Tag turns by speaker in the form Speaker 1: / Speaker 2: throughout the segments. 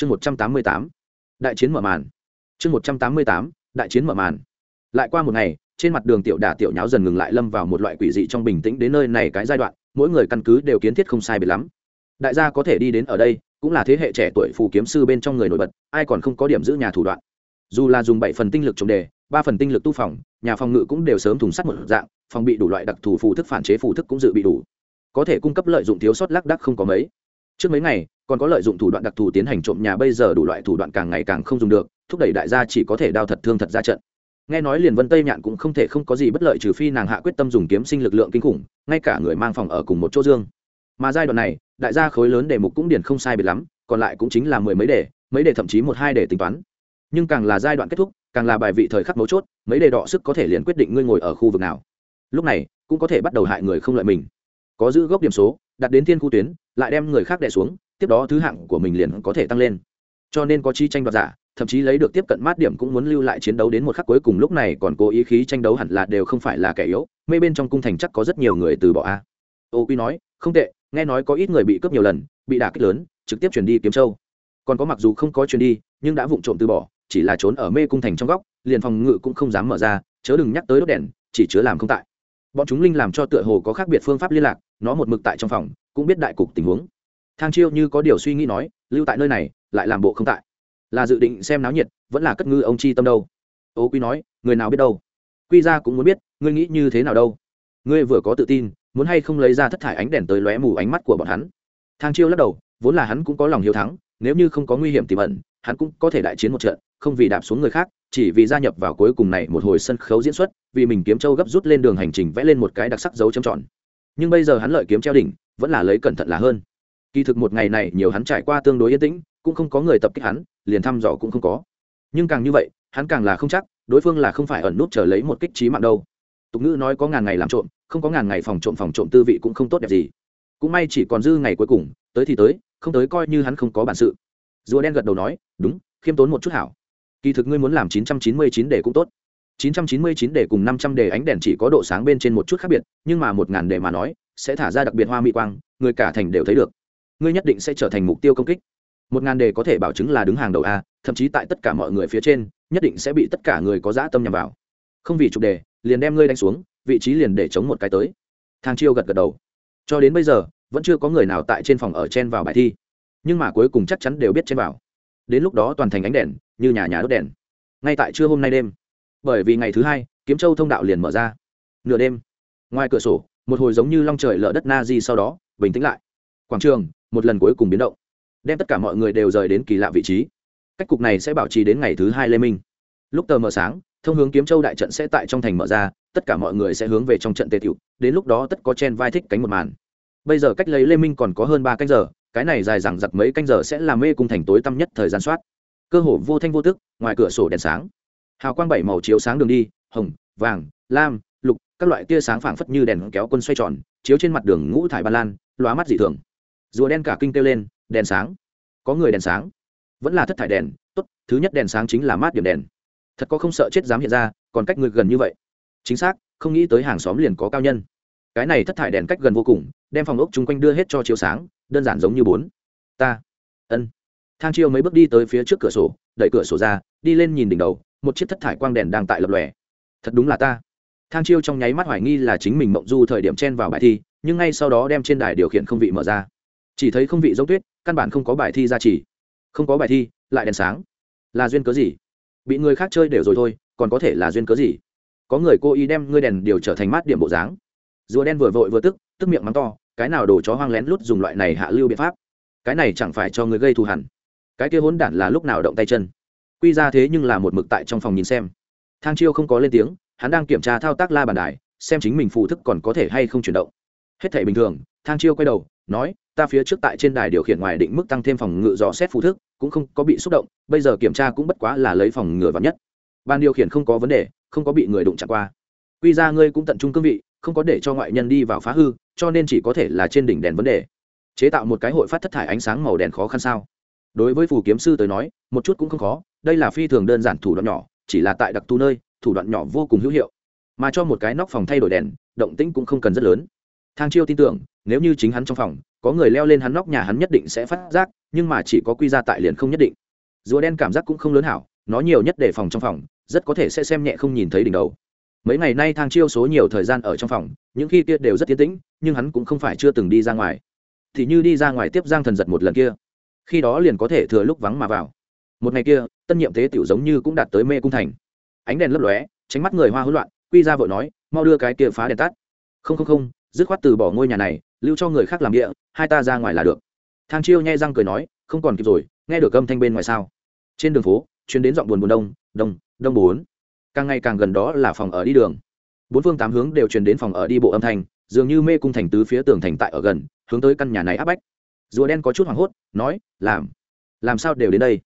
Speaker 1: chương một trăm tám mươi tám, đại chiến mở màn. Chương một trăm tám mươi tám, đại chiến mở màn. Lại qua một ngày, trên mặt đường tiểu đà tiểu nháo dần ngừng lại lâm vào một loại quỷ dị trong bình tĩnh đến nơi này cái giai đoạn, mỗi người căn cứ đều kiến thiết không sai biệt lắm. Đại gia có thể đi đến ở đây, cũng là thế hệ trẻ tuổi phù kiếm sư bên trong người nổi bật, ai còn không có điểm giữ nhà thủ đoạn. Dù là dùng bảy phần tinh lực trồng đề, ba phần tinh lực tu phòng, nhà phòng ngự cũng đều sớm thùng sắt một dạng, phòng bị đủ loại đặc thù phù thức phản chế phù thức cũng dự bị đủ. Có thể cung cấp lợi dụng thiếu sót lác đắc không có mấy. Trước mấy ngày còn có lợi dụng thủ đoạn đặc thù tiến hành trộm nhà bây giờ đủ loại thủ đoạn càng ngày càng không dùng được, thúc đẩy đại gia chỉ có thể đao thật thương thật ra trận. Nghe nói liền vân tây nhạn cũng không thể không có gì bất lợi trừ phi nàng hạ quyết tâm dùng kiếm sinh lực lượng kinh khủng, ngay cả người mang phòng ở cùng một chỗ dương. Mà giai đoạn này, đại gia khối lớn đề mục cũng điền không sai biệt lắm, còn lại cũng chính là mười mấy đề mấy đề thậm chí một hai đề tính toán. Nhưng càng là giai đoạn kết thúc, càng là bài vị thời khắc mấu chốt, mấy đề đọ sức có thể liền quyết định ngươi ngồi ở khu vực nào. Lúc này, cũng có thể bắt đầu hại người không lợi mình. Có giữ gốc điểm số, đặt đến thiên khu tuyến, lại đem người khác đè xuống tiếp đó thứ hạng của mình liền có thể tăng lên. Cho nên có chi tranh đoạt giả, thậm chí lấy được tiếp cận mát điểm cũng muốn lưu lại chiến đấu đến một khắc cuối cùng lúc này còn cố ý khí tranh đấu hẳn là đều không phải là kẻ yếu, mê bên trong cung thành chắc có rất nhiều người từ bỏ a. Ô quy nói, không tệ, nghe nói có ít người bị cướp nhiều lần, bị đả kích lớn, trực tiếp chuyển đi kiếm châu. Còn có mặc dù không có chuyển đi, nhưng đã vụng trộm từ bỏ, chỉ là trốn ở mê cung thành trong góc, liền phòng ngự cũng không dám mở ra, chớ đừng nhắc tới đốt đèn, chỉ chứa làm không tại. Bọn chúng linh làm cho tựa hồ có khác biệt phương pháp liên lạc, nó một mực tại trong phòng, cũng biết đại cục tình huống thang chiêu như có điều suy nghĩ nói, lưu tại nơi này, lại làm bộ không tại. Là dự định xem náo nhiệt, vẫn là cất ngư ông chi tâm đâu? Ô quy nói, người nào biết đâu? Quy ra cũng muốn biết, ngươi nghĩ như thế nào đâu? Ngươi vừa có tự tin, muốn hay không lấy ra thất thải ánh đèn tới lóe mù ánh mắt của bọn hắn? Thang chiêu lắc đầu, vốn là hắn cũng có lòng hiếu thắng, nếu như không có nguy hiểm tiềm ẩn, hắn cũng có thể đại chiến một trận, không vì đạp xuống người khác, chỉ vì gia nhập vào cuối cùng này một hồi sân khấu diễn xuất, vì mình kiếm châu gấp rút lên đường hành trình vẽ lên một cái đặc sắc dấu châm tròn. Nhưng bây giờ hắn lợi kiếm treo đỉnh, vẫn là lấy cẩn thận là hơn kỳ thực một ngày này nhiều hắn trải qua tương đối yên tĩnh, cũng không có người tập kích hắn, liền thăm dò cũng không có. Nhưng càng như vậy, hắn càng là không chắc, đối phương là không phải ẩn nút chờ lấy một kích trí mạng đâu. Tục ngữ nói có ngàn ngày làm trộm, không có ngàn ngày phòng trộm phòng trộm tư vị cũng không tốt đẹp gì. Cũng may chỉ còn dư ngày cuối cùng, tới thì tới, không tới coi như hắn không có bản sự. Rùa đen gật đầu nói, đúng, khiêm tốn một chút hảo. Kỳ thực ngươi muốn làm chín trăm chín mươi chín đề cũng tốt. chín trăm chín mươi chín đề cùng năm trăm đề ánh đèn chỉ có độ sáng bên trên một chút khác biệt, nhưng mà một ngàn đề mà nói, sẽ thả ra đặc biệt hoa mỹ quang, người cả thành đều thấy được ngươi nhất định sẽ trở thành mục tiêu công kích. Một ngàn đề có thể bảo chứng là đứng hàng đầu a, thậm chí tại tất cả mọi người phía trên, nhất định sẽ bị tất cả người có dã tâm nhằm vào. Không vì chụp đề, liền đem ngươi đánh xuống, vị trí liền để chống một cái tới. Thang chiêu gật gật đầu. Cho đến bây giờ, vẫn chưa có người nào tại trên phòng ở chen vào bài thi. Nhưng mà cuối cùng chắc chắn đều biết chen vào. Đến lúc đó toàn thành ánh đèn, như nhà nhà đốt đèn. Ngay tại trưa hôm nay đêm. Bởi vì ngày thứ hai, kiếm châu thông đạo liền mở ra. Nửa đêm, ngoài cửa sổ, một hồi giống như long trời lở đất na di sau đó, bình tĩnh lại. Quảng trường một lần cuối cùng biến động, đem tất cả mọi người đều rời đến kỳ lạ vị trí. Cách cục này sẽ bảo trì đến ngày thứ hai lê minh. Lúc tờ mờ sáng, thông hướng kiếm châu đại trận sẽ tại trong thành mở ra, tất cả mọi người sẽ hướng về trong trận tề tiểu, đến lúc đó tất có chen vai thích cánh một màn. Bây giờ cách lấy lê minh còn có hơn ba canh giờ, cái này dài dằng dặc mấy canh giờ sẽ làm mê cung thành tối tăm nhất thời gian soát. Cơ hồ vô thanh vô tức, ngoài cửa sổ đèn sáng. Hào quang bảy màu chiếu sáng đường đi, hồng, vàng, lam, lục, các loại tia sáng phảng phất như đèn kéo quân xoay tròn, chiếu trên mặt đường ngũ thải ba lan, lóa mắt dị thường rùa đen cả kinh kêu lên, đèn sáng, có người đèn sáng. Vẫn là thất thải đèn, tốt, thứ nhất đèn sáng chính là mát điểm đèn. Thật có không sợ chết dám hiện ra, còn cách người gần như vậy. Chính xác, không nghĩ tới hàng xóm liền có cao nhân. Cái này thất thải đèn cách gần vô cùng, đem phòng ốc chung quanh đưa hết cho chiếu sáng, đơn giản giống như bốn. Ta, ân. Thang chiêu mấy bước đi tới phía trước cửa sổ, đẩy cửa sổ ra, đi lên nhìn đỉnh đầu, một chiếc thất thải quang đèn đang tại lập lòe. Thật đúng là ta. Thang chiêu trong nháy mắt hoài nghi là chính mình mộng du thời điểm chen vào bài thi, nhưng ngay sau đó đem trên đài điều khiển không vị mở ra chỉ thấy không vị giống tuyết, căn bản không có bài thi ra chỉ. Không có bài thi, lại đèn sáng. Là duyên cớ gì? Bị người khác chơi đều rồi thôi, còn có thể là duyên cớ gì? Có người cô ý đem ngươi đèn điều trở thành mát điểm bộ dáng. Rùa đen vừa vội vừa tức tức miệng mắng to, cái nào đồ chó hoang lén lút dùng loại này hạ lưu biện pháp? Cái này chẳng phải cho người gây thù hẳn cái kia hỗn đản là lúc nào động tay chân? Quy ra thế nhưng là một mực tại trong phòng nhìn xem. Thang chiêu không có lên tiếng, hắn đang kiểm tra thao tác la bàn đài, xem chính mình phụ thức còn có thể hay không chuyển động. Hết thể bình thường, thang chiêu quay đầu, nói ta phía trước tại trên đài điều khiển ngoài định mức tăng thêm phòng ngự dò xét phụ thức, cũng không có bị xúc động, bây giờ kiểm tra cũng bất quá là lấy phòng ngừa vào nhất. Ban điều khiển không có vấn đề, không có bị người đụng chạm qua. Quy ra ngươi cũng tận trung cương vị, không có để cho ngoại nhân đi vào phá hư, cho nên chỉ có thể là trên đỉnh đèn vấn đề. Chế tạo một cái hội phát thất thải ánh sáng màu đèn khó khăn sao? Đối với phù kiếm sư tới nói, một chút cũng không khó, đây là phi thường đơn giản thủ đoạn nhỏ, chỉ là tại đặc tu nơi, thủ đoạn nhỏ vô cùng hữu hiệu. Mà cho một cái nóc phòng thay đổi đèn, động tĩnh cũng không cần rất lớn. Thang chiêu tin tưởng, nếu như chính hắn trong phòng có người leo lên hắn nóc nhà hắn nhất định sẽ phát giác, nhưng mà chỉ có quy ra tại liền không nhất định. Rùa đen cảm giác cũng không lớn hảo, nó nhiều nhất để phòng trong phòng, rất có thể sẽ xem nhẹ không nhìn thấy đỉnh đầu. Mấy ngày nay thang chiêu số nhiều thời gian ở trong phòng, những khi kia đều rất tiến tĩnh, nhưng hắn cũng không phải chưa từng đi ra ngoài. Thì như đi ra ngoài tiếp giang thần giật một lần kia. Khi đó liền có thể thừa lúc vắng mà vào. Một ngày kia, tân nhiệm thế tiểu giống như cũng đạt tới mê cung thành. Ánh đèn lấp lóe, tránh mắt người hoa hỗn loạn, quy ra vội nói, mau đưa cái kia phá đèn tắt. Không không không, dứt khoát từ bỏ ngôi nhà này, lưu cho người khác làm địa hai ta ra ngoài là được. Thang chiêu nhai răng cười nói, không còn kịp rồi, nghe được âm thanh bên ngoài sao? Trên đường phố chuyến đến giọng buồn buồn đông đông đông bốn. Càng ngày càng gần đó là phòng ở đi đường. Bốn phương tám hướng đều truyền đến phòng ở đi bộ âm thanh, dường như mê cung thành tứ phía tường thành tại ở gần, hướng tới căn nhà này áp bách. Rùa đen có chút hoảng hốt, nói, làm làm sao đều đến đây?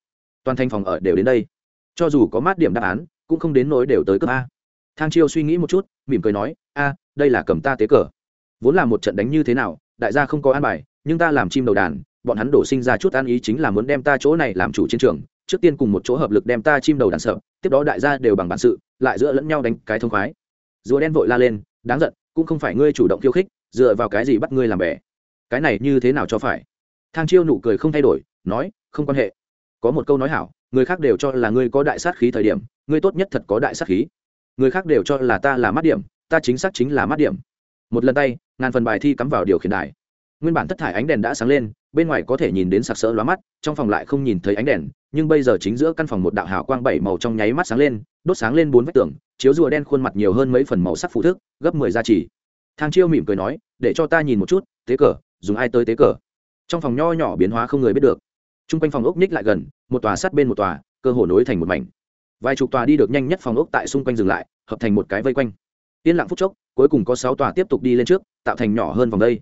Speaker 1: Toàn thành phòng ở đều đến đây. Cho dù có mát điểm đáp án, cũng không đến nỗi đều tới cấp a. Thang chiêu suy nghĩ một chút, mỉm cười nói, a, đây là cầm ta tế cờ. Vốn là một trận đánh như thế nào đại gia không có an bài, nhưng ta làm chim đầu đàn, bọn hắn đổ sinh ra chút an ý chính là muốn đem ta chỗ này làm chủ chiến trường, trước tiên cùng một chỗ hợp lực đem ta chim đầu đàn sợ, tiếp đó đại gia đều bằng bản sự, lại giữa lẫn nhau đánh cái thông khoái. Rùa đen vội la lên, đáng giận, cũng không phải ngươi chủ động khiêu khích, dựa vào cái gì bắt ngươi làm bẻ cái này như thế nào cho phải? Thang chiêu nụ cười không thay đổi, nói, không quan hệ. Có một câu nói hảo, người khác đều cho là ngươi có đại sát khí thời điểm, ngươi tốt nhất thật có đại sát khí. Người khác đều cho là ta là mắt điểm, ta chính xác chính là mắt điểm. Một lần tay ngàn phần bài thi cắm vào điều khiển đài. Nguyên bản tất thải ánh đèn đã sáng lên, bên ngoài có thể nhìn đến sặc sỡ lóa mắt, trong phòng lại không nhìn thấy ánh đèn, nhưng bây giờ chính giữa căn phòng một đạo hào quang bảy màu trong nháy mắt sáng lên, đốt sáng lên bốn vách tường, chiếu rùa đen khuôn mặt nhiều hơn mấy phần màu sắc phụ thức gấp mười gia trì. Thang chiêu mỉm cười nói, để cho ta nhìn một chút, tế cờ, dùng ai tới tế cờ? Trong phòng nho nhỏ biến hóa không người biết được. T r u n g quanh phòng ốc ních lại gần, một tòa sát bên một tòa, cơ hồ nối thành một mảnh. Vài chục tòa đi được nhanh nhất phòng ốc tại xung quanh dừng lại, hợp thành một cái vây quanh. Yên lặng phút chốc cuối cùng có sáu tòa tiếp tục đi lên trước, tạo thành nhỏ hơn vòng đây.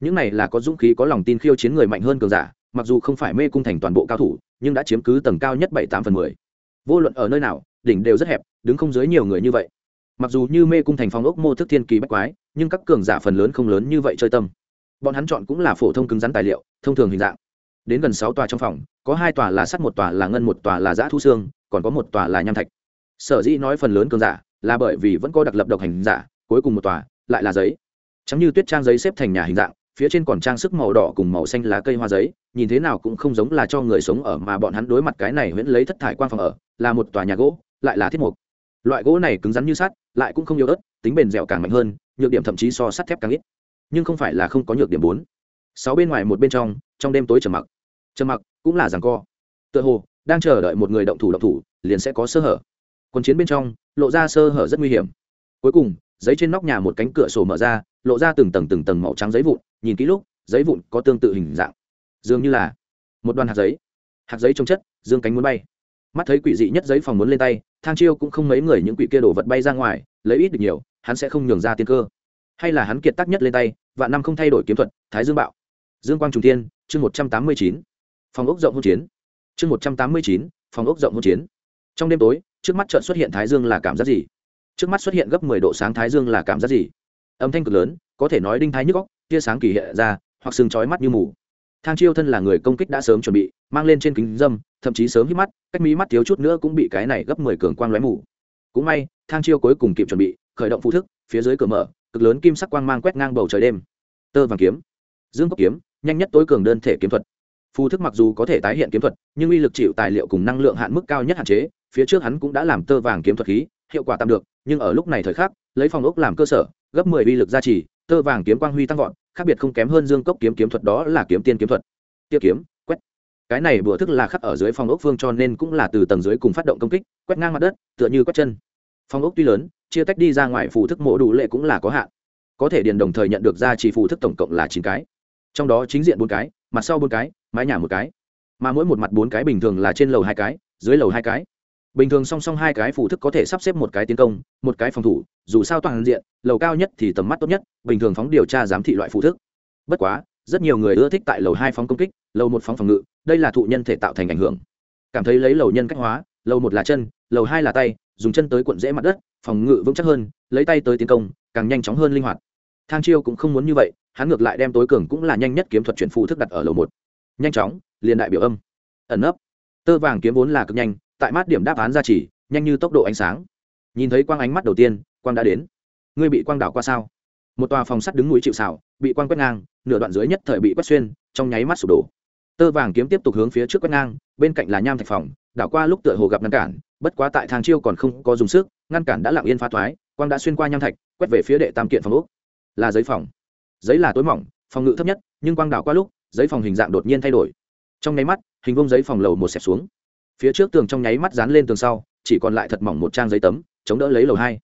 Speaker 1: Những này là có dũng khí, có lòng tin khiêu chiến người mạnh hơn cường giả, mặc dù không phải mê cung thành toàn bộ cao thủ, nhưng đã chiếm cứ tầng cao nhất bảy, tám phần mười. Vô luận ở nơi nào, đỉnh đều rất hẹp, đứng không dưới nhiều người như vậy. Mặc dù như mê cung thành phong ốc mô thức thiên kỳ bách quái, nhưng các cường giả phần lớn không lớn như vậy chơi tâm. Bọn hắn chọn cũng là phổ thông cứng rắn tài liệu, thông thường hình dạng. Đến gần sáu tòa trong phòng, có hai tòa là sắt, một tòa là ngân, một tòa là giã thu xương, còn có một tòa là nham thạch. Sở dĩ nói phần lớn cường giả là bởi vì vẫn có đặc lập độc hành giả cuối cùng một tòa, lại là giấy. Chẳng như tuyết trang giấy xếp thành nhà hình dạng, phía trên còn trang sức màu đỏ cùng màu xanh lá cây hoa giấy, nhìn thế nào cũng không giống là cho người sống ở mà bọn hắn đối mặt cái này huyễn lấy thất thải quang phòng ở, là một tòa nhà gỗ, lại là thiết mục. Loại gỗ này cứng rắn như sắt, lại cũng không yếu ớt, tính bền dẻo càng mạnh hơn, nhược điểm thậm chí so sắt thép càng ít. Nhưng không phải là không có nhược điểm bốn. Sáu bên ngoài một bên trong trong đêm tối trầm mặc. Trầm mặc cũng là rằng co. Tựa hồ, đang chờ đợi một người động thủ động thủ, liền sẽ có sơ hở. Quân chiến bên trong, lộ ra sơ hở rất nguy hiểm. Cuối cùng giấy trên nóc nhà một cánh cửa sổ mở ra, lộ ra từng tầng từng tầng màu trắng giấy vụn, nhìn kỹ lúc, giấy vụn có tương tự hình dạng. Dường như là một đoàn hạt giấy. Hạt giấy trong chất, dương cánh muốn bay. Mắt thấy quỷ dị nhất giấy phòng muốn lên tay, thang chiêu cũng không mấy người những quỷ kia đổ vật bay ra ngoài, lấy ít được nhiều, hắn sẽ không nhường ra tiên cơ. Hay là hắn kiệt tác nhất lên tay và năm không thay đổi kiếm thuật, thái dương bạo. Dương quang trùng tiên chương một trăm tám mươi chín. Phòng ốc rộng hỗn chiến. Chương một trăm tám mươi chín, phòng ốc rộng hỗn chiến. Trong đêm tối, trước mắt trận xuất hiện thái dương là cảm giác gì? Trước mắt xuất hiện gấp mười độ sáng thái dương là cảm giác gì? Âm thanh cực lớn, có thể nói đinh thái nhức góc tia sáng kỳ hiện ra, hoặc sừng chói mắt như mù. Thang chiêu thân là người công kích đã sớm chuẩn bị, mang lên trên kính dâm, thậm chí sớm hít mắt, cách mí mắt thiếu chút nữa cũng bị cái này gấp mười cường quang lóe mù. Cũng may, thang chiêu cuối cùng kịp chuẩn bị, khởi động phụ thức, phía dưới cửa mở, cực lớn kim sắc quang mang quét ngang bầu trời đêm. Tơ vàng kiếm, dương cốc kiếm, nhanh nhất tối cường đơn thể kiếm thuật. Phù thức mặc dù có thể tái hiện kiếm thuật, nhưng uy lực chịu tài liệu cùng năng lượng hạn mức cao nhất hạn chế, phía trước hắn cũng đã làm tơ vàng kiếm thuật khí, hiệu quả tạm được nhưng ở lúc này thời khắc, lấy phòng ốc làm cơ sở, gấp mười uy lực gia trì, tơ vàng kiếm quang huy tăng vọt, khác biệt không kém hơn dương cốc kiếm kiếm thuật đó là kiếm tiên kiếm thuật. Tiêu kiếm, quét. Cái này bừa thức là khắc ở dưới phòng ốc phương cho nên cũng là từ tầng dưới cùng phát động công kích, quét ngang mặt đất, tựa như quét chân. Phòng ốc tuy lớn, chia tách đi ra ngoài phù thức mộ đủ lệ cũng là có hạn. Có thể điền đồng thời nhận được ra chỉ phù thức tổng cộng là chín cái. Trong đó chính diện bốn cái, mặt sau bốn cái, mái nhà một cái. Mà mỗi một mặt bốn cái bình thường là trên lầu hai cái, dưới lầu hai cái bình thường song song hai cái phụ thức có thể sắp xếp một cái tiến công một cái phòng thủ dù sao toàn diện lầu cao nhất thì tầm mắt tốt nhất bình thường phóng điều tra giám thị loại phụ thức. Bất quá rất nhiều người ưa thích tại lầu hai phóng công kích lầu một phóng phòng ngự đây là thụ nhân thể tạo thành ảnh hưởng. Cảm thấy lấy lầu nhân cách hóa lầu một là chân lầu hai là tay dùng chân tới cuộn dễ mặt đất phòng ngự vững chắc hơn lấy tay tới tiến công càng nhanh chóng hơn linh hoạt. Thang chiêu cũng không muốn như vậy hắn ngược lại đem tối cường cũng là nhanh nhất kiếm thuật chuyển phụ thức đặt ở lầu một. Nhanh chóng liền đại biểu âm. Ẩn ấp, tơ vàng kiếm vốn là cực nhanh tại mát điểm đáp án ra chỉ, nhanh như tốc độ ánh sáng. Nhìn thấy quang ánh mắt đầu tiên, quang đã đến. Ngươi bị quang đảo qua sao? Một tòa phòng sắt đứng núi chịu xảo bị quang quét ngang, nửa đoạn dưới nhất thời bị quét xuyên, trong nháy mắt sụp đổ. Tơ vàng kiếm tiếp tục hướng phía trước quét ngang, bên cạnh là nham thạch phòng, đảo qua lúc tựa hồ gặp ngăn cản, bất quá tại thang chiêu còn không có dùng sức, ngăn cản đã lặng yên phá thoái, quang đã xuyên qua nham thạch, quét về phía đệ tam kiện phòng úc là giấy phòng. Giấy là tối mỏng, phòng ngự thấp nhất, nhưng quang đảo qua lúc, giấy phòng hình dạng đột nhiên thay đổi. Trong nháy mắt, hình vông giấy phòng lầu một xẹp xuống phía trước tường trong nháy mắt dán lên tường sau, chỉ còn lại thật mỏng một trang giấy tấm, chống đỡ lấy lầu hai.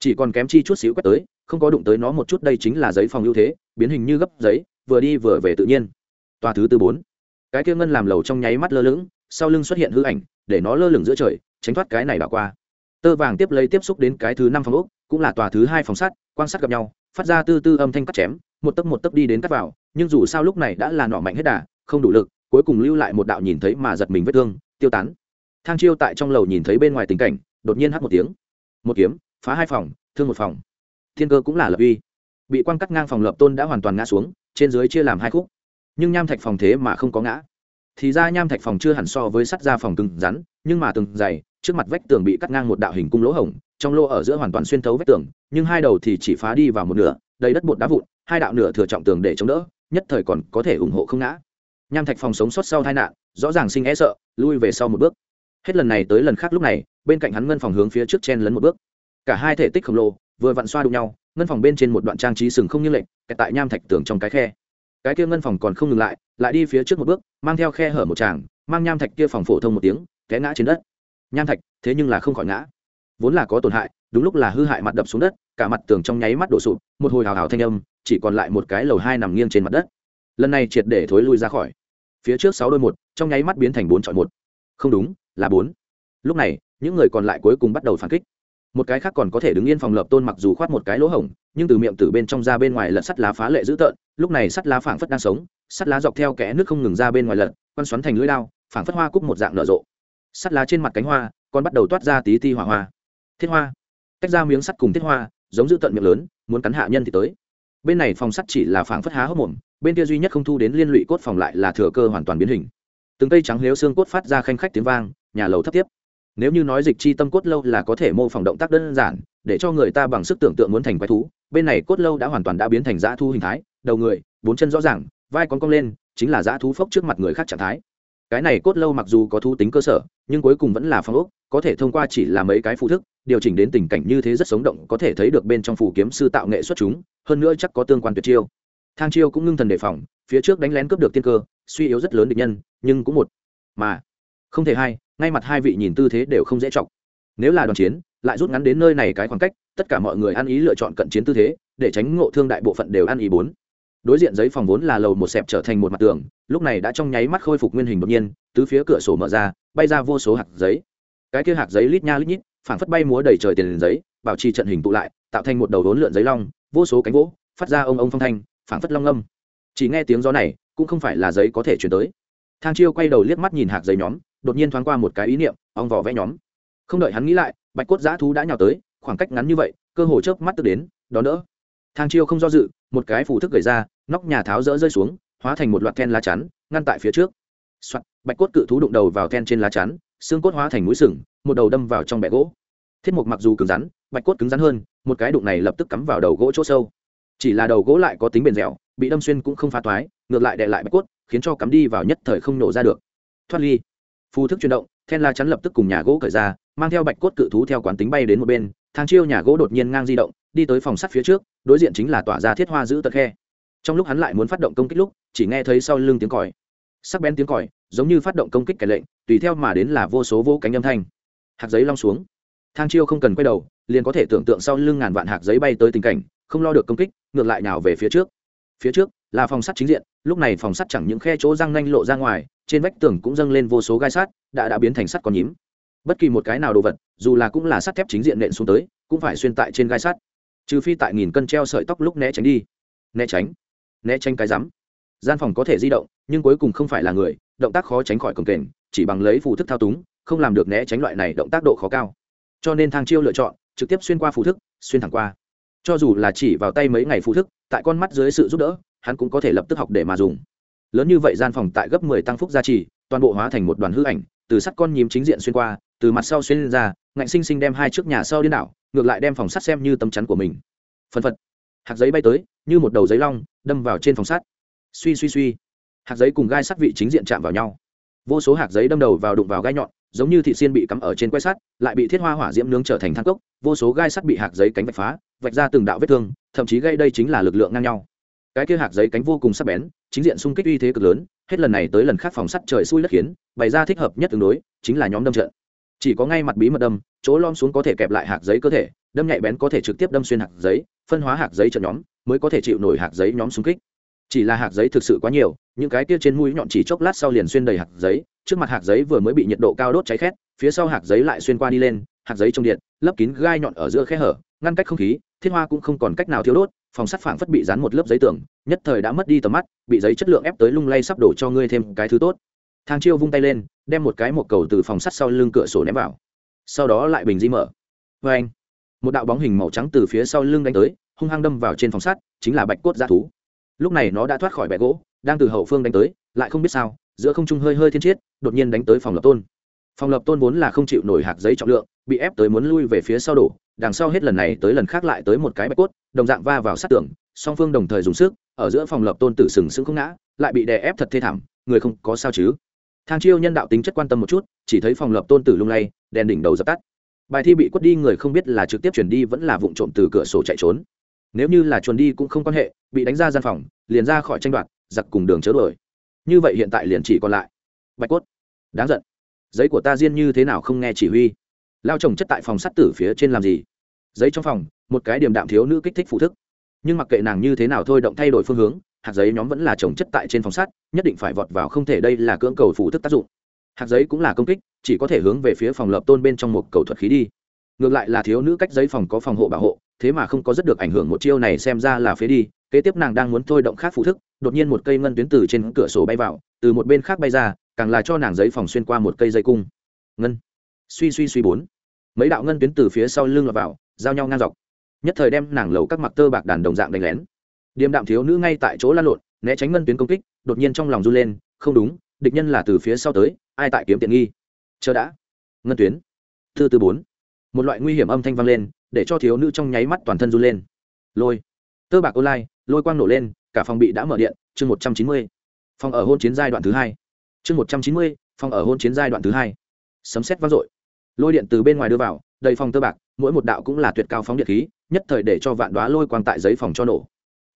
Speaker 1: Chỉ còn kém chi chút xíu quét tới, không có đụng tới nó một chút, đây chính là giấy phòng ưu thế, biến hình như gấp giấy, vừa đi vừa về tự nhiên. Tòa thứ tư bốn. Cái kia ngân làm lầu trong nháy mắt lơ lửng, sau lưng xuất hiện hư ảnh, để nó lơ lửng giữa trời, tránh thoát cái này đảo qua. Tơ vàng tiếp lấy tiếp xúc đến cái thứ năm phòng úc cũng là tòa thứ hai phòng sắt, quan sát gặp nhau, phát ra tư tư âm thanh cắt chém, một tấc một tấc đi đến cắt vào, nhưng dù sao lúc này đã là nọ mạnh hết đà, không đủ lực, cuối cùng lưu lại một đạo nhìn thấy mà giật mình vết thương, tiêu tán thang chiêu tại trong lầu nhìn thấy bên ngoài tình cảnh, đột nhiên hắt một tiếng. Một kiếm, phá hai phòng, thương một phòng. Thiên cơ cũng là lập uy. Bị quan cắt ngang phòng lập tôn đã hoàn toàn ngã xuống, trên dưới chia làm hai khúc. Nhưng nham thạch phòng thế mà không có ngã. Thì ra nham thạch phòng chưa hẳn so với sắt ra phòng cứng rắn, nhưng mà từng dày, trước mặt vách tường bị cắt ngang một đạo hình cung lỗ hổng, trong lô ở giữa hoàn toàn xuyên thấu vách tường, nhưng hai đầu thì chỉ phá đi vào một nửa, đầy đất bột đá vụn, hai đạo nửa thừa trọng tường để chống đỡ, nhất thời còn có thể ủng hộ không ngã. Nham thạch phòng sống sót sau tai nạn, rõ ràng sinh e sợ, lui về sau một bước hết lần này tới lần khác lúc này, bên cạnh hắn ngân phòng hướng phía trước chen lấn một bước. Cả hai thể tích khổng lồ, vừa vặn xoa đụng nhau, ngân phòng bên trên một đoạn trang trí sừng không như lệnh kẹt tại nham thạch tường trong cái khe. Cái kia ngân phòng còn không ngừng lại lại đi phía trước một bước, mang theo khe hở một tràng, mang nham thạch kia phòng phổ thông một tiếng, té ngã trên đất. Nham thạch, thế nhưng là không khỏi ngã. Vốn là có tổn hại, đúng lúc là hư hại mặt đập xuống đất, cả mặt tường trong nháy mắt đổ sụp, một hồi hào hào thanh âm, chỉ còn lại một cái lầu hai nằm nghiêng trên mặt đất. Lần này triệt để thối lui ra khỏi. Phía trước sáu đôi một, trong nháy mắt biến thành bốn chọn một. Không đúng là bốn. Lúc này, những người còn lại cuối cùng bắt đầu phản kích. Một cái khác còn có thể đứng yên phòng lập tôn mặc dù khoát một cái lỗ hổng, nhưng từ miệng từ bên trong ra bên ngoài lật sắt lá phá lệ dữ tợn, lúc này sắt lá phảng phất đang sống, sắt lá dọc theo kẽ nước không ngừng ra bên ngoài lật, quăn xoắn thành lưỡi lao phảng phất hoa cúc một dạng nở rộ. Sắt lá trên mặt cánh hoa còn bắt đầu toát ra tí ti hỏa hoa. Thiết hoa. Tách ra miếng sắt cùng thiết hoa, giống dữ tợn miệng lớn, muốn cắn hạ nhân thì tới. Bên này phòng sắt chỉ là phảng phất há hốc mồm, bên kia duy nhất không thu đến liên lụy cốt phòng lại là thừa cơ hoàn toàn biến hình từng cây trắng nếu xương cốt phát ra khanh khách tiếng vang, nhà lầu thấp tiếp. Nếu như nói dịch chi tâm cốt lâu là có thể mô phỏng động tác đơn giản, để cho người ta bằng sức tưởng tượng muốn thành quái thú, bên này cốt lâu đã hoàn toàn đã biến thành dã thu hình thái, đầu người, bốn chân rõ ràng, vai con cong lên, chính là dã thú phốc trước mặt người khác trạng thái. Cái này cốt lâu mặc dù có thu tính cơ sở, nhưng cuối cùng vẫn là phong ốc, có thể thông qua chỉ là mấy cái phụ thức, điều chỉnh đến tình cảnh như thế rất sống động có thể thấy được bên trong phù kiếm sư tạo nghệ xuất chúng, hơn nữa chắc có tương quan tuyệt chiêu thang chiêu cũng ngưng thần đề phòng, phía trước đánh lén cướp được tiên cơ, suy yếu rất lớn địch nhân, nhưng cũng một. Mà, không thể hai, ngay mặt hai vị nhìn tư thế đều không dễ chọc. Nếu là đoàn chiến, lại rút ngắn đến nơi này cái khoảng cách, tất cả mọi người ăn ý lựa chọn cận chiến tư thế, để tránh ngộ thương đại bộ phận đều ăn ý bốn. Đối diện giấy phòng vốn là lầu một xẹp trở thành một mặt tường, lúc này đã trong nháy mắt khôi phục nguyên hình đột nhiên, tứ phía cửa sổ mở ra, bay ra vô số hạt giấy. Cái kia hạt giấy lít nha lít nhít, phảng phất bay múa đầy trời tiền giấy, bảo trì trận hình tụ lại, tạo thành một đầu đốn lượn giấy long, vô số cánh gỗ, phát ra ông ông phong thanh phảng phất long âm. Chỉ nghe tiếng gió này cũng không phải là giấy có thể chuyển tới. Thang chiêu quay đầu liếc mắt nhìn hạt giấy nhóm đột nhiên thoáng qua một cái ý niệm ong vỏ vẽ nhóm. Không đợi hắn nghĩ lại bạch cốt giã thú đã nhào tới khoảng cách ngắn như vậy cơ hồ chớp mắt tức đến đó nữa thang chiêu không do dự một cái phủ thức gầy ra nóc nhà tháo rỡ rơi xuống hóa thành một loạt then lá chắn ngăn tại phía trước. Soạt, bạch cốt cự thú đụng đầu vào then trên lá chắn xương cốt hóa thành mũi sừng một đầu đâm vào trong bẹ gỗ. Thiết mục mặc dù cứng rắn bạch cốt cứng rắn hơn một cái đụng này lập tức cắm vào đầu gỗ chỗ sâu chỉ là đầu gỗ lại có tính bền dẻo, bị đâm xuyên cũng không phá toái ngược lại đệ lại bạch cốt, khiến cho cắm đi vào nhất thời không nổ ra được. Thoát ly. Phù thức chuyển động, then la chắn lập tức cùng nhà gỗ cởi ra, mang theo bạch cốt cự thú theo quán tính bay đến một bên, thang chiêu nhà gỗ đột nhiên ngang di động, đi tới phòng sắt phía trước, đối diện chính là tỏa ra thiết hoa giữ tật khe. Trong lúc hắn lại muốn phát động công kích lúc, chỉ nghe thấy sau lưng tiếng còi. Sắc bén tiếng còi, giống như phát động công kích kẻ lệnh, tùy theo mà đến là vô số vô cánh âm thanh. Hạt giấy long xuống. Thang chiêu không cần quay đầu, liền có thể tưởng tượng sau lưng ngàn vạn hạt giấy bay tới tình cảnh, không lo được công kích ngược lại nào về phía trước. Phía trước, là phòng sắt chính diện, lúc này phòng sắt chẳng những khe chỗ răng nanh lộ ra ngoài, trên vách tường cũng dâng lên vô số gai sắt, đã đã biến thành sắt con nhím. Bất kỳ một cái nào đồ vật, dù là cũng là sắt thép chính diện nện xuống tới, cũng phải xuyên tại trên gai sắt. Trừ phi tại nghìn cân treo sợi tóc lúc né tránh đi. Né tránh. Né tránh cái rắm. Gian phòng có thể di động, nhưng cuối cùng không phải là người, động tác khó tránh khỏi cồng kềnh, chỉ bằng lấy phù thức thao túng, không làm được né tránh loại này động tác độ khó cao. Cho nên thang chiêu lựa chọn, trực tiếp xuyên qua phù thức, xuyên thẳng qua cho dù là chỉ vào tay mấy ngày phụ thức, tại con mắt dưới sự giúp đỡ, hắn cũng có thể lập tức học để mà dùng. Lớn như vậy gian phòng tại gấp mười tăng phúc gia trì, toàn bộ hóa thành một đoàn hư ảnh, từ sắt con nhím chính diện xuyên qua, từ mặt sau xuyên lên ra, ngạnh sinh sinh đem hai trước nhà sau điên đảo, ngược lại đem phòng sắt xem như tấm chắn của mình. Phân phật. Hạt giấy bay tới, như một đầu giấy long, đâm vào trên phòng sắt. Suy suy suy. Hạt giấy cùng gai sắt vị chính diện chạm vào nhau. Vô số hạt giấy đâm đầu vào đụng vào gai nhọn giống như thị xiên bị cắm ở trên que sắt, lại bị thiết hoa hỏa diễm nướng trở thành thang cốc, vô số gai sắt bị hạt giấy cánh vạch phá, vạch ra từng đạo vết thương, thậm chí gây đây chính là lực lượng ngang nhau. Cái kia hạt giấy cánh vô cùng sắc bén, chính diện xung kích uy thế cực lớn, hết lần này tới lần khác phòng sắt trời xui đất khiến, bày ra thích hợp nhất tương đối, chính là nhóm đâm trận. Chỉ có ngay mặt bí mật đâm, chỗ lom xuống có thể kẹp lại hạt giấy cơ thể, đâm nhạy bén có thể trực tiếp đâm xuyên hạt giấy, phân hóa hạt giấy trận nhóm, mới có thể chịu nổi hạt giấy nhóm xung kích chỉ là hạt giấy thực sự quá nhiều, những cái kia trên mũi nhọn chỉ chốc lát sau liền xuyên đầy hạt giấy, trước mặt hạt giấy vừa mới bị nhiệt độ cao đốt cháy khét, phía sau hạt giấy lại xuyên qua đi lên, hạt giấy trong điện lấp kín gai nhọn ở giữa khe hở, ngăn cách không khí, thiết hoa cũng không còn cách nào thiếu đốt, phòng sắt phảng phất bị dán một lớp giấy tường, nhất thời đã mất đi tầm mắt, bị giấy chất lượng ép tới lung lay sắp đổ cho ngươi thêm cái thứ tốt. Thang chiêu vung tay lên, đem một cái một cầu từ phòng sắt sau lưng cửa sổ ném vào. Sau đó lại bình di mở. Vê anh một đạo bóng hình màu trắng từ phía sau lưng đánh tới, hung hăng đâm vào trên phòng sắt, chính là bạch cốt g thú lúc này nó đã thoát khỏi bẹ gỗ, đang từ hậu phương đánh tới, lại không biết sao, giữa không trung hơi hơi thiên chiết, đột nhiên đánh tới phòng lập tôn. Phòng lập tôn vốn là không chịu nổi hạt giấy trọng lượng, bị ép tới muốn lui về phía sau đổ, đằng sau hết lần này tới lần khác lại tới một cái bạch cốt, đồng dạng va vào sát tường, song phương đồng thời dùng sức, ở giữa phòng lập tôn tử sừng sững không ngã, lại bị đè ép thật thê thảm, người không có sao chứ. Thang chiêu nhân đạo tính chất quan tâm một chút, chỉ thấy phòng lập tôn tử lung lay, đèn đỉnh đầu dập tắt. Bài thi bị quất đi người không biết là trực tiếp chuyển đi vẫn là vụ trộm từ cửa sổ chạy trốn nếu như là chuồn đi cũng không quan hệ, bị đánh ra gian phòng, liền ra khỏi tranh đoạt, giặc cùng đường chớ đuổi. Như vậy hiện tại liền chỉ còn lại. Bạch cốt, đáng giận. Giấy của ta riêng như thế nào không nghe chỉ huy? Lao chồng chất tại phòng sắt tử phía trên làm gì? Giấy trong phòng, một cái điểm đạm thiếu nữ kích thích phụ thức. Nhưng mặc kệ nàng như thế nào thôi động thay đổi phương hướng, hạt giấy nhóm vẫn là trồng chất tại trên phòng sắt nhất định phải vọt vào không thể đây là cưỡng cầu phụ thức tác dụng. Hạt giấy cũng là công kích, chỉ có thể hướng về phía phòng lợp tôn bên trong một cầu thuật khí đi. Ngược lại là thiếu nữ cách giấy phòng có phòng hộ bảo hộ thế mà không có rất được ảnh hưởng một chiêu này xem ra là phế đi, kế tiếp nàng đang muốn thôi động khác phụ thức, đột nhiên một cây ngân tuyến từ trên cửa sổ bay vào, từ một bên khác bay ra, càng là cho nàng giấy phòng xuyên qua một cây dây cung. Ngân. Suy suy suy bốn. Mấy đạo ngân tuyến từ phía sau lưng lọt vào, giao nhau ngang dọc. Nhất thời đem nàng lầu các mặc tơ bạc đàn đồng dạng đánh lén. Điềm đạm thiếu nữ ngay tại chỗ lăn lộn, né tránh ngân tuyến công kích, đột nhiên trong lòng run lên, không đúng, địch nhân là từ phía sau tới, ai tại kiếm tiện nghi? Chờ đã. Ngân tuyến. Thư tư bốn. Một loại nguy hiểm âm thanh vang lên để cho thiếu nữ trong nháy mắt toàn thân run lên. Lôi. Tơ bạc online, lôi quang nổ lên, cả phòng bị đã mở điện, chương một trăm chín mươi. Phòng ở hôn chiến giai đoạn thứ hai. Chương một trăm chín mươi, phòng ở hôn chiến giai đoạn thứ hai. Sấm xét vang dội. Lôi điện từ bên ngoài đưa vào, đầy phòng tơ bạc, mỗi một đạo cũng là tuyệt cao phóng điện khí, nhất thời để cho vạn đoá lôi quang tại giấy phòng cho nổ.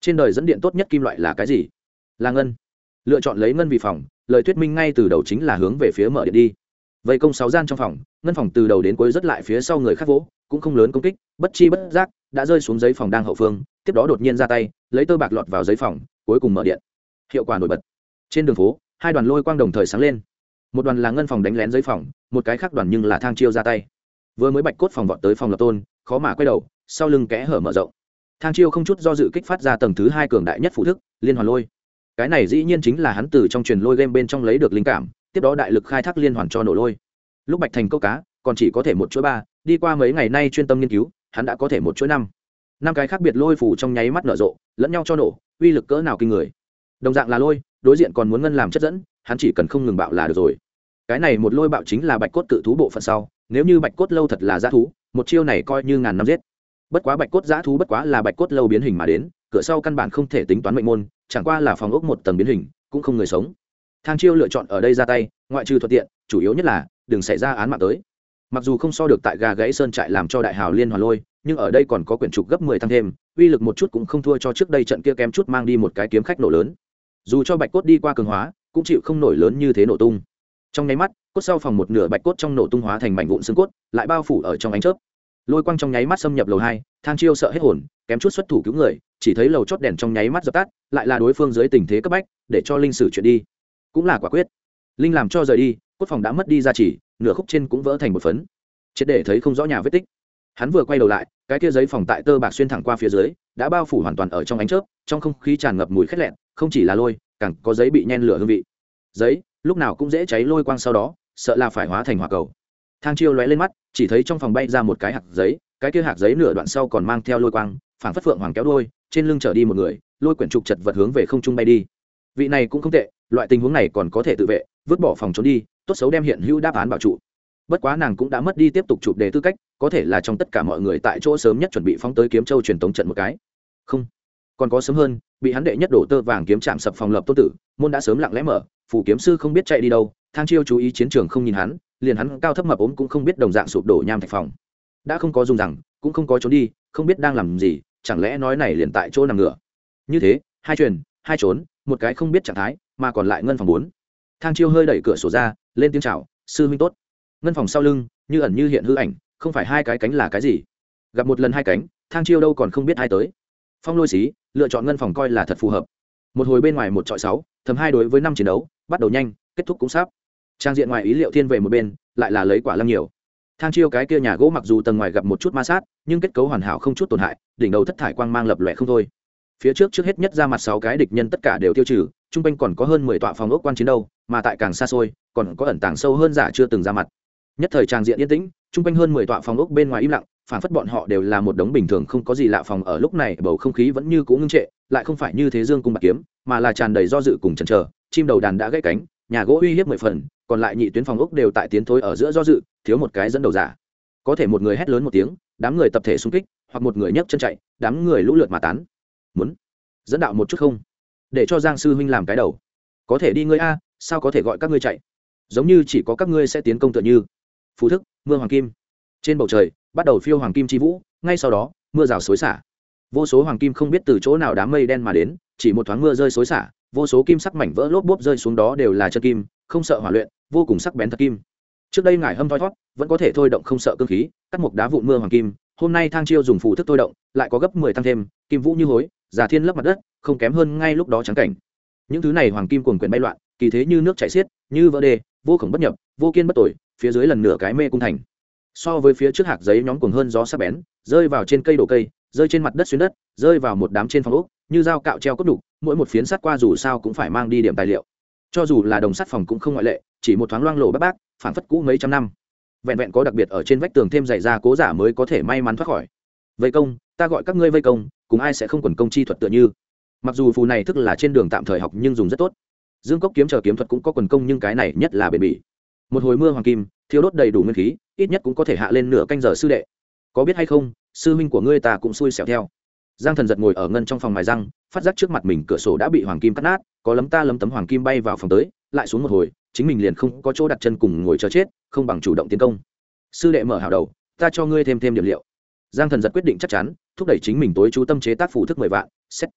Speaker 1: Trên đời dẫn điện tốt nhất kim loại là cái gì? Là ngân. Lựa chọn lấy ngân vì phòng, lời thuyết minh ngay từ đầu chính là hướng về phía mở điện đi. Vây công sáu gian trong phòng ngân phòng từ đầu đến cuối rất lại phía sau người khác vỗ, cũng không lớn công kích, bất chi bất giác, đã rơi xuống giấy phòng đang hậu phương, tiếp đó đột nhiên ra tay, lấy tơ bạc lọt vào giấy phòng, cuối cùng mở điện. Hiệu quả nổi bật. Trên đường phố, hai đoàn lôi quang đồng thời sáng lên. Một đoàn là ngân phòng đánh lén giấy phòng, một cái khác đoàn nhưng là thang chiêu ra tay. Vừa mới bạch cốt phòng vọt tới phòng lập tôn, khó mà quay đầu, sau lưng kẽ hở mở rộng. Thang chiêu không chút do dự kích phát ra tầng thứ hai cường đại nhất phụ thức, liên hoàn lôi. Cái này dĩ nhiên chính là hắn từ trong truyền lôi game bên trong lấy được linh cảm, tiếp đó đại lực khai thác liên hoàn cho nổ lôi lúc bạch thành câu cá, còn chỉ có thể một chuỗi ba, đi qua mấy ngày nay chuyên tâm nghiên cứu, hắn đã có thể một chuỗi năm. Năm cái khác biệt lôi phủ trong nháy mắt nở rộ, lẫn nhau cho nổ, uy lực cỡ nào kinh người. Đồng dạng là lôi, đối diện còn muốn ngân làm chất dẫn, hắn chỉ cần không ngừng bạo là được rồi. Cái này một lôi bạo chính là bạch cốt cự thú bộ phận sau, nếu như bạch cốt lâu thật là g thú, một chiêu này coi như ngàn năm giết. Bất quá bạch cốt g thú bất quá là bạch cốt lâu biến hình mà đến, cửa sau căn bản không thể tính toán mệnh môn, chẳng qua là phòng ốc một tầng biến hình, cũng không người sống. Thang chiêu lựa chọn ở đây ra tay, ngoại trừ thuận tiện, chủ yếu nhất là đừng xảy ra án mạng tới. Mặc dù không so được tại gà gãy sơn trại làm cho đại hào liên hoàn lôi, nhưng ở đây còn có quyển trục gấp mười thăng thêm, uy lực một chút cũng không thua cho trước đây trận kia kém chút mang đi một cái kiếm khách nổ lớn. Dù cho bạch cốt đi qua cường hóa, cũng chịu không nổi lớn như thế nổ tung. Trong nháy mắt, cốt sau phòng một nửa bạch cốt trong nổ tung hóa thành mảnh vụn xương cốt, lại bao phủ ở trong ánh chớp. Lôi quang trong nháy mắt xâm nhập lầu hai, thang chiêu sợ hết hồn, kém chút xuất thủ cứu người, chỉ thấy lầu chót đèn trong nháy mắt dập tắt, lại là đối phương dưới tình thế cấp bách, để cho linh xử chuyện đi. Cũng là quả quyết. Linh làm cho rời đi cốt phòng đã mất đi ra chỉ nửa khúc trên cũng vỡ thành một phấn. Triệt để thấy không rõ nhà vết tích. Hắn vừa quay đầu lại, cái kia giấy phòng tại tơ bạc xuyên thẳng qua phía dưới, đã bao phủ hoàn toàn ở trong ánh chớp, trong không khí tràn ngập mùi khét lẹn, không chỉ là lôi, càng có giấy bị nhen lửa hương vị. Giấy, lúc nào cũng dễ cháy lôi quang sau đó, sợ là phải hóa thành hỏa cầu. Thang chiêu lóe lên mắt, chỉ thấy trong phòng bay ra một cái hạt giấy, cái kia hạt giấy nửa đoạn sau còn mang theo lôi quang, phảng phất phượng hoàng kéo đôi, trên lưng trở đi một người, lôi quyển trục chật vật hướng về không trung bay đi. Vị này cũng không tệ, loại tình huống này còn có thể tự vệ, vứt bỏ phòng trốn đi tốt xấu đem hiện hữu đáp án bảo trụ. Bất quá nàng cũng đã mất đi tiếp tục chụp đề tư cách, có thể là trong tất cả mọi người tại chỗ sớm nhất chuẩn bị phóng tới kiếm châu truyền tống trận một cái. Không, còn có sớm hơn, bị hắn đệ nhất đổ tơ vàng kiếm chạm sập phòng lập tôn tử, môn đã sớm lặng lẽ mở, phủ kiếm sư không biết chạy đi đâu, thang chiêu chú ý chiến trường không nhìn hắn, liền hắn cao thấp mập ốm cũng không biết đồng dạng sụp đổ nham thạch phòng. Đã không có dùng rằng, cũng không có trốn đi, không biết đang làm gì, chẳng lẽ nói này liền tại chỗ nằm ngửa. Như thế, hai truyền hai trốn, một cái không biết trạng thái, mà còn lại ngân phòng bốn. Thang chiêu hơi đẩy cửa sổ ra lên tiếng chào, sư huynh tốt. Ngân phòng sau lưng, như ẩn như hiện hư ảnh, không phải hai cái cánh là cái gì? Gặp một lần hai cánh, thang chiêu đâu còn không biết ai tới. Phong lôi xí, lựa chọn ngân phòng coi là thật phù hợp. Một hồi bên ngoài một trọi sáu, thầm hai đối với năm chiến đấu, bắt đầu nhanh, kết thúc cũng sáp trang diện ngoài ý liệu thiên về một bên, lại là lấy quả lăng nhiều. Thang chiêu cái kia nhà gỗ mặc dù tầng ngoài gặp một chút ma sát, nhưng kết cấu hoàn hảo không chút tổn hại, đỉnh đầu thất thải quang mang lập lòe không thôi. Phía trước trước hết nhất ra mặt sáu cái địch nhân tất cả đều tiêu trừ chung quanh còn có hơn mười tọa phòng ốc quan chiến đâu, mà tại càng xa xôi, còn có ẩn tàng sâu hơn giả chưa từng ra mặt. Nhất thời tràng diện yên tĩnh, chung quanh hơn mười tọa phòng ốc bên ngoài im lặng, phản phất bọn họ đều là một đống bình thường không có gì lạ phòng ở lúc này, bầu không khí vẫn như cũ ngưng trệ, lại không phải như thế dương cung bạc kiếm, mà là tràn đầy do dự cùng chần chờ, chim đầu đàn đã gãy cánh, nhà gỗ uy hiếp mười phần, còn lại nhị tuyến phòng ốc đều tại tiến thối ở giữa do dự, thiếu một cái dẫn đầu giả. Có thể một người hét lớn một tiếng, đám người tập thể xung kích, hoặc một người nhấc chân chạy, đám người lũ lượt mà tán. Muốn dẫn đạo một chút không? Để cho giang sư huynh làm cái đầu. Có thể đi ngươi a, sao có thể gọi các ngươi chạy? Giống như chỉ có các ngươi sẽ tiến công tựa như. Phú thức, mưa hoàng kim. Trên bầu trời, bắt đầu phiêu hoàng kim chi vũ, ngay sau đó, mưa rào xối xả. Vô số hoàng kim không biết từ chỗ nào đám mây đen mà đến, chỉ một thoáng mưa rơi xối xả, vô số kim sắc mảnh vỡ lốp bốp rơi xuống đó đều là chân kim, không sợ hỏa luyện, vô cùng sắc bén thật kim. Trước đây ngải hâm thoi thót vẫn có thể thôi động không sợ cơ khí, cắt một đá vụn mưa hoàng kim hôm nay thang chiêu dùng phù thức thôi động, lại có gấp mười tăng thêm, kim vũ như hối, giả thiên lấp mặt đất, không kém hơn ngay lúc đó trắng cảnh. Những thứ này hoàng kim cuồng quyền bay loạn, kỳ thế như nước chảy xiết, như vỡ đê, vô khổng bất nhập, vô kiên bất tội phía dưới lần nửa cái mê cung thành. So với phía trước hạc giấy nhóm cuồng hơn gió sắc bén, rơi vào trên cây đổ cây, rơi trên mặt đất xuyên đất, rơi vào một đám trên phòng ốc, như dao cạo treo cốt đục, mỗi một phiến sắt qua dù sao cũng phải mang đi điểm tài liệu. Cho dù là đồng sắt phòng cũng không ngoại lệ, chỉ một thoáng loang lộ bác bác phản phất cũ mấy trăm năm vẹn vẹn có đặc biệt ở trên vách tường thêm dày ra cố giả mới có thể may mắn thoát khỏi. Vây công, ta gọi các ngươi vây công, cùng ai sẽ không quần công chi thuật tựa như. Mặc dù phù này thức là trên đường tạm thời học nhưng dùng rất tốt. Dương cốc kiếm chờ kiếm thuật cũng có quần công nhưng cái này nhất là bền bỉ. Một hồi mưa hoàng kim thiếu đốt đầy đủ nguyên khí, ít nhất cũng có thể hạ lên nửa canh giờ sư đệ. Có biết hay không, sư minh của ngươi ta cũng xui xẻo theo. Giang thần giật ngồi ở ngân trong phòng mài răng, phát giác trước mặt mình cửa sổ đã bị hoàng kim cắt nát, có lấm ta lấm tấm hoàng kim bay vào phòng tới, lại xuống một hồi chính mình liền không có chỗ đặt chân cùng ngồi chờ chết, không bằng chủ động tiến công. Sư đệ mở hào đầu, ta cho ngươi thêm thêm điểm liệu. Giang thần giật quyết định chắc chắn, thúc đẩy chính mình tối chú tâm chế tác phụ thức mười vạn, xét.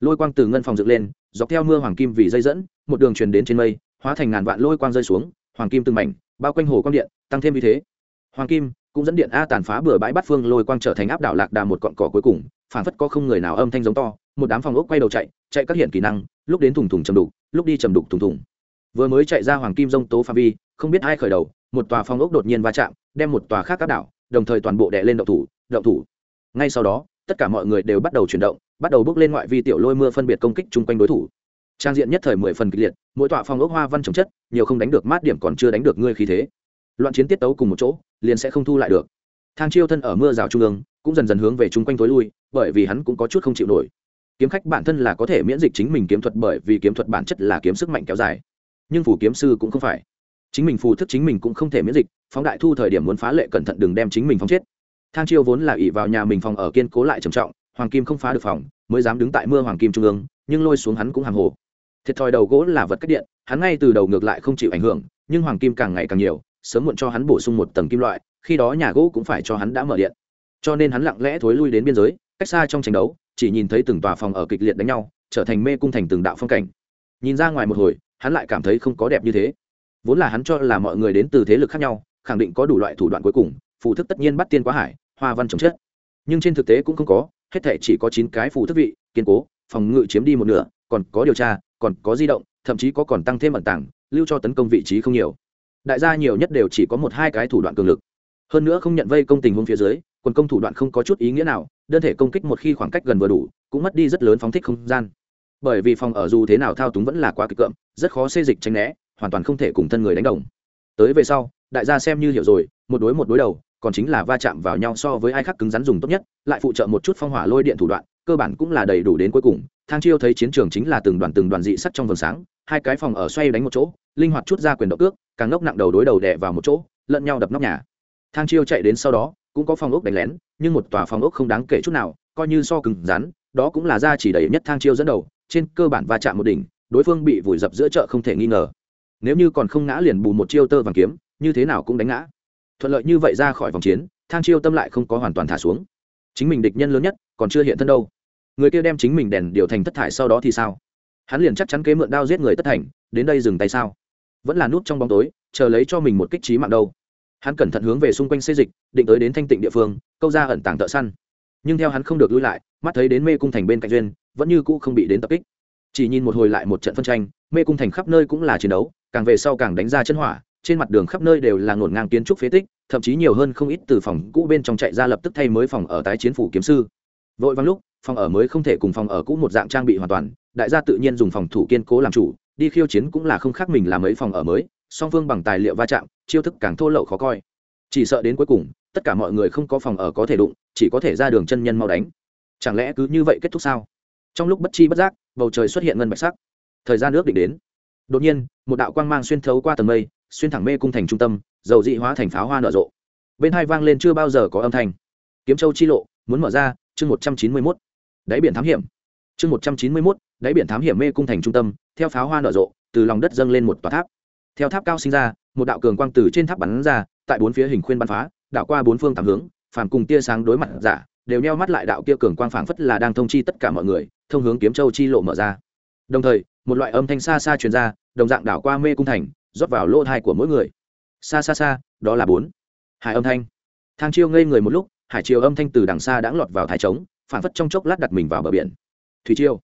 Speaker 1: Lôi quang từ ngân phòng dựng lên, dọc theo mưa hoàng kim vì dây dẫn, một đường truyền đến trên mây, hóa thành ngàn vạn lôi quang rơi xuống, hoàng kim từng mảnh, bao quanh hồ quang điện, tăng thêm như thế. Hoàng kim cũng dẫn điện a tàn phá bừa bãi bát phương, lôi quang trở thành áp đảo lạc đà một cọn cỏ cuối cùng phản phất có không người nào âm thanh giống to, một đám phòng ốc quay đầu chạy chạy các hiện kỹ năng, lúc đến thùng thùng chầm đục, lúc đi chầm đục thùng thùng vừa mới chạy ra hoàng kim dông tố pha vi, không biết ai khởi đầu, một tòa phong ốc đột nhiên va chạm, đem một tòa khác áp đảo, đồng thời toàn bộ đè lên động thủ động thủ. Ngay sau đó, tất cả mọi người đều bắt đầu chuyển động, bắt đầu bước lên ngoại vi tiểu lôi mưa phân biệt công kích chung quanh đối thủ. Trang diện nhất thời mười phần kịch liệt, mỗi tọa phong ốc hoa văn trồng chất, nhiều không đánh được mát điểm còn chưa đánh được ngươi khí thế. Loạn chiến tiết tấu cùng một chỗ, liền sẽ không thu lại được. Thang chiêu thân ở mưa rào trung ương, cũng dần dần hướng về chung quanh tối lui, bởi vì hắn cũng có chút không chịu nổi. Kiếm khách bản thân là có thể miễn dịch chính mình kiếm thuật bởi vì kiếm thuật bản chất là kiếm sức mạnh kéo dài nhưng phủ kiếm sư cũng không phải. Chính mình phù thức chính mình cũng không thể miễn dịch, phóng đại thu thời điểm muốn phá lệ cẩn thận đừng đem chính mình phóng chết. Thang chiêu vốn là ỉ vào nhà mình phòng ở kiên cố lại trầm trọng, hoàng kim không phá được phòng, mới dám đứng tại mưa hoàng kim trung ương, nhưng lôi xuống hắn cũng hàng hồ. Thiệt thòi đầu gỗ là vật cách điện, hắn ngay từ đầu ngược lại không chịu ảnh hưởng, nhưng hoàng kim càng ngày càng nhiều, sớm muộn cho hắn bổ sung một tầng kim loại, khi đó nhà gỗ cũng phải cho hắn đã mở điện. Cho nên hắn lặng lẽ thối lui đến biên giới, cách xa trong tranh đấu, chỉ nhìn thấy từng tòa phòng ở kịch liệt đánh nhau, trở thành mê cung thành từng đạo phong cảnh. Nhìn ra ngoài một hồi hắn lại cảm thấy không có đẹp như thế. Vốn là hắn cho là mọi người đến từ thế lực khác nhau, khẳng định có đủ loại thủ đoạn cuối cùng, phù thức tất nhiên bắt tiên quá hải, hoa văn chống chết. Nhưng trên thực tế cũng không có, hết thể chỉ có chín cái phù thức vị, kiên cố, phòng ngự chiếm đi một nửa, còn có điều tra, còn có di động, thậm chí có còn tăng thêm ẩn tảng lưu cho tấn công vị trí không nhiều. Đại gia nhiều nhất đều chỉ có một hai cái thủ đoạn cường lực. Hơn nữa không nhận vây công tình huống phía dưới, quần công thủ đoạn không có chút ý nghĩa nào, đơn thể công kích một khi khoảng cách gần vừa đủ, cũng mất đi rất lớn phóng thích không gian bởi vì phòng ở dù thế nào thao túng vẫn là quá kịch cợm, rất khó xê dịch tranh né, hoàn toàn không thể cùng thân người đánh đồng. Tới về sau, đại gia xem như hiểu rồi, một đối một đối đầu, còn chính là va chạm vào nhau so với ai khác cứng rắn dùng tốt nhất, lại phụ trợ một chút phong hỏa lôi điện thủ đoạn, cơ bản cũng là đầy đủ đến cuối cùng. Thang chiêu thấy chiến trường chính là từng đoàn từng đoàn dị sắt trong vườn sáng, hai cái phòng ở xoay đánh một chỗ, linh hoạt chút ra quyền động cước, càng ngốc nặng đầu đối đầu đè vào một chỗ, lẫn nhau đập nóc nhà. Thang chiêu chạy đến sau đó, cũng có phòng ốc đánh lén, nhưng một tòa phòng ốc không đáng kể chút nào, coi như so cứng rắn, đó cũng là ra chỉ đầy nhất thang chiêu dẫn đầu trên cơ bản va chạm một đỉnh, đối phương bị vùi dập giữa chợ không thể nghi ngờ. Nếu như còn không ngã liền bù một chiêu tơ vàng kiếm, như thế nào cũng đánh ngã. Thuận lợi như vậy ra khỏi vòng chiến, thang chiêu tâm lại không có hoàn toàn thả xuống. Chính mình địch nhân lớn nhất, còn chưa hiện thân đâu. Người kia đem chính mình đèn điều thành thất thải sau đó thì sao? Hắn liền chắc chắn kế mượn đao giết người tất thành, đến đây dừng tay sao? Vẫn là nút trong bóng tối, chờ lấy cho mình một kích trí mạng đâu. Hắn cẩn thận hướng về xung quanh xây dịch, định tới đến thanh tịnh địa phương, câu ra ẩn tàng thợ săn. Nhưng theo hắn không được lui lại, mắt thấy đến mê cung thành bên cạnh duyên vẫn như cũ không bị đến tập kích. Chỉ nhìn một hồi lại một trận phân tranh, mê cung thành khắp nơi cũng là chiến đấu, càng về sau càng đánh ra chân hỏa, trên mặt đường khắp nơi đều là ngổn ngang kiến trúc phế tích, thậm chí nhiều hơn không ít từ phòng cũ bên trong chạy ra lập tức thay mới phòng ở tái chiến phủ kiếm sư. Vội vắng lúc, phòng ở mới không thể cùng phòng ở cũ một dạng trang bị hoàn toàn, đại gia tự nhiên dùng phòng thủ kiên cố làm chủ, đi khiêu chiến cũng là không khác mình làm mấy phòng ở mới, song phương bằng tài liệu va chạm, chiêu thức càng thô lậu khó coi. Chỉ sợ đến cuối cùng, tất cả mọi người không có phòng ở có thể đụng, chỉ có thể ra đường chân nhân mau đánh. Chẳng lẽ cứ như vậy kết thúc sao? Trong lúc bất chi bất giác, bầu trời xuất hiện ngân bạch sắc. Thời gian nước định đến. Đột nhiên, một đạo quang mang xuyên thấu qua tầng mây, xuyên thẳng mê cung thành trung tâm, dầu dị hóa thành pháo hoa nở rộ. Bên hai vang lên chưa bao giờ có âm thanh. Kiếm châu chi lộ, muốn mở ra, chương một trăm chín mươi mốt. Đáy biển thám hiểm. Chương một trăm chín mươi mốt, đáy biển thám hiểm mê cung thành trung tâm, theo pháo hoa nở rộ, từ lòng đất dâng lên một tòa tháp. Theo tháp cao sinh ra, một đạo cường quang từ trên tháp bắn ra, tại bốn phía hình khuyên bắn phá đạo qua bốn phương tám hướng phản cùng tia sáng đối mặt giả đều neo mắt lại đạo kia cường quang phảng phất là đang thông chi tất cả mọi người, thông hướng kiếm châu chi lộ mở ra. Đồng thời, một loại âm thanh xa xa truyền ra, đồng dạng đảo qua mê cung thành, rót vào lỗ thai của mỗi người. Xa xa xa, đó là bốn. Hải âm thanh. Thang chiêu ngây người một lúc, hải chiều âm thanh từ đằng xa đã lọt vào thái trống, phảng phất trong chốc lát đặt mình vào bờ biển. Thủy chiêu.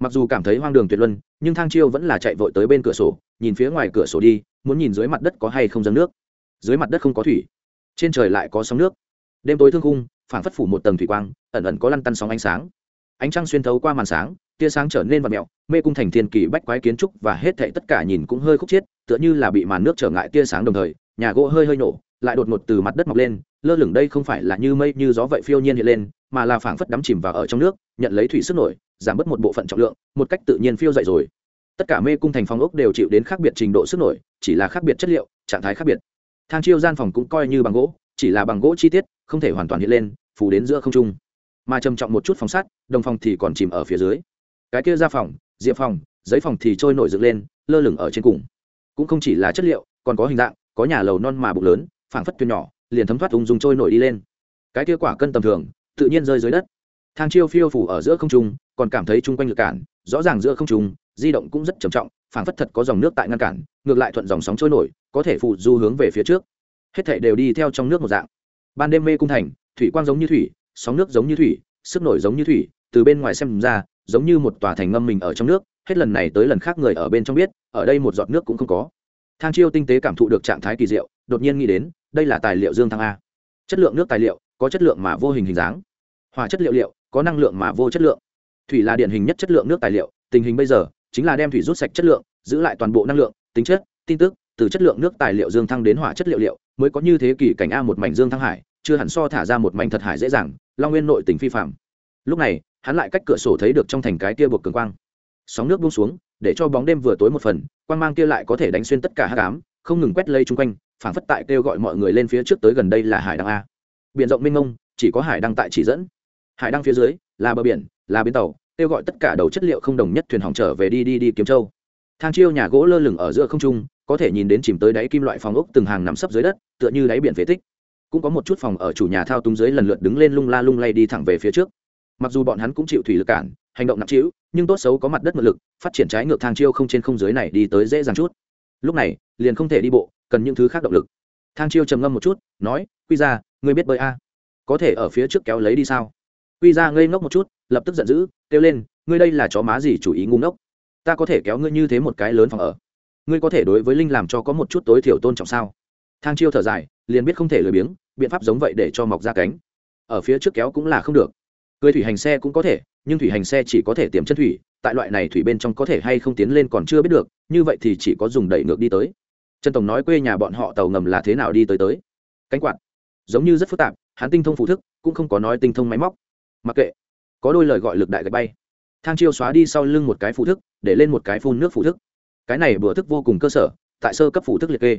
Speaker 1: Mặc dù cảm thấy hoang đường tuyệt luân, nhưng thang chiêu vẫn là chạy vội tới bên cửa sổ, nhìn phía ngoài cửa sổ đi, muốn nhìn dưới mặt đất có hay không dâng nước. Dưới mặt đất không có thủy. Trên trời lại có sóng nước. Đêm tối thương khung phảng phất phủ một tầng thủy quang, ẩn ẩn có lăn tăn sóng ánh sáng. Ánh trăng xuyên thấu qua màn sáng, tia sáng trở nên vật mẹo mê cung thành thiên kỳ bách quái kiến trúc và hết thệ tất cả nhìn cũng hơi khúc chiết, tựa như là bị màn nước trở ngại tia sáng đồng thời, nhà gỗ hơi hơi nổ, lại đột ngột từ mặt đất mọc lên, lơ lửng đây không phải là như mây như gió vậy phiêu nhiên hiện lên, mà là phảng phất đắm chìm vào ở trong nước, nhận lấy thủy sức nổi, giảm bớt một bộ phận trọng lượng, một cách tự nhiên phiêu dậy rồi. Tất cả mê cung thành phong ốc đều chịu đến khác biệt trình độ sức nổi, chỉ là khác biệt chất liệu, trạng thái khác biệt. Thang chiêu gian phòng cũng coi như bằng gỗ, chỉ là bằng gỗ chi tiết không thể hoàn toàn hiện lên phủ đến giữa không trung. Mà trầm trọng một chút phòng sắt, đồng phòng thì còn chìm ở phía dưới. Cái kia ra phòng, diệp phòng, giấy phòng thì trôi nổi dựng lên, lơ lửng ở trên cùng. Cũng không chỉ là chất liệu, còn có hình dạng, có nhà lầu non mà bụng lớn, phảng phất thuyền nhỏ, liền thấm thoát ung dung trôi nổi đi lên. Cái kia quả cân tầm thường, tự nhiên rơi dưới đất. Thang chiêu phiêu phủ ở giữa không trung, còn cảm thấy chung quanh lực cản, rõ ràng giữa không trung, di động cũng rất trầm trọng, phảng phất thật có dòng nước tại ngăn cản, ngược lại thuận dòng sóng trôi nổi, có thể phụ du hướng về phía trước. Hết thảy đều đi theo trong nước một dạng ban đêm mê cung thành, thủy quang giống như thủy, sóng nước giống như thủy, sức nổi giống như thủy, từ bên ngoài xem ra, giống như một tòa thành ngâm mình ở trong nước, hết lần này tới lần khác người ở bên trong biết, ở đây một giọt nước cũng không có. Thang chiêu tinh tế cảm thụ được trạng thái kỳ diệu, đột nhiên nghĩ đến, đây là tài liệu dương thăng a. Chất lượng nước tài liệu, có chất lượng mà vô hình hình dáng. Hòa chất liệu liệu, có năng lượng mà vô chất lượng. Thủy là điển hình nhất chất lượng nước tài liệu, tình hình bây giờ, chính là đem thủy rút sạch chất lượng, giữ lại toàn bộ năng lượng, tính chất, tin tức, từ chất lượng nước tài liệu dương thăng đến hỏa chất liệu liệu, mới có như thế kỷ cảnh a một mảnh dương thăng hải chưa hẳn so thả ra một mảnh thật hải dễ dàng, long nguyên nội tỉnh phi phạm. Lúc này, hắn lại cách cửa sổ thấy được trong thành cái kia buộc cường quang. Sóng nước buông xuống, để cho bóng đêm vừa tối một phần, quang mang kia lại có thể đánh xuyên tất cả hát cám không ngừng quét lây chung quanh, phảng phất tại kêu gọi mọi người lên phía trước tới gần đây là hải đăng a. Biển rộng mênh mông, chỉ có hải đăng tại chỉ dẫn. Hải đăng phía dưới, là bờ biển, là bến tàu, kêu gọi tất cả đầu chất liệu không đồng nhất thuyền hỏng trở về đi đi đi kiếm châu. Thang chiêu nhà gỗ lơ lửng ở giữa không trung, có thể nhìn đến chìm tới đáy kim loại phòng ốc từng hàng nằm sấp dưới đất, tựa như đáy biển phế tích cũng có một chút phòng ở chủ nhà thao túng dưới lần lượt đứng lên lung la lung lay đi thẳng về phía trước. Mặc dù bọn hắn cũng chịu thủy lực cản, hành động nặng trĩu, nhưng tốt xấu có mặt đất mượn lực, phát triển trái ngược thang chiêu không trên không dưới này đi tới dễ dàng chút. Lúc này, liền không thể đi bộ, cần những thứ khác động lực. Thang chiêu trầm ngâm một chút, nói, quy ra ngươi biết bơi a? Có thể ở phía trước kéo lấy đi sao? Quy ra ngây ngốc một chút, lập tức giận dữ, kêu lên, ngươi đây là chó má gì chủ ý ngu ngốc? Ta có thể kéo ngươi như thế một cái lớn phòng ở. Ngươi có thể đối với linh làm cho có một chút tối thiểu tôn trọng sao? Thang chiêu thở dài, liền biết không thể lười biếng, biện pháp giống vậy để cho mọc ra cánh. Ở phía trước kéo cũng là không được. Cưới thủy hành xe cũng có thể, nhưng thủy hành xe chỉ có thể tiềm chân thủy, tại loại này thủy bên trong có thể hay không tiến lên còn chưa biết được, như vậy thì chỉ có dùng đẩy ngược đi tới. Trần tổng nói quê nhà bọn họ tàu ngầm là thế nào đi tới tới. Cánh quạt. Giống như rất phức tạp, hắn tinh thông phụ thức, cũng không có nói tinh thông máy móc. Mặc kệ. Có đôi lời gọi lực đại gạch bay. Thang chiêu xóa đi sau lưng một cái phụ thức, để lên một cái phun nước phụ thức. Cái này bữa thức vô cùng cơ sở, tại sơ cấp phụ thức liệt kê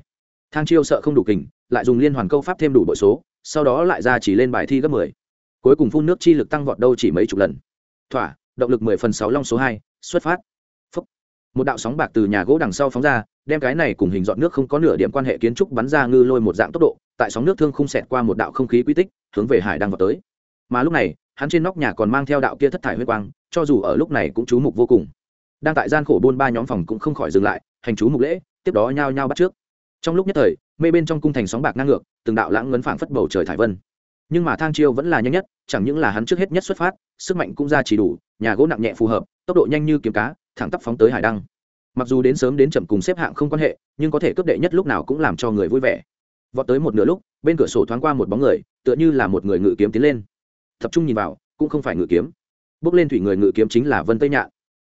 Speaker 1: thang chiêu sợ không đủ kình, lại dùng liên hoàn câu pháp thêm đủ bội số, sau đó lại ra chỉ lên bài thi gấp mười. Cuối cùng phun nước chi lực tăng vọt đâu chỉ mấy chục lần. Thỏa, động lực mười phần sáu long số hai, xuất phát. Phúc. một đạo sóng bạc từ nhà gỗ đằng sau phóng ra, đem cái này cùng hình dọn nước không có nửa điểm quan hệ kiến trúc bắn ra ngư lôi một dạng tốc độ, tại sóng nước thương không xẹt qua một đạo không khí quy tích, hướng về hải đang vào tới. Mà lúc này, hắn trên nóc nhà còn mang theo đạo kia thất thải huyết quang, cho dù ở lúc này cũng chú mục vô cùng. Đang tại gian khổ buôn ba nhóm phòng cũng không khỏi dừng lại, hành chú mục lễ, tiếp đó nhao nhao bắt trước trong lúc nhất thời mê bên trong cung thành sóng bạc ngang ngược, từng đạo lãng ngấn phảng phất bầu trời thải vân. Nhưng mà thang chiêu vẫn là nhanh nhất, chẳng những là hắn trước hết nhất xuất phát, sức mạnh cũng ra chỉ đủ, nhà gỗ nặng nhẹ phù hợp, tốc độ nhanh như kiếm cá, thẳng tắp phóng tới hải đăng. Mặc dù đến sớm đến chậm cùng xếp hạng không quan hệ, nhưng có thể cướp đệ nhất lúc nào cũng làm cho người vui vẻ. Vọt tới một nửa lúc, bên cửa sổ thoáng qua một bóng người, tựa như là một người ngự kiếm tiến lên. Tập trung nhìn vào, cũng không phải ngự kiếm. Bước lên thủy người ngự kiếm chính là vân tây nhạn.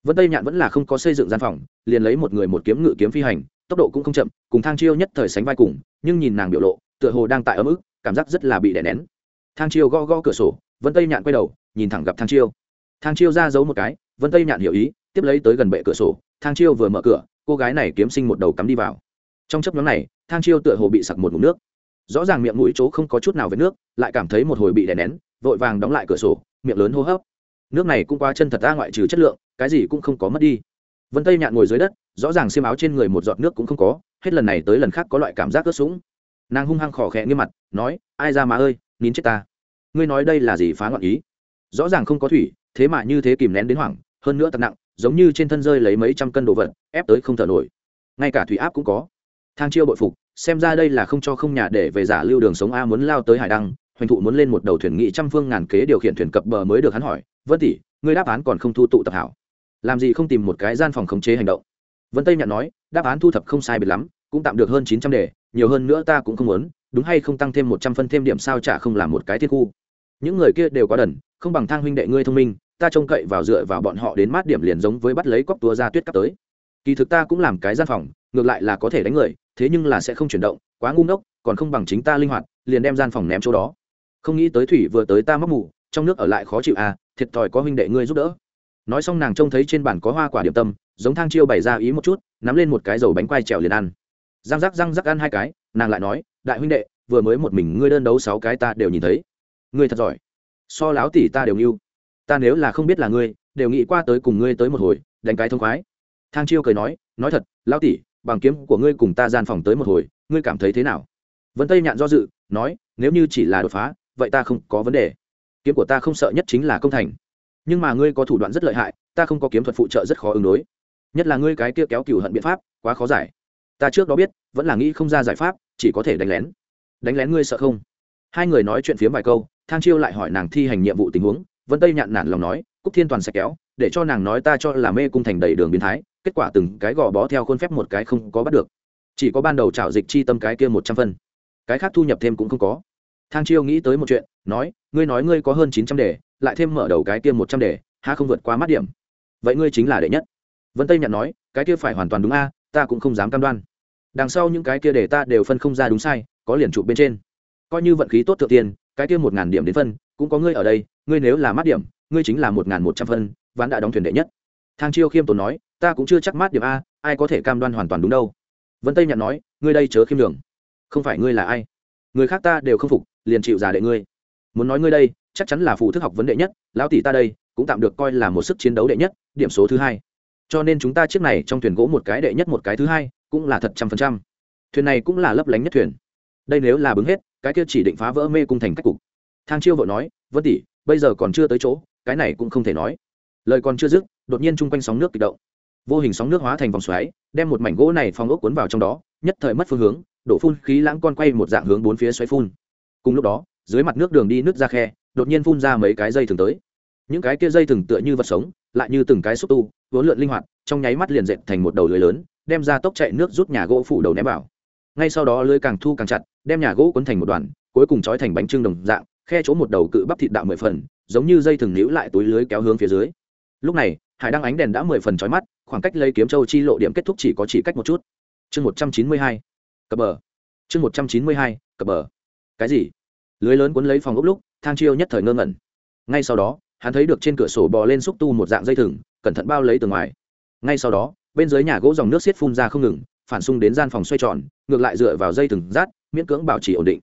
Speaker 1: Vân tây nhạn vẫn là không có xây dựng gian phòng, liền lấy một người một kiếm ngự kiếm phi hành tốc độ cũng không chậm, cùng thang chiêu nhất thời sánh vai cùng, nhưng nhìn nàng biểu lộ, tựa hồ đang tại ấm ức, cảm giác rất là bị đè nén. Thang chiêu gõ gõ cửa sổ, vân tây nhạn quay đầu, nhìn thẳng gặp thang chiêu. Thang chiêu ra giấu một cái, vân tây nhạn hiểu ý, tiếp lấy tới gần bệ cửa sổ, thang chiêu vừa mở cửa, cô gái này kiếm sinh một đầu cắm đi vào. Trong chấp nhóm này, thang chiêu tựa hồ bị sặc một ngụm nước. Rõ ràng miệng mũi chỗ không có chút nào về nước, lại cảm thấy một hồi bị đè nén, vội vàng đóng lại cửa sổ, miệng lớn hô hấp. Nước này cũng qua chân thật ra ngoại trừ chất lượng, cái gì cũng không có mất đi. Vân tây nhạn ngồi dưới đất rõ ràng xiêm áo trên người một giọt nước cũng không có, hết lần này tới lần khác có loại cảm giác ướt sũng. Nàng hung hăng khỏ khẽ nghiêm mặt, nói, ai ra má ơi, nín chết ta. Ngươi nói đây là gì phá ngọn ý? Rõ ràng không có thủy, thế mà như thế kìm nén đến hoảng, hơn nữa tật nặng, giống như trên thân rơi lấy mấy trăm cân đồ vật, ép tới không thở nổi. Ngay cả thủy áp cũng có. Thang chiêu bội phục, xem ra đây là không cho không nhà để về giả lưu đường sống a muốn lao tới hải đăng, hoành thụ muốn lên một đầu thuyền nghị trăm phương ngàn kế điều khiển thuyền cập bờ mới được hắn hỏi, vân tỷ, ngươi đáp án còn không thu tụ tập hảo. Làm gì không tìm một cái gian phòng khống chế hành động? Vân tây nhạn nói, đáp án thu thập không sai biệt lắm, cũng tạm được hơn chín trăm đề, nhiều hơn nữa ta cũng không muốn, đúng hay không tăng thêm một trăm phân thêm điểm sao chả không làm một cái thiên khu. Những người kia đều có đần, không bằng thang huynh đệ ngươi thông minh, ta trông cậy vào dựa vào bọn họ đến mát điểm liền giống với bắt lấy cóc tua ra tuyết cắp tới. Kỳ thực ta cũng làm cái gian phòng, ngược lại là có thể đánh người, thế nhưng là sẽ không chuyển động, quá ngu ngốc, còn không bằng chính ta linh hoạt, liền đem gian phòng ném chỗ đó. Không nghĩ tới thủy vừa tới ta mắc mù, trong nước ở lại khó chịu à thiệt thòi có huynh đệ ngươi giúp đỡ. Nói xong nàng trông thấy trên bàn có hoa quả điểm tâm giống thang chiêu bày ra ý một chút, nắm lên một cái dầu bánh quai trèo liền ăn. Răng rắc răng rắc ăn hai cái, nàng lại nói, đại huynh đệ, vừa mới một mình ngươi đơn đấu sáu cái ta đều nhìn thấy. Ngươi thật giỏi. So láo tỷ ta đều nghiêu ta nếu là không biết là ngươi, đều nghĩ qua tới cùng ngươi tới một hồi, đánh cái thông khoái. Thang chiêu cười nói nói thật lão tỷ bằng kiếm của ngươi cùng ta gian phòng tới một hồi, ngươi cảm thấy thế nào? Vân tây nhạn do dự, nói, nếu như chỉ là đột phá, vậy ta không có vấn đề. Kiếm của ta không sợ nhất chính là công thành. Nhưng mà ngươi có thủ đoạn rất lợi hại, ta không có kiếm thuật phụ trợ rất khó ứng đối nhất là ngươi cái kia kéo cửu hận biện pháp, quá khó giải. Ta trước đó biết, vẫn là nghĩ không ra giải pháp, chỉ có thể đánh lén. Đánh lén ngươi sợ không? Hai người nói chuyện phía vài câu, thang chiêu lại hỏi nàng thi hành nhiệm vụ tình huống, vân tây nhạn nản lòng nói, cúc thiên toàn sẽ kéo, để cho nàng nói ta cho là mê cung thành đầy đường biến thái, kết quả từng cái gò bó theo khuôn phép một cái không có bắt được. Chỉ có ban đầu trào dịch chi tâm cái kia một trăm phân. Cái khác thu nhập thêm cũng không có. Thang chiêu nghĩ tới một chuyện, nói, ngươi nói ngươi có hơn chín trăm đề, lại thêm mở đầu cái kia một trăm đề ha không vượt qua mắt điểm. Vậy ngươi chính là đệ nhất vân tây nhận nói, cái kia phải hoàn toàn đúng a, ta cũng không dám cam đoan. Đằng sau những cái kia để ta đều phân không ra đúng sai, có liền trụ bên trên. Coi như vận khí tốt thượng tiên cái kia một ngàn điểm đến phân, cũng có ngươi ở đây, ngươi nếu là mát điểm, ngươi chính là một ngàn một trăm phân, ván đã đóng thuyền đệ nhất. Thang chiêu khiêm tốn nói, ta cũng chưa chắc mát điểm a, ai có thể cam đoan hoàn toàn đúng đâu. Vân tây nhận nói, ngươi đây chớ khiêm đường không phải ngươi là ai? Người khác ta đều không phục, liền chịu giả đệ ngươi. Muốn nói ngươi đây, chắc chắn là phụ thức học vấn đệ nhất, lão tỷ ta đây, cũng tạm được coi là một sức chiến đấu đệ nhất, điểm số thứ hai cho nên chúng ta chiếc này trong thuyền gỗ một cái đệ nhất một cái thứ hai, cũng là thật trăm phần trăm. Thuyền này cũng là lấp lánh nhất thuyền. Đây nếu là bứng hết, cái kia chỉ định phá vỡ mê cung thành cách cục. Thang chiêu vợ nói, vân tỷ, bây giờ còn chưa tới chỗ, cái này cũng không thể nói. Lời còn chưa dứt, đột nhiên chung quanh sóng nước kịch động. Vô hình sóng nước hóa thành vòng xoáy, đem một mảnh gỗ này phong ốc cuốn vào trong đó, nhất thời mất phương hướng, đổ phun khí lãng con quay một dạng hướng bốn phía xoáy phun. Cùng lúc đó, dưới mặt nước đường đi nước ra khe, đột nhiên phun ra mấy cái dây thừng tới. Những cái kia dây thừng tựa như vật sống lại như từng cái xúc tu, vốn lượn linh hoạt, trong nháy mắt liền dệt thành một đầu lưới lớn, đem ra tốc chạy nước rút nhà gỗ phủ đầu ném vào. Ngay sau đó lưới càng thu càng chặt, đem nhà gỗ cuốn thành một đoàn, cuối cùng trói thành bánh trưng đồng dạng, khe chỗ một đầu cự bắp thịt đạo mười phần, giống như dây thừng níu lại túi lưới kéo hướng phía dưới. Lúc này, hải đăng ánh đèn đã mười phần trói mắt, khoảng cách lấy kiếm châu chi lộ điểm kết thúc chỉ có chỉ cách một chút. Chương một trăm chín mươi hai, cập bờ. Chương một trăm chín mươi hai, cập bờ. Cái gì? Lưới lớn cuốn lấy phòng ốc lúc, thang chiêu nhất thời ngơ ngẩn. Ngay sau đó hắn thấy được trên cửa sổ bò lên xúc tu một dạng dây thừng, cẩn thận bao lấy từ ngoài. Ngay sau đó, bên dưới nhà gỗ dòng nước xiết phun ra không ngừng, phản xung đến gian phòng xoay tròn, ngược lại dựa vào dây thừng rát, miễn cưỡng bảo trì ổn định.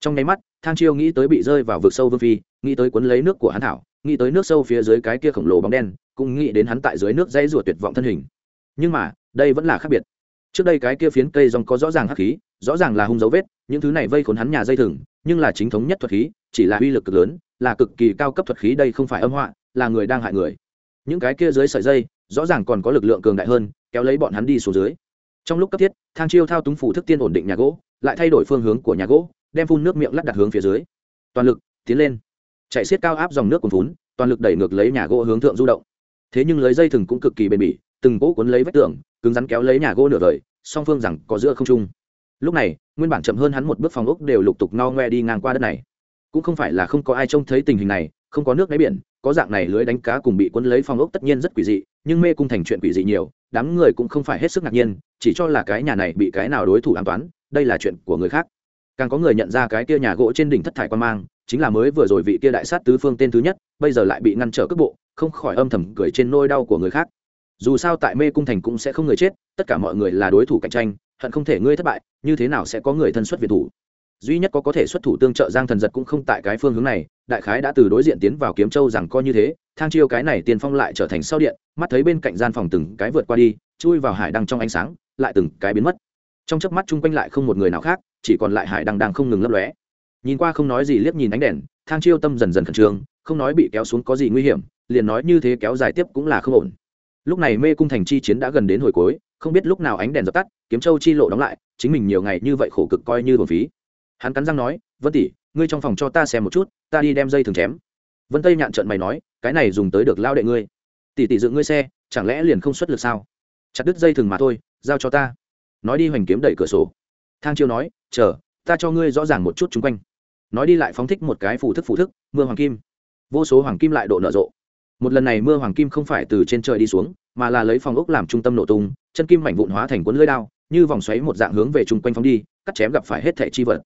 Speaker 1: Trong nháy mắt, thang chiêu nghĩ tới bị rơi vào vực sâu vương phi, nghĩ tới cuốn lấy nước của hắn thảo, nghĩ tới nước sâu phía dưới cái kia khổng lồ bóng đen, cũng nghĩ đến hắn tại dưới nước dãy ruột tuyệt vọng thân hình. Nhưng mà, đây vẫn là khác biệt. Trước đây cái kia phiến cây dòng có rõ ràng hắc khí, rõ ràng là hung dấu vết, những thứ này vây khốn hắn nhà dây thừng, nhưng là chính thống nhất thuật khí, chỉ là uy lực cực lớn là cực kỳ cao cấp thuật khí đây không phải âm họa, là người đang hại người. Những cái kia dưới sợi dây, rõ ràng còn có lực lượng cường đại hơn, kéo lấy bọn hắn đi xuống dưới. Trong lúc cấp thiết, thang chiêu thao túng phủ thức tiên ổn định nhà gỗ, lại thay đổi phương hướng của nhà gỗ, đem phun nước miệng lắp đặt hướng phía dưới. Toàn lực, tiến lên. Chạy xiết cao áp dòng nước cuồn vốn toàn lực đẩy ngược lấy nhà gỗ hướng thượng du động. Thế nhưng lưới dây thừng cũng cực kỳ bền bỉ, từng gỗ cuốn lấy vách tường, cứng rắn kéo lấy nhà gỗ nửa đời song phương rằng có giữa không trung. Lúc này, nguyên bản chậm hơn hắn một bước phòng ốc đều lục tục no ngoe đi ngang qua đất này cũng không phải là không có ai trông thấy tình hình này, không có nước đáy biển, có dạng này lưới đánh cá cùng bị cuốn lấy phong ốc tất nhiên rất quỷ dị, nhưng mê cung thành chuyện quỷ dị nhiều, đám người cũng không phải hết sức ngạc nhiên, chỉ cho là cái nhà này bị cái nào đối thủ an toán đây là chuyện của người khác. Càng có người nhận ra cái kia nhà gỗ trên đỉnh thất thải quan mang, chính là mới vừa rồi vị kia đại sát tứ phương tên thứ nhất, bây giờ lại bị ngăn trở cước bộ, không khỏi âm thầm cười trên nôi đau của người khác. Dù sao tại mê cung thành cũng sẽ không người chết, tất cả mọi người là đối thủ cạnh tranh, hận không thể ngươi thất bại, như thế nào sẽ có người thân xuất việt thủ? Duy nhất có có thể xuất thủ tương trợ giang thần giật cũng không tại cái phương hướng này, đại khái đã từ đối diện tiến vào kiếm châu rằng coi như thế, thang chiêu cái này tiền phong lại trở thành sau điện, mắt thấy bên cạnh gian phòng từng cái vượt qua đi, chui vào hải đăng trong ánh sáng, lại từng cái biến mất. Trong chớp mắt chung quanh lại không một người nào khác, chỉ còn lại hải đăng đang không ngừng lấp lóe. Nhìn qua không nói gì liếc nhìn ánh đèn, thang chiêu tâm dần dần khẩn trương, không nói bị kéo xuống có gì nguy hiểm, liền nói như thế kéo dài tiếp cũng là không ổn. Lúc này mê cung thành chi chiến đã gần đến hồi cuối, không biết lúc nào ánh đèn dập tắt, kiếm châu chi lộ đóng lại, chính mình nhiều ngày như vậy khổ cực coi như thuần phí hắn cắn răng nói, vân tỷ, ngươi trong phòng cho ta xem một chút, ta đi đem dây thường chém. Vân tây nhạn trận mày nói, cái này dùng tới được lao đệ ngươi. Tỷ tỷ dựng ngươi xe, chẳng lẽ liền không xuất lực sao? Chặt đứt dây thừng mà thôi, giao cho ta. Nói đi hoành kiếm đẩy cửa sổ. Thang chiêu nói, chờ, ta cho ngươi rõ ràng một chút chung quanh. Nói đi lại phóng thích một cái phủ thức phủ thức, mưa hoàng kim. Vô số hoàng kim lại độ nở rộ. Một lần này mưa hoàng kim không phải từ trên trời đi xuống, mà là lấy phòng ốc làm trung tâm nổ tung, chân kim mảnh vụn hóa thành cuốn lưới đao, như vòng xoáy một dạng hướng về chung quanh phóng đi, cắt chém gặp phải hết thẻ chi vật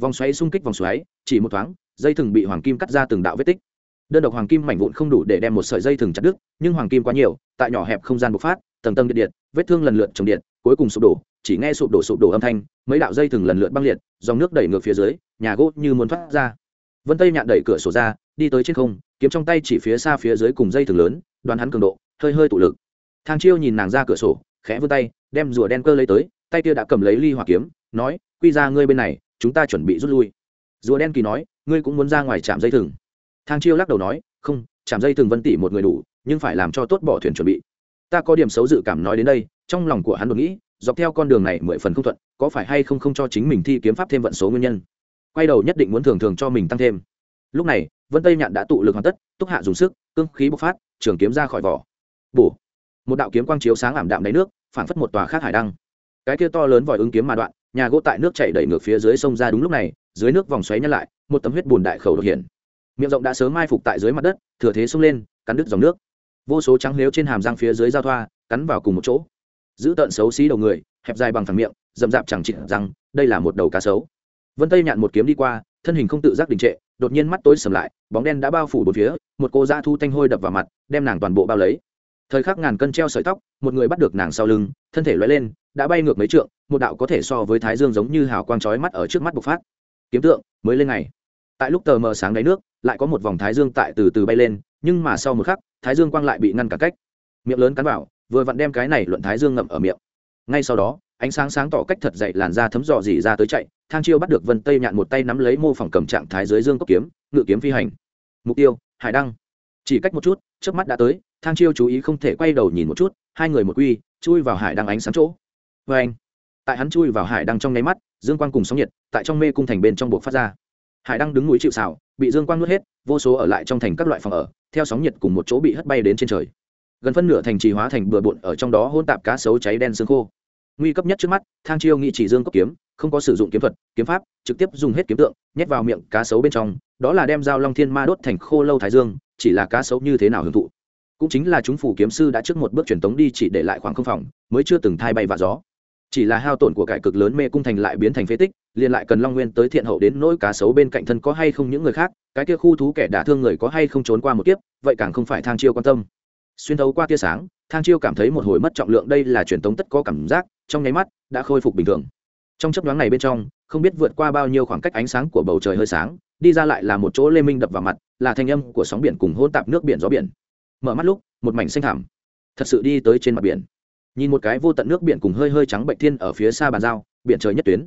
Speaker 1: vòng xoáy xung kích vòng xoáy, chỉ một thoáng, dây thừng bị hoàng kim cắt ra từng đạo vết tích. Đơn độc hoàng kim mảnh vụn không đủ để đem một sợi dây thừng chặt đứt, nhưng hoàng kim quá nhiều, tại nhỏ hẹp không gian bộc phát, tầng tầng điện điện, vết thương lần lượt trồng điện, cuối cùng sụp đổ, chỉ nghe sụp đổ sụp đổ âm thanh, mấy đạo dây thừng lần lượt băng liệt, dòng nước đẩy ngược phía dưới, nhà gỗ như muốn thoát ra. Vân tây nhạn đẩy cửa sổ ra, đi tới trên không, kiếm trong tay chỉ phía xa phía dưới cùng dây thừng lớn, đoán hắn cường độ, hơi hơi tụ lực. Thang chiêu nhìn nàng ra cửa sổ, khẽ vươn tay, đem rùa đen cơ lấy tới, tay kia đã cầm lấy ly hỏa kiếm, nói, quy ra ngươi bên này chúng ta chuẩn bị rút lui. Rùa đen kỳ nói, ngươi cũng muốn ra ngoài trạm dây thừng. Thang chiêu lắc đầu nói, không trạm dây thừng vân tỷ một người đủ, nhưng phải làm cho tốt bỏ thuyền chuẩn bị. Ta có điểm xấu dự cảm nói đến đây, trong lòng của hắn đột nghĩ, dọc theo con đường này mười phần không thuận, có phải hay không không cho chính mình thi kiếm pháp thêm vận số nguyên nhân. Quay đầu nhất định muốn thường thường cho mình tăng thêm. Lúc này, vân tây nhạn đã tụ lực hoàn tất, túc hạ dùng sức, cương khí bộc phát, trường kiếm ra khỏi vỏ. Bổ. Một đạo kiếm quang chiếu sáng ảm đạm đáy nước phản phất một tòa khác hải đăng. Cái kia to lớn vòi ứng kiếm mà đoạn nhà gỗ tại nước chảy đẩy ngược phía dưới sông ra đúng lúc này, dưới nước vòng xoáy nhăn lại, một tấm huyết bùn đại khẩu đột hiện. Miệng rộng đã sớm mai phục tại dưới mặt đất, thừa thế xông lên, cắn đứt dòng nước. Vô số trắng lếu trên hàm răng phía dưới giao thoa, cắn vào cùng một chỗ. Giữ tận xấu xí đầu người, hẹp dài bằng thẳng miệng, rậm rạp chẳng chịt rằng đây là một đầu cá sấu. Vân tây nhạn một kiếm đi qua, thân hình không tự giác đình trệ, đột nhiên mắt tối sầm lại, bóng đen đã bao phủ bốn phía, một cô da thu thanh hôi đập vào mặt, đem nàng toàn bộ bao lấy thời khắc ngàn cân treo sợi tóc, một người bắt được nàng sau lưng, thân thể loay lên, đã bay ngược mấy trượng, một đạo có thể so với thái dương giống như hào quang chói mắt ở trước mắt bộc phát. Kiếm tượng, mới lên ngày. Tại lúc tờ mờ sáng đáy nước, lại có một vòng thái dương tại từ từ bay lên, nhưng mà sau một khắc, thái dương quang lại bị ngăn cả cách. Miệng lớn cắn vào, vừa vặn đem cái này luận thái dương ngậm ở miệng. Ngay sau đó, ánh sáng sáng tỏ cách thật dậy làn da thấm dò dỉ ra tới chạy, thang chiêu bắt được vân tây nhạn một tay nắm lấy mô phỏng cầm trạng thái dưới dương cốc kiếm, ngự kiếm phi hành. Mục tiêu, hải đăng. Chỉ cách một chút trước mắt đã tới thang chiêu chú ý không thể quay đầu nhìn một chút, hai người một quy, chui vào hải đăng ánh sáng chỗ. Vê anh, tại hắn chui vào hải đăng trong nháy mắt, dương quang cùng sóng nhiệt tại trong mê cung thành bên trong buộc phát ra. Hải đăng đứng núi chịu xào bị dương quang nuốt hết, vô số ở lại trong thành các loại phòng ở, theo sóng nhiệt cùng một chỗ bị hất bay đến trên trời. Gần phân nửa thành trì hóa thành bừa bộn ở trong đó hôn tạp cá sấu cháy đen xương khô. Nguy cấp nhất trước mắt, thang chiêu nghị chỉ dương cốc kiếm, không có sử dụng kiếm thuật, kiếm pháp, trực tiếp dùng hết kiếm tượng, nhét vào miệng cá sấu bên trong, đó là đem dao long thiên ma đốt thành khô lâu thái dương, chỉ là cá sấu như thế nào hưởng thụ cũng chính là chúng phủ kiếm sư đã trước một bước truyền tống đi chỉ để lại khoảng không phòng, mới chưa từng thay bay và gió. Chỉ là hao tổn của cải cực lớn mê cung thành lại biến thành phế tích, liền lại cần long nguyên tới thiện hậu đến nỗi cá sấu bên cạnh thân có hay không những người khác, cái kia khu thú kẻ đả thương người có hay không trốn qua một kiếp, vậy càng không phải thang chiêu quan tâm. Xuyên thấu qua tia sáng, thang chiêu cảm thấy một hồi mất trọng lượng, đây là truyền tống tất có cảm giác, trong nháy mắt đã khôi phục bình thường. Trong chấp đoán này bên trong, không biết vượt qua bao nhiêu khoảng cách ánh sáng của bầu trời hơi sáng, đi ra lại là một chỗ lê minh đập vào mặt, là thanh âm của sóng biển cùng hôn tạp nước biển gió biển mở mắt lúc, một mảnh xanh thảm thật sự đi tới trên mặt biển. Nhìn một cái vô tận nước biển cùng hơi hơi trắng bệnh thiên ở phía xa bàn giao, biển trời nhất tuyến.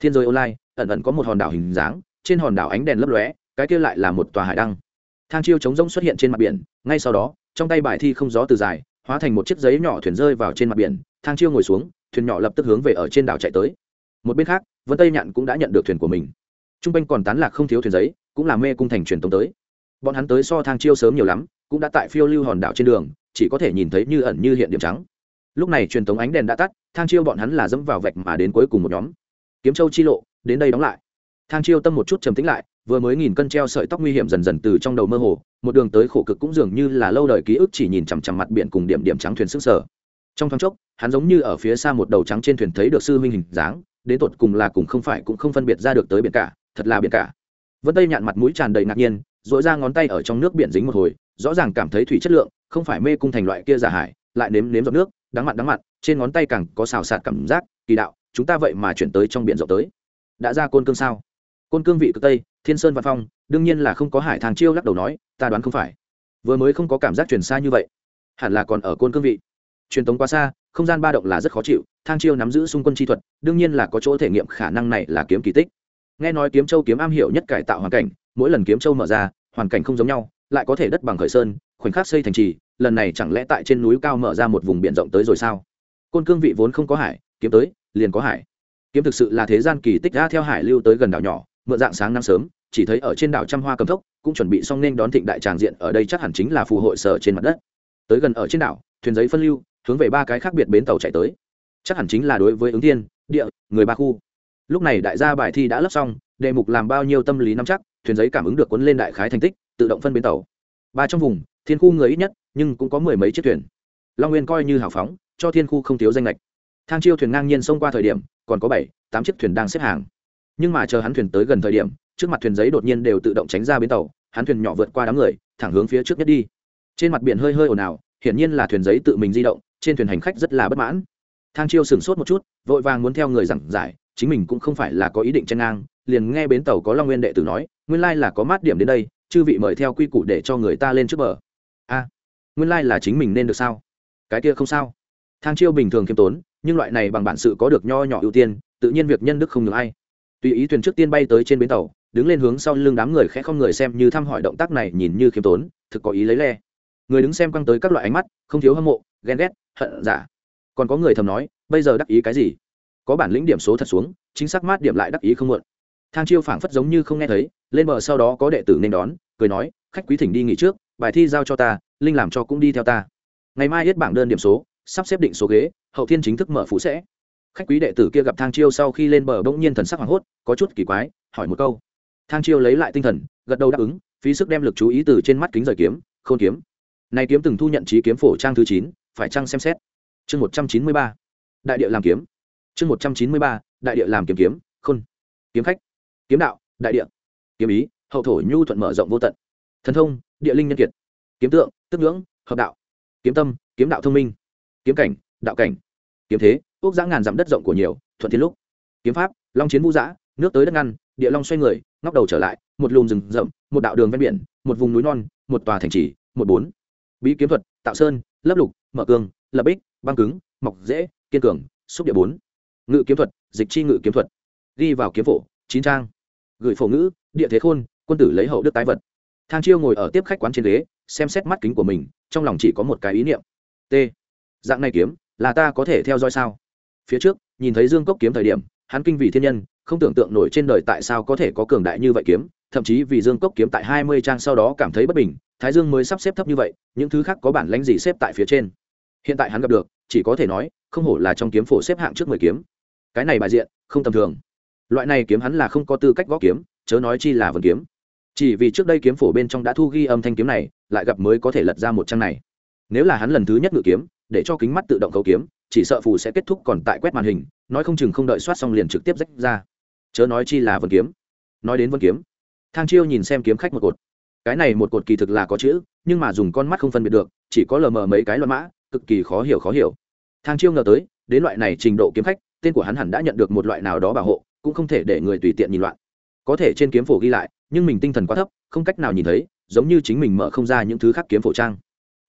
Speaker 1: Thiên giới online, ẩn ẩn có một hòn đảo hình dáng, trên hòn đảo ánh đèn lấp lóe, cái kia lại là một tòa hải đăng. Thang chiêu chống rỗng xuất hiện trên mặt biển, ngay sau đó, trong tay bài thi không gió từ dài, hóa thành một chiếc giấy nhỏ thuyền rơi vào trên mặt biển, thang chiêu ngồi xuống, thuyền nhỏ lập tức hướng về ở trên đảo chạy tới. Một bên khác, vân tây nhạn cũng đã nhận được thuyền của mình. T r u n g quanh còn tán lạc không thiếu thuyền giấy, cũng là mê cung thành truyền tống tới bọn hắn tới so thang chiêu sớm nhiều lắm, cũng đã tại phiêu lưu hòn đảo trên đường, chỉ có thể nhìn thấy như ẩn như hiện điểm trắng. Lúc này truyền tống ánh đèn đã tắt, thang chiêu bọn hắn là dẫm vào vạch mà đến cuối cùng một nhóm. Kiếm châu chi lộ, đến đây đóng lại. Thang chiêu tâm một chút trầm tĩnh lại, vừa mới nghìn cân treo sợi tóc nguy hiểm dần dần từ trong đầu mơ hồ, một đường tới khổ cực cũng dường như là lâu đời ký ức chỉ nhìn chằm chằm mặt biển cùng điểm điểm trắng thuyền sức sở trong thoáng chốc, hắn giống như ở phía xa một đầu trắng trên thuyền thấy được sư huynh hình dáng, đến tột cùng là cùng không phải cũng không phân biệt ra được tới biển cả, thật là biển cả. Vân tây nhạn mặt mũi tràn đầy ngạc nhiên dội ra ngón tay ở trong nước biển dính một hồi, rõ ràng cảm thấy thủy chất lượng, không phải mê cung thành loại kia giả hải, lại nếm nếm giọt nước đắng mặn đắng mặn trên ngón tay càng có xào sạt cảm giác, kỳ đạo, chúng ta vậy mà chuyển tới trong biển rộng tới. Đã ra côn cương sao? Côn cương vị cực tây, thiên sơn văn phong, đương nhiên là không có hải thang chiêu lắc đầu nói, ta đoán không phải. Vừa mới không có cảm giác chuyển xa như vậy. Hẳn là còn ở côn cương vị. Truyền tống quá xa, không gian ba động là rất khó chịu, thang chiêu nắm giữ xung quân chi thuật, đương nhiên là có chỗ thể nghiệm khả năng này là kiếm kỳ tích. Nghe nói kiếm châu kiếm am hiểu nhất cải tạo hoàn cảnh mỗi lần kiếm châu mở ra, hoàn cảnh không giống nhau, lại có thể đất bằng khởi sơn, khoảnh khắc xây thành trì, lần này chẳng lẽ tại trên núi cao mở ra một vùng biển rộng tới rồi sao? Côn cương vị vốn không có hải, kiếm tới, liền có hải. Kiếm thực sự là thế gian kỳ tích đã theo hải lưu tới gần đảo nhỏ, mượn dạng sáng năm sớm, chỉ thấy ở trên đảo trăm hoa cầm thốc, cũng chuẩn bị xong nên đón thịnh đại tràng diện, ở đây chắc hẳn chính là phù hội sở trên mặt đất. Tới gần ở trên đảo, thuyền giấy phân lưu, hướng về ba cái khác biệt bến tàu chạy tới. Chắc hẳn chính là đối với ứng thiên, địa, người ba khu. Lúc này đại gia bài thi đã lấp xong đề mục làm bao nhiêu tâm lý nắm chắc, thuyền giấy cảm ứng được cuốn lên đại khái thành tích, tự động phân bến tàu. Ba trong vùng, thiên khu người ít nhất, nhưng cũng có mười mấy chiếc thuyền. Long nguyên coi như hào phóng, cho thiên khu không thiếu danh lệch thang chiêu thuyền ngang nhiên xông qua thời điểm, còn có bảy, tám chiếc thuyền đang xếp hàng. Nhưng mà chờ hắn thuyền tới gần thời điểm, trước mặt thuyền giấy đột nhiên đều tự động tránh ra bến tàu, hắn thuyền nhỏ vượt qua đám người, thẳng hướng phía trước nhất đi. Trên mặt biển hơi hơi ồn ào, hiển nhiên là thuyền giấy tự mình di động, trên thuyền hành khách rất là bất mãn. Thang chiêu sửng sốt một chút, vội vàng muốn theo người giảng giải chính mình cũng không phải là có ý định chen ngang, liền nghe bến tàu có long nguyên đệ tử nói, nguyên lai là có mát điểm đến đây, chư vị mời theo quy củ để cho người ta lên trước bờ. A, nguyên lai là chính mình nên được sao? Cái kia không sao. Thang chiêu bình thường khiêm tốn, nhưng loại này bằng bản sự có được nho nhỏ ưu tiên, tự nhiên việc nhân đức không ngừng ai. Tùy ý thuyền trước tiên bay tới trên bến tàu, đứng lên hướng sau lưng đám người khẽ không người xem như thăm hỏi động tác này nhìn như khiêm tốn, thực có ý lấy le. Người đứng xem quăng tới các loại ánh mắt, không thiếu hâm mộ, ghen ghét, hận, giả. Còn có người thầm nói, bây giờ đắc ý cái gì? Có bản lĩnh điểm số thật xuống, chính xác mát điểm lại đắc ý không muộn. Thang chiêu phảng phất giống như không nghe thấy, lên bờ sau đó có đệ tử nên đón, cười nói, khách quý thỉnh đi nghỉ trước, bài thi giao cho ta, linh làm cho cũng đi theo ta. Ngày mai hết bảng đơn điểm số, sắp xếp định số ghế, hậu thiên chính thức mở phú sẽ. Khách quý đệ tử kia gặp thang chiêu sau khi lên bờ bỗng nhiên thần sắc hoảng hốt, có chút kỳ quái, hỏi một câu. Thang chiêu lấy lại tinh thần, gật đầu đáp ứng, phí sức đem lực chú ý từ trên mắt kính rời kiếm, khôn kiếm. Này kiếm từng thu nhận trí kiếm phổ trang thứ chín, phải chăng xem xét? Chương một trăm chín mươi ba. Đại địa làm kiếm chương một trăm chín mươi ba, đại địa làm kiếm kiếm, khôn. Kiếm khách. Kiếm đạo, đại địa. Kiếm ý, hậu thổ nhu thuận mở rộng vô tận. Thần thông, địa linh nhân kiệt. Kiếm tượng, tức ngưỡng, hợp đạo. Kiếm tâm, kiếm đạo thông minh. Kiếm cảnh, đạo cảnh. Kiếm thế quốc giã ngàn dặm đất rộng của nhiều, thuận thiên lúc. Kiếm pháp, long chiến vũ giã, nước tới đất ngăn, địa long xoay người, ngóc đầu trở lại, một lùm rừng rậm, một đạo đường ven biển, một vùng núi non, một tòa thành trì, một bốn. Bí kiếm thuật, tạo sơn, lấp lục, mở cương, lập bích, băng cứng, mọc dễ kiên cường, xúc địa bốn ngự kiếm thuật, dịch chi ngự kiếm thuật. Ghi vào kiếm phổ, chín trang. Gửi phổ ngữ, địa thế khôn, quân tử lấy hậu đức tái vật. Thang chiêu ngồi ở tiếp khách quán trên ghế, xem xét mắt kính của mình, trong lòng chỉ có một cái ý niệm. T. Dạng này kiếm, là ta có thể theo dõi sao? Phía trước, nhìn thấy dương cốc kiếm thời điểm, hắn kinh vì thiên nhân, không tưởng tượng nổi trên đời tại sao có thể có cường đại như vậy kiếm, thậm chí vì dương cốc kiếm tại hai mươi trang sau đó cảm thấy bất bình, thái dương mới sắp xếp thấp như vậy, những thứ khác có bản lãnh gì xếp tại phía trên? Hiện tại hắn gặp được, chỉ có thể nói, không hổ là trong kiếm phổ xếp hạng trước mười kiếm cái này bài diện không tầm thường. Loại này kiếm hắn là không có tư cách gõ kiếm, chớ nói chi là vần kiếm. Chỉ vì trước đây kiếm phổ bên trong đã thu ghi âm thanh kiếm này, lại gặp mới có thể lật ra một trang này. Nếu là hắn lần thứ nhất ngự kiếm, để cho kính mắt tự động cầu kiếm, chỉ sợ phù sẽ kết thúc còn tại quét màn hình, nói không chừng không đợi soát xong liền trực tiếp rách ra. Chớ nói chi là vân kiếm. Nói đến vân kiếm, thang chiêu nhìn xem kiếm khách một cột. Cái này một cột kỳ thực là có chữ, nhưng mà dùng con mắt không phân biệt được, chỉ có lờ mờ mấy cái loạn mã, cực kỳ khó hiểu khó hiểu. Thang chiêu ngờ tới, đến loại này trình độ kiếm khách tên của hắn hẳn đã nhận được một loại nào đó bảo hộ, cũng không thể để người tùy tiện nhìn loạn. Có thể trên kiếm phổ ghi lại, nhưng mình tinh thần quá thấp, không cách nào nhìn thấy, giống như chính mình mở không ra những thứ khác kiếm phổ trang.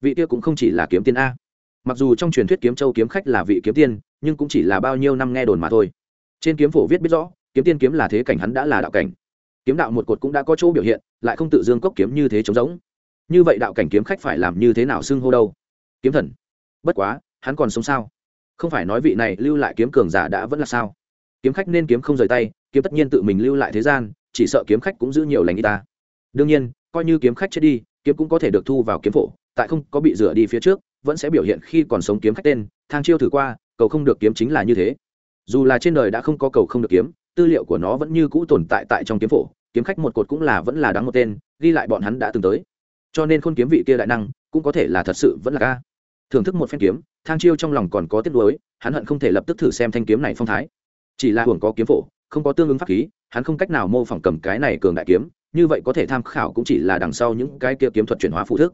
Speaker 1: Vị kia cũng không chỉ là kiếm tiên a. Mặc dù trong truyền thuyết kiếm châu kiếm khách là vị kiếm tiên, nhưng cũng chỉ là bao nhiêu năm nghe đồn mà thôi. Trên kiếm phổ viết biết rõ, kiếm tiên kiếm là thế cảnh hắn đã là đạo cảnh. Kiếm đạo một cột cũng đã có chỗ biểu hiện, lại không tự dương cốc kiếm như thế trống rỗng. Như vậy đạo cảnh kiếm khách phải làm như thế nào xưng hô đâu? Kiếm thần. Bất quá, hắn còn sống sao? Không phải nói vị này lưu lại kiếm cường giả đã vẫn là sao? Kiếm khách nên kiếm không rời tay, kiếm tất nhiên tự mình lưu lại thế gian, chỉ sợ kiếm khách cũng giữ nhiều lành y ta. Đương nhiên, coi như kiếm khách chết đi, kiếm cũng có thể được thu vào kiếm phổ, tại không có bị rửa đi phía trước, vẫn sẽ biểu hiện khi còn sống kiếm khách tên, thang chiêu thử qua, cầu không được kiếm chính là như thế. Dù là trên đời đã không có cầu không được kiếm, tư liệu của nó vẫn như cũ tồn tại tại trong kiếm phổ, kiếm khách một cột cũng là vẫn là đáng một tên, ghi lại bọn hắn đã từng tới. Cho nên khôn kiếm vị kia đại năng, cũng có thể là thật sự vẫn là ca thưởng thức một phen kiếm thang chiêu trong lòng còn có tiếc nuối, hắn hận không thể lập tức thử xem thanh kiếm này phong thái. Chỉ là hưởng có kiếm phổ, không có tương ứng pháp khí, hắn không cách nào mô phỏng cầm cái này cường đại kiếm, như vậy có thể tham khảo cũng chỉ là đằng sau những cái kia kiếm thuật chuyển hóa phụ thức.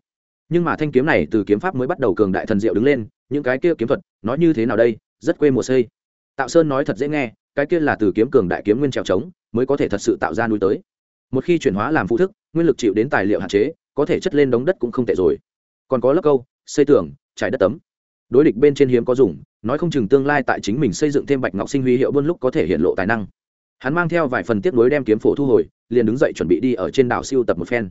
Speaker 1: Nhưng mà thanh kiếm này từ kiếm pháp mới bắt đầu cường đại thần diệu đứng lên, những cái kia kiếm thuật nói như thế nào đây, rất quê mùa xây. Tạo sơn nói thật dễ nghe, cái kia là từ kiếm cường đại kiếm nguyên trèo trống, mới có thể thật sự tạo ra núi tới. Một khi chuyển hóa làm phụ thức, nguyên lực chịu đến tài liệu hạn chế, có thể chất lên đống đất cũng không tệ rồi. Còn có lớp câu, xây tường, trải đất tấm đối địch bên trên hiếm có dùng, nói không chừng tương lai tại chính mình xây dựng thêm bạch ngọc sinh huy hiệu buôn lúc có thể hiện lộ tài năng. Hắn mang theo vài phần tiếp nối đem kiếm phổ thu hồi, liền đứng dậy chuẩn bị đi ở trên đảo siêu tập một phen.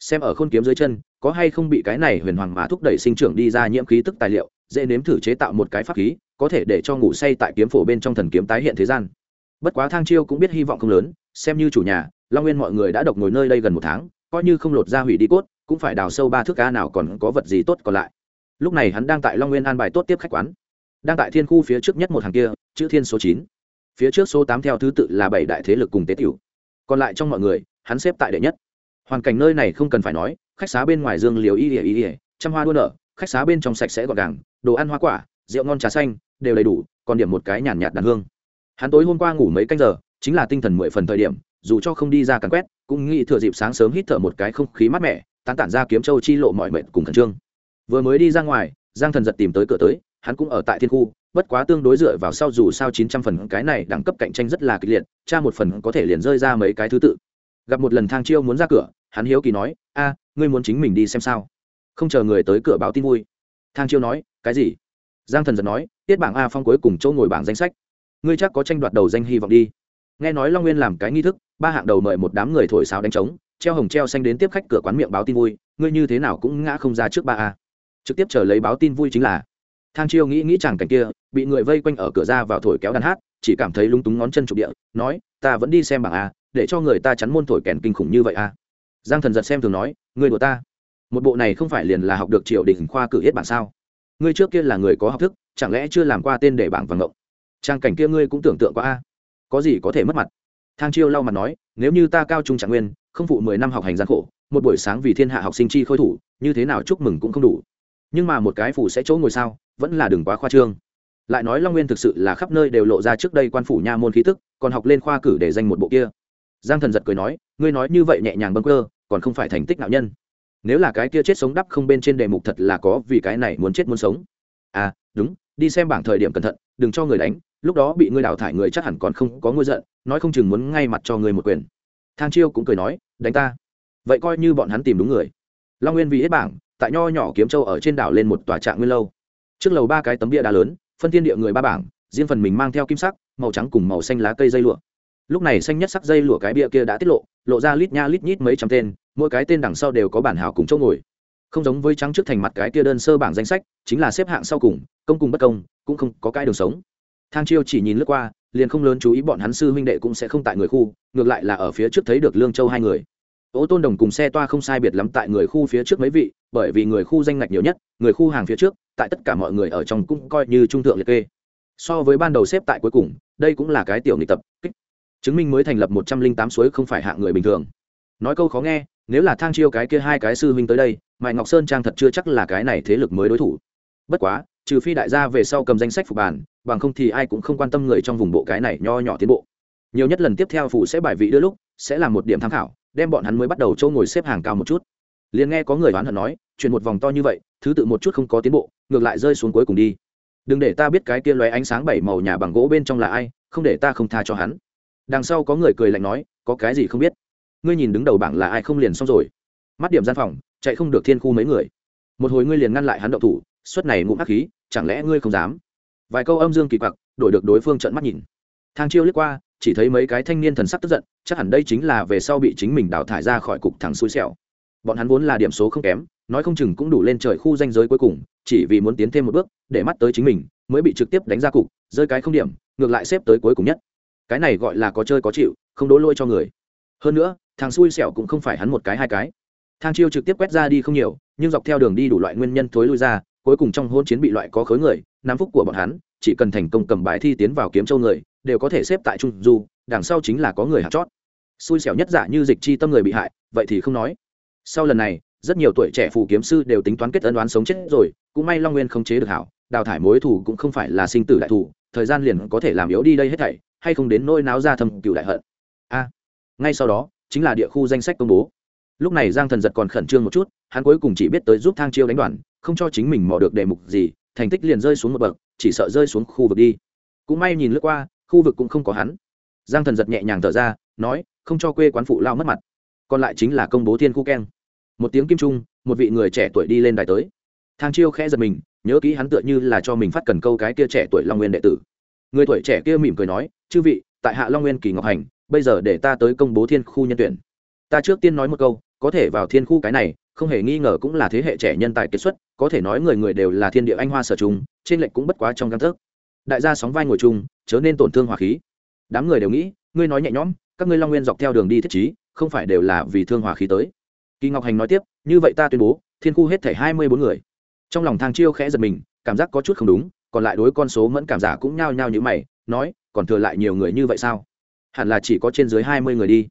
Speaker 1: Xem ở khôn kiếm dưới chân, có hay không bị cái này huyền hoàng mà thúc đẩy sinh trưởng đi ra nhiễm khí tức tài liệu, dễ nếm thử chế tạo một cái pháp khí, có thể để cho ngủ say tại kiếm phổ bên trong thần kiếm tái hiện thế gian. Bất quá thang chiêu cũng biết hy vọng không lớn, xem như chủ nhà, long nguyên mọi người đã độc ngồi nơi đây gần một tháng, coi như không lột ra hủy đi cốt, cũng phải đào sâu ba thước ca nào còn có vật gì tốt còn lại lúc này hắn đang tại long nguyên an bài tốt tiếp khách quán. Đang tại thiên khu phía trước nhất một hàng kia, chữ thiên số chín. Phía trước số tám theo thứ tự là bảy đại thế lực cùng tế tiểu. Còn lại trong mọi người, hắn xếp tại đệ nhất. Hoàn cảnh nơi này không cần phải nói, khách xá bên ngoài dương liều y ỉa y ỉa trăm hoa đua nở, khách xá bên trong sạch sẽ gọn gàng, đồ ăn hoa quả, rượu ngon trà xanh, đều đầy đủ, còn điểm một cái nhàn nhạt đàn hương. Hắn tối hôm qua ngủ mấy canh giờ, chính là tinh thần mười phần thời điểm, dù cho không đi ra cắn quét, cũng nghĩ thừa dịp sáng sớm hít thở một cái không khí mát mẻ, tán tản ra kiếm châu chi lộ mọi mệnh cùng khẩn trương vừa mới đi ra ngoài, giang thần giật tìm tới cửa tới, hắn cũng ở tại thiên khu, bất quá tương đối dựa vào sau dù sao chín trăm phần cái này đẳng cấp cạnh tranh rất là kịch liệt, cha một phần có thể liền rơi ra mấy cái thứ tự. Gặp một lần thang chiêu muốn ra cửa, hắn hiếu kỳ nói, a, ngươi muốn chính mình đi xem sao? Không chờ người tới cửa báo tin vui. Thang chiêu nói, cái gì? Giang thần giật nói, tiết bảng a phong cuối cùng chỗ ngồi bảng danh sách. Ngươi chắc có tranh đoạt đầu danh hy vọng đi. Nghe nói long nguyên làm cái nghi thức, ba hạng đầu mời một đám người thổi sáo đánh trống, treo hồng treo xanh đến tiếp khách cửa quán miệng báo tin vui, ngươi như thế nào cũng ngã không ra trước ba a trực tiếp chờ lấy báo tin vui chính là, thang chiêu nghĩ nghĩ chàng cảnh kia, bị người vây quanh ở cửa ra vào thổi kéo đàn hát, chỉ cảm thấy lúng túng ngón chân trục địa, nói, ta vẫn đi xem bảng a, để cho người ta chắn môn thổi kèn kinh khủng như vậy a. Giang thần giật xem thường nói, người đùa ta, một bộ này không phải liền là học được triều đình khoa cử hết bản sao? Ngươi trước kia là người có học thức, chẳng lẽ chưa làm qua tên để bảng và ngộng trang cảnh kia ngươi cũng tưởng tượng qua a. Có gì có thể mất mặt? Thang chiêu lau mặt nói, nếu như ta cao trung trạng nguyên, không phụ mười năm học hành gian khổ, một buổi sáng vì thiên hạ học sinh chi khôi thủ, như thế nào chúc mừng cũng không đủ nhưng mà một cái phủ sẽ chỗ ngồi sao, vẫn là đừng quá khoa trương. Lại nói long nguyên thực sự là khắp nơi đều lộ ra trước đây quan phủ nha môn khí tức, còn học lên khoa cử để danh một bộ kia. Giang thần giật cười nói, ngươi nói như vậy nhẹ nhàng bâng cơ còn không phải thành tích nạo nhân. Nếu là cái kia chết sống đắp không bên trên đề mục thật là có vì cái này muốn chết muốn sống. À đúng, đi xem bảng thời điểm cẩn thận, đừng cho người đánh, lúc đó bị ngươi đào thải người chắc hẳn còn không có ngôi giận, nói không chừng muốn ngay mặt cho người một quyền. Thang chiêu cũng cười nói, đánh ta. Vậy coi như bọn hắn tìm đúng người. Long nguyên vì hết bảng tại nho nhỏ kiếm châu ở trên đảo lên một tòa trạng nguyên lâu. Trước lầu ba cái tấm bia đá lớn, phân thiên địa người ba bảng, riêng phần mình mang theo kim sắc, màu trắng cùng màu xanh lá cây dây lụa. Lúc này xanh nhất sắc dây lụa cái bia kia đã tiết lộ lộ ra lít nha lít nhít mấy trăm tên, mỗi cái tên đằng sau đều có bản hào cùng chỗ ngồi. Không giống với trắng trước thành mặt cái kia đơn sơ bảng danh sách, chính là xếp hạng sau cùng, công cùng bất công, cũng không có cái đường sống. Thang chiêu chỉ nhìn lướt qua, liền không lớn chú ý bọn hắn sư huynh đệ cũng sẽ không tại người khu, ngược lại là ở phía trước thấy được lương châu hai người ô tôn đồng cùng xe toa không sai biệt lắm tại người khu phía trước mấy vị, bởi vì người khu danh ngạch nhiều nhất, người khu hàng phía trước, tại tất cả mọi người ở trong cũng coi như trung thượng liệt kê. So với ban đầu xếp tại cuối cùng, đây cũng là cái tiểu nghị tập, kích. Chứng minh mới thành lập một trăm linh tám suối không phải hạng người bình thường. Nói câu khó nghe, nếu là thang chiêu cái kia hai cái sư huynh tới đây, mại ngọc sơn trang thật chưa chắc là cái này thế lực mới đối thủ. Bất quá, trừ phi đại gia về sau cầm danh sách phục bản, bằng không thì ai cũng không quan tâm người trong vùng bộ cái này nho nhỏ tiến bộ. Nhiều nhất lần tiếp theo phụ sẽ bài vị đưa lúc, sẽ là một điểm tham khảo đem bọn hắn mới bắt đầu châu ngồi xếp hàng cao một chút. Liền nghe có người đoán hận nói, chuyển một vòng to như vậy, thứ tự một chút không có tiến bộ, ngược lại rơi xuống cuối cùng đi. Đừng để ta biết cái kia lóe ánh sáng bảy màu nhà bằng gỗ bên trong là ai, không để ta không tha cho hắn. Đằng sau có người cười lạnh nói, có cái gì không biết? Ngươi nhìn đứng đầu bảng là ai không liền xong rồi. Mắt điểm gian phòng, chạy không được thiên khu mấy người. Một hồi ngươi liền ngăn lại hắn động thủ suất này ngụm hắc khí, chẳng lẽ ngươi không dám? Vài câu âm dương kỳ quặc, đổi được đối phương trận mắt nhìn. Thang chiêu liếc qua chỉ thấy mấy cái thanh niên thần sắc tức giận, chắc hẳn đây chính là về sau bị chính mình đào thải ra khỏi cục thẳng xui xẻo. Bọn hắn vốn là điểm số không kém, nói không chừng cũng đủ lên trời khu danh giới cuối cùng, chỉ vì muốn tiến thêm một bước, để mắt tới chính mình, mới bị trực tiếp đánh ra cục, rơi cái không điểm, ngược lại xếp tới cuối cùng nhất. Cái này gọi là có chơi có chịu, không đố lôi cho người. Hơn nữa, thằng xui xẻo cũng không phải hắn một cái hai cái. Thang chiêu trực tiếp quét ra đi không nhiều, nhưng dọc theo đường đi đủ loại nguyên nhân thối lui ra, cuối cùng trong hôn chiến bị loại có khối người nam phúc của bọn hắn, chỉ cần thành công cầm bài thi tiến vào kiếm châu người đều có thể xếp tại trung du, đằng sau chính là có người hạt chót. Xui xẻo nhất giả như dịch chi tâm người bị hại, vậy thì không nói. Sau lần này, rất nhiều tuổi trẻ phù kiếm sư đều tính toán kết ân đoán sống chết rồi, cũng may long nguyên không chế được hảo, đào thải mối thù cũng không phải là sinh tử đại thù, thời gian liền có thể làm yếu đi đây hết thảy, hay không đến nỗi náo ra thầm cựu đại hận. A, ngay sau đó, chính là địa khu danh sách công bố. Lúc này giang thần giật còn khẩn trương một chút, hắn cuối cùng chỉ biết tới giúp thang chiêu đánh đoàn, không cho chính mình mò được đề mục gì, thành tích liền rơi xuống một bậc, chỉ sợ rơi xuống khu vực đi. Cũng may nhìn lướt qua khu vực cũng không có hắn. Giang thần giật nhẹ nhàng thở ra nói không cho quê quán phụ lao mất mặt. Còn lại chính là công bố thiên khu keng. Một tiếng kim trung một vị người trẻ tuổi đi lên đài tới. Thang chiêu khẽ giật mình nhớ kỹ hắn tựa như là cho mình phát cần câu cái kia trẻ tuổi long nguyên đệ tử. Người tuổi trẻ kia mỉm cười nói chư vị tại hạ long nguyên kỳ ngọc hành bây giờ để ta tới công bố thiên khu nhân tuyển. Ta trước tiên nói một câu có thể vào thiên khu cái này không hề nghi ngờ cũng là thế hệ trẻ nhân tài kết xuất có thể nói người người đều là thiên địa anh hoa sở trùng, trên lệnh cũng bất quá trong căn thức đại gia sóng vai ngồi chung, chớ nên tổn thương hòa khí. Đám người đều nghĩ, ngươi nói nhẹ nhõm, các ngươi long nguyên dọc theo đường đi thiết trí, không phải đều là vì thương hòa khí tới. Kỳ ngọc hành nói tiếp, như vậy ta tuyên bố, thiên khu hết thể hai mươi bốn người. Trong lòng thang chiêu khẽ giật mình, cảm giác có chút không đúng, còn lại đối con số mẫn cảm giả cũng nhao nhao như mày, nói, còn thừa lại nhiều người như vậy sao? Hẳn là chỉ có trên dưới hai mươi người đi.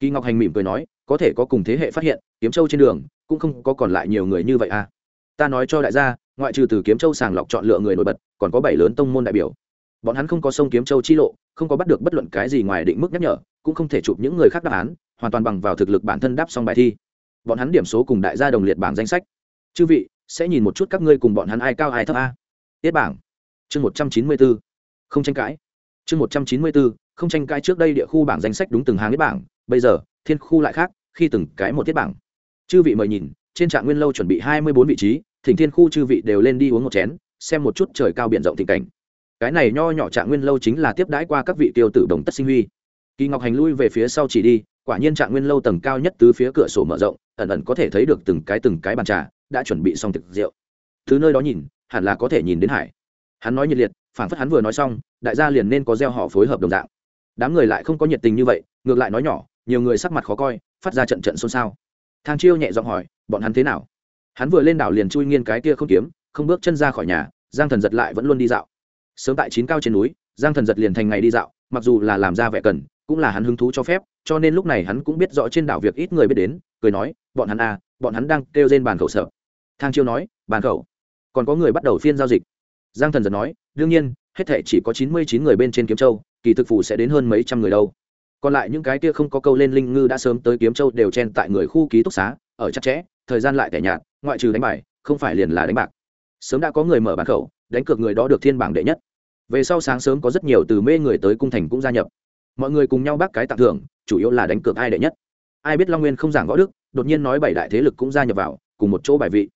Speaker 1: Kỳ ngọc hành mỉm cười nói, có thể có cùng thế hệ phát hiện, kiếm châu trên đường, cũng không có còn lại nhiều người như vậy à. Ta nói cho đại gia ngoại trừ từ kiếm châu sàng lọc chọn lựa người nổi bật, còn có bảy lớn tông môn đại biểu. Bọn hắn không có sông kiếm châu chi lộ, không có bắt được bất luận cái gì ngoài định mức nhắc nhở, cũng không thể chụp những người khác đáp án, hoàn toàn bằng vào thực lực bản thân đáp xong bài thi. Bọn hắn điểm số cùng đại gia đồng liệt bảng danh sách. Chư vị, sẽ nhìn một chút các ngươi cùng bọn hắn ai cao ai thấp a. Tiết bảng. Chương một trăm chín mươi bốn không tranh cãi. Chương một trăm chín mươi bốn không tranh cãi trước đây địa khu bảng danh sách đúng từng hàng tiết bảng, bây giờ, thiên khu lại khác, khi từng cái một tiết bảng. Chư vị mời nhìn, trên trạng nguyên lâu chuẩn bị hai mươi bốn vị trí thỉnh thiên khu chư vị đều lên đi uống một chén, xem một chút trời cao biển rộng tình cảnh. Cái này nho nhỏ trạng nguyên lâu chính là tiếp đãi qua các vị tiêu tử đồng tất sinh huy. Kỳ ngọc hành lui về phía sau chỉ đi, quả nhiên trạng nguyên lâu tầng cao nhất từ phía cửa sổ mở rộng, ẩn ẩn có thể thấy được từng cái từng cái bàn trà đã chuẩn bị xong thực rượu. Từ nơi đó nhìn, hẳn là có thể nhìn đến hải. Hắn nói nhiệt liệt phản phất hắn vừa nói xong, đại gia liền nên có gieo họ phối hợp đồng dạng. Đám người lại không có nhiệt tình như vậy, ngược lại nói nhỏ, nhiều người sắc mặt khó coi, phát ra trận trận xôn xao. Thang chiêu nhẹ giọng hỏi, bọn hắn thế nào? Hắn vừa lên đảo liền chui nghiên cái kia không kiếm, không bước chân ra khỏi nhà, giang thần giật lại vẫn luôn đi dạo. Sớm tại chín cao trên núi, giang thần giật liền thành ngày đi dạo, mặc dù là làm ra vẻ cần, cũng là hắn hứng thú cho phép, cho nên lúc này hắn cũng biết rõ trên đảo việc ít người biết đến, cười nói, bọn hắn à bọn hắn đang kêu trên bàn khẩu sợ. Thang chiêu nói, bàn khẩu? Còn có người bắt đầu phiên giao dịch. Giang thần giật nói, đương nhiên, hết thể chỉ có chín mươi chín người bên trên kiếm châu, kỳ thực phủ sẽ đến hơn mấy trăm người đâu. Còn lại những cái kia không có câu lên linh ngư đã sớm tới kiếm châu đều chen tại người khu ký túc xá, ở chặt chẽ thời gian lại tẻ nhạt, ngoại trừ đánh bài, không phải liền là đánh bạc. Sớm đã có người mở bàn khẩu, đánh cược người đó được thiên bảng đệ nhất. Về sau sáng sớm có rất nhiều từ mê người tới cung thành cũng gia nhập. Mọi người cùng nhau bác cái tặng thưởng, chủ yếu là đánh cược ai đệ nhất. Ai biết long nguyên không giảng võ đức, đột nhiên nói bảy đại thế lực cũng gia nhập vào, cùng một chỗ bài vị.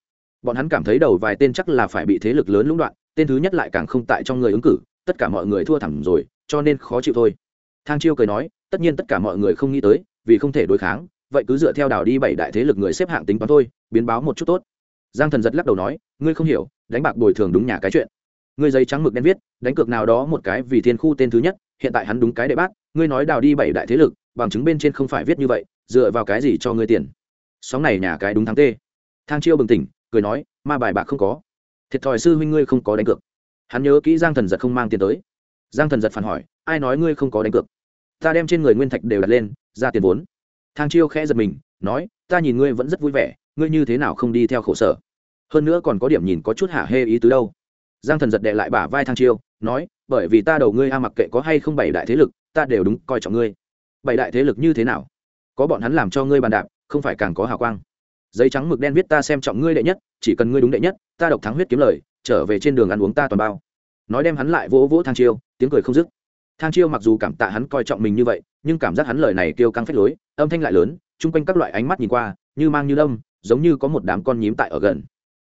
Speaker 1: Bọn hắn cảm thấy đầu vài tên chắc là phải bị thế lực lớn lũng đoạn, tên thứ nhất lại càng không tại trong người ứng cử, tất cả mọi người thua thẳng rồi, cho nên khó chịu thôi. Thang chiêu cười nói, tất nhiên tất cả mọi người không nghĩ tới, vì không thể đối kháng vậy cứ dựa theo đảo đi bảy đại thế lực người xếp hạng tính toán thôi, biến báo một chút tốt. Giang thần giật lắc đầu nói, ngươi không hiểu, đánh bạc bồi thường đúng nhà cái chuyện. Ngươi giấy trắng mực đen viết, đánh cược nào đó một cái vì thiên khu tên thứ nhất, hiện tại hắn đúng cái đệ bác ngươi nói đào đi bảy đại thế lực, bằng chứng bên trên không phải viết như vậy, dựa vào cái gì cho ngươi tiền? Sóng này nhà cái đúng thắng tê. Thang chiêu bừng tỉnh, cười nói, ma bài bạc không có. Thiệt thòi sư huynh ngươi không có đánh cược. Hắn nhớ kỹ giang thần giật không mang tiền tới. Giang thần giật phản hỏi, ai nói ngươi không có đánh cược? Ta đem trên người nguyên thạch đều đặt lên, ra tiền vốn thang chiêu khẽ giật mình, nói, ta nhìn ngươi vẫn rất vui vẻ, ngươi như thế nào không đi theo khổ sở? Hơn nữa còn có điểm nhìn có chút hả hê ý tứ đâu. Giang thần giật đệ lại bả vai thang chiêu, nói, bởi vì ta đầu ngươi a mặc kệ có hay không bảy đại thế lực, ta đều đúng coi trọng ngươi. Bảy đại thế lực như thế nào? Có bọn hắn làm cho ngươi bàn đạp, không phải càng có hào quang? Giấy trắng mực đen viết ta xem trọng ngươi đệ nhất, chỉ cần ngươi đúng đệ nhất, ta độc thắng huyết kiếm lời, trở về trên đường ăn uống ta toàn bao. Nói đem hắn lại vỗ vỗ thang chiêu, tiếng cười không dứt thang chiêu mặc dù cảm tạ hắn coi trọng mình như vậy, nhưng cảm giác hắn lời này kêu căng phách lối, âm thanh lại lớn, chung quanh các loại ánh mắt nhìn qua, như mang như đâm giống như có một đám con nhím tại ở gần.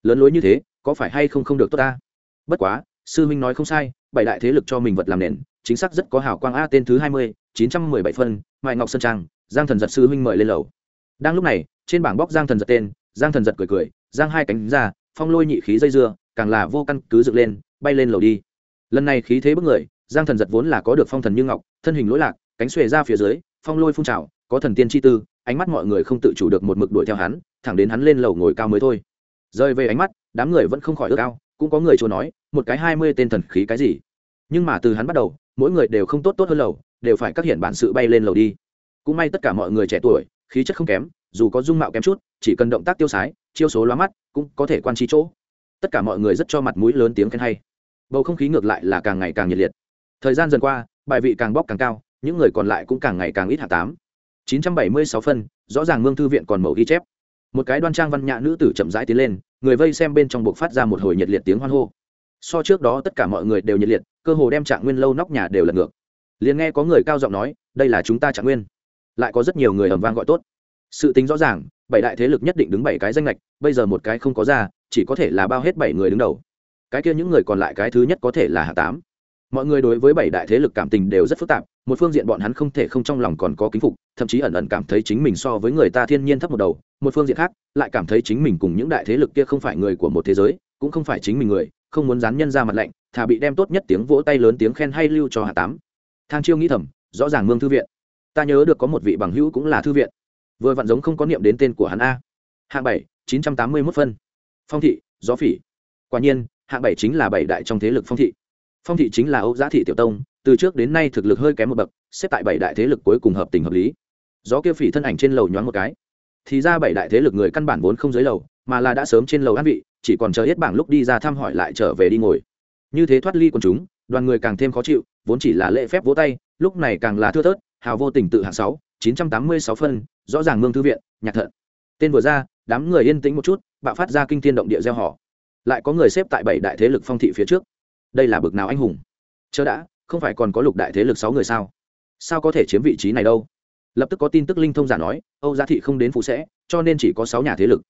Speaker 1: Lớn lối như thế, có phải hay không không được tốt ta? Bất quá, sư huynh nói không sai, bảy đại thế lực cho mình vật làm nền, chính xác rất có hảo quang a tên thứ hai mươi, chín trăm mười bảy phân mại ngọc sơn trang, giang thần giật sư huynh mời lên lầu. Đang lúc này, trên bảng bóc giang thần giật tên, giang thần giật cười cười, giang hai cánh ra, phong lôi nhị khí dây dưa, càng là vô căn cứ dựng lên, bay lên lầu đi. Lần này khí thế bức người giang thần giật vốn là có được phong thần như ngọc, thân hình lỗi lạc, cánh xuề ra phía dưới, phong lôi phun trào, có thần tiên chi tư, ánh mắt mọi người không tự chủ được một mực đuổi theo hắn, thẳng đến hắn lên lầu ngồi cao mới thôi. Rơi về ánh mắt, đám người vẫn không khỏi ước ao, cũng có người chỗ nói, một cái hai mươi tên thần khí cái gì? Nhưng mà từ hắn bắt đầu, mỗi người đều không tốt tốt hơn lầu, đều phải các hiện bản sự bay lên lầu đi. Cũng may tất cả mọi người trẻ tuổi, khí chất không kém, dù có dung mạo kém chút, chỉ cần động tác tiêu sái, chiêu số loa mắt, cũng có thể quan trí chỗ. Tất cả mọi người rất cho mặt mũi lớn tiếng khen hay. Bầu không khí ngược lại là càng ngày càng nhiệt liệt thời gian dần qua, bài vị càng bóc càng cao, những người còn lại cũng càng ngày càng ít hạ tám chín trăm bảy mươi sáu phân, rõ ràng mương thư viện còn mẫu ghi chép. Một cái đoan trang văn nhã nữ tử chậm rãi tiến lên, người vây xem bên trong buộc phát ra một hồi nhiệt liệt tiếng hoan hô. So trước đó tất cả mọi người đều nhiệt liệt, cơ hồ đem trạng nguyên lâu nóc nhà đều lật ngược. Liền nghe có người cao giọng nói, đây là chúng ta trạng nguyên. Lại có rất nhiều người ầm vang gọi tốt. Sự tính rõ ràng, bảy đại thế lực nhất định đứng bảy cái danh lệch bây giờ một cái không có ra, chỉ có thể là bao hết bảy người đứng đầu. Cái kia những người còn lại cái thứ nhất có thể là hạ tám mọi người đối với bảy đại thế lực cảm tình đều rất phức tạp, một phương diện bọn hắn không thể không trong lòng còn có kính phục, thậm chí ẩn ẩn cảm thấy chính mình so với người ta thiên nhiên thấp một đầu, một phương diện khác, lại cảm thấy chính mình cùng những đại thế lực kia không phải người của một thế giới, cũng không phải chính mình người, không muốn dán nhân ra mặt lạnh, thà bị đem tốt nhất tiếng vỗ tay lớn tiếng khen hay lưu cho hạ tám. Thang chiêu nghĩ thầm, rõ ràng mương thư viện. Ta nhớ được có một vị bằng hữu cũng là thư viện. Vừa vặn giống không có niệm đến tên của hắn a. Hạng bảy, chín trăm tám mươi mốt phân. Phong thị, gió phỉ. Quả nhiên, hạng bảy chính là bảy đại trong thế lực phong thị phong thị chính là âu giá thị tiểu tông, từ trước đến nay thực lực hơi kém một bậc, xếp tại bảy đại thế lực cuối cùng hợp tình hợp lý. Gió kia phỉ thân ảnh trên lầu nhoáng một cái. Thì ra bảy đại thế lực người căn bản vốn không dưới lầu, mà là đã sớm trên lầu ăn vị, chỉ còn chờ hết bảng lúc đi ra thăm hỏi lại trở về đi ngồi. Như thế thoát ly quần chúng, đoàn người càng thêm khó chịu, vốn chỉ là lễ phép vỗ tay, lúc này càng là thưa thớt, hào vô tình tự hạng sáu, chín trăm tám mươi sáu phân, rõ ràng mương thư viện, nhạc thận. Tên vừa ra, đám người yên tĩnh một chút, bạo phát ra kinh thiên động địa gieo họ. Lại có người xếp tại bảy đại thế lực phong thị phía trước đây là bực nào anh hùng? Chớ đã, không phải còn có lục đại thế lực sáu người sao? Sao có thể chiếm vị trí này đâu? Lập tức có tin tức linh thông giả nói, âu gia thị không đến phụ sẽ, cho nên chỉ có sáu nhà thế lực.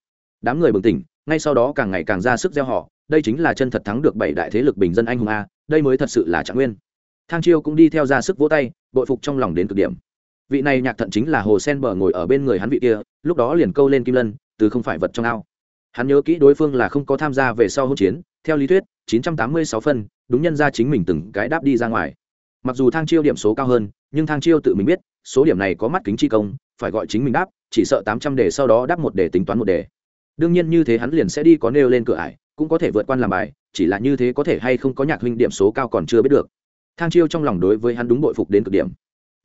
Speaker 1: Đám người bừng tỉnh, ngay sau đó càng ngày càng ra sức gieo họ, đây chính là chân thật thắng được bảy đại thế lực bình dân anh hùng a, đây mới thật sự là trạng nguyên. Thang chiêu cũng đi theo ra sức vỗ tay, bội phục trong lòng đến cực điểm. Vị này nhạc thận chính là hồ sen bờ ngồi ở bên người hắn vị kia, lúc đó liền câu lên kim lân, từ không phải vật trong ao. Hắn nhớ kỹ đối phương là không có tham gia về sau hỗn chiến theo lý thuyết 986 phân, đúng nhân ra chính mình từng cái đáp đi ra ngoài. Mặc dù thang chiêu điểm số cao hơn, nhưng thang chiêu tự mình biết, số điểm này có mắt kính chi công, phải gọi chính mình đáp, chỉ sợ 800 đề sau đó đáp một đề tính toán một đề. Đương nhiên như thế hắn liền sẽ đi có nêu lên cửa ải, cũng có thể vượt qua làm bài, chỉ là như thế có thể hay không có nhạc huynh điểm số cao còn chưa biết được. Thang chiêu trong lòng đối với hắn đúng bội phục đến cực điểm.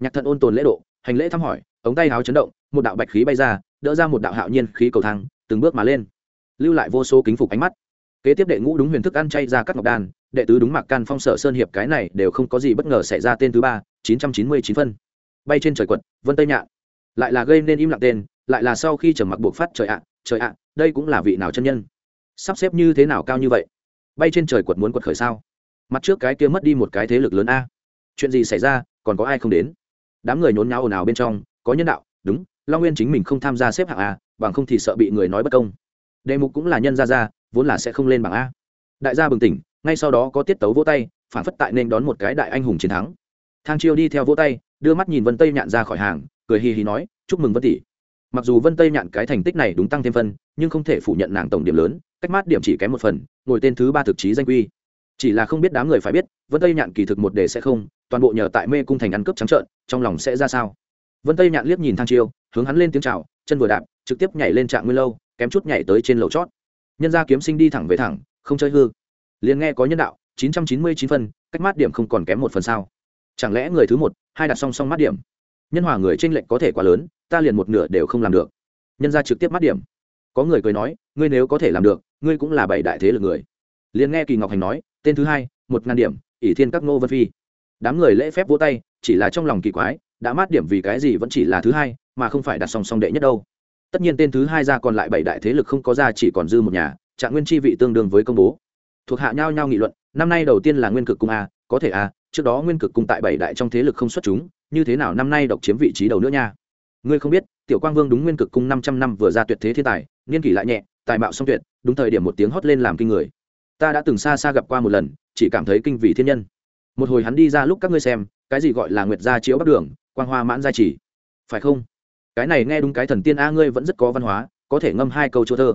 Speaker 1: Nhạc thận ôn tồn lễ độ, hành lễ thăm hỏi, ống tay háo chấn động, một đạo bạch khí bay ra, đỡ ra một đạo hạo nhiên khí cầu thang, từng bước mà lên. Lưu lại vô số kính phục ánh mắt kế tiếp đệ ngũ đúng huyền thức ăn chay ra các ngọc đan, đệ tứ đúng mạc can phong sở sơn hiệp cái này đều không có gì bất ngờ xảy ra tên thứ ba, chín trăm chín mươi chín phân. Bay trên trời quật, vân tây nhạn. Lại là gây nên im lặng tên, lại là sau khi trầm mặc buộc phát, trời ạ trời ạ, đây cũng là vị nào chân nhân? Sắp xếp như thế nào cao như vậy? Bay trên trời quật muốn quật khởi sao? Mặt trước cái kia mất đi một cái thế lực lớn a. Chuyện gì xảy ra, còn có ai không đến? Đám người nhốn nháo ồn ào bên trong, có nhân đạo, đúng, long nguyên chính mình không tham gia xếp hạng a, bằng không thì sợ bị người nói bất công. Đề mục cũng là nhân ra ra vốn là sẽ không lên bảng a. Đại gia bừng tỉnh, ngay sau đó có tiết tấu vỗ tay, phản phất tại nên đón một cái đại anh hùng chiến thắng. Thang chiêu đi theo vỗ tay, đưa mắt nhìn vân tây nhạn ra khỏi hàng, cười hì hì nói, chúc mừng vân tỷ. Mặc dù vân tây nhạn cái thành tích này đúng tăng thêm phân, nhưng không thể phủ nhận nàng tổng điểm lớn, cách mát điểm chỉ kém một phần, ngồi tên thứ ba thực chí danh quy. Chỉ là không biết đám người phải biết, vân tây nhạn kỳ thực một đề sẽ không, toàn bộ nhờ tại mê cung thành ăn cướp trắng trợn, trong lòng sẽ ra sao? Vân tây nhạn liếc nhìn thang chiêu, hướng hắn lên tiếng chào, chân vừa đạp, trực tiếp nhảy lên trạng nguyên lâu, kém chút nhảy tới trên lầu chót nhân gia kiếm sinh đi thẳng về thẳng, không chơi hư. Liền nghe có nhân đạo, chín trăm chín mươi chín phân, cách mát điểm không còn kém một phần sao. Chẳng lẽ người thứ một, hai đặt song song mát điểm? Nhân hòa người tranh lệch có thể quá lớn, ta liền một nửa đều không làm được. Nhân gia trực tiếp mát điểm. Có người cười nói, ngươi nếu có thể làm được, ngươi cũng là bảy đại thế lực người. Liền nghe kỳ ngọc hành nói, tên thứ hai, một ngàn điểm, ỷ thiên các ngô vân phi. Đám người lễ phép vỗ tay, chỉ là trong lòng kỳ quái, đã mát điểm vì cái gì vẫn chỉ là thứ hai, mà không phải đặt song song đệ nhất đâu tất nhiên tên thứ hai ra còn lại bảy đại thế lực không có ra, chỉ còn dư một nhà, trạng nguyên chi vị tương đương với công bố. Thuộc hạ nhau nhau nghị luận, năm nay đầu tiên là nguyên cực cung a, có thể a, trước đó nguyên cực cung tại bảy đại trong thế lực không xuất chúng, như thế nào năm nay độc chiếm vị trí đầu nữa nha? Ngươi không biết, tiểu quang vương đúng nguyên cực cung năm trăm năm vừa ra tuyệt thế thiên tài, niên kỷ lại nhẹ, tài mạo song tuyệt, đúng thời điểm một tiếng hót lên làm kinh người. Ta đã từng xa xa gặp qua một lần, chỉ cảm thấy kinh vị thiên nhân. Một hồi hắn đi ra lúc các ngươi xem, cái gì gọi là nguyệt gia chiếu bắc đường, quang hoa mãn gia chỉ. Phải không? Cái này nghe đúng cái thần tiên a ngươi vẫn rất có văn hóa, có thể ngâm hai câu chỗ thơ.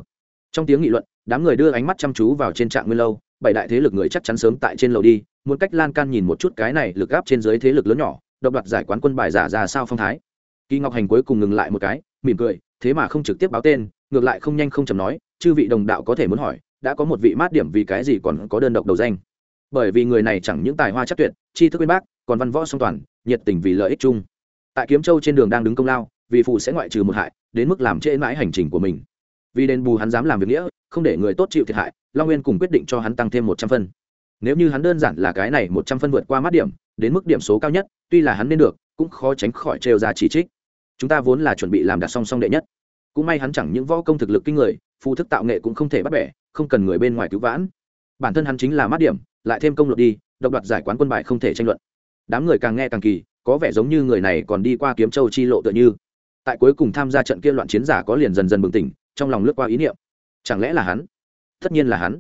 Speaker 1: Trong tiếng nghị luận, đám người đưa ánh mắt chăm chú vào trên trạng nguyên lâu, bảy đại thế lực người chắc chắn sớm tại trên lầu đi, muốn cách lan can nhìn một chút cái này lực gáp trên dưới thế lực lớn nhỏ, độc đoạt giải quán quân bài giả ra sao phong thái. Kỳ ngọc hành cuối cùng ngừng lại một cái, mỉm cười, thế mà không trực tiếp báo tên, ngược lại không nhanh không chầm nói, chư vị đồng đạo có thể muốn hỏi, đã có một vị mát điểm vì cái gì còn có đơn độc đầu danh? Bởi vì người này chẳng những tài hoa chắc tuyệt chi thức bên bác, còn văn võ song toàn, nhiệt tình vì lợi ích chung. Tại kiếm châu trên đường đang đứng công lao vì phụ sẽ ngoại trừ một hại, đến mức làm trễ mãi hành trình của mình. Vì đền bù hắn dám làm việc nghĩa, không để người tốt chịu thiệt hại, long nguyên cùng quyết định cho hắn tăng thêm một trăm phân. Nếu như hắn đơn giản là cái này một trăm phân vượt qua mắt điểm, đến mức điểm số cao nhất, tuy là hắn nên được, cũng khó tránh khỏi trêu ra chỉ trích. Chúng ta vốn là chuẩn bị làm đặt song song đệ nhất. Cũng may hắn chẳng những võ công thực lực kinh người phụ thức tạo nghệ cũng không thể bắt bẻ, không cần người bên ngoài cứu vãn. Bản thân hắn chính là mát điểm, lại thêm công luật đi, độc đoạt giải quán quân bài không thể tranh luận. Đám người càng nghe càng kỳ, có vẻ giống như người này còn đi qua kiếm châu chi lộ tựa như tại cuối cùng tham gia trận kia loạn chiến giả có liền dần dần bừng tỉnh, trong lòng lướt qua ý niệm. Chẳng lẽ là hắn? Tất nhiên là hắn.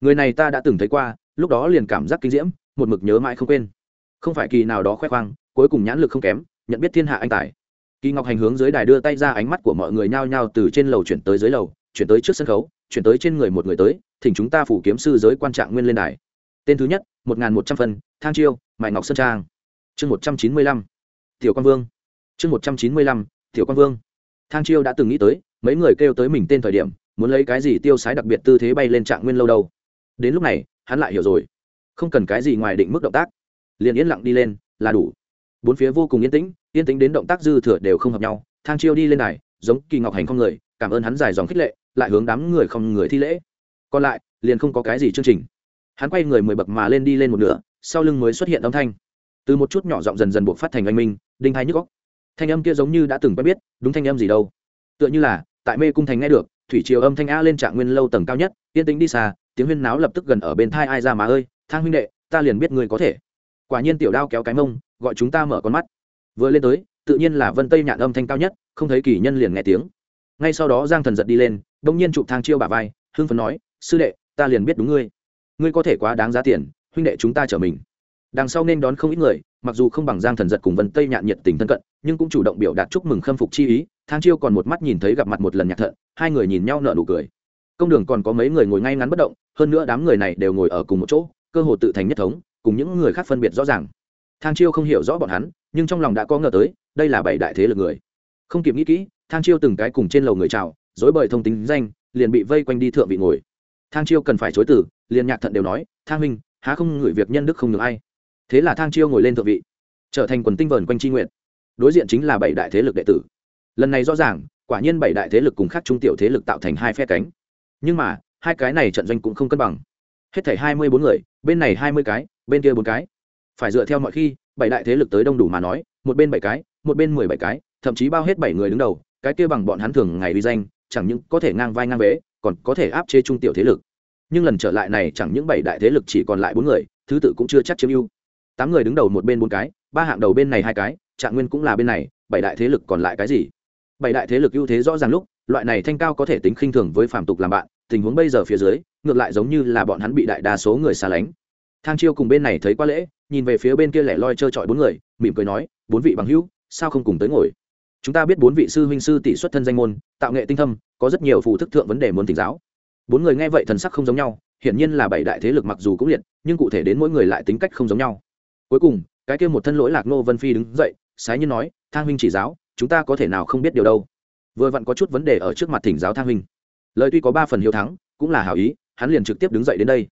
Speaker 1: Người này ta đã từng thấy qua, lúc đó liền cảm giác kinh diễm, một mực nhớ mãi không quên. Không phải kỳ nào đó khoe khoang, cuối cùng nhãn lực không kém, nhận biết thiên hạ anh tài. Kỳ ngọc hành hướng dưới đài đưa tay ra ánh mắt của mọi người nhao nhao từ trên lầu chuyển tới dưới lầu, chuyển tới trước sân khấu, chuyển tới trên người một người tới, thỉnh chúng ta phủ kiếm sư giới quan trạng nguyên lên đài. Tên thứ nhất, một n g h n một trăm phân, thang chiêu, mại ngọc sơn trang. Chương một trăm chín mươi lăm, tiểu quang vương. Chương một trăm chín mươi lăm tiểu quan vương. Thang chiêu đã từng nghĩ tới, mấy người kêu tới mình tên thời điểm, muốn lấy cái gì tiêu sái đặc biệt tư thế bay lên trạng nguyên lâu đâu. Đến lúc này, hắn lại hiểu rồi. Không cần cái gì ngoài định mức động tác. Liền yên lặng đi lên, là đủ. Bốn phía vô cùng yên tĩnh yên tĩnh đến động tác dư thừa đều không hợp nhau. Thang chiêu đi lên này, giống kỳ ngọc hành không người, cảm ơn hắn dài dòng khích lệ, lại hướng đám người không người thi lễ. Còn lại, liền không có cái gì chương trình. Hắn quay người mười bậc mà lên đi lên một nửa, sau lưng mới xuất hiện âm thanh. Từ một chút nhỏ giọng dần dần buộc phát thành anh minh, đinh hai nhức góc thanh âm kia giống như đã từng quen biết, đúng thanh âm gì đâu. Tựa như là, tại mê cung thành nghe được, thủy triều âm thanh a lên trạng nguyên lâu tầng cao nhất, yên tĩnh đi xa, tiếng huyên náo lập tức gần ở bên thai ai ra mà ơi, thang huynh đệ, ta liền biết người có thể. Quả nhiên tiểu đao kéo cái mông, gọi chúng ta mở con mắt. Vừa lên tới, tự nhiên là vân tây nhạn âm thanh cao nhất, không thấy kỳ nhân liền nghe tiếng. Ngay sau đó giang thần giật đi lên đông nhiên chụp thang chiêu bà vai, hưng phấn nói, sư đệ, ta liền biết đúng ngươi. Ngươi có thể quá đáng giá tiền, huynh đệ chúng ta chở mình đằng sau nên đón không ít người, mặc dù không bằng giang thần giật cùng vân tây nhạn nhiệt tình thân cận, nhưng cũng chủ động biểu đạt chúc mừng khâm phục chi ý, thang chiêu còn một mắt nhìn thấy gặp mặt một lần nhạc thận, hai người nhìn nhau nở nụ cười. Công đường còn có mấy người ngồi ngay ngắn bất động, hơn nữa đám người này đều ngồi ở cùng một chỗ, cơ hồ tự thành nhất thống, cùng những người khác phân biệt rõ ràng. Thang chiêu không hiểu rõ bọn hắn, nhưng trong lòng đã có ngờ tới, đây là bảy đại thế lực người. Không kịp nghĩ kỹ, thang chiêu từng cái cùng trên lầu người chào dối bời thông tính danh, liền bị vây quanh đi thượng vị ngồi. Thang chiêu cần phải chối từ, liền nhạc thận đều nói, thang minh há không ngửi việc nhân đức không được ai? Thế là thang chiêu ngồi lên thượng vị, trở thành quần tinh vờn quanh tri nguyện. Đối diện chính là bảy đại thế lực đệ tử. Lần này rõ ràng, quả nhiên bảy đại thế lực cùng khác trung tiểu thế lực tạo thành hai phe cánh. Nhưng mà, hai cái này trận doanh cũng không cân bằng. Hết thảy hai mươi bốn người, bên này hai mươi cái, bên kia bốn cái. Phải dựa theo mọi khi, bảy đại thế lực tới đông đủ mà nói, một bên bảy cái, một bên mười bảy cái, thậm chí bao hết bảy người đứng đầu, cái kia bằng bọn hắn thường ngày uy danh, chẳng những có thể ngang vai ngang vế, còn có thể áp chế trung tiểu thế lực. Nhưng lần trở lại này, chẳng những bảy đại thế lực chỉ còn lại bốn người, thứ tự cũng chưa chắc chiếm ưu tám người đứng đầu một bên bốn cái, ba hạng đầu bên này hai cái, trạng nguyên cũng là bên này, bảy đại thế lực còn lại cái gì? Bảy đại thế lực ưu thế rõ ràng lúc, loại này thanh cao có thể tính khinh thường với phàm tục làm bạn, tình huống bây giờ phía dưới, ngược lại giống như là bọn hắn bị đại đa số người xa lánh. Thang chiêu cùng bên này thấy quá lễ, nhìn về phía bên kia lẻ loi trơ trọi bốn người, mỉm cười nói, bốn vị bằng hữu, sao không cùng tới ngồi? Chúng ta biết bốn vị sư huynh sư tỷ xuất thân danh môn, tạo nghệ tinh thâm, có rất nhiều phụ thức thượng vấn đề muốn tỉnh giáo. Bốn người nghe vậy thần sắc không giống nhau, hiển nhiên là bảy đại thế lực mặc dù cũng liệt, nhưng cụ thể đến mỗi người lại tính cách không giống nhau cuối cùng, cái kia một thân lỗi lạc nô vân phi đứng dậy, sái nhiên nói, thang huynh chỉ giáo, chúng ta có thể nào không biết điều đâu? Vừa vặn có chút vấn đề ở trước mặt thỉnh giáo thang huynh. Lời tuy có ba phần hiếu thắng, cũng là hảo ý, hắn liền trực tiếp đứng dậy đến đây.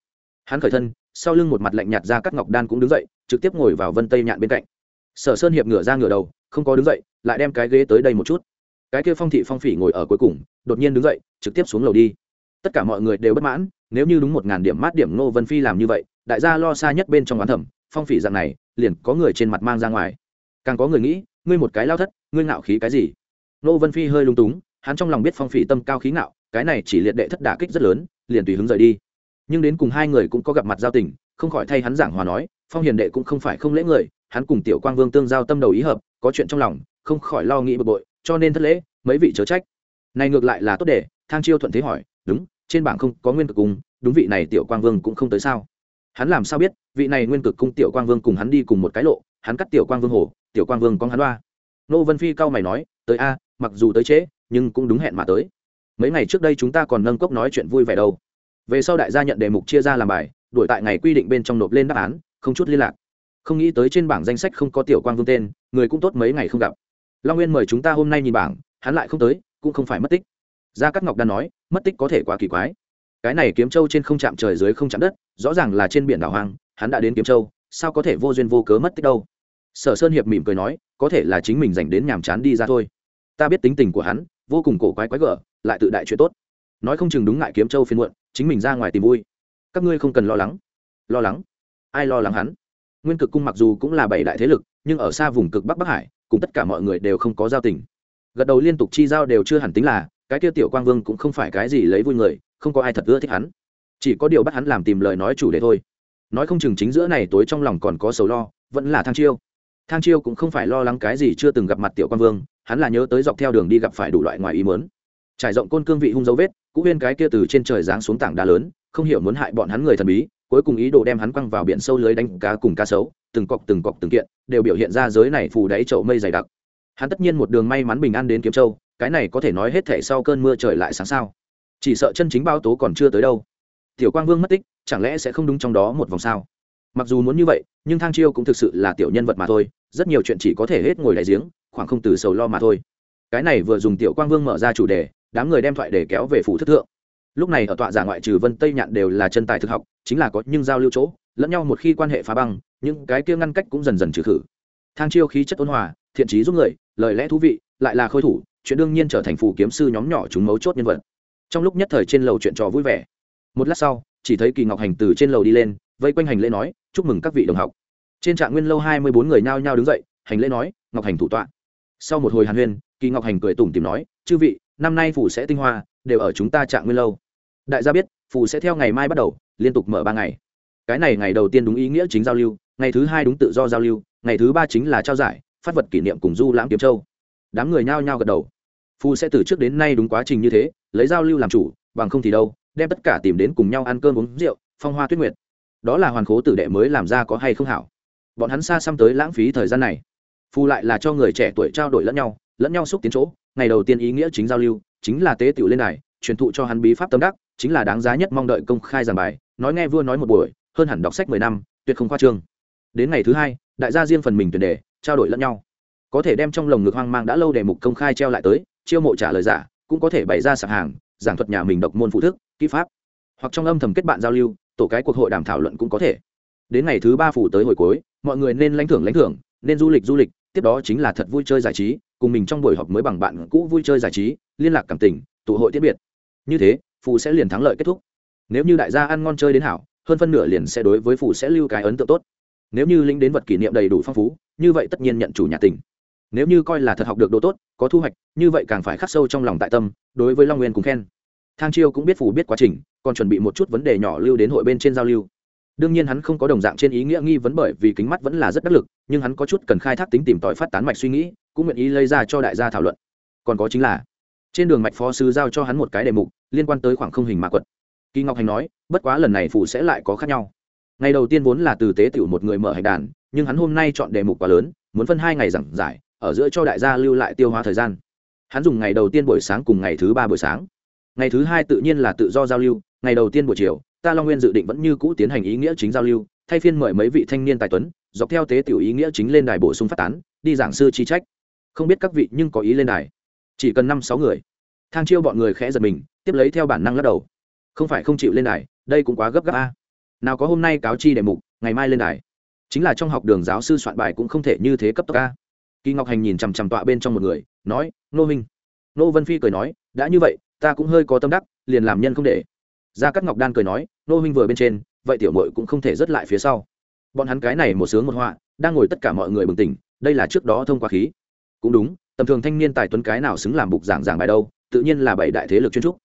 Speaker 1: Hắn khởi thân, sau lưng một mặt lạnh nhạt ra các ngọc đan cũng đứng dậy, trực tiếp ngồi vào vân tây nhạn bên cạnh. Sở sơn hiệp ngửa ra ngửa đầu, không có đứng dậy, lại đem cái ghế tới đây một chút. Cái kia phong thị phong phỉ ngồi ở cuối cùng, đột nhiên đứng dậy, trực tiếp xuống lầu đi. Tất cả mọi người đều bất mãn, nếu như đúng một ngàn điểm mát điểm ngô vân phi làm như vậy, đại gia lo xa nhất bên trong oán thẩm phong phỉ dạng này, liền có người trên mặt mang ra ngoài. Càng có người nghĩ, ngươi một cái lao thất, ngươi ngạo khí cái gì? Nô vân phi hơi lung túng, hắn trong lòng biết phong phỉ tâm cao khí ngạo, cái này chỉ liệt đệ thất đả kích rất lớn, liền tùy hứng rời đi. Nhưng đến cùng hai người cũng có gặp mặt giao tình, không khỏi thay hắn giảng hòa nói, phong hiền đệ cũng không phải không lễ người, hắn cùng tiểu quang vương tương giao tâm đầu ý hợp, có chuyện trong lòng, không khỏi lo nghĩ bực bội, cho nên thất lễ, mấy vị chớ trách. Này ngược lại là tốt để, thang chiêu thuận thế hỏi, đúng, trên bảng không có nguyên cực cung, đúng vị này tiểu quang vương cũng không tới sao? Hắn làm sao biết? Vị này nguyên cực cung tiểu quang vương cùng hắn đi cùng một cái lộ, hắn cắt tiểu quang vương hồ, tiểu quang vương con hắn đoa nô vân phi cao mày nói, tới a, mặc dù tới trễ, nhưng cũng đúng hẹn mà tới. Mấy ngày trước đây chúng ta còn nâng cốc nói chuyện vui vẻ đâu. Về sau đại gia nhận đề mục chia ra làm bài đổi tại ngày quy định bên trong nộp lên đáp án, không chút liên lạc. Không nghĩ tới trên bảng danh sách không có tiểu quang vương tên, người cũng tốt mấy ngày không gặp. Long nguyên mời chúng ta hôm nay nhìn bảng, hắn lại không tới, cũng không phải mất tích. Gia cát ngọc đan nói, mất tích có thể quá kỳ quái. Cái này kiếm châu trên không chạm trời dưới không chạm đất, rõ ràng là trên biển đảo hoang hắn đã đến kiếm châu, sao có thể vô duyên vô cớ mất tích đâu? Sở sơn hiệp mỉm cười nói, có thể là chính mình dành đến nhàm chán đi ra thôi. Ta biết tính tình của hắn, vô cùng cổ quái quái gở, lại tự đại chuyện tốt. Nói không chừng đúng ngại kiếm châu phiên muộn, chính mình ra ngoài tìm vui. Các ngươi không cần lo lắng. Lo lắng? Ai lo lắng hắn? Nguyên cực cung mặc dù cũng là bảy đại thế lực, nhưng ở xa vùng cực bắc bắc hải, cùng tất cả mọi người đều không có giao tình. Gật đầu liên tục chi giao đều chưa hẳn tính là, cái tiêu tiểu quang vương cũng không phải cái gì lấy vui người, không có ai thật ưa thích hắn. Chỉ có điều bắt hắn làm tìm lời nói chủ đề thôi nói không chừng chính giữa này tối trong lòng còn có sầu lo, vẫn là thang chiêu. Thang chiêu cũng không phải lo lắng cái gì chưa từng gặp mặt tiểu Quan vương, hắn là nhớ tới dọc theo đường đi gặp phải đủ loại ngoài ý mớn trải rộng côn cương vị hung dấu vết, cũ huyên cái kia từ trên trời giáng xuống tảng đá lớn, không hiểu muốn hại bọn hắn người thần bí, cuối cùng ý đồ đem hắn quăng vào biển sâu lưới đánh cá cùng cá sấu, từng cọc từng cọc từng kiện, đều biểu hiện ra giới này phù đáy chậu mây dày đặc. Hắn tất nhiên một đường may mắn bình an đến kiếm châu, cái này có thể nói hết thể sau cơn mưa trời lại sáng sao. Chỉ sợ chân chính bao tố còn chưa tới đâu tiểu quang vương mất tích, chẳng lẽ sẽ không đúng trong đó một vòng sao? Mặc dù muốn như vậy, nhưng thang chiêu cũng thực sự là tiểu nhân vật mà thôi, rất nhiều chuyện chỉ có thể hết ngồi đại giếng, khoảng không từ sầu lo mà thôi. Cái này vừa dùng tiểu quang vương mở ra chủ đề, đám người đem thoại để kéo về phủ thức thượng. Lúc này ở tọa giả ngoại trừ vân tây nhạn đều là chân tài thực học, chính là có nhưng giao lưu chỗ, lẫn nhau một khi quan hệ phá băng, những cái kia ngăn cách cũng dần dần trừ khử. Thang chiêu khí chất ôn hòa, thiện trí giúp người, lời lẽ thú vị, lại là khôi thủ, chuyện đương nhiên trở thành phù kiếm sư nhóm nhỏ chúng mấu chốt nhân vật. Trong lúc nhất thời trên lầu chuyện trò vui vẻ một lát sau, chỉ thấy kỳ ngọc hành từ trên lầu đi lên, vây quanh hành lễ nói, chúc mừng các vị đồng học. Trên trạng nguyên lâu hai mươi bốn người nhao nhao đứng dậy, hành lễ nói, ngọc hành thủ tọa. Sau một hồi hàn huyên, kỳ ngọc hành cười tủm tìm nói, chư vị, năm nay phủ sẽ tinh hoa, đều ở chúng ta trạng nguyên lâu. Đại gia biết phủ sẽ theo ngày mai bắt đầu, liên tục mở ba ngày. Cái này ngày đầu tiên đúng ý nghĩa chính giao lưu, ngày thứ hai đúng tự do giao lưu, ngày thứ ba chính là trao giải, phát vật kỷ niệm cùng du lãm kiếm châu. Đám người nhao nhao gật đầu. Phù sẽ từ trước đến nay đúng quá trình như thế, lấy giao lưu làm chủ, bằng không thì đâu đem tất cả tìm đến cùng nhau ăn cơm uống rượu, phong hoa tuyết nguyệt. Đó là hoàn khố tử đệ mới làm ra có hay không hảo. Bọn hắn xa xăm tới lãng phí thời gian này. Phù lại là cho người trẻ tuổi trao đổi lẫn nhau lẫn nhau xúc tiến chỗ. Ngày đầu tiên ý nghĩa chính giao lưu, chính là tế tiểu lên này truyền thụ cho hắn bí pháp tâm đắc, chính là đáng giá nhất mong đợi công khai giảng bài. Nói nghe vua nói một buổi, hơn hẳn đọc sách mười năm, tuyệt không khoa trương. Đến ngày thứ hai, đại gia riêng phần mình tuyển đề, trao đổi lẫn nhau. Có thể đem trong lồng ngực hoang mang đã lâu đề mục công khai treo lại tới, chiêu mộ trả lời giả, cũng có thể bày ra sạp hàng, giảng thuật nhà mình độc môn phụ thức kỹ pháp. Hoặc trong âm thầm kết bạn giao lưu, tổ cái cuộc hội đàm thảo luận cũng có thể. Đến ngày thứ ba phủ tới hồi cuối, mọi người nên lãnh thưởng lãnh thưởng, nên du lịch du lịch, tiếp đó chính là thật vui chơi giải trí, cùng mình trong buổi họp mới bằng bạn cũ vui chơi giải trí, liên lạc cảm tình, tụ hội tiết biệt. Như thế, phù sẽ liền thắng lợi kết thúc. Nếu như đại gia ăn ngon chơi đến hảo, hơn phân nửa liền sẽ đối với phù sẽ lưu cái ấn tượng tốt. Nếu như lĩnh đến vật kỷ niệm đầy đủ phong phú, như vậy tất nhiên nhận chủ nhà tỉnh nếu như coi là thật học được đồ tốt, có thu hoạch, như vậy càng phải khắc sâu trong lòng tại tâm, đối với long nguyên cùng khen thang chiêu cũng biết phủ biết quá trình, còn chuẩn bị một chút vấn đề nhỏ lưu đến hội bên trên giao lưu. Đương nhiên hắn không có đồng dạng trên ý nghĩa nghi vấn bởi vì kính mắt vẫn là rất đắc lực, nhưng hắn có chút cần khai thác tính tìm tòi phát tán mạch suy nghĩ, cũng nguyện ý lấy ra cho đại gia thảo luận. Còn có chính là, trên đường mạch phó sư giao cho hắn một cái đề mục, liên quan tới khoảng không hình ma quật. Kỳ ngọc hành nói, bất quá lần này phụ sẽ lại có khác nhau. Ngày đầu tiên vốn là từ tế tiểu một người mở hành đàn, nhưng hắn hôm nay chọn đề mục quá lớn, muốn phân hai ngày giảng giải, ở giữa cho đại gia lưu lại tiêu hóa thời gian. Hắn dùng ngày đầu tiên buổi sáng cùng ngày thứ ba buổi sáng ngày thứ hai tự nhiên là tự do giao lưu, ngày đầu tiên buổi chiều, ta long nguyên dự định vẫn như cũ tiến hành ý nghĩa chính giao lưu, thay phiên mời mấy vị thanh niên tài tuấn, dọc theo tế tiểu ý nghĩa chính lên đài bổ sung phát tán, đi giảng sư chi trách. Không biết các vị nhưng có ý lên đài. Chỉ cần năm sáu người. Thang chiêu bọn người khẽ giật mình, tiếp lấy theo bản năng lắc đầu. Không phải không chịu lên đài, đây cũng quá gấp gáp a. Nào có hôm nay cáo chi đề mục, ngày mai lên đài. Chính là trong học đường giáo sư soạn bài cũng không thể như thế cấp tốc a. Kỳ ngọc hành nhìn chằm chằm tọa bên trong một người, nói, nô minh. Nô vân phi cười nói, đã như vậy ta cũng hơi có tâm đắc, liền làm nhân không để. Gia cát ngọc đan cười nói, nô huynh vừa bên trên, vậy tiểu mội cũng không thể rớt lại phía sau. Bọn hắn cái này một sướng một họa, đang ngồi tất cả mọi người bừng tỉnh, đây là trước đó thông qua khí. Cũng đúng, tầm thường thanh niên tài tuấn cái nào xứng làm bục giảng giảng bài đâu, tự nhiên là bảy đại thế lực chuyên trúc.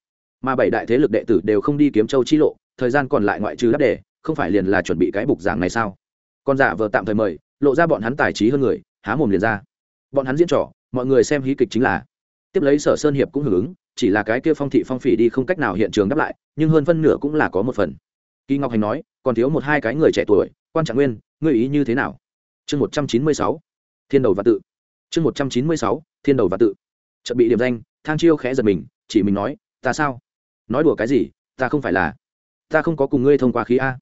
Speaker 1: Mà bảy đại thế lực đệ tử đều không đi kiếm châu chi lộ, thời gian còn lại ngoại trừ đáp đề, không phải liền là chuẩn bị cái bục giảng này sao? Còn giả dạ vờ tạm thời mời, lộ ra bọn hắn tài trí hơn người, há mồm liền ra. Bọn hắn diễn trò, mọi người xem hí kịch chính là. Tiếp lấy sở sơn hiệp cũng hưởng ứng chỉ là cái kia phong thị phong phỉ đi không cách nào hiện trường đáp lại, nhưng hơn phân nửa cũng là có một phần. Kỳ ngọc hành nói, còn thiếu một hai cái người trẻ tuổi, quan trạng nguyên, ngươi ý như thế nào? Chương một trăm chín mươi sáu, thiên đầu và tự. Chương một trăm chín mươi sáu, thiên đầu và tự. Chợt bị điểm danh, thang chiêu khẽ giật mình, chỉ mình nói, ta sao? Nói đùa cái gì? Ta không phải là, ta không có cùng ngươi thông qua khí a.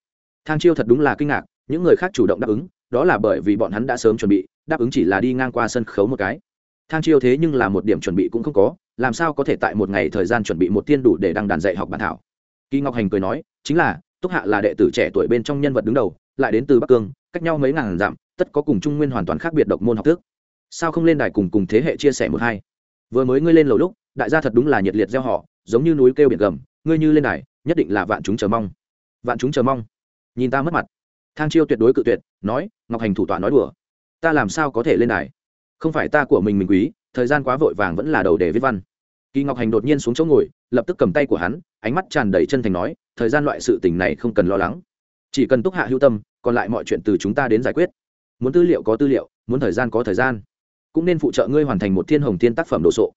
Speaker 1: Thang chiêu thật đúng là kinh ngạc, những người khác chủ động đáp ứng, đó là bởi vì bọn hắn đã sớm chuẩn bị, đáp ứng chỉ là đi ngang qua sân khấu một cái thang chiêu thế nhưng là một điểm chuẩn bị cũng không có, làm sao có thể tại một ngày thời gian chuẩn bị một tiên đủ để đăng đàn dạy học bản thảo? Kỳ ngọc hành cười nói, chính là, túc hạ là đệ tử trẻ tuổi bên trong nhân vật đứng đầu, lại đến từ bắc cương, cách nhau mấy ngàn dặm, tất có cùng trung nguyên hoàn toàn khác biệt độc môn học thức. Sao không lên đài cùng cùng thế hệ chia sẻ một hai? Vừa mới ngươi lên lầu lúc, đại gia thật đúng là nhiệt liệt gieo họ, giống như núi kêu biển gầm, ngươi như lên đài, nhất định là vạn chúng chờ mong. Vạn chúng chờ mong. Nhìn ta mất mặt. Thang chiêu tuyệt đối cự tuyệt, nói, ngọc hành thủ tọa nói đùa. Ta làm sao có thể lên đài? Không phải ta của mình mình quý, thời gian quá vội vàng vẫn là đầu để viết văn. Kỳ ngọc hành đột nhiên xuống chỗ ngồi, lập tức cầm tay của hắn, ánh mắt tràn đầy chân thành nói, thời gian loại sự tình này không cần lo lắng. Chỉ cần túc hạ hữu tâm, còn lại mọi chuyện từ chúng ta đến giải quyết. Muốn tư liệu có tư liệu, muốn thời gian có thời gian. Cũng nên phụ trợ ngươi hoàn thành một thiên hồng thiên tác phẩm đồ sộ.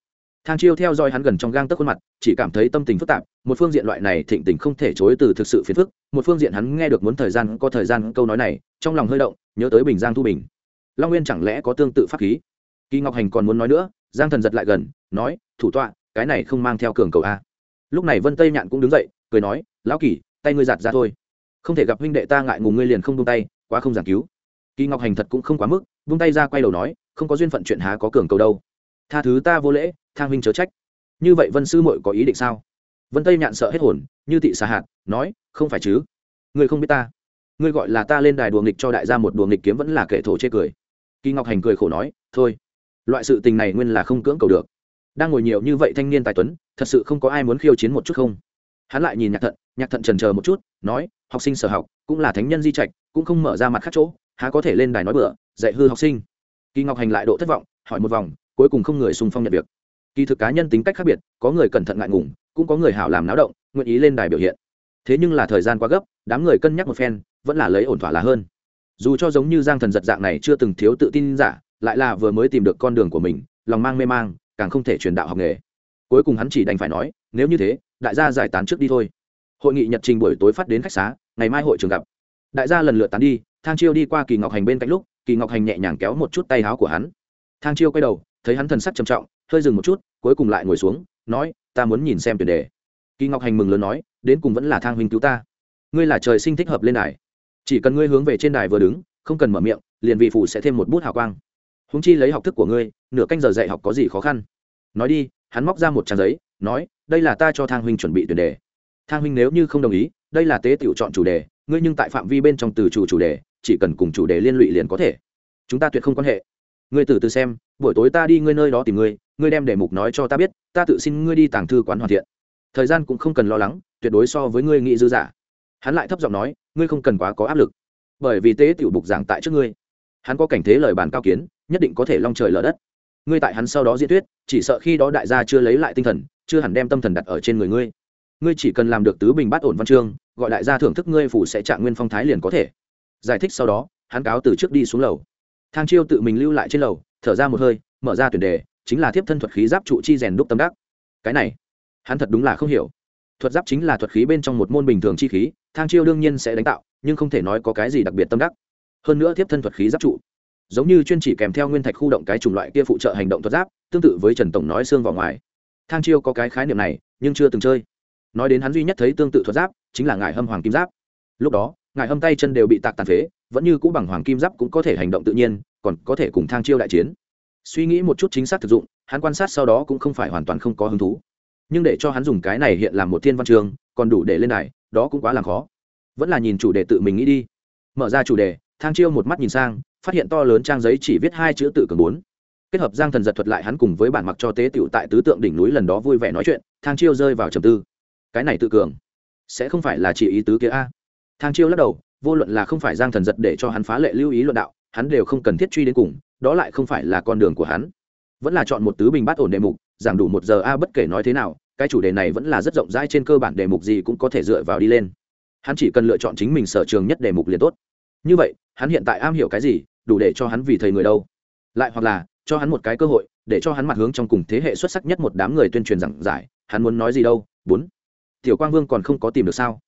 Speaker 1: Thang chiêu theo dõi hắn gần trong gang tấc khuôn mặt, chỉ cảm thấy tâm tình phức tạp, một phương diện loại này thịnh tình không thể chối từ thực sự phiền phức, một phương diện hắn nghe được muốn thời gian, có thời gian câu nói này, trong lòng hơi động, nhớ tới bình giang thu bình. Long nguyên chẳng lẽ có tương tự pháp khí? Kỳ ngọc hành còn muốn nói nữa, giang thần giật lại gần, nói, thủ tọa, cái này không mang theo cường cầu a. Lúc này vân tây nhạn cũng đứng dậy, cười nói, lão kỳ, tay ngươi giặt ra thôi. Không thể gặp huynh đệ ta ngại ngùng ngươi liền không buông tay, quá không giảng cứu. Kỳ ngọc hành thật cũng không quá mức, buông tay ra quay đầu nói, không có duyên phận chuyện há có cường cầu đâu. Tha thứ ta vô lễ thang huynh chớ trách. Như vậy vân sư muội có ý định sao? Vân tây nhạn sợ hết hồn, như tị xà hạt, nói, không phải chứ. Ngươi không biết ta. Ngươi gọi là ta lên đài đùa nghịch cho đại gia một đùa nghịch kiếm vẫn là kẻ thổ chê cười. Kỳ ngọc hành cười khổ nói, thôi loại sự tình này nguyên là không cưỡng cầu được. Đang ngồi nhiều như vậy thanh niên tài tuấn, thật sự không có ai muốn khiêu chiến một chút không? Hắn lại nhìn nhạc thận nhạc thận trần chờ một chút, nói, học sinh sở học, cũng là thánh nhân di trạch, cũng không mở ra mặt khác chỗ, há có thể lên đài nói bựa dạy hư học sinh. Kỳ ngọc hành lại độ thất vọng, hỏi một vòng, cuối cùng không người xung phong nhận việc. Kỳ thực cá nhân tính cách khác biệt, có người cẩn thận ngại ngùng, cũng có người hảo làm náo động, nguyện ý lên đài biểu hiện. Thế nhưng là thời gian quá gấp, đám người cân nhắc một phen, vẫn là lấy ổn thỏa là hơn. Dù cho giống như giang thần giật dạng này chưa từng thiếu tự tin giả lại là vừa mới tìm được con đường của mình, lòng mang mê mang, càng không thể truyền đạo học nghề. Cuối cùng hắn chỉ đành phải nói, nếu như thế, đại gia giải tán trước đi thôi. Hội nghị nhật trình buổi tối phát đến khách xá, ngày mai hội trường gặp. Đại gia lần lượt tán đi, thang chiêu đi qua kỳ ngọc hành bên cạnh lúc, kỳ ngọc hành nhẹ nhàng kéo một chút tay áo của hắn. Thang chiêu quay đầu, thấy hắn thần sắc trầm trọng, hơi dừng một chút, cuối cùng lại ngồi xuống, nói, ta muốn nhìn xem tuyển đề. Kỳ ngọc hành mừng lớn nói, đến cùng vẫn là thang huynh cứu ta. Ngươi là trời sinh thích hợp lên đài. Chỉ cần ngươi hướng về trên đài vừa đứng, không cần mở miệng, liền vị phụ sẽ thêm một bút hào quang húng chi lấy học thức của ngươi, nửa canh giờ dạy học có gì khó khăn? Nói đi, hắn móc ra một trang giấy, nói, đây là ta cho thang huynh chuẩn bị tuyển đề. Thang huynh nếu như không đồng ý, đây là tế tiểu chọn chủ đề, ngươi nhưng tại phạm vi bên trong từ chủ chủ đề, chỉ cần cùng chủ đề liên lụy liền có thể. Chúng ta tuyệt không quan hệ. Ngươi từ từ xem, buổi tối ta đi ngươi nơi đó tìm ngươi ngươi đem đề mục nói cho ta biết, ta tự xin ngươi đi tàng thư quán hoàn thiện. Thời gian cũng không cần lo lắng, tuyệt đối so với ngươi nghĩ dư giả hắn lại thấp giọng nói, ngươi không cần quá có áp lực, bởi vì tế tiểu bục giảng tại trước ngươi. Hắn có cảnh thế lời bàn cao kiến nhất định có thể long trời lở đất. Ngươi tại hắn sau đó diễn thuyết, chỉ sợ khi đó đại gia chưa lấy lại tinh thần, chưa hẳn đem tâm thần đặt ở trên người ngươi. Ngươi chỉ cần làm được tứ bình bát ổn văn chương, gọi đại gia thưởng thức ngươi phủ sẽ trạng nguyên phong thái liền có thể. Giải thích sau đó, hắn cáo từ trước đi xuống lầu. Thang chiêu tự mình lưu lại trên lầu, thở ra một hơi, mở ra tuyển đề, chính là thiếp thân thuật khí giáp trụ chi rèn đúc tâm đắc. Cái này, hắn thật đúng là không hiểu. Thuật giáp chính là thuật khí bên trong một môn bình thường chi khí, thang chiêu đương nhiên sẽ đánh tạo, nhưng không thể nói có cái gì đặc biệt tâm đắc. Hơn nữa thiếp thân thuật khí giáp trụ giống như chuyên chỉ kèm theo nguyên thạch khu động cái chủng loại kia phụ trợ hành động thuật giáp, tương tự với trần tổng nói xương vào ngoài. Thang chiêu có cái khái niệm này, nhưng chưa từng chơi. Nói đến hắn duy nhất thấy tương tự thuật giáp, chính là ngải hâm hoàng kim giáp. Lúc đó, ngải hâm tay chân đều bị tạc tàn phế, vẫn như cũ bằng hoàng kim giáp cũng có thể hành động tự nhiên, còn có thể cùng thang chiêu đại chiến. Suy nghĩ một chút chính xác thực dụng, hắn quan sát sau đó cũng không phải hoàn toàn không có hứng thú. Nhưng để cho hắn dùng cái này hiện làm một thiên văn trường, còn đủ để lên này đó cũng quá là khó. Vẫn là nhìn chủ đề tự mình nghĩ đi. Mở ra chủ đề, thang chiêu một mắt nhìn sang phát hiện to lớn trang giấy chỉ viết hai chữ tự cường bốn. Kết hợp giang thần giật thuật lại hắn cùng với bản mặc cho tế tựu tại tứ tượng đỉnh núi lần đó vui vẻ nói chuyện, thang chiêu rơi vào trầm tư. Cái này tự cường, sẽ không phải là chỉ ý tứ kia a. Thang chiêu lắc đầu, vô luận là không phải giang thần giật để cho hắn phá lệ lưu ý luận đạo, hắn đều không cần thiết truy đến cùng, đó lại không phải là con đường của hắn. Vẫn là chọn một tứ bình bát ổn đề mục, giảng đủ một giờ a, bất kể nói thế nào, cái chủ đề này vẫn là rất rộng rãi trên cơ bản đề mục gì cũng có thể dựa vào đi lên. Hắn chỉ cần lựa chọn chính mình sở trường nhất đề mục liền tốt. Như vậy, hắn hiện tại am hiểu cái gì đủ để cho hắn vì thầy người đâu. Lại hoặc là, cho hắn một cái cơ hội, để cho hắn mặt hướng trong cùng thế hệ xuất sắc nhất một đám người tuyên truyền giảng giải, hắn muốn nói gì đâu? Bốn. Tiểu quang vương còn không có tìm được sao?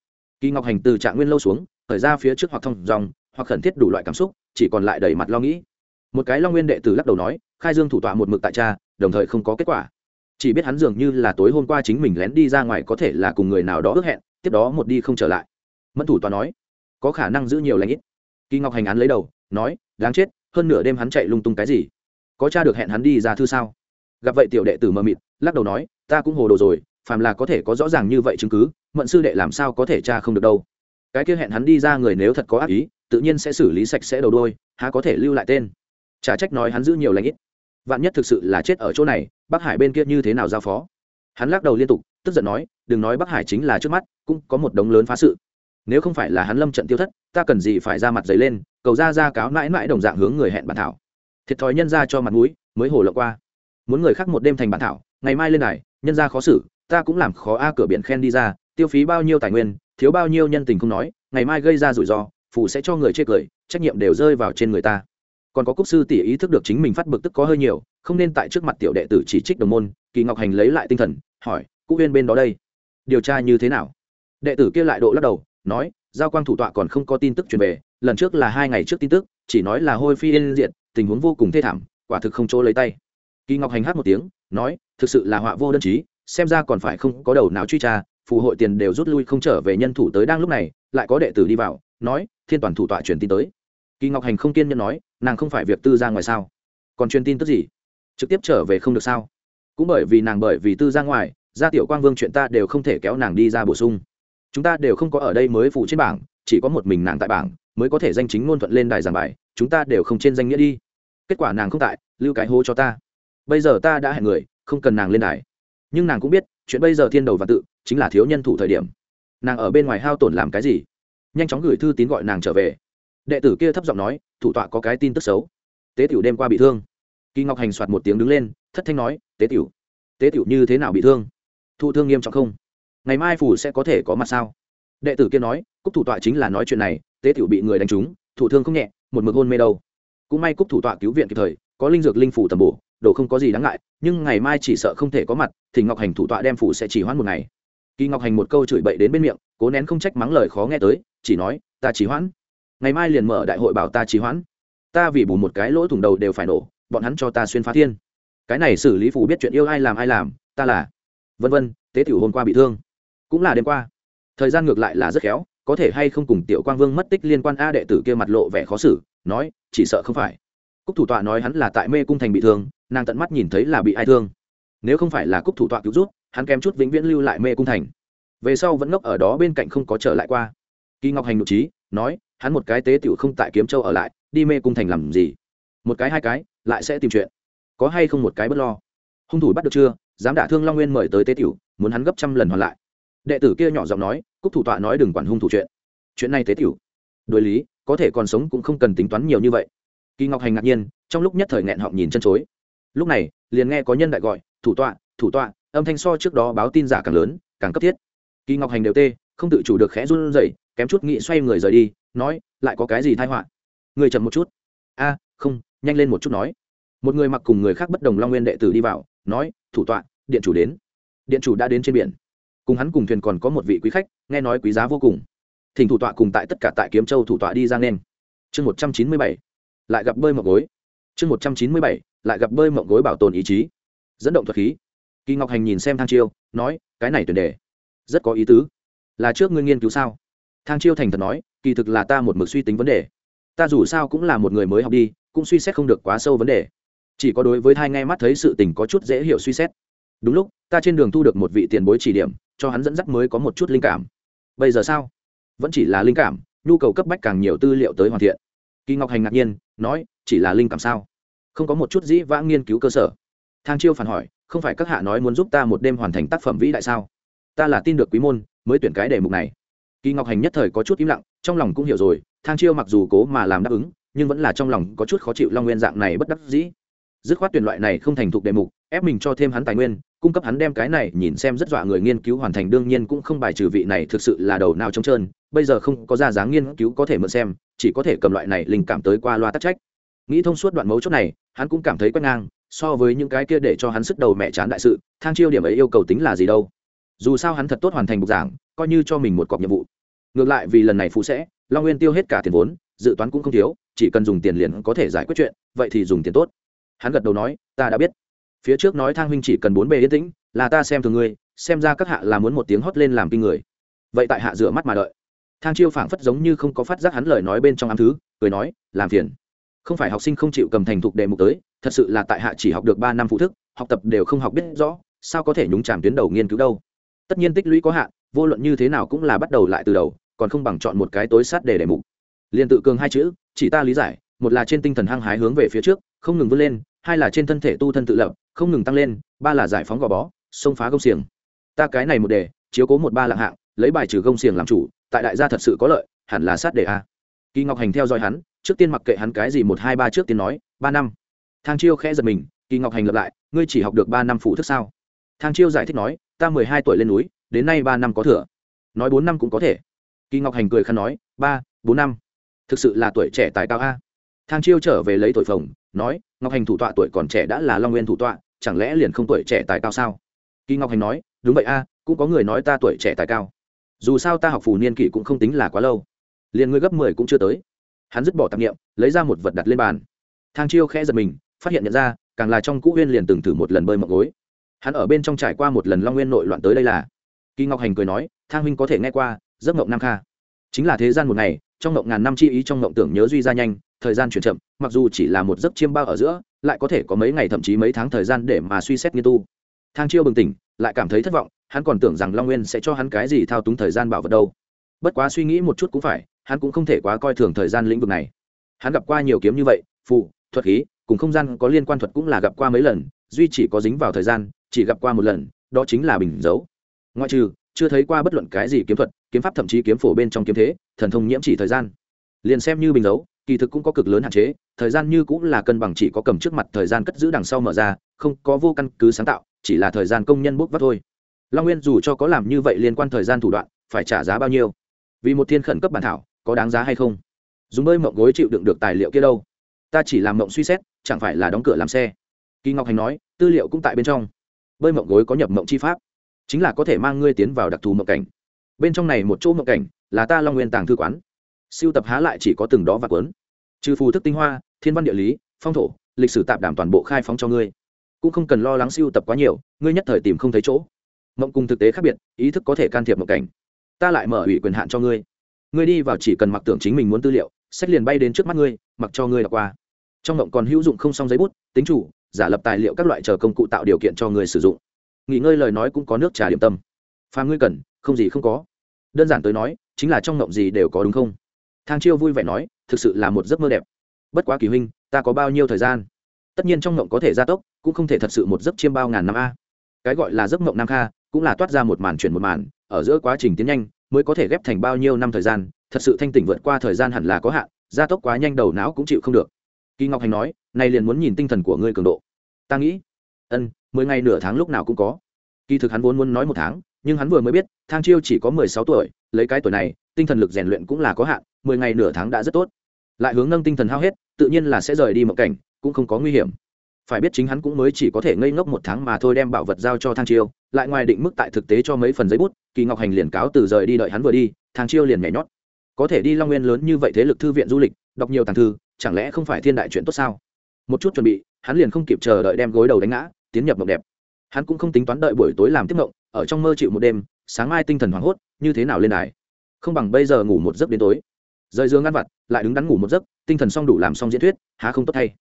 Speaker 1: Kỳ ngọc hành từ trạng nguyên lâu xuống thời ra phía trước hoặc thông dòng, hoặc khẩn thiết đủ loại cảm xúc, chỉ còn lại đầy mặt lo nghĩ. Một cái long nguyên đệ tử lắc đầu nói, khai dương thủ tọa một mực tại cha, đồng thời không có kết quả. Chỉ biết hắn dường như là tối hôm qua chính mình lén đi ra ngoài có thể là cùng người nào đó ước hẹn, tiếp đó một đi không trở lại. Mẫn thủ tọa nói, có khả năng giữ nhiều lãnh ít. Kỳ ngọc hành án lấy đầu, nói đáng chết, hơn nửa đêm hắn chạy lung tung cái gì? Có cha được hẹn hắn đi ra thư sao? Gặp vậy tiểu đệ tử mờ mịt, lắc đầu nói, ta cũng hồ đồ rồi, phàm là có thể có rõ ràng như vậy chứng cứ, mận sư đệ làm sao có thể cha không được đâu? Cái kia hẹn hắn đi ra người nếu thật có ác ý, tự nhiên sẽ xử lý sạch sẽ đầu đôi, há có thể lưu lại tên? Chả trách nói hắn giữ nhiều lãnh ít. Vạn nhất thực sự là chết ở chỗ này, bắc hải bên kia như thế nào giao phó? Hắn lắc đầu liên tục, tức giận nói, đừng nói bắc hải chính là trước mắt, cũng có một đống lớn phá sự nếu không phải là hắn lâm trận tiêu thất ta cần gì phải ra mặt giấy lên cầu ra ra cáo mãi mãi đồng dạng hướng người hẹn bản thảo. Thiệt thòi nhân ra cho mặt mũi mới hổ lộ qua. Muốn người khác một đêm thành bản thảo ngày mai lên này, nhân ra khó xử ta cũng làm khó a cửa biển khen đi ra tiêu phí bao nhiêu tài nguyên thiếu bao nhiêu nhân tình không nói ngày mai gây ra rủi ro phụ sẽ cho người chê cười trách nhiệm đều rơi vào trên người ta. Còn có cúc sư tỷ ý thức được chính mình phát bực tức có hơi nhiều không nên tại trước mặt tiểu đệ tử chỉ trích đồng môn kỳ ngọc hành lấy lại tinh thần hỏi cụ huyên bên đó đây điều tra như thế nào? Đệ tử kia lại độ lắc đầu nói, giao quang thủ tọa còn không có tin tức truyền về, lần trước là hai ngày trước tin tức, chỉ nói là hôi phi yên diện tình huống vô cùng thê thảm, quả thực không chỗ lấy tay. Kỳ ngọc hành hát một tiếng, nói, thực sự là họa vô đơn chí, xem ra còn phải không có đầu nào truy tra, phù hội tiền đều rút lui không trở về nhân thủ tới đang lúc này, lại có đệ tử đi vào, nói, thiên toàn thủ tọa truyền tin tới. Kỳ ngọc hành không kiên nhẫn nói, nàng không phải việc tư ra ngoài sao? Còn truyền tin tức gì? Trực tiếp trở về không được sao? Cũng bởi vì nàng bởi vì tư ra ngoài, gia tiểu quang vương chuyện ta đều không thể kéo nàng đi ra bổ sung chúng ta đều không có ở đây mới phụ trên bảng, chỉ có một mình nàng tại bảng, mới có thể danh chính ngôn thuận lên đài giảng bài, chúng ta đều không trên danh nghĩa đi. Kết quả nàng không tại, lưu cái hô cho ta. Bây giờ ta đã hẹn người, không cần nàng lên đài. Nhưng nàng cũng biết, chuyện bây giờ thiên đầu và tự, chính là thiếu nhân thủ thời điểm. Nàng ở bên ngoài hao tổn làm cái gì? Nhanh chóng gửi thư tín gọi nàng trở về. Đệ tử kia thấp giọng nói, thủ tọa có cái tin tức xấu. Tế tiểu đêm qua bị thương. Kỳ ngọc hành soạt một tiếng đứng lên, thất thanh nói, tế tiểu tế tiểu như thế nào bị thương? Thụ thương nghiêm trọng không? Ngày mai phủ sẽ có thể có mặt sao? Đệ tử kia nói, cúc thủ tọa chính là nói chuyện này, tế tiểu bị người đánh trúng, thủ thương không nhẹ, một mực hôn mê đâu. Cũng may cúc thủ tọa cứu viện kịp thời, có linh dược linh phủ tầm bổ, đồ không có gì đáng ngại, nhưng ngày mai chỉ sợ không thể có mặt, thì ngọc hành thủ tọa đem phủ sẽ chỉ hoãn một ngày. Kỳ ngọc hành một câu chửi bậy đến bên miệng, cố nén không trách mắng lời khó nghe tới, chỉ nói, ta chỉ hoãn. Ngày mai liền mở đại hội bảo ta chỉ hoãn. Ta vì bù một cái lỗ thủng đầu đều phải nổ, bọn hắn cho ta xuyên phá thiên. Cái này xử lý phủ biết chuyện yêu ai làm ai làm, ta là. Vân vân, tế tiểu hôm qua bị thương cũng là đêm qua. Thời gian ngược lại là rất khéo, có thể hay không cùng tiểu quang vương mất tích liên quan a đệ tử kia mặt lộ vẻ khó xử, nói, chỉ sợ không phải. Cúc thủ tọa nói hắn là tại mê cung thành bị thương, nàng tận mắt nhìn thấy là bị ai thương. Nếu không phải là cúc thủ tọa cứu rút hắn kém chút vĩnh viễn lưu lại mê cung thành. Về sau vẫn ngốc ở đó bên cạnh không có trở lại qua. Kỳ ngọc hành nội trí, nói, hắn một cái tế tiểu không tại kiếm châu ở lại, đi mê cung thành làm gì? Một cái hai cái, lại sẽ tìm chuyện. Có hay không một cái bất lo? Hung thủ bắt được chưa? Dám đả thương long nguyên mời tới tế tiểu, muốn hắn gấp trăm lần hoàn lại đệ tử kia nhỏ giọng nói, cúc thủ tọa nói đừng quản hung thủ chuyện. Chuyện này tế tiểu. Đối lý, có thể còn sống cũng không cần tính toán nhiều như vậy. Kỳ ngọc hành ngạc nhiên, trong lúc nhất thời nghẹn họng nhìn chân chối. Lúc này, liền nghe có nhân đại gọi, thủ tọa thủ tọa. Âm thanh so trước đó báo tin giả càng lớn, càng cấp thiết. Kỳ ngọc hành đều tê, không tự chủ được khẽ run rẩy, kém chút nghĩ xoay người rời đi, nói, lại có cái gì thai họa? Người chậm một chút. A, không, nhanh lên một chút nói. Một người mặc cùng người khác bất đồng long nguyên đệ tử đi vào, nói, thủ tọa, điện chủ đến. Điện chủ đã đến trên biển cùng hắn cùng thuyền còn có một vị quý khách, nghe nói quý giá vô cùng. Thỉnh thủ tọa cùng tại tất cả tại kiếm châu thủ tọa đi ra nên. Chương một trăm chín mươi bảy, lại gặp bơi mộng gối. Chương một trăm chín mươi bảy, lại gặp bơi mộng gối bảo tồn ý chí. Dẫn động thuật khí. Kỳ ngọc hành nhìn xem thang chiêu, nói, cái này tuyển đề, rất có ý tứ. Là trước ngươi nghiên cứu sao? Thang chiêu thành thật nói, kỳ thực là ta một mực suy tính vấn đề. Ta dù sao cũng là một người mới học đi, cũng suy xét không được quá sâu vấn đề. Chỉ có đối với thai nghe mắt thấy sự tình có chút dễ hiểu suy xét. Đúng lúc, ta trên đường thu được một vị tiền bối chỉ điểm cho hắn dẫn dắt mới có một chút linh cảm. Bây giờ sao? Vẫn chỉ là linh cảm, nhu cầu cấp bách càng nhiều tư liệu tới hoàn thiện. Kỳ ngọc hành ngạc nhiên, nói, chỉ là linh cảm sao? Không có một chút dĩ vãng nghiên cứu cơ sở. Thang chiêu phản hỏi, không phải các hạ nói muốn giúp ta một đêm hoàn thành tác phẩm vĩ đại sao? Ta là tin được quý môn, mới tuyển cái đề mục này. Kỳ ngọc hành nhất thời có chút im lặng, trong lòng cũng hiểu rồi, thang chiêu mặc dù cố mà làm đáp ứng, nhưng vẫn là trong lòng có chút khó chịu long nguyên dạng này bất đắc dĩ. Dứt khoát tuyển loại này không thành thục đề mục, ép mình cho thêm hắn tài nguyên cung cấp hắn đem cái này nhìn xem rất dọa người nghiên cứu hoàn thành, đương nhiên cũng không bài trừ vị này thực sự là đầu nào trống trơn, bây giờ không có ra dáng nghiên cứu có thể mượn xem, chỉ có thể cầm loại này linh cảm tới qua loa tắc trách. Nghĩ thông suốt đoạn mấu chốt này, hắn cũng cảm thấy quét ngang, so với những cái kia để cho hắn sức đầu mẹ chán đại sự, thang chiêu điểm ấy yêu cầu tính là gì đâu. Dù sao hắn thật tốt hoàn thành bục giảng, coi như cho mình một cọc nhiệm vụ. Ngược lại vì lần này phụ sẽ, long nguyên tiêu hết cả tiền vốn, dự toán cũng không thiếu, chỉ cần dùng tiền liền có thể giải quyết chuyện, vậy thì dùng tiền tốt. Hắn gật đầu nói, ta đã biết phía trước nói thang huynh chỉ cần bốn bề yên tĩnh, là ta xem thường ngươi, xem ra các hạ là muốn một tiếng hót lên làm kinh người. Vậy tại hạ rửa mắt mà đợi. Thang chiêu phảng phất giống như không có phát giác hắn lời nói bên trong ám thứ, cười nói, làm phiền. Không phải học sinh không chịu cầm thành thục đề mục tới, thật sự là tại hạ chỉ học được ba năm phụ thức, học tập đều không học biết rõ, sao có thể nhúng chàm tuyến đầu nghiên cứu đâu? Tất nhiên tích lũy có hạn, vô luận như thế nào cũng là bắt đầu lại từ đầu, còn không bằng chọn một cái tối sát để đề mục. Liền tự cường hai chữ, chỉ ta lý giải, một là trên tinh thần hăng hái hướng về phía trước, không ngừng vươn lên hai là trên thân thể tu thân tự lập, không ngừng tăng lên, ba là giải phóng gò bó, xông phá gông xiềng. Ta cái này một đề, chiếu cố một ba lạng hạng, lấy bài trừ gông xiềng làm chủ, tại đại gia thật sự có lợi, hẳn là sát đề a. Kỳ ngọc hành theo dõi hắn, trước tiên mặc kệ hắn cái gì một hai ba trước tiên nói, ba năm. Thang chiêu khẽ giật mình, kỳ ngọc hành lập lại, ngươi chỉ học được ba năm phụ thức sao? Thang chiêu giải thích nói, ta mười hai tuổi lên núi, đến nay ba năm có thừa. Nói bốn năm cũng có thể. Kỳ ngọc hành cười khăn nói, ba, bốn năm. Thực sự là tuổi trẻ tài cao a. Thang chiêu trở về lấy tuổi phồng, nói ngọc hành thủ tọa tuổi còn trẻ đã là long nguyên thủ tọa, chẳng lẽ liền không tuổi trẻ tài cao sao? Kỳ ngọc hành nói, đúng vậy a, cũng có người nói ta tuổi trẻ tài cao. Dù sao ta học phù niên kỷ cũng không tính là quá lâu. Liền ngươi gấp mười cũng chưa tới. Hắn dứt bỏ tạp nghiệm lấy ra một vật đặt lên bàn. Thang chiêu khẽ giật mình, phát hiện nhận ra, càng là trong cũ huyên liền từng thử một lần bơi mọc gối. Hắn ở bên trong trải qua một lần long nguyên nội loạn tới đây là. Kỳ ngọc hành cười nói, thang huynh có thể nghe qua, giấc mộng nam kha. Chính là thế gian một ngày, trong mộng ngàn năm chi ý trong mộng tưởng nhớ duy ra nhanh thời gian chuyển chậm, mặc dù chỉ là một giấc chiêm bao ở giữa, lại có thể có mấy ngày thậm chí mấy tháng thời gian để mà suy xét nghiên tu. Thang chiêu bừng tỉnh, lại cảm thấy thất vọng, hắn còn tưởng rằng long nguyên sẽ cho hắn cái gì thao túng thời gian bảo vật đâu. Bất quá suy nghĩ một chút cũng phải, hắn cũng không thể quá coi thường thời gian lĩnh vực này. Hắn gặp qua nhiều kiếm như vậy phụ thuật khí, cùng không gian có liên quan thuật cũng là gặp qua mấy lần, duy chỉ có dính vào thời gian, chỉ gặp qua một lần, đó chính là bình dấu. Ngoại trừ, chưa thấy qua bất luận cái gì kiếm thuật, kiếm pháp thậm chí kiếm phổ bên trong kiếm thế, thần thông nhiễm chỉ thời gian. Liền xem như bình dấu kỳ thực cũng có cực lớn hạn chế, thời gian như cũng là cân bằng chỉ có cầm trước mặt thời gian cất giữ đằng sau mở ra, không có vô căn cứ sáng tạo, chỉ là thời gian công nhân bốc vắt thôi. Long nguyên dù cho có làm như vậy liên quan thời gian thủ đoạn, phải trả giá bao nhiêu? Vì một thiên khẩn cấp bản thảo, có đáng giá hay không? Dùng bơi mộng gối chịu đựng được tài liệu kia đâu? Ta chỉ làm mộng suy xét, chẳng phải là đóng cửa làm xe. Kỳ ngọc hành nói, tư liệu cũng tại bên trong. Bơi mộng gối có nhập mộng chi pháp, chính là có thể mang ngươi tiến vào đặc thù mộng cảnh. Bên trong này một chỗ mộng cảnh là ta long nguyên tàng thư quán siêu tập há lại chỉ có từng đó và quấn trừ phù thức tinh hoa, thiên văn địa lý, phong thổ, lịch sử tạp đảm toàn bộ khai phóng cho ngươi. Cũng không cần lo lắng siêu tập quá nhiều, ngươi nhất thời tìm không thấy chỗ. Mộng cùng thực tế khác biệt, ý thức có thể can thiệp mộng cảnh. Ta lại mở ủy quyền hạn cho ngươi. Ngươi đi vào chỉ cần mặc tưởng chính mình muốn tư liệu, sách liền bay đến trước mắt ngươi, mặc cho ngươi đọc qua. Trong mộng còn hữu dụng không xong giấy bút, tính chủ, giả lập tài liệu các loại chờ công cụ tạo điều kiện cho người sử dụng. Nghỉ ngơi lời nói cũng có nước trà điểm tâm. Phàm ngươi cần, không gì không có. Đơn giản tới nói, chính là trong mộng gì đều có đúng không? Thang chiêu vui vẻ nói, thực sự là một giấc mơ đẹp. Bất quá kỳ huynh, ta có bao nhiêu thời gian? Tất nhiên trong mộng có thể gia tốc, cũng không thể thật sự một giấc chiêm bao ngàn năm a. Cái gọi là giấc mộng nam kha, cũng là toát ra một màn chuyển một màn, ở giữa quá trình tiến nhanh, mới có thể ghép thành bao nhiêu năm thời gian, thật sự thanh tỉnh vượt qua thời gian hẳn là có hạn, gia tốc quá nhanh đầu não cũng chịu không được. Kỳ ngọc hành nói nay liền muốn nhìn tinh thần của ngươi cường độ. Ta nghĩ. Ân, mười ngày nửa tháng lúc nào cũng có. Kỳ thực hắn vốn muốn nói một tháng, nhưng hắn vừa mới biết, thang chiêu chỉ có mười sáu tuổi, lấy cái tuổi này, tinh thần lực rèn luyện cũng là có hạn mười ngày nửa tháng đã rất tốt. Lại hướng nâng tinh thần hao hết, tự nhiên là sẽ rời đi mộng cảnh, cũng không có nguy hiểm. Phải biết chính hắn cũng mới chỉ có thể ngây ngốc một tháng mà thôi đem bảo vật giao cho thang chiêu, lại ngoài định mức tại thực tế cho mấy phần giấy bút, kỳ ngọc hành liền cáo từ rời đi đợi hắn vừa đi, thang chiêu liền nhảy nhót. Có thể đi long nguyên lớn như vậy thế lực thư viện du lịch, đọc nhiều tàng thư, chẳng lẽ không phải thiên đại chuyện tốt sao? Một chút chuẩn bị, hắn liền không kịp chờ đợi đem gối đầu đánh ngã, tiến nhập mộng đẹp. Hắn cũng không tính toán đợi buổi tối làm tiếp mộng ở trong mơ chịu một đêm, sáng mai tinh thần hoảng hốt, như thế nào lên đài? Không bằng bây giờ ngủ một giấc đến tối rời giường ăn vặt lại đứng đắn ngủ một giấc tinh thần xong đủ làm xong diễn thuyết há không tốt thay.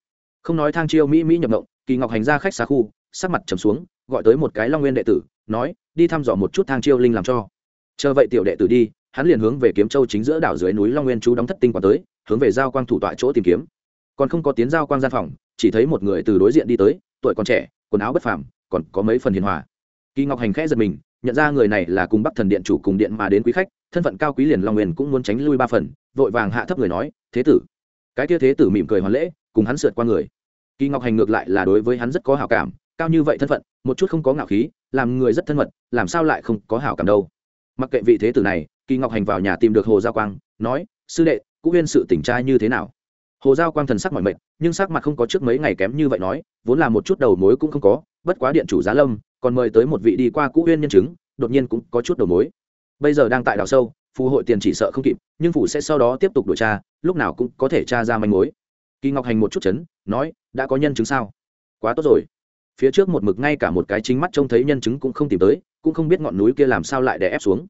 Speaker 1: Không nói thang chiêu mỹ mỹ nhập động, kỳ ngọc hành ra khách xa khu sắc mặt trầm xuống gọi tới một cái long nguyên đệ tử nói đi thăm dò một chút thang chiêu linh làm cho. Chờ vậy tiểu đệ tử đi hắn liền hướng về kiếm châu chính giữa đảo dưới núi long nguyên chú đóng thất tinh quả tới hướng về giao quang thủ tọa chỗ tìm kiếm. Còn không có tiến giao quang gian phòng chỉ thấy một người từ đối diện đi tới tuổi còn trẻ quần áo bất phàm còn có mấy phần hiền hòa. Kỳ ngọc hành khẽ giật mình nhận ra người này là cùng bắc thần điện chủ cùng điện mà đến quý khách thân phận cao quý liền long nguyên cũng muốn tránh lui ba phần, vội vàng hạ thấp người nói, thế tử. Cái kia thế tử mỉm cười hoàn lễ, cùng hắn sượt qua người. Kỳ ngọc hành ngược lại là đối với hắn rất có hảo cảm, cao như vậy thân phận, một chút không có ngạo khí, làm người rất thân mật, làm sao lại không có hảo cảm đâu. Mặc kệ vị thế tử này, kỳ ngọc hành vào nhà tìm được hồ gia quang, nói, sư đệ, cũng viên sự tỉnh trai như thế nào? Hồ giao quang thần sắc mọi mệt, nhưng sắc mặt không có trước mấy ngày kém như vậy nói, vốn là một chút đầu mối cũng không có, bất quá điện chủ giá lâm, còn mời tới một vị đi qua cũ huyên nhân chứng, đột nhiên cũng có chút đầu mối bây giờ đang tại đào sâu, phù hội tiền chỉ sợ không kịp, nhưng phủ sẽ sau đó tiếp tục điều tra, lúc nào cũng có thể tra ra manh mối. Kỳ ngọc hành một chút chấn, nói, đã có nhân chứng sao? Quá tốt rồi. Phía trước một mực ngay cả một cái chính mắt trông thấy nhân chứng cũng không tìm tới, cũng không biết ngọn núi kia làm sao lại đè ép xuống.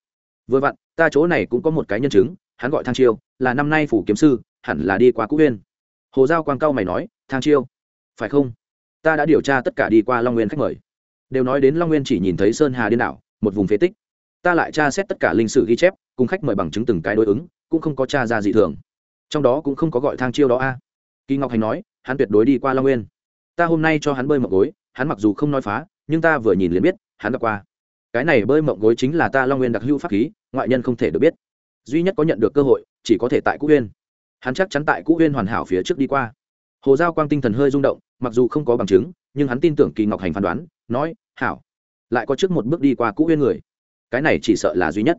Speaker 1: Vừa vặn, ta chỗ này cũng có một cái nhân chứng, hắn gọi thang chiêu, là năm nay phủ kiếm sư, hẳn là đi qua cũ huyên hồ giao quang cao mày nói, thang chiêu, phải không? Ta đã điều tra tất cả đi qua long nguyên khách mời. Đều nói đến long nguyên chỉ nhìn thấy sơn hà điên đảo, một vùng phế tích ta lại tra xét tất cả linh sử ghi chép, cùng khách mời bằng chứng từng cái đối ứng, cũng không có tra ra gì thường. Trong đó cũng không có gọi thang chiêu đó a. Kỳ ngọc hành nói, hắn tuyệt đối đi qua long nguyên. Ta hôm nay cho hắn bơi mộng gối, hắn mặc dù không nói phá, nhưng ta vừa nhìn liền biết, hắn đã qua. Cái này bơi mộng gối chính là ta long nguyên đặc hữu pháp khí, ngoại nhân không thể được biết. Duy nhất có nhận được cơ hội, chỉ có thể tại cũ huyên hắn chắc chắn tại cũ huyên hoàn hảo phía trước đi qua. Hồ giao quang tinh thần hơi rung động, mặc dù không có bằng chứng, nhưng hắn tin tưởng kỳ ngọc hành phán đoán, nói, hảo. Lại có trước một bước đi qua cũ huyên người cái này chỉ sợ là duy nhất.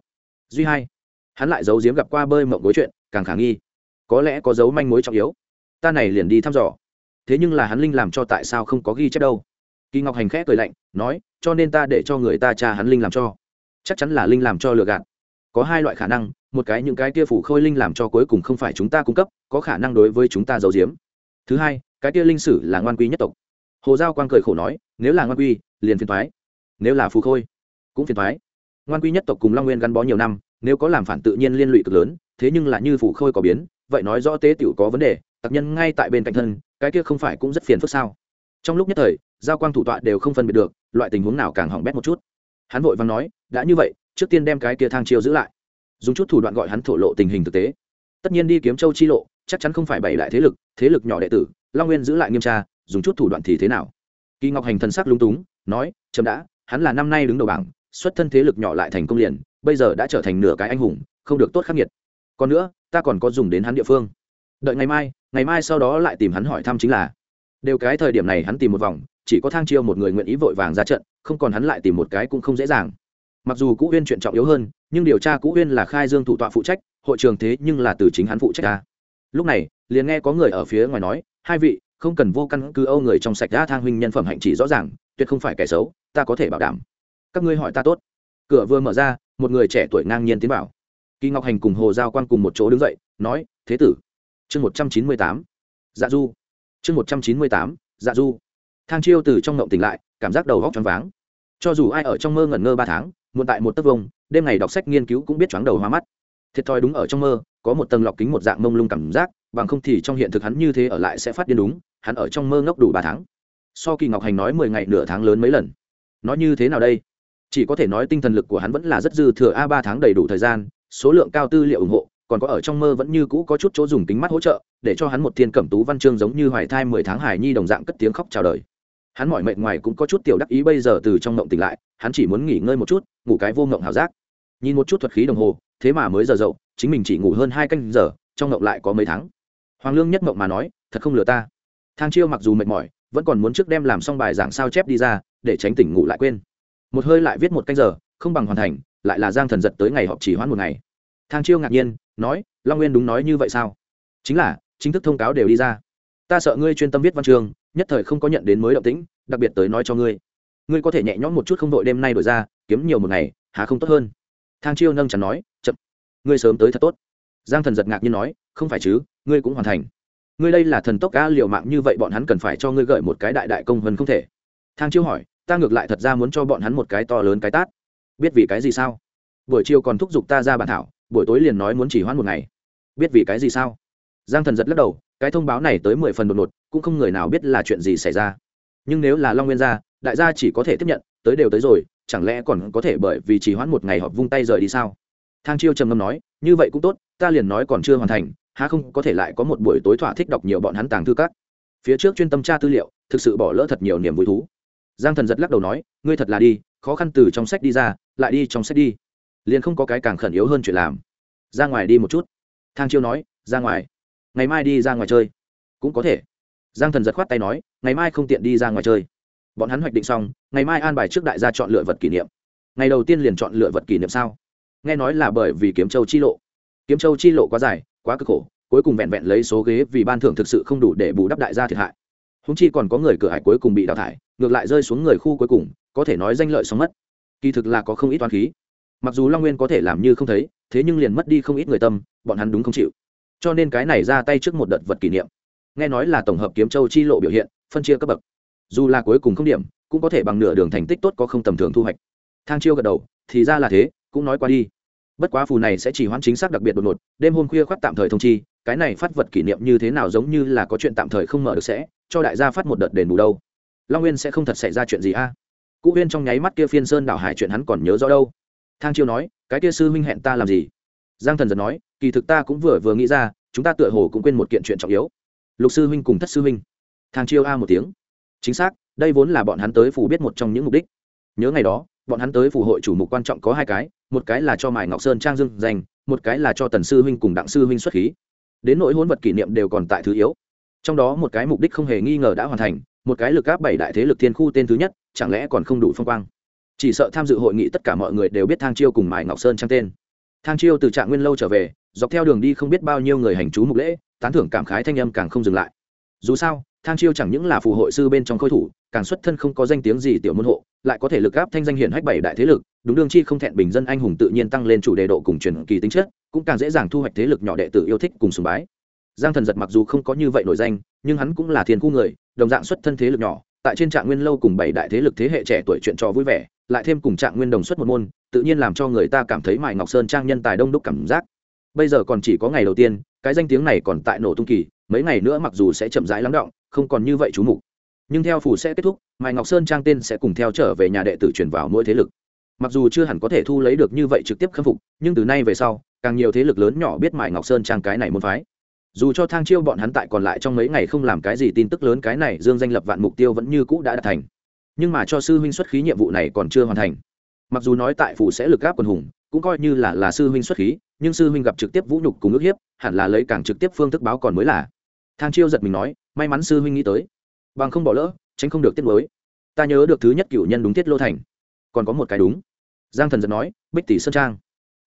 Speaker 1: Duy hai, hắn lại giấu giếm gặp qua bơi mộng gối chuyện, càng khả nghi. Có lẽ có dấu manh mối trọng yếu. Ta này liền đi thăm dò. Thế nhưng là hắn linh làm cho tại sao không có ghi chép đâu? Kỳ ngọc hành khẽ cười lạnh, nói, cho nên ta để cho người ta cha hắn linh làm cho. Chắc chắn là linh làm cho lừa gạt. Có hai loại khả năng, một cái những cái kia phủ khôi linh làm cho cuối cùng không phải chúng ta cung cấp, có khả năng đối với chúng ta giấu giếm. Thứ hai, cái kia linh sử là ngoan quy nhất tộc. Hồ giao quang cười khổ nói, nếu là ngoan quy liền phiền thoái nếu là phù khôi, cũng phiền thoái ngoan quy nhất tộc cùng long nguyên gắn bó nhiều năm, nếu có làm phản tự nhiên liên lụy cực lớn, thế nhưng là như phủ khôi có biến, vậy nói rõ tế tiểu có vấn đề, tặc nhân ngay tại bên cạnh thân, cái kia không phải cũng rất phiền phức sao? Trong lúc nhất thời, giao quang thủ tọa đều không phân biệt được, loại tình huống nào càng hỏng bét một chút. Hắn vội vàng nói, đã như vậy, trước tiên đem cái kia thang chiêu giữ lại. Dùng chút thủ đoạn gọi hắn thổ lộ tình hình thực tế. Tất nhiên đi kiếm châu chi lộ, chắc chắn không phải bảy lại thế lực thế lực nhỏ đệ tử, long nguyên giữ lại nghiêm tra, dùng chút thủ đoạn thì thế nào? Kỳ ngọc hành thần sắc lung túng, nói, chậm đã, hắn là năm nay đứng đầu bảng xuất thân thế lực nhỏ lại thành công liền, bây giờ đã trở thành nửa cái anh hùng, không được tốt khắc nghiệt. Còn nữa, ta còn có dùng đến hắn địa phương. Đợi ngày mai ngày mai sau đó lại tìm hắn hỏi thăm chính là, đều cái thời điểm này hắn tìm một vòng, chỉ có thang chiêu một người nguyện ý vội vàng ra trận, không còn hắn lại tìm một cái cũng không dễ dàng. Mặc dù cũ huyên chuyện trọng yếu hơn, nhưng điều tra cũ huyên là khai dương thủ tọa phụ trách, hội trường thế nhưng là từ chính hắn phụ trách ta. Lúc này, liền nghe có người ở phía ngoài nói, hai vị, không cần vô căn cứ âu người trong sạch đã thang huynh nhân phẩm hạnh chỉ rõ ràng, tuyệt không phải kẻ xấu, ta có thể bảo đảm các ngươi hỏi ta tốt. Cửa vừa mở ra, một người trẻ tuổi ngang nhiên tiến vào. Kỳ ngọc hành cùng hồ giao quan cùng một chỗ đứng dậy, nói, thế tử. Chương một trăm chín mươi tám. Dạ du. Chương một trăm chín mươi tám dạ du. Thang chiêu từ trong ngộng tỉnh lại, cảm giác đầu góc choáng váng. Cho dù ai ở trong mơ ngẩn ngơ ba tháng, muộn tại một tấc vông, đêm ngày đọc sách nghiên cứu cũng biết choáng đầu hoa mắt. Thiệt thòi đúng ở trong mơ, có một tầng lọc kính một dạng mông lung cảm giác, bằng không thì trong hiện thực hắn như thế ở lại sẽ phát điên đúng, hắn ở trong mơ ngốc đủ ba tháng. So kỳ ngọc hành nói mười ngày nửa tháng lớn mấy lần. Nói như thế nào đây? Chỉ có thể nói tinh thần lực của hắn vẫn là rất dư thừa a ba tháng đầy đủ thời gian, số lượng cao tư liệu ủng hộ, còn có ở trong mơ vẫn như cũ có chút chỗ dùng tính mắt hỗ trợ, để cho hắn một thiên cẩm tú văn chương giống như hoài thai mười tháng hài nhi đồng dạng cất tiếng khóc chào đời. Hắn mỏi mệt ngoài cũng có chút tiểu đắc ý bây giờ từ trong mộng tỉnh lại, hắn chỉ muốn nghỉ ngơi một chút, ngủ cái vô mộng hào giác. Nhìn một chút thuật khí đồng hồ, thế mà mới giờ dậu, chính mình chỉ ngủ hơn hai canh giờ, trong mộng lại có mấy tháng. Hoàng lương nhất mộng mà nói, thật không lừa ta. Thang chiêu mặc dù mệt mỏi, vẫn còn muốn trước đem làm xong bài giảng sao chép đi ra, để tránh tỉnh ngủ lại quên một hơi lại viết một canh giờ, không bằng hoàn thành, lại là giang thần giật tới ngày họp chỉ hoãn một ngày. Thang chiêu ngạc nhiên, nói, long nguyên đúng nói như vậy sao? Chính là, chính thức thông cáo đều đi ra. Ta sợ ngươi chuyên tâm viết văn chương, nhất thời không có nhận đến mới động tĩnh, đặc biệt tới nói cho ngươi. Ngươi có thể nhẹ nhõm một chút không đội đêm nay đổi ra, kiếm nhiều một ngày, há không tốt hơn. Thang chiêu nâng chắn nói, chậm. Ngươi sớm tới thật tốt. Giang thần giật ngạc nhiên nói, không phải chứ, ngươi cũng hoàn thành. Ngươi đây là thần tốc ca liều mạng như vậy bọn hắn cần phải cho ngươi gợi một cái đại đại công hơn không thể. Thang chiêu hỏi ta ngược lại thật ra muốn cho bọn hắn một cái to lớn cái tát. Biết vì cái gì sao? Buổi chiều còn thúc giục ta ra bản thảo, buổi tối liền nói muốn chỉ hoãn một ngày. Biết vì cái gì sao? Giang thần giật lắc đầu, cái thông báo này tới mười phần đột ngột, cũng không người nào biết là chuyện gì xảy ra. Nhưng nếu là long nguyên gia, đại gia chỉ có thể tiếp nhận, tới đều tới rồi, chẳng lẽ còn có thể bởi vì chỉ hoãn một ngày họ vung tay rời đi sao? Thang chiêu trầm ngâm nói, như vậy cũng tốt, ta liền nói còn chưa hoàn thành, há không có thể lại có một buổi tối thỏa thích đọc nhiều bọn hắn tàng thư các. Phía trước chuyên tâm tra tư liệu, thực sự bỏ lỡ thật nhiều niềm vui thú giang thần giật lắc đầu nói, ngươi thật là đi, khó khăn từ trong sách đi ra, lại đi trong sách đi. Liền không có cái càng khẩn yếu hơn chuyện làm. Ra ngoài đi một chút. Thang chiêu nói, ra ngoài. Ngày mai đi ra ngoài chơi. Cũng có thể. Giang thần giật khoát tay nói, ngày mai không tiện đi ra ngoài chơi. Bọn hắn hoạch định xong, ngày mai an bài trước đại gia chọn lựa vật kỷ niệm. Ngày đầu tiên liền chọn lựa vật kỷ niệm sao? Nghe nói là bởi vì kiếm châu chi lộ. Kiếm châu chi lộ quá dài, quá cực khổ, cuối cùng vẹn vẹn lấy số ghế vì ban thưởng thực sự không đủ để bù đắp đại gia thiệt hại. Húng chi còn có người cửa hải cuối cùng bị đào thải ngược lại rơi xuống người khu cuối cùng, có thể nói danh lợi sống mất. Kỳ thực là có không ít toán khí. Mặc dù long nguyên có thể làm như không thấy, thế nhưng liền mất đi không ít người tâm, bọn hắn đúng không chịu. Cho nên cái này ra tay trước một đợt vật kỷ niệm. Nghe nói là tổng hợp kiếm châu chi lộ biểu hiện, phân chia cấp bậc. Dù là cuối cùng không điểm, cũng có thể bằng nửa đường thành tích tốt có không tầm thường thu hoạch. Thang chiêu gật đầu, thì ra là thế, cũng nói qua đi. Bất quá phù này sẽ chỉ hoãn chính xác đặc biệt đột ngột, đêm hôm khuya khoác tạm thời thông chi, cái này phát vật kỷ niệm như thế nào giống như là có chuyện tạm thời không mở được sẽ, cho đại gia phát một đợt đền bù đâu long nguyên sẽ không thật xảy ra chuyện gì a? À? cụ huyên trong nháy mắt kia phiên sơn đảo hải chuyện hắn còn nhớ rõ đâu. Thang chiêu nói, cái kia sư huynh hẹn ta làm gì? Giang thần giật nói, kỳ thực ta cũng vừa vừa nghĩ ra, chúng ta tựa hồ cũng quên một kiện chuyện trọng yếu. Lục sư huynh cùng thất sư huynh. Thang chiêu a một tiếng. Chính xác, đây vốn là bọn hắn tới phủ biết một trong những mục đích. Nhớ ngày đó, bọn hắn tới phủ hội chủ mục quan trọng có hai cái, một cái là cho mài ngọc sơn trang dương dành một cái là cho tần sư huynh cùng đặng sư huynh xuất khí. Đến nỗi hôn vật kỷ niệm đều còn tại thứ yếu. Trong đó một cái mục đích không hề nghi ngờ đã hoàn thành một cái lực áp bảy đại thế lực thiên khu tên thứ nhất, chẳng lẽ còn không đủ phong quang? Chỉ sợ tham dự hội nghị tất cả mọi người đều biết thang chiêu cùng mài ngọc sơn trang tên. Thang chiêu từ trạng nguyên lâu trở về, dọc theo đường đi không biết bao nhiêu người hành chú mục lễ, tán thưởng cảm khái thanh âm càng không dừng lại. Dù sao, thang chiêu chẳng những là phù hội sư bên trong khôi thủ, càng xuất thân không có danh tiếng gì tiểu môn hộ, lại có thể lực áp thanh danh hiển hách bảy đại thế lực, đúng đương chi không thẹn bình dân anh hùng tự nhiên tăng lên chủ đề độ cùng truyền kỳ tính chất, cũng càng dễ dàng thu hoạch thế lực nhỏ đệ tử yêu thích cùng sùng bái. Giang thần giật mặc dù không có như vậy nổi danh, nhưng hắn cũng là thiên khu người đồng dạng xuất thân thế lực nhỏ, tại trên trạng nguyên lâu cùng bảy đại thế lực thế hệ trẻ tuổi chuyện trò vui vẻ, lại thêm cùng trạng nguyên đồng xuất một môn, tự nhiên làm cho người ta cảm thấy mại ngọc sơn trang nhân tài đông đúc cảm giác. Bây giờ còn chỉ có ngày đầu tiên, cái danh tiếng này còn tại nổ tung kỳ, mấy ngày nữa mặc dù sẽ chậm rãi lắng động, không còn như vậy chú mục. Nhưng theo phủ sẽ kết thúc mại ngọc sơn trang tên sẽ cùng theo trở về nhà đệ tử truyền vào mỗi thế lực. Mặc dù chưa hẳn có thể thu lấy được như vậy trực tiếp khâm phục, nhưng từ nay về sau, càng nhiều thế lực lớn nhỏ biết mại ngọc sơn trang cái này muốn phái dù cho thang chiêu bọn hắn tại còn lại trong mấy ngày không làm cái gì tin tức lớn, cái này dương danh lập vạn mục tiêu vẫn như cũ đã đạt thành. Nhưng mà cho sư huynh xuất khí nhiệm vụ này còn chưa hoàn thành. Mặc dù nói tại phủ sẽ lực gáp quần hùng, cũng coi như là là sư huynh xuất khí, nhưng sư huynh gặp trực tiếp vũ nhục cùng ước hiếp, hẳn là lấy càng trực tiếp phương thức báo còn mới là. Thang chiêu giật mình nói, may mắn sư huynh nghĩ tới. Bằng không bỏ lỡ, tránh không được tiết mới ta nhớ được thứ nhất cựu nhân đúng tiết lô thành. Còn có một cái đúng. Giang thần giật nói, bích tỷ sơn trang.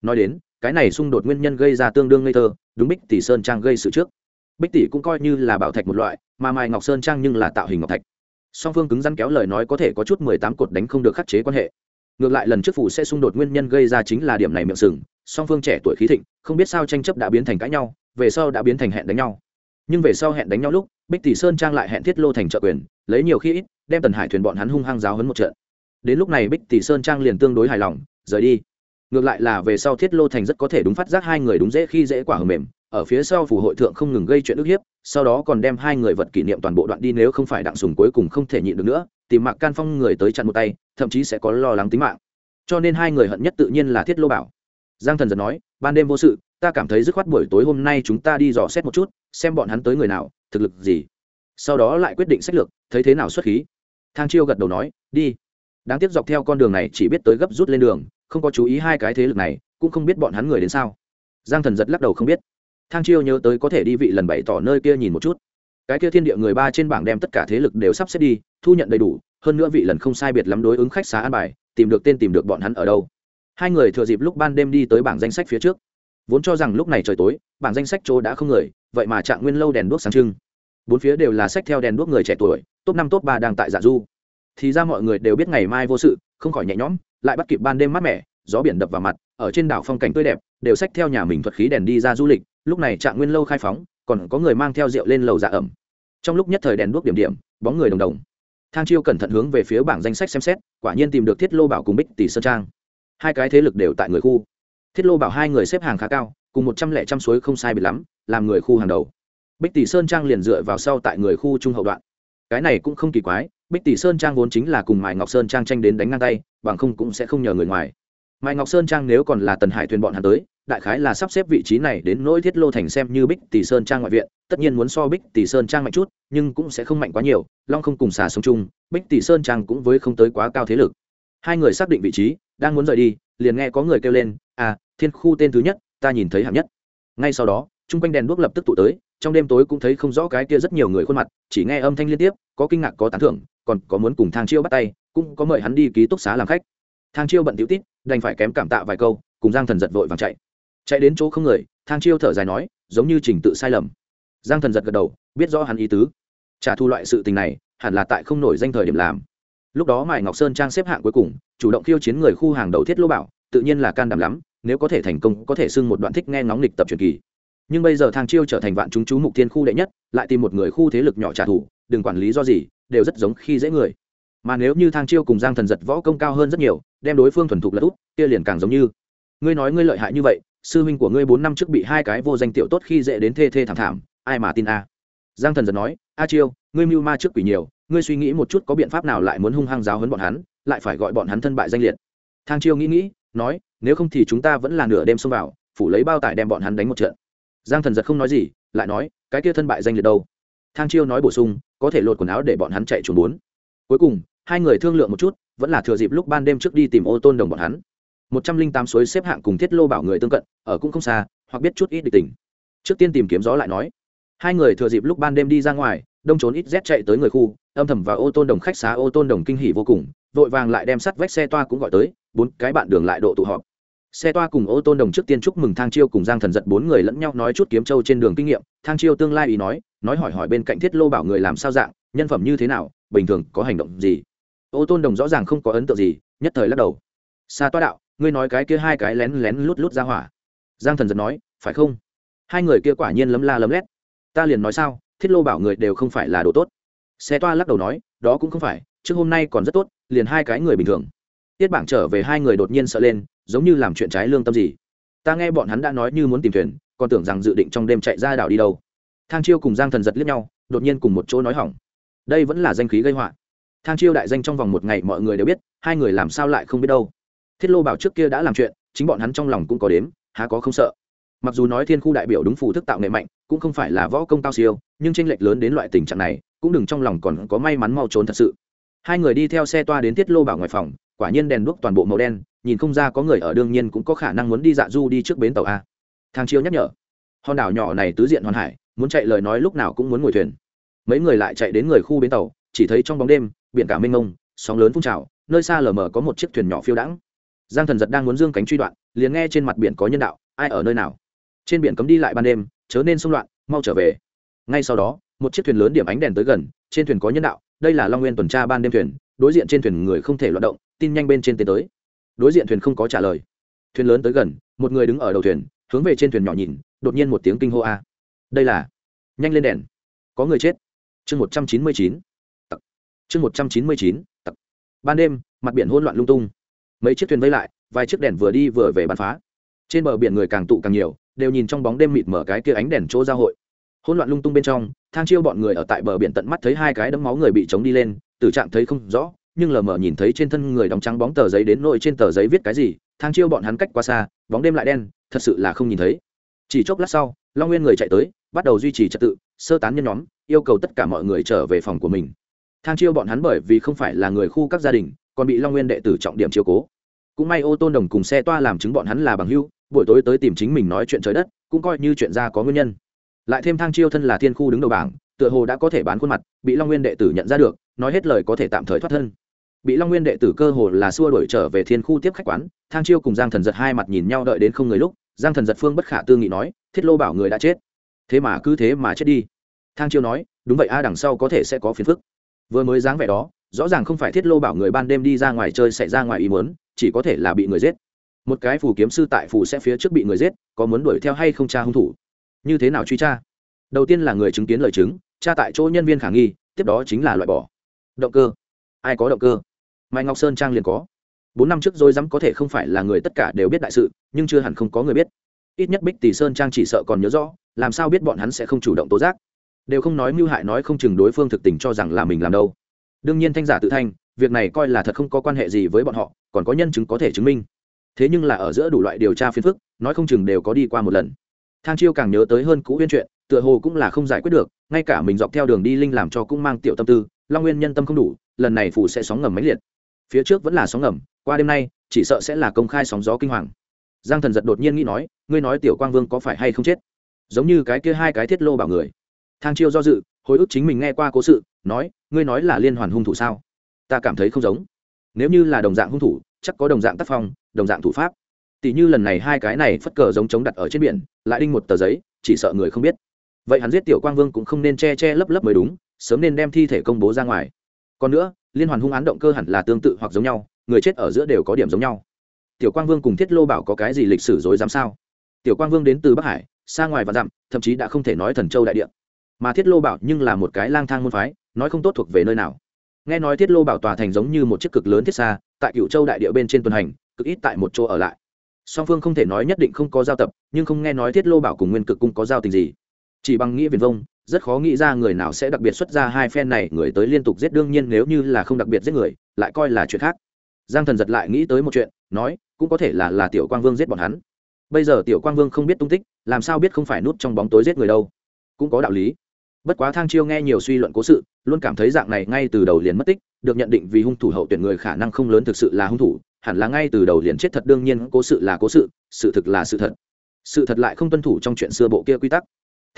Speaker 1: Nói đến, cái này xung đột nguyên nhân gây ra tương đương ngây thơ đúng bích tỷ sơn trang gây sự trước. Bích tỷ cũng coi như là bảo thạch một loại, mà mai ngọc sơn trang nhưng là tạo hình ngọc thạch. Song phương cứng rắn kéo lời nói có thể có chút mười tám cột đánh không được khắc chế quan hệ. Ngược lại lần trước phủ sẽ xung đột nguyên nhân gây ra chính là điểm này miệng sừng, song phương trẻ tuổi khí thịnh, không biết sao tranh chấp đã biến thành cãi nhau, về sau đã biến thành hẹn đánh nhau. Nhưng về sau hẹn đánh nhau lúc, bích tỷ sơn trang lại hẹn thiết lô thành trợ quyền, lấy nhiều khi ít, đem tần hải thuyền bọn hắn hung hăng giáo hấn một trận. Đến lúc này bích tỷ sơn trang liền tương đối hài lòng, rời đi ngược lại là về sau thiết lô thành rất có thể đúng phát giác hai người đúng dễ khi dễ quả hờ mềm, ở phía sau phủ hội thượng không ngừng gây chuyện ức hiếp, sau đó còn đem hai người vật kỷ niệm toàn bộ đoạn đi nếu không phải đặng sùng cuối cùng không thể nhịn được nữa, tìm mạc can phong người tới chặn một tay, thậm chí sẽ có lo lắng tính mạng. Cho nên hai người hận nhất tự nhiên là thiết lô bảo. Giang thần giật nói, ban đêm vô sự, ta cảm thấy dứt khoát buổi tối hôm nay chúng ta đi dò xét một chút, xem bọn hắn tới người nào, thực lực gì. Sau đó lại quyết định sách lược, thấy thế nào xuất khí. Thang chiêu gật đầu nói, đi. Đáng tiếc dọc theo con đường này chỉ biết tới gấp rút lên đường không có chú ý hai cái thế lực này, cũng không biết bọn hắn người đến sao. Giang thần giật lắc đầu không biết. Thang chiêu nhớ tới có thể đi vị lần bảy tỏ nơi kia nhìn một chút. Cái kia thiên địa người ba trên bảng đem tất cả thế lực đều sắp xếp đi, thu nhận đầy đủ, hơn nữa vị lần không sai biệt lắm đối ứng khách xá an bài, tìm được tên tìm được bọn hắn ở đâu. Hai người thừa dịp lúc ban đêm đi tới bảng danh sách phía trước. Vốn cho rằng lúc này trời tối, bảng danh sách chỗ đã không người, vậy mà trạng nguyên lâu đèn đuốc sáng trưng. Bốn phía đều là sách theo đèn đuốc người trẻ tuổi, top năm, top ba đang tại dạ du. Thì ra mọi người đều biết ngày mai vô sự, không khỏi nhẹ nhõm lại bắt kịp ban đêm mát mẻ, gió biển đập vào mặt, ở trên đảo phong cảnh tươi đẹp, đều sách theo nhà mình thuật khí đèn đi ra du lịch, lúc này trạng nguyên lâu khai phóng, còn có người mang theo rượu lên lầu dạ ẩm. Trong lúc nhất thời đèn đuốc điểm điểm, bóng người đồng đồng. Thang chiêu cẩn thận hướng về phía bảng danh sách xem xét, quả nhiên tìm được thiết lô bảo cùng bích tỷ sơn trang. Hai cái thế lực đều tại người khu. Thiết lô bảo hai người xếp hàng khá cao, cùng một trăm lẻ trăm suối không sai biệt lắm, làm người khu hàng đầu. Bích tỷ sơn trang liền dựa vào sau tại người khu trung hậu đoạn. Cái này cũng không kỳ quái bích tỷ sơn trang vốn chính là cùng mài ngọc sơn trang tranh đến đánh ngang tay, bằng không cũng sẽ không nhờ người ngoài. Mài ngọc sơn trang nếu còn là tần hải thuyền bọn hắn tới, đại khái là sắp xếp vị trí này đến nỗi thiết lô thành xem như bích tỷ sơn trang ngoại viện, tất nhiên muốn so bích tỷ sơn trang mạnh chút, nhưng cũng sẽ không mạnh quá nhiều, long không cùng xà sống chung, bích tỷ sơn trang cũng với không tới quá cao thế lực. Hai người xác định vị trí, đang muốn rời đi, liền nghe có người kêu lên à thiên khu tên thứ nhất, ta nhìn thấy hạng nhất. Ngay sau đó, chung quanh đèn đuốc lập tức tụ tới trong đêm tối cũng thấy không rõ cái kia rất nhiều người khuôn mặt, chỉ nghe âm thanh liên tiếp, có kinh ngạc có tán thưởng, còn có muốn cùng thang chiêu bắt tay, cũng có mời hắn đi ký túc xá làm khách. Thang chiêu bận tiểu tít, đành phải kém cảm tạ vài câu, cùng giang thần giật vội vàng chạy. Chạy đến chỗ không người, thang chiêu thở dài nói, giống như trình tự sai lầm. Giang thần giật gật đầu, biết rõ hắn ý tứ. Trả thù loại sự tình này, hẳn là tại không nổi danh thời điểm làm. Lúc đó mải ngọc sơn trang xếp hạng cuối cùng, chủ động khiêu chiến người khu hàng đầu thiết lô bảo, tự nhiên là can đảm lắm, nếu có thể thành công, có thể xưng một đoạn thích nghe ngóng lịch tập truyền kỳ nhưng bây giờ thang chiêu trở thành vạn chúng chú mục tiên khu đệ nhất, lại tìm một người khu thế lực nhỏ trả thù, đừng quản lý do gì, đều rất giống khi dễ người. Mà nếu như thang chiêu cùng giang thần giật võ công cao hơn rất nhiều, đem đối phương thuần thục lật úp kia liền càng giống như. Ngươi nói ngươi lợi hại như vậy, sư huynh của ngươi bốn năm trước bị hai cái vô danh tiểu tốt khi dễ đến thê thê thảm thảm, ai mà tin a? Giang thần giật nói, a chiêu, ngươi mưu ma trước quỷ nhiều, ngươi suy nghĩ một chút có biện pháp nào lại muốn hung hăng giáo hấn bọn hắn, lại phải gọi bọn hắn thân bại danh liệt. Thang chiêu nghĩ nghĩ, nói, nếu không thì chúng ta vẫn là nửa đêm xông vào, phủ lấy bao tải đem bọn hắn đánh một trận giang thần giật không nói gì, lại nói, cái kia thân bại danh liệt đâu? Thang chiêu nói bổ sung, có thể lột quần áo để bọn hắn chạy trốn bốn. Cuối cùng, hai người thương lượng một chút, vẫn là thừa dịp lúc ban đêm trước đi tìm ô tôn đồng bọn hắn. Một trăm linh tám suối xếp hạng cùng thiết lô bảo người tương cận, ở cũng không xa, hoặc biết chút ít địch tình. Trước tiên tìm kiếm gió lại nói. Hai người thừa dịp lúc ban đêm đi ra ngoài, đông trốn ít rét chạy tới người khu, âm thầm và ô tôn đồng khách xá, ô tôn đồng kinh hỉ vô cùng, vội vàng lại đem sắt vách xe toa cũng gọi tới, bốn cái bạn đường lại độ tụ họp xe toa cùng ô tôn đồng trước tiên chúc mừng thang chiêu cùng giang thần giật bốn người lẫn nhau nói chút kiếm châu trên đường kinh nghiệm. Thang chiêu tương lai ý nói nói hỏi hỏi bên cạnh thiết lô bảo người làm sao dạng, nhân phẩm như thế nào, bình thường có hành động gì? Ô tôn đồng rõ ràng không có ấn tượng gì, nhất thời lắc đầu. Xa toa đạo, ngươi nói cái kia hai cái lén lén lút lút ra hỏa. Giang thần giật nói, phải không? Hai người kia quả nhiên lấm la lấm lét. Ta liền nói sao, thiết lô bảo người đều không phải là đồ tốt. Xe toa lắc đầu nói, đó cũng không phải, trước hôm nay còn rất tốt, liền hai cái người bình thường. Tiết bảng trở về hai người đột nhiên sợ lên giống như làm chuyện trái lương tâm gì. Ta nghe bọn hắn đã nói như muốn tìm thuyền, còn tưởng rằng dự định trong đêm chạy ra đảo đi đâu. Thang chiêu cùng giang thần giật liếc nhau, đột nhiên cùng một chỗ nói hỏng. Đây vẫn là danh khí gây họa. Thang chiêu đại danh trong vòng một ngày mọi người đều biết, hai người làm sao lại không biết đâu. Thiết lô bảo trước kia đã làm chuyện, chính bọn hắn trong lòng cũng có đếm, há có không sợ. Mặc dù nói thiên khu đại biểu đúng phù thức tạo nghệ mạnh, cũng không phải là võ công cao siêu, nhưng tranh lệch lớn đến loại tình trạng này, cũng đừng trong lòng còn có may mắn mau trốn thật sự. Hai người đi theo xe toa đến Thiết lô bảo ngoài phòng quả nhiên đèn đuốc toàn bộ màu đen, nhìn không ra có người ở, đương nhiên cũng có khả năng muốn đi dạ du đi trước bến tàu a. Thang chiêu nhắc nhở, hòn đảo nhỏ này tứ diện hoàn hải, muốn chạy lời nói lúc nào cũng muốn ngồi thuyền. Mấy người lại chạy đến người khu bến tàu, chỉ thấy trong bóng đêm, biển cả mênh mông, sóng lớn phun trào, nơi xa lờ mờ có một chiếc thuyền nhỏ phiêu đãng. Giang thần giật đang muốn dương cánh truy đoạn, liền nghe trên mặt biển có nhân đạo, ai ở nơi nào? Trên biển cấm đi lại ban đêm, chớ nên xung loạn, mau trở về. Ngay sau đó, một chiếc thuyền lớn điểm ánh đèn tới gần, trên thuyền có nhân đạo, đây là long nguyên tuần tra ban đêm thuyền đối diện trên thuyền người không thể loạt động, tin nhanh bên trên tiến tới. Đối diện thuyền không có trả lời. Thuyền lớn tới gần, một người đứng ở đầu thuyền, hướng về trên thuyền nhỏ nhìn, đột nhiên một tiếng kinh hô a. Đây là nhanh lên đèn. Có người chết. Chương một trăm chín mươi chín. Chương một trăm chín mươi chín. Ban đêm, mặt biển hỗn loạn lung tung. Mấy chiếc thuyền vây lại, vài chiếc đèn vừa đi vừa về bắn phá. Trên bờ biển người càng tụ càng nhiều, đều nhìn trong bóng đêm mịt mở cái kia ánh đèn chỗ giao hội. Hỗn loạn lung tung bên trong, thang chiêu bọn người ở tại bờ biển tận mắt thấy hai cái đấm máu người bị chống đi lên tử trạng thấy không rõ, nhưng lờ mờ nhìn thấy trên thân người đóng trắng bóng tờ giấy đến nội trên tờ giấy viết cái gì, thang chiêu bọn hắn cách quá xa, bóng đêm lại đen, thật sự là không nhìn thấy. Chỉ chốc lát sau, long nguyên người chạy tới, bắt đầu duy trì trật tự, sơ tán nhân nhóm, yêu cầu tất cả mọi người trở về phòng của mình. Thang chiêu bọn hắn bởi vì không phải là người khu các gia đình, còn bị long nguyên đệ tử trọng điểm chiêu cố. Cũng may ô tôn đồng cùng xe toa làm chứng bọn hắn là bằng hưu buổi tối tới tìm chính mình nói chuyện trời đất, cũng coi như chuyện ra có nguyên nhân. Lại thêm thang chiêu thân là thiên khu đứng đầu bảng, tựa hồ đã có thể bán khuôn mặt, bị long nguyên đệ tử nhận ra được nói hết lời có thể tạm thời thoát thân. Bị long nguyên đệ tử cơ hồ là xua đổi trở về thiên khu tiếp khách quán, thang chiêu cùng giang thần giật hai mặt nhìn nhau đợi đến không người lúc, giang thần giật phương bất khả tư nghị nói, thiết lô bảo người đã chết. Thế mà cứ thế mà chết đi. Thang chiêu nói, đúng vậy a, đằng sau có thể sẽ có phiền phức. Vừa mới dáng vẻ đó, rõ ràng không phải thiết lô bảo người ban đêm đi ra ngoài chơi xảy ra ngoài ý muốn, chỉ có thể là bị người giết. Một cái phù kiếm sư tại phù sẽ phía trước bị người giết, có muốn đuổi theo hay không tra hung thủ? Như thế nào truy tra? Đầu tiên là người chứng kiến lời chứng, tra tại chỗ nhân viên khả nghi, tiếp đó chính là loại bỏ động cơ. Ai có động cơ? Mai ngọc sơn trang liền có. Bốn năm trước dối dám có thể không phải là người tất cả đều biết đại sự, nhưng chưa hẳn không có người biết. Ít nhất bích tỷ sơn trang chỉ sợ còn nhớ rõ, làm sao biết bọn hắn sẽ không chủ động tố giác. Đều không nói mưu hại, nói không chừng đối phương thực tình cho rằng là mình làm đâu. Đương nhiên thanh giả tự thanh, việc này coi là thật không có quan hệ gì với bọn họ, còn có nhân chứng có thể chứng minh. Thế nhưng là ở giữa đủ loại điều tra phiền phức, nói không chừng đều có đi qua một lần. Thang chiêu càng nhớ tới hơn cũ huyên chuyện, tựa hồ cũng là không giải quyết được, ngay cả mình dọc theo đường đi linh làm cho cũng mang tiểu tâm tư long nguyên nhân tâm không đủ, lần này phủ sẽ sóng ngầm máy liệt. Phía trước vẫn là sóng ngầm, qua đêm nay, chỉ sợ sẽ là công khai sóng gió kinh hoàng. Giang thần giật đột nhiên nghĩ nói, ngươi nói tiểu quang vương có phải hay không chết? Giống như cái kia hai cái thiết lô bảo người. Thang chiêu do dự, hồi ức chính mình nghe qua cố sự, nói, ngươi nói là liên hoàn hung thủ sao? Ta cảm thấy không giống. Nếu như là đồng dạng hung thủ, chắc có đồng dạng tác phong, đồng dạng thủ pháp. Tỷ như lần này hai cái này phất cờ giống chống đặt ở trên biển, lại đinh một tờ giấy, chỉ sợ người không biết. Vậy hắn giết tiểu quang vương cũng không nên che che lấp lấp mới đúng sớm nên đem thi thể công bố ra ngoài. Còn nữa, liên hoàn hung án động cơ hẳn là tương tự hoặc giống nhau, người chết ở giữa đều có điểm giống nhau. Tiểu quang vương cùng thiết lô bảo có cái gì lịch sử dối dám sao? Tiểu quang vương đến từ bắc hải, xa ngoài và dặm, thậm chí đã không thể nói thần châu đại địa. Mà thiết lô bảo nhưng là một cái lang thang môn phái, nói không tốt thuộc về nơi nào. Nghe nói thiết lô bảo tòa thành giống như một chiếc cực lớn thiết xa, tại cựu châu đại địa bên trên tuần hành, cực ít tại một chỗ ở lại. Song phương không thể nói nhất định không có giao tập, nhưng không nghe nói thiết lô bảo cùng nguyên cực cung có giao tình gì chỉ bằng nghĩ viền vông, rất khó nghĩ ra người nào sẽ đặc biệt xuất ra hai phen này, người tới liên tục giết đương nhiên nếu như là không đặc biệt giết người, lại coi là chuyện khác. Giang thần giật lại nghĩ tới một chuyện, nói, cũng có thể là là tiểu quang vương giết bọn hắn. Bây giờ tiểu quang vương không biết tung tích, làm sao biết không phải nút trong bóng tối giết người đâu? Cũng có đạo lý. Bất quá thang chiêu nghe nhiều suy luận cố sự, luôn cảm thấy dạng này ngay từ đầu liền mất tích, được nhận định vì hung thủ hậu tuyển người khả năng không lớn thực sự là hung thủ, hẳn là ngay từ đầu liền chết thật đương nhiên cố sự là cố sự sự thực là sự thật. Sự thật lại không tuân thủ trong chuyện xưa bộ kia quy tắc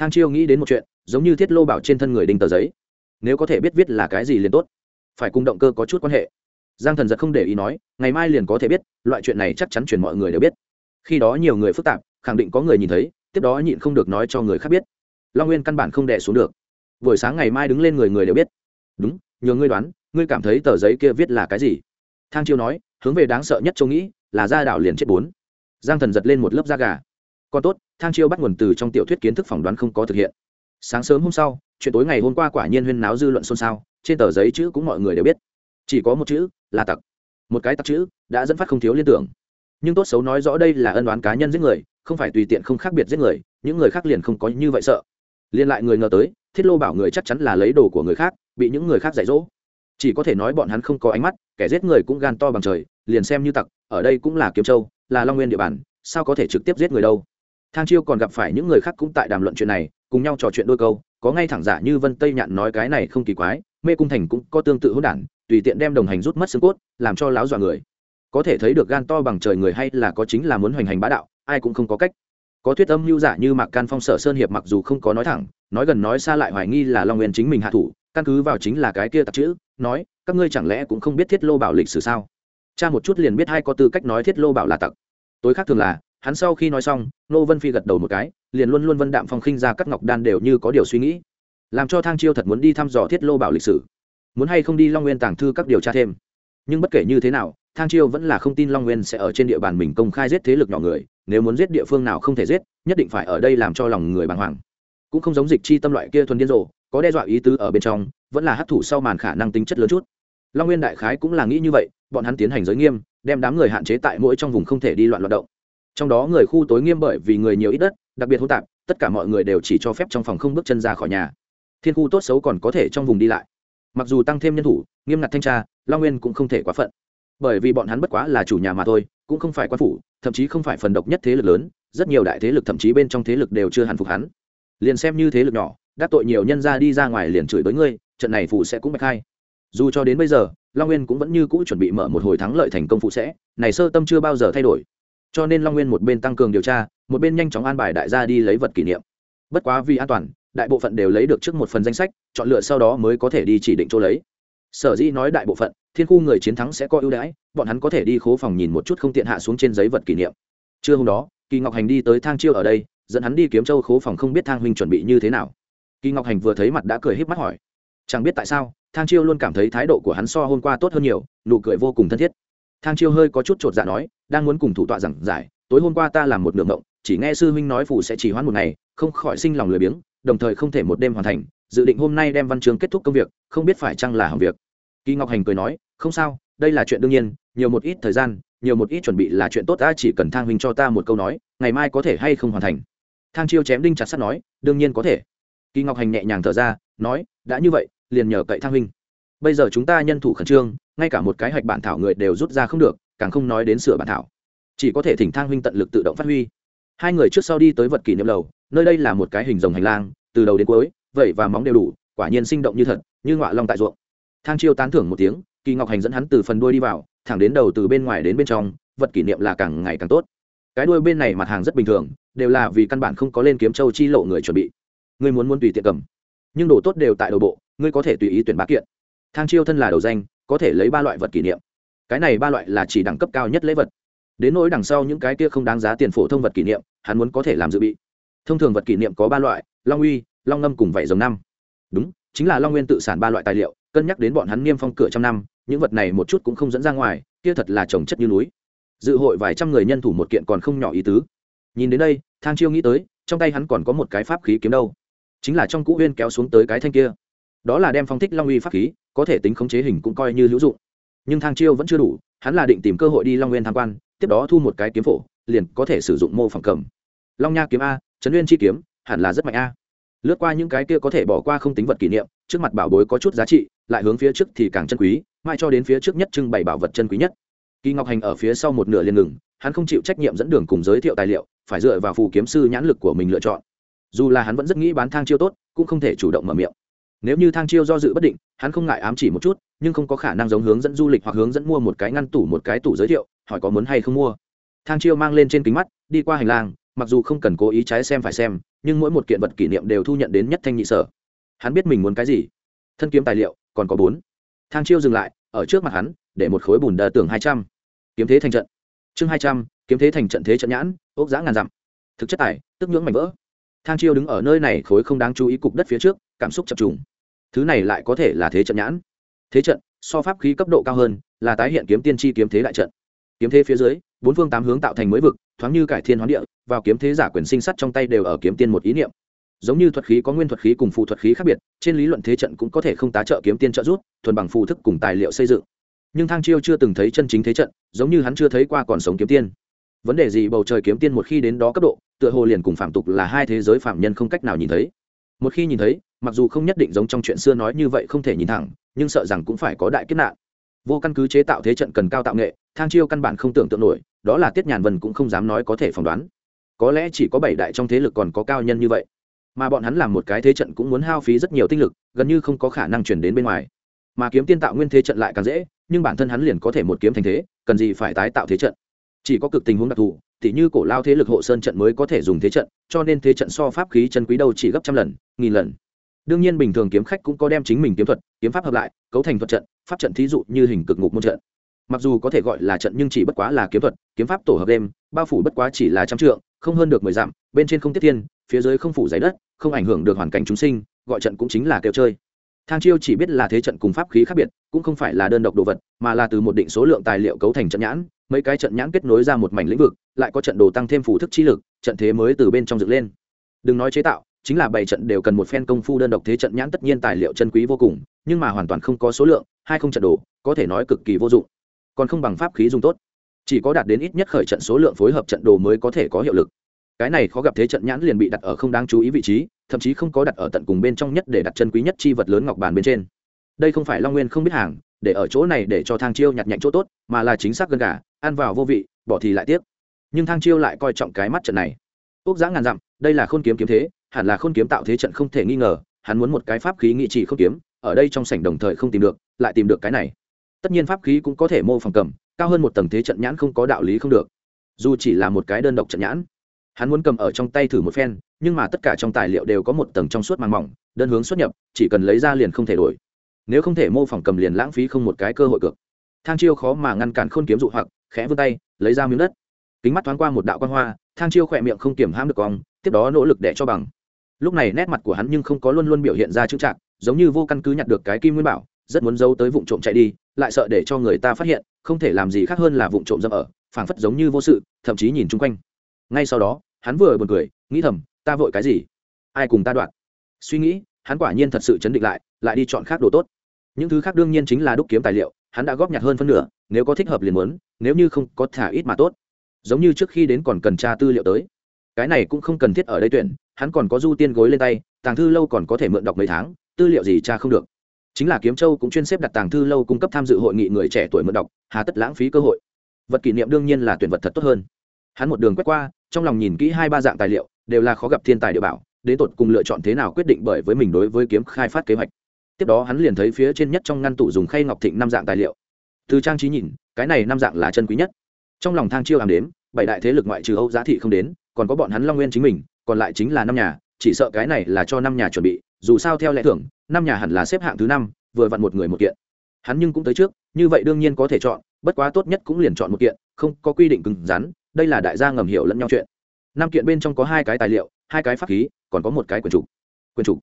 Speaker 1: thang chiêu nghĩ đến một chuyện, giống như thiết lô bảo trên thân người đinh tờ giấy. Nếu có thể biết viết là cái gì liền tốt. Phải cùng động cơ có chút quan hệ. Giang thần giật không để ý nói, ngày mai liền có thể biết, loại chuyện này chắc chắn truyền mọi người đều biết. Khi đó nhiều người phức tạp, khẳng định có người nhìn thấy, tiếp đó nhịn không được nói cho người khác biết. Long nguyên căn bản không đẻ xuống được. Buổi sáng ngày mai đứng lên người người đều biết. Đúng, nhờ ngươi đoán, ngươi cảm thấy tờ giấy kia viết là cái gì? Thang chiêu nói, hướng về đáng sợ nhất châu nghĩ, là ra đảo liền chết bốn. Giang thần giật lên một lớp da gà còn tốt, thang chiêu bắt nguồn từ trong tiểu thuyết kiến thức phỏng đoán không có thực hiện. Sáng sớm hôm sau, chuyện tối ngày hôm qua quả nhiên huyên náo dư luận xôn xao, trên tờ giấy chữ cũng mọi người đều biết. Chỉ có một chữ, là tặc. Một cái tặc chữ đã dẫn phát không thiếu liên tưởng. Nhưng tốt xấu nói rõ đây là ân đoán cá nhân giết người, không phải tùy tiện không khác biệt giết người, những người khác liền không có như vậy sợ. Liên lại người ngờ tới, thiết lô bảo người chắc chắn là lấy đồ của người khác, bị những người khác dạy dỗ. Chỉ có thể nói bọn hắn không có ánh mắt, kẻ giết người cũng gan to bằng trời, liền xem như tặc, ở đây cũng là kiếm châu, là long nguyên địa bàn, sao có thể trực tiếp giết người đâu? Thang chiêu còn gặp phải những người khác cũng tại đàm luận chuyện này, cùng nhau trò chuyện đôi câu, có ngay thẳng giả như vân tây nhạn nói cái này không kỳ quái, mê cung thành cũng có tương tự hỗn đản, tùy tiện đem đồng hành rút mất xương cốt, làm cho láo dọa người. Có thể thấy được gan to bằng trời người hay là có chính là muốn hoành hành bá đạo, ai cũng không có cách. Có thuyết âm lưu giả như mạc can phong sở sơn hiệp mặc dù không có nói thẳng, nói gần nói xa lại hoài nghi là long nguyên chính mình hạ thủ, căn cứ vào chính là cái kia tạp chữ, nói, các ngươi chẳng lẽ cũng không biết thiết lô bảo lịch sử sao? Cha một chút liền biết hai có tư cách nói thiết lô bảo là tặc. Tối khác thường là hắn sau khi nói xong nô vân phi gật đầu một cái, liền luôn luôn vân đạm phong khinh ra các ngọc đan đều như có điều suy nghĩ. Làm cho thang chiêu thật muốn đi thăm dò thiết lô bảo lịch sử. Muốn hay không đi long nguyên tàng thư các điều tra thêm. Nhưng bất kể như thế nào, thang chiêu vẫn là không tin long nguyên sẽ ở trên địa bàn mình công khai giết thế lực nhỏ người, nếu muốn giết địa phương nào không thể giết, nhất định phải ở đây làm cho lòng người bàng hoàng. Cũng không giống dịch chi tâm loại kia thuần điên rồ, có đe dọa ý tứ ở bên trong, vẫn là hấp thụ sau màn khả năng tính chất lớn chút. Long nguyên đại khái cũng là nghĩ như vậy, bọn hắn tiến hành giới nghiêm, đem đám người hạn chế tại mỗi trong vùng không thể đi loạn loạn động trong đó người khu tối nghiêm bởi vì người nhiều ít đất, đặc biệt hỗn tạp, tất cả mọi người đều chỉ cho phép trong phòng không bước chân ra khỏi nhà. Thiên khu tốt xấu còn có thể trong vùng đi lại. Mặc dù tăng thêm nhân thủ, nghiêm ngặt thanh tra, long nguyên cũng không thể quá phận. Bởi vì bọn hắn bất quá là chủ nhà mà thôi, cũng không phải quan phủ, thậm chí không phải phần độc nhất thế lực lớn, rất nhiều đại thế lực thậm chí bên trong thế lực đều chưa hẳn phục hắn. Liền xem như thế lực nhỏ, đắc tội nhiều nhân ra đi ra ngoài liền chửi tới ngươi, trận này phụ sẽ cũng bạch hai. Dù cho đến bây giờ, long nguyên cũng vẫn như cũ chuẩn bị mở một hồi thắng lợi thành công phụ sẽ, này sơ tâm chưa bao giờ thay đổi cho nên long nguyên một bên tăng cường điều tra, một bên nhanh chóng an bài đại gia đi lấy vật kỷ niệm. Bất quá vì an toàn, đại bộ phận đều lấy được trước một phần danh sách, chọn lựa sau đó mới có thể đi chỉ định chỗ lấy. Sở dĩ nói đại bộ phận, thiên khu người chiến thắng sẽ có ưu đãi, bọn hắn có thể đi khố phòng nhìn một chút không tiện hạ xuống trên giấy vật kỷ niệm. Trưa hôm đó, kỳ ngọc hành đi tới thang chiêu ở đây, dẫn hắn đi kiếm châu khố phòng không biết thang huynh chuẩn bị như thế nào. Kỳ ngọc hành vừa thấy mặt đã cười híp mắt hỏi, chẳng biết tại sao, thang chiêu luôn cảm thấy thái độ của hắn so hôm qua tốt hơn nhiều, nụ cười vô cùng thân thiết thang chiêu hơi có chút chột dạ nói, đang muốn cùng thủ tọa giảng giải, tối hôm qua ta làm một nửa mộng chỉ nghe sư huynh nói phủ sẽ chỉ hoãn một ngày, không khỏi sinh lòng lười biếng, đồng thời không thể một đêm hoàn thành, dự định hôm nay đem văn chương kết thúc công việc, không biết phải chăng là hỏng việc. Kỳ ngọc hành cười nói, không sao, đây là chuyện đương nhiên, nhiều một ít thời gian, nhiều một ít chuẩn bị là chuyện tốt ta chỉ cần thang huynh cho ta một câu nói, ngày mai có thể hay không hoàn thành. Thang chiêu chém đinh chặt sắt nói, đương nhiên có thể. Kỳ ngọc hành nhẹ nhàng thở ra, nói, đã như vậy, liền nhờ cậy thang huynh bây giờ chúng ta nhân thủ khẩn trương, ngay cả một cái hạch bản thảo người đều rút ra không được, càng không nói đến sửa bản thảo. Chỉ có thể thỉnh thang huynh tận lực tự động phát huy. Hai người trước sau đi tới vật kỷ niệm lầu, nơi đây là một cái hình rồng hành lang, từ đầu đến cuối vậy và móng đều đủ, quả nhiên sinh động như thật, như ngọa long tại ruộng. Thang chiêu tán thưởng một tiếng, kỳ ngọc hành dẫn hắn từ phần đuôi đi vào, thẳng đến đầu từ bên ngoài đến bên trong, vật kỷ niệm là càng ngày càng tốt. Cái đuôi bên này mặt hàng rất bình thường, đều là vì căn bản không có lên kiếm châu chi lộ người chuẩn bị. Ngươi muốn muốn tùy tiện cầm, nhưng đồ tốt đều tại đầu bộ, ngươi có thể tùy ý tuyển bá kiện thang chiêu thân là đầu danh, có thể lấy ba loại vật kỷ niệm. Cái này ba loại là chỉ đẳng cấp cao nhất lễ vật. Đến nỗi đằng sau những cái kia không đáng giá tiền phổ thông vật kỷ niệm, hắn muốn có thể làm dự bị. Thông thường vật kỷ niệm có ba loại, long uy, long ngâm cùng vảy giống năm. Đúng, chính là long nguyên tự sản ba loại tài liệu, cân nhắc đến bọn hắn niêm phong cửa trăm năm, những vật này một chút cũng không dẫn ra ngoài, kia thật là trồng chất như núi. Dự hội vài trăm người nhân thủ một kiện còn không nhỏ ý tứ. Nhìn đến đây, thang chiêu nghĩ tới, trong tay hắn còn có một cái pháp khí kiếm đâu. Chính là trong cũ huyên kéo xuống tới cái thanh kia. Đó là đem phong thích long uy pháp khí có thể tính khống chế hình cũng coi như hữu dụng. Nhưng thang chiêu vẫn chưa đủ, hắn là định tìm cơ hội đi long nguyên tham quan, tiếp đó thu một cái kiếm phổ, liền có thể sử dụng mô phỏng cầm. Long nha kiếm a, trấn nguyên chi kiếm, hẳn là rất mạnh a. Lướt qua những cái kia có thể bỏ qua không tính vật kỷ niệm, trước mặt bảo bối có chút giá trị, lại hướng phía trước thì càng chân quý mai cho đến phía trước nhất trưng bày bảo vật chân quý nhất. Kỳ ngọc hành ở phía sau một nửa liền ngừng, hắn không chịu trách nhiệm dẫn đường cùng giới thiệu tài liệu, phải dựa vào phù kiếm sư nhãn lực của mình lựa chọn. Dù là hắn vẫn rất nghĩ bán thang chiêu tốt, cũng không thể chủ động mở miệng nếu như thang chiêu do dự bất định, hắn không ngại ám chỉ một chút, nhưng không có khả năng giống hướng dẫn du lịch hoặc hướng dẫn mua một cái ngăn tủ, một cái tủ giới thiệu, hỏi có muốn hay không mua. Thang chiêu mang lên trên kính mắt, đi qua hành lang, mặc dù không cần cố ý trái xem phải xem, nhưng mỗi một kiện vật kỷ niệm đều thu nhận đến nhất thanh nhị sở. Hắn biết mình muốn cái gì. Thân kiếm tài liệu, còn có bốn. Thang chiêu dừng lại, ở trước mặt hắn, để một khối bùn đờ tường hai trăm. Kiếm thế thành trận. Chương hai trăm, kiếm thế thành trận thế trận nhãn, ốc giã ngàn dặm. Thực chất tài, tức nhưỡng mảnh vỡ. Thang chiêu đứng ở nơi này khối không đáng chú ý cục đất phía trước, cảm xúc chập trùng thứ này lại có thể là thế trận nhãn. Thế trận, so pháp khí cấp độ cao hơn, là tái hiện kiếm tiên tri kiếm thế đại trận. Kiếm thế phía dưới, bốn phương tám hướng tạo thành mới vực, thoáng như cải thiên hoán địa, vào kiếm thế giả quyền sinh sắt trong tay đều ở kiếm tiên một ý niệm. Giống như thuật khí có nguyên thuật khí cùng phụ thuật khí khác biệt, trên lý luận thế trận cũng có thể không tá trợ kiếm tiên trợ rút thuần bằng phù thức cùng tài liệu xây dựng. Nhưng thang chiêu chưa từng thấy chân chính thế trận, giống như hắn chưa thấy qua còn sống kiếm tiên. Vấn đề gì bầu trời kiếm tiên một khi đến đó cấp độ, tựa hồ liền cùng phạm tục là hai thế giới phạm nhân không cách nào nhìn thấy. Một khi nhìn thấy mặc dù không nhất định giống trong chuyện xưa nói như vậy không thể nhìn thẳng, nhưng sợ rằng cũng phải có đại kết nạn. Vô căn cứ chế tạo thế trận cần cao tạo nghệ, thang chiêu căn bản không tưởng tượng nổi, đó là tiết nhàn vân cũng không dám nói có thể phỏng đoán. Có lẽ chỉ có bảy đại trong thế lực còn có cao nhân như vậy, mà bọn hắn làm một cái thế trận cũng muốn hao phí rất nhiều tinh lực, gần như không có khả năng chuyển đến bên ngoài. Mà kiếm tiên tạo nguyên thế trận lại càng dễ, nhưng bản thân hắn liền có thể một kiếm thành thế, cần gì phải tái tạo thế trận. Chỉ có cực tình huống đặc thù, tỉ như cổ lao thế lực hộ sơn trận mới có thể dùng thế trận, cho nên thế trận so pháp khí chân quý đâu chỉ gấp trăm lần, nghìn lần đương nhiên bình thường kiếm khách cũng có đem chính mình kiếm thuật, kiếm pháp hợp lại, cấu thành thuật trận, pháp trận thí dụ như hình cực ngục môn trận. Mặc dù có thể gọi là trận nhưng chỉ bất quá là kiếm thuật, kiếm pháp tổ hợp đêm bao phủ bất quá chỉ là trăm trượng, không hơn được mười dặm, bên trên không tiếp thiên, phía dưới không phủ giấy đất, không ảnh hưởng được hoàn cảnh chúng sinh, gọi trận cũng chính là kêu chơi. Thang chiêu chỉ biết là thế trận cùng pháp khí khác biệt, cũng không phải là đơn độc đồ vật, mà là từ một định số lượng tài liệu cấu thành trận nhãn, mấy cái trận nhãn kết nối ra một mảnh lĩnh vực, lại có trận đồ tăng thêm phủ thức chi lực, trận thế mới từ bên trong dựng lên. Đừng nói chế tạo chính là bảy trận đều cần một phen công phu đơn độc thế trận nhãn tất nhiên tài liệu chân quý vô cùng, nhưng mà hoàn toàn không có số lượng, hai không trận đồ, có thể nói cực kỳ vô dụng. Còn không bằng pháp khí dùng tốt. Chỉ có đạt đến ít nhất khởi trận số lượng phối hợp trận đồ mới có thể có hiệu lực. Cái này khó gặp thế trận nhãn liền bị đặt ở không đáng chú ý vị trí, thậm chí không có đặt ở tận cùng bên trong nhất để đặt chân quý nhất chi vật lớn ngọc bàn bên trên. Đây không phải long nguyên không biết hàng, để ở chỗ này để cho thang chiêu nhặt nhạnh chỗ tốt, mà là chính xác gần cả ăn vào vô vị, bỏ thì lại tiếc. Nhưng thang chiêu lại coi trọng cái mắt trận này. Ốc giã ngàn dặm, đây là khôn kiếm kiếm thế hẳn là khôn kiếm tạo thế trận không thể nghi ngờ, hắn muốn một cái pháp khí nghị trị không kiếm, ở đây trong sảnh đồng thời không tìm được, lại tìm được cái này. Tất nhiên pháp khí cũng có thể mô phỏng cầm, cao hơn một tầng thế trận nhãn không có đạo lý không được. Dù chỉ là một cái đơn độc trận nhãn, hắn muốn cầm ở trong tay thử một phen, nhưng mà tất cả trong tài liệu đều có một tầng trong suốt màng mỏng, đơn hướng xuất nhập, chỉ cần lấy ra liền không thể đổi. Nếu không thể mô phỏng cầm liền lãng phí không một cái cơ hội cược. Thang chiêu khó mà ngăn cản khôn kiếm dụ hoặc, khẽ vươn tay, lấy ra miếng đất. Kính mắt thoáng qua một đạo quan hoa, thang chiêu khỏe miệng không kiểm hãm được cong tiếp đó nỗ lực để cho bằng lúc này nét mặt của hắn nhưng không có luôn luôn biểu hiện ra chữ trạng giống như vô căn cứ nhặt được cái kim nguyên bảo, rất muốn giấu tới vụ trộm chạy đi, lại sợ để cho người ta phát hiện, không thể làm gì khác hơn là vụ trộm dâm ở, phảng phất giống như vô sự, thậm chí nhìn chung quanh. Ngay sau đó, hắn vừa buồn cười, nghĩ thầm, ta vội cái gì? Ai cùng ta đoạn? Suy nghĩ, hắn quả nhiên thật sự chấn định lại lại đi chọn khác đồ tốt. Những thứ khác đương nhiên chính là đúc kiếm tài liệu, hắn đã góp nhặt hơn phân nửa, nếu có thích hợp liền muốn, nếu như không có thả ít mà tốt. Giống như trước khi đến còn cần tra tư liệu tới. Cái này cũng không cần thiết ở đây tuyển hắn còn có du tiên gối lên tay, tàng thư lâu còn có thể mượn đọc mấy tháng, tư liệu gì tra không được. Chính là kiếm châu cũng chuyên xếp đặt tàng thư lâu cung cấp tham dự hội nghị người trẻ tuổi mượn đọc, hà tất lãng phí cơ hội. Vật kỷ niệm đương nhiên là tuyển vật thật tốt hơn. Hắn một đường quét qua, trong lòng nhìn kỹ hai ba dạng tài liệu, đều là khó gặp thiên tài địa bảo, đến tột cùng lựa chọn thế nào quyết định bởi với mình đối với kiếm khai phát kế hoạch. Tiếp đó hắn liền thấy phía trên nhất trong ngăn tủ dùng khay ngọc thịnh năm dạng tài liệu. Từ trang trí nhìn, cái này năm dạng là chân quý nhất. Trong lòng thang chiêu ảm đếm, bảy đại thế lực ngoại trừ âu giá thị không đến, còn có bọn hắn long nguyên chính mình còn lại chính là năm nhà, chỉ sợ cái này là cho năm nhà chuẩn bị, dù sao theo lẽ thưởng năm nhà hẳn là xếp hạng thứ năm, vừa vặn một người một kiện. Hắn nhưng cũng tới trước, như vậy đương nhiên có thể chọn, bất quá tốt nhất cũng liền chọn một kiện, không có quy định cứng rắn, đây là đại gia ngầm hiểu lẫn nhau chuyện. Năm kiện bên trong có hai cái tài liệu, hai cái pháp khí, còn có một cái quyền trục quyền trục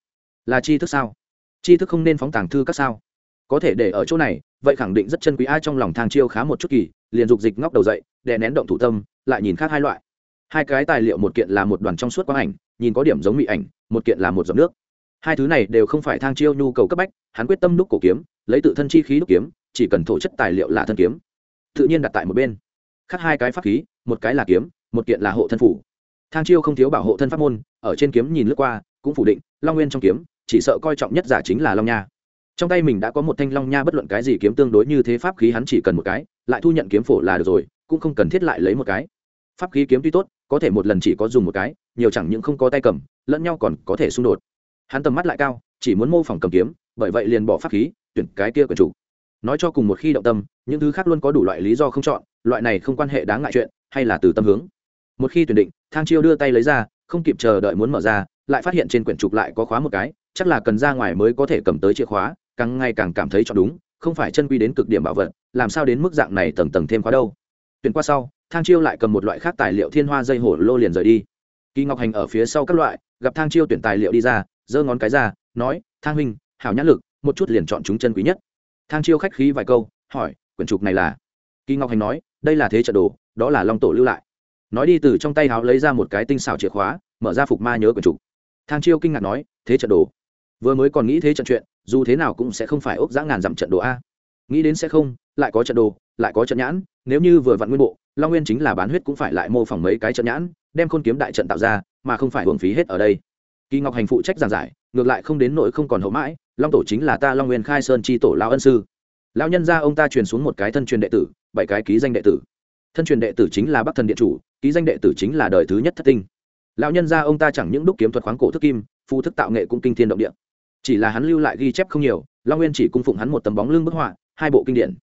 Speaker 1: là chi thức sao? Chi thức không nên phóng tàng thư các sao? Có thể để ở chỗ này, vậy khẳng định rất chân quý, ai trong lòng thang chiêu khá một chút kỳ, liền dục dịch ngóc đầu dậy, đè nén động thủ tâm, lại nhìn khác hai loại hai cái tài liệu một kiện là một đoàn trong suốt quang ảnh, nhìn có điểm giống mỹ ảnh, một kiện là một giọt nước. Hai thứ này đều không phải thang chiêu nhu cầu cấp bách, hắn quyết tâm đúc cổ kiếm, lấy tự thân chi khí đúc kiếm, chỉ cần thổ chất tài liệu là thân kiếm. Tự nhiên đặt tại một bên. Khác hai cái pháp khí, một cái là kiếm, một kiện là hộ thân phủ. Thang chiêu không thiếu bảo hộ thân pháp môn, ở trên kiếm nhìn lướt qua, cũng phủ định, long nguyên trong kiếm, chỉ sợ coi trọng nhất giả chính là long nha. Trong tay mình đã có một thanh long nha bất luận cái gì kiếm tương đối như thế pháp khí hắn chỉ cần một cái, lại thu nhận kiếm phổ là được rồi, cũng không cần thiết lại lấy một cái. Pháp khí kiếm tuy tốt có thể một lần chỉ có dùng một cái, nhiều chẳng những không có tay cầm, lẫn nhau còn có thể xung đột. Hắn tầm mắt lại cao, chỉ muốn mô phỏng cầm kiếm, bởi vậy liền bỏ pháp khí, tuyển cái kia của chủ. Nói cho cùng một khi động tâm, những thứ khác luôn có đủ loại lý do không chọn, loại này không quan hệ đáng ngại chuyện, hay là từ tâm hướng. Một khi tuyển định, thang chiêu đưa tay lấy ra, không kịp chờ đợi muốn mở ra, lại phát hiện trên quyển trục lại có khóa một cái, chắc là cần ra ngoài mới có thể cầm tới chìa khóa, càng ngày càng cảm thấy chọn đúng, không phải chân quy đến cực điểm bảo vật, làm sao đến mức dạng này tầng tầng thêm khóa đâu. Tuyển qua sau thang chiêu lại cầm một loại khác tài liệu thiên hoa dây hổ lô liền rời đi. Kỳ ngọc hành ở phía sau các loại, gặp thang chiêu tuyển tài liệu đi ra, giơ ngón cái ra, nói, thang huynh, hảo nhãn lực, một chút liền chọn chúng chân quý nhất. Thang chiêu khách khí vài câu, hỏi, quyển trục này là? Kỳ ngọc hành nói, đây là thế trận đồ, đó là long tổ lưu lại. Nói đi từ trong tay háo lấy ra một cái tinh xảo chìa khóa, mở ra phục ma nhớ quyển trục. Thang chiêu kinh ngạc nói, thế trận đồ? Vừa mới còn nghĩ thế trận chuyện, dù thế nào cũng sẽ không phải ốc giã ngàn dặm trận đồ a. Nghĩ đến sẽ không, lại có trận đồ, lại có trận nhãn, nếu như vừa vặn nguyên bộ long nguyên chính là bán huyết cũng phải lại mô phỏng mấy cái trận nhãn, đem khôn kiếm đại trận tạo ra, mà không phải hưởng phí hết ở đây. Kỳ ngọc hành phụ trách giảng giải, ngược lại không đến nỗi không còn hậu mãi, long tổ chính là ta long nguyên khai sơn chi tổ lao ân sư. Lao nhân ra ông ta truyền xuống một cái thân truyền đệ tử, bảy cái ký danh đệ tử. Thân truyền đệ tử chính là bắc thần điện chủ, ký danh đệ tử chính là đời thứ nhất thất tinh. Lão nhân ra ông ta chẳng những đúc kiếm thuật khoáng cổ thức kim phu thức tạo nghệ cũng kinh thiên động địa. Chỉ là hắn lưu lại ghi chép không nhiều, long nguyên chỉ cung phụng hắn một tấm bóng lưng bức họa, hai bộ kinh điển.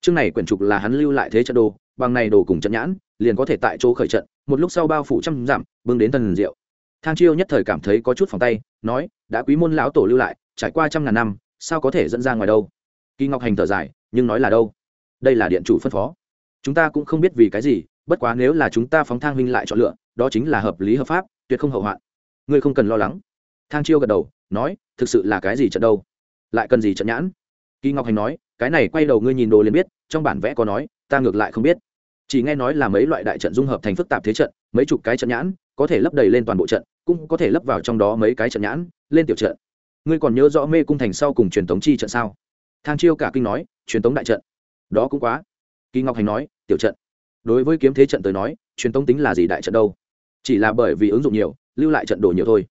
Speaker 1: Chương này quyển trục là hắn lưu lại thế trận đồ bằng này đồ cùng trận nhãn, liền có thể tại chỗ khởi trận, một lúc sau bao phủ trăm dặm, bưng đến thần diệu. Thang chiêu nhất thời cảm thấy có chút phòng tay, nói, đã quý môn lão tổ lưu lại, trải qua trăm ngàn năm, sao có thể dẫn ra ngoài đâu? Kỳ ngọc hành thở dài, nhưng nói là đâu? Đây là điện chủ phân phó. Chúng ta cũng không biết vì cái gì, bất quá nếu là chúng ta phóng thang huynh lại chọn lựa, đó chính là hợp lý hợp pháp, tuyệt không hậu hoạn. Ngươi không cần lo lắng. Thang chiêu gật đầu, nói, thực sự là cái gì trận đâu? Lại cần gì trận nhãn? Kỳ ngọc hành nói, cái này quay đầu ngươi nhìn đồ liền biết, trong bản vẽ có nói, ta ngược lại không biết chỉ nghe nói là mấy loại đại trận dung hợp thành phức tạp thế trận, mấy chục cái trận nhãn, có thể lấp đầy lên toàn bộ trận, cũng có thể lấp vào trong đó mấy cái trận nhãn, lên tiểu trận. Ngươi còn nhớ rõ mê cung thành sau cùng truyền thống chi trận sao? Thang chiêu cả kinh nói, truyền thống đại trận. Đó cũng quá. Kỳ ngọc hành nói, tiểu trận. Đối với kiếm thế trận tới nói, truyền thống tính là gì đại trận đâu? Chỉ là bởi vì ứng dụng nhiều, lưu lại trận đồ nhiều thôi.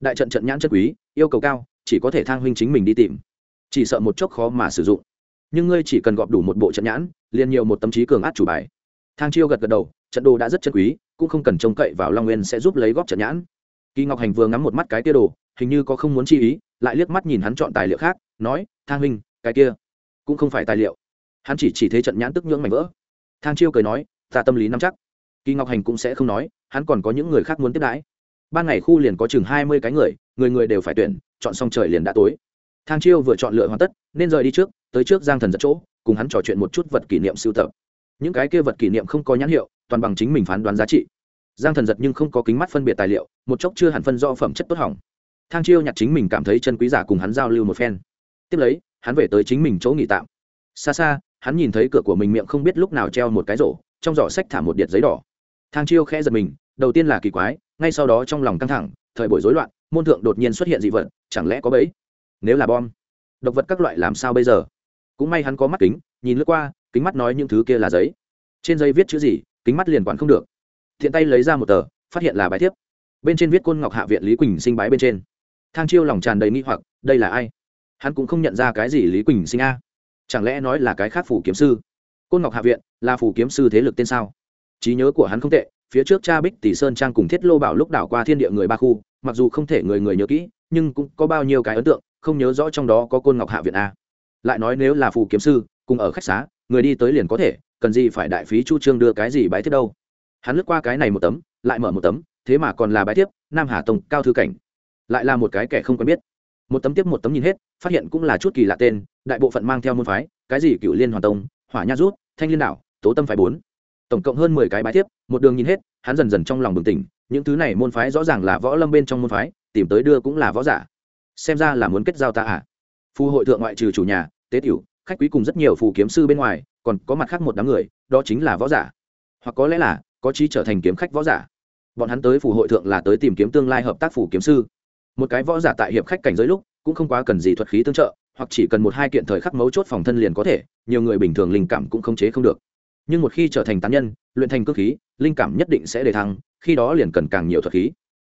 Speaker 1: Đại trận trận nhãn chất quý, yêu cầu cao, chỉ có thể thang huynh chính mình đi tìm. Chỉ sợ một chốc khó mà sử dụng. Nhưng ngươi chỉ cần gọp đủ một bộ trận nhãn, liền nhiều một tâm trí cường át chủ bài thang chiêu gật gật đầu, trận đồ đã rất chân quý, cũng không cần trông cậy vào long nguyên sẽ giúp lấy góp trận nhãn. Kỳ ngọc hành vừa ngắm một mắt cái kia đồ, hình như có không muốn chi ý, lại liếc mắt nhìn hắn chọn tài liệu khác, nói, thang huynh, cái kia cũng không phải tài liệu. Hắn chỉ chỉ thế trận nhãn tức nhưỡng mảnh vỡ. Thang chiêu cười nói, ta tâm lý nắm chắc. Kỳ ngọc hành cũng sẽ không nói, hắn còn có những người khác muốn tiếp đãi. Ban ngày khu liền có chừng hai mươi cái người người người đều phải tuyển, chọn xong trời liền đã tối. Thang chiêu vừa chọn lựa hoàn tất, nên rời đi trước, tới trước giang thần giật chỗ, cùng hắn trò chuyện một chút vật kỷ niệm sưu tập những cái kia vật kỷ niệm không có nhãn hiệu, toàn bằng chính mình phán đoán giá trị. Giang thần giật nhưng không có kính mắt phân biệt tài liệu, một chốc chưa hẳn phân do phẩm chất tốt hỏng. Thang chiêu nhặt chính mình cảm thấy chân quý giả cùng hắn giao lưu một phen. Tiếp lấy, hắn về tới chính mình chỗ nghỉ tạm. Xa xa, hắn nhìn thấy cửa của mình miệng không biết lúc nào treo một cái rổ, trong giỏ sách thả một điện giấy đỏ. Thang chiêu khẽ giật mình, đầu tiên là kỳ quái, ngay sau đó trong lòng căng thẳng, thời buổi rối loạn, môn thượng đột nhiên xuất hiện dị vật, chẳng lẽ có bẫy? Nếu là bom, độc vật các loại làm sao bây giờ? Cũng may hắn có mắt kính, nhìn lướt qua kính mắt nói những thứ kia là giấy. Trên giấy viết chữ gì, kính mắt liền quản không được. Thiện tay lấy ra một tờ, phát hiện là bài thiếp. Bên trên viết côn ngọc hạ viện lý quỳnh sinh bái bên trên. Thang chiêu lòng tràn đầy nghi hoặc, đây là ai? Hắn cũng không nhận ra cái gì lý quỳnh sinh a. Chẳng lẽ nói là cái khác phủ kiếm sư? Côn ngọc hạ viện, là phủ kiếm sư thế lực tên sao? Trí nhớ của hắn không tệ, phía trước cha bích tỷ sơn trang cùng thiết lô bảo lúc đảo qua thiên địa người ba khu, mặc dù không thể người người nhớ kỹ, nhưng cũng có bao nhiêu cái ấn tượng, không nhớ rõ trong đó có côn ngọc hạ viện a. Lại nói nếu là phù kiếm sư, cùng ở khách xá người đi tới liền có thể cần gì phải đại phí chu trương đưa cái gì bái tiếp đâu. Hắn lướt qua cái này một tấm lại mở một tấm thế mà còn là bái tiếp nam hà tông cao thư cảnh. Lại là một cái kẻ không quen biết. Một tấm tiếp một tấm nhìn hết phát hiện cũng là chút kỳ lạ tên đại bộ phận mang theo môn phái cái gì cựu liên hoàn tông hỏa nha rút thanh liên đạo tố tâm phái bốn. Tổng cộng hơn mười cái bái tiếp, một đường nhìn hết hắn dần dần trong lòng bừng tỉnh những thứ này môn phái rõ ràng là võ lâm bên trong môn phái tìm tới đưa cũng là võ giả. Xem ra là muốn kết giao ta à? Phù hội thượng ngoại trừ chủ nhà tế tiểu khách quý cùng rất nhiều phù kiếm sư bên ngoài, còn có mặt khác một đám người, đó chính là võ giả. Hoặc có lẽ là, có chí trở thành kiếm khách võ giả. Bọn hắn tới phù hội thượng là tới tìm kiếm tương lai hợp tác phù kiếm sư. Một cái võ giả tại hiệp khách cảnh giới lúc, cũng không quá cần gì thuật khí tương trợ, hoặc chỉ cần một hai kiện thời khắc mấu chốt phòng thân liền có thể, nhiều người bình thường linh cảm cũng không chế không được. Nhưng một khi trở thành tán nhân, luyện thành cơ khí, linh cảm nhất định sẽ đề thăng, khi đó liền cần càng nhiều thuật khí.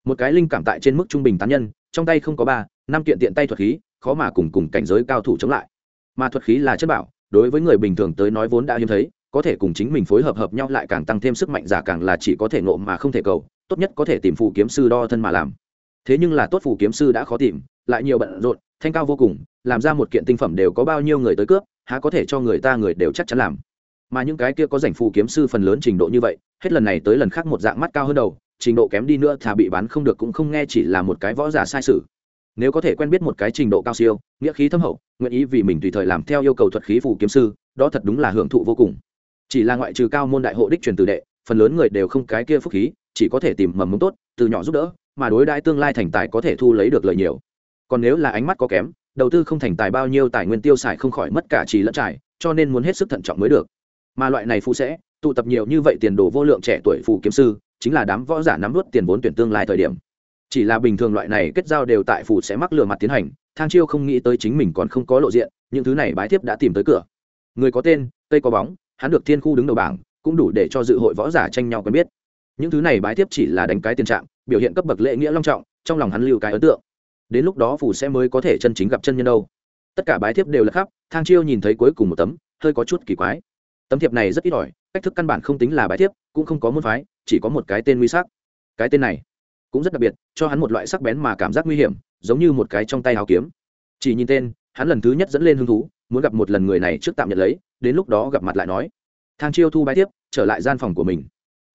Speaker 1: Một cái linh cảm tại trên mức trung bình tán nhân, trong tay không có ba, năm kiện tiện tay thuật khí, khó mà cùng cùng cảnh giới cao thủ chống lại mà thuật khí là chất bảo, đối với người bình thường tới nói vốn đã hiếm thấy, có thể cùng chính mình phối hợp hợp nhau lại càng tăng thêm sức mạnh giả càng là chỉ có thể nộ mà không thể cầu, tốt nhất có thể tìm phù kiếm sư đo thân mà làm. Thế nhưng là tốt phù kiếm sư đã khó tìm, lại nhiều bận rộn, thanh cao vô cùng, làm ra một kiện tinh phẩm đều có bao nhiêu người tới cướp, há có thể cho người ta người đều chắc chắn làm. Mà những cái kia có rảnh phù kiếm sư phần lớn trình độ như vậy, hết lần này tới lần khác một dạng mắt cao hơn đầu, trình độ kém đi nữa thà bị bán không được cũng không nghe chỉ là một cái võ giả sai sự nếu có thể quen biết một cái trình độ cao siêu, nghĩa khí thâm hậu, nguyện ý vì mình tùy thời làm theo yêu cầu thuật khí phù kiếm sư, đó thật đúng là hưởng thụ vô cùng. Chỉ là ngoại trừ cao môn đại hộ đích truyền từ đệ, phần lớn người đều không cái kia phúc khí, chỉ có thể tìm mầm mống tốt, từ nhỏ giúp đỡ, mà đối đãi tương lai thành tài có thể thu lấy được lợi nhiều. Còn nếu là ánh mắt có kém, đầu tư không thành tài bao nhiêu tài nguyên tiêu xài không khỏi mất cả trí lẫn trải, cho nên muốn hết sức thận trọng mới được. Mà loại này phụ sẽ, tụ tập nhiều như vậy tiền đồ vô lượng trẻ tuổi phù kiếm sư, chính là đám võ giả nắm vút tiền vốn tuyển tương lai thời điểm chỉ là bình thường loại này kết giao đều tại phủ sẽ mắc lừa mặt tiến hành, thang chiêu không nghĩ tới chính mình còn không có lộ diện, những thứ này bái thiếp đã tìm tới cửa. Người có tên, cây có bóng, hắn được thiên khu đứng đầu bảng, cũng đủ để cho dự hội võ giả tranh nhau quen biết. Những thứ này bái tiếp chỉ là đánh cái tiền trạng, biểu hiện cấp bậc lễ nghĩa long trọng, trong lòng hắn lưu cái ấn tượng. Đến lúc đó phủ sẽ mới có thể chân chính gặp chân nhân đâu. Tất cả bái thiếp đều là khắp, thang chiêu nhìn thấy cuối cùng một tấm, hơi có chút kỳ quái. Tấm thiệp này rất ít ỏi, cách thức căn bản không tính là bái thiếp, cũng không có môn phái, chỉ có một cái tên nguy sắc. Cái tên này cũng rất đặc biệt, cho hắn một loại sắc bén mà cảm giác nguy hiểm, giống như một cái trong tay hào kiếm. Chỉ nhìn tên, hắn lần thứ nhất dẫn lên hứng thú, muốn gặp một lần người này trước tạm nhận lấy, đến lúc đó gặp mặt lại nói. Thang chiêu thu bái tiếp, trở lại gian phòng của mình.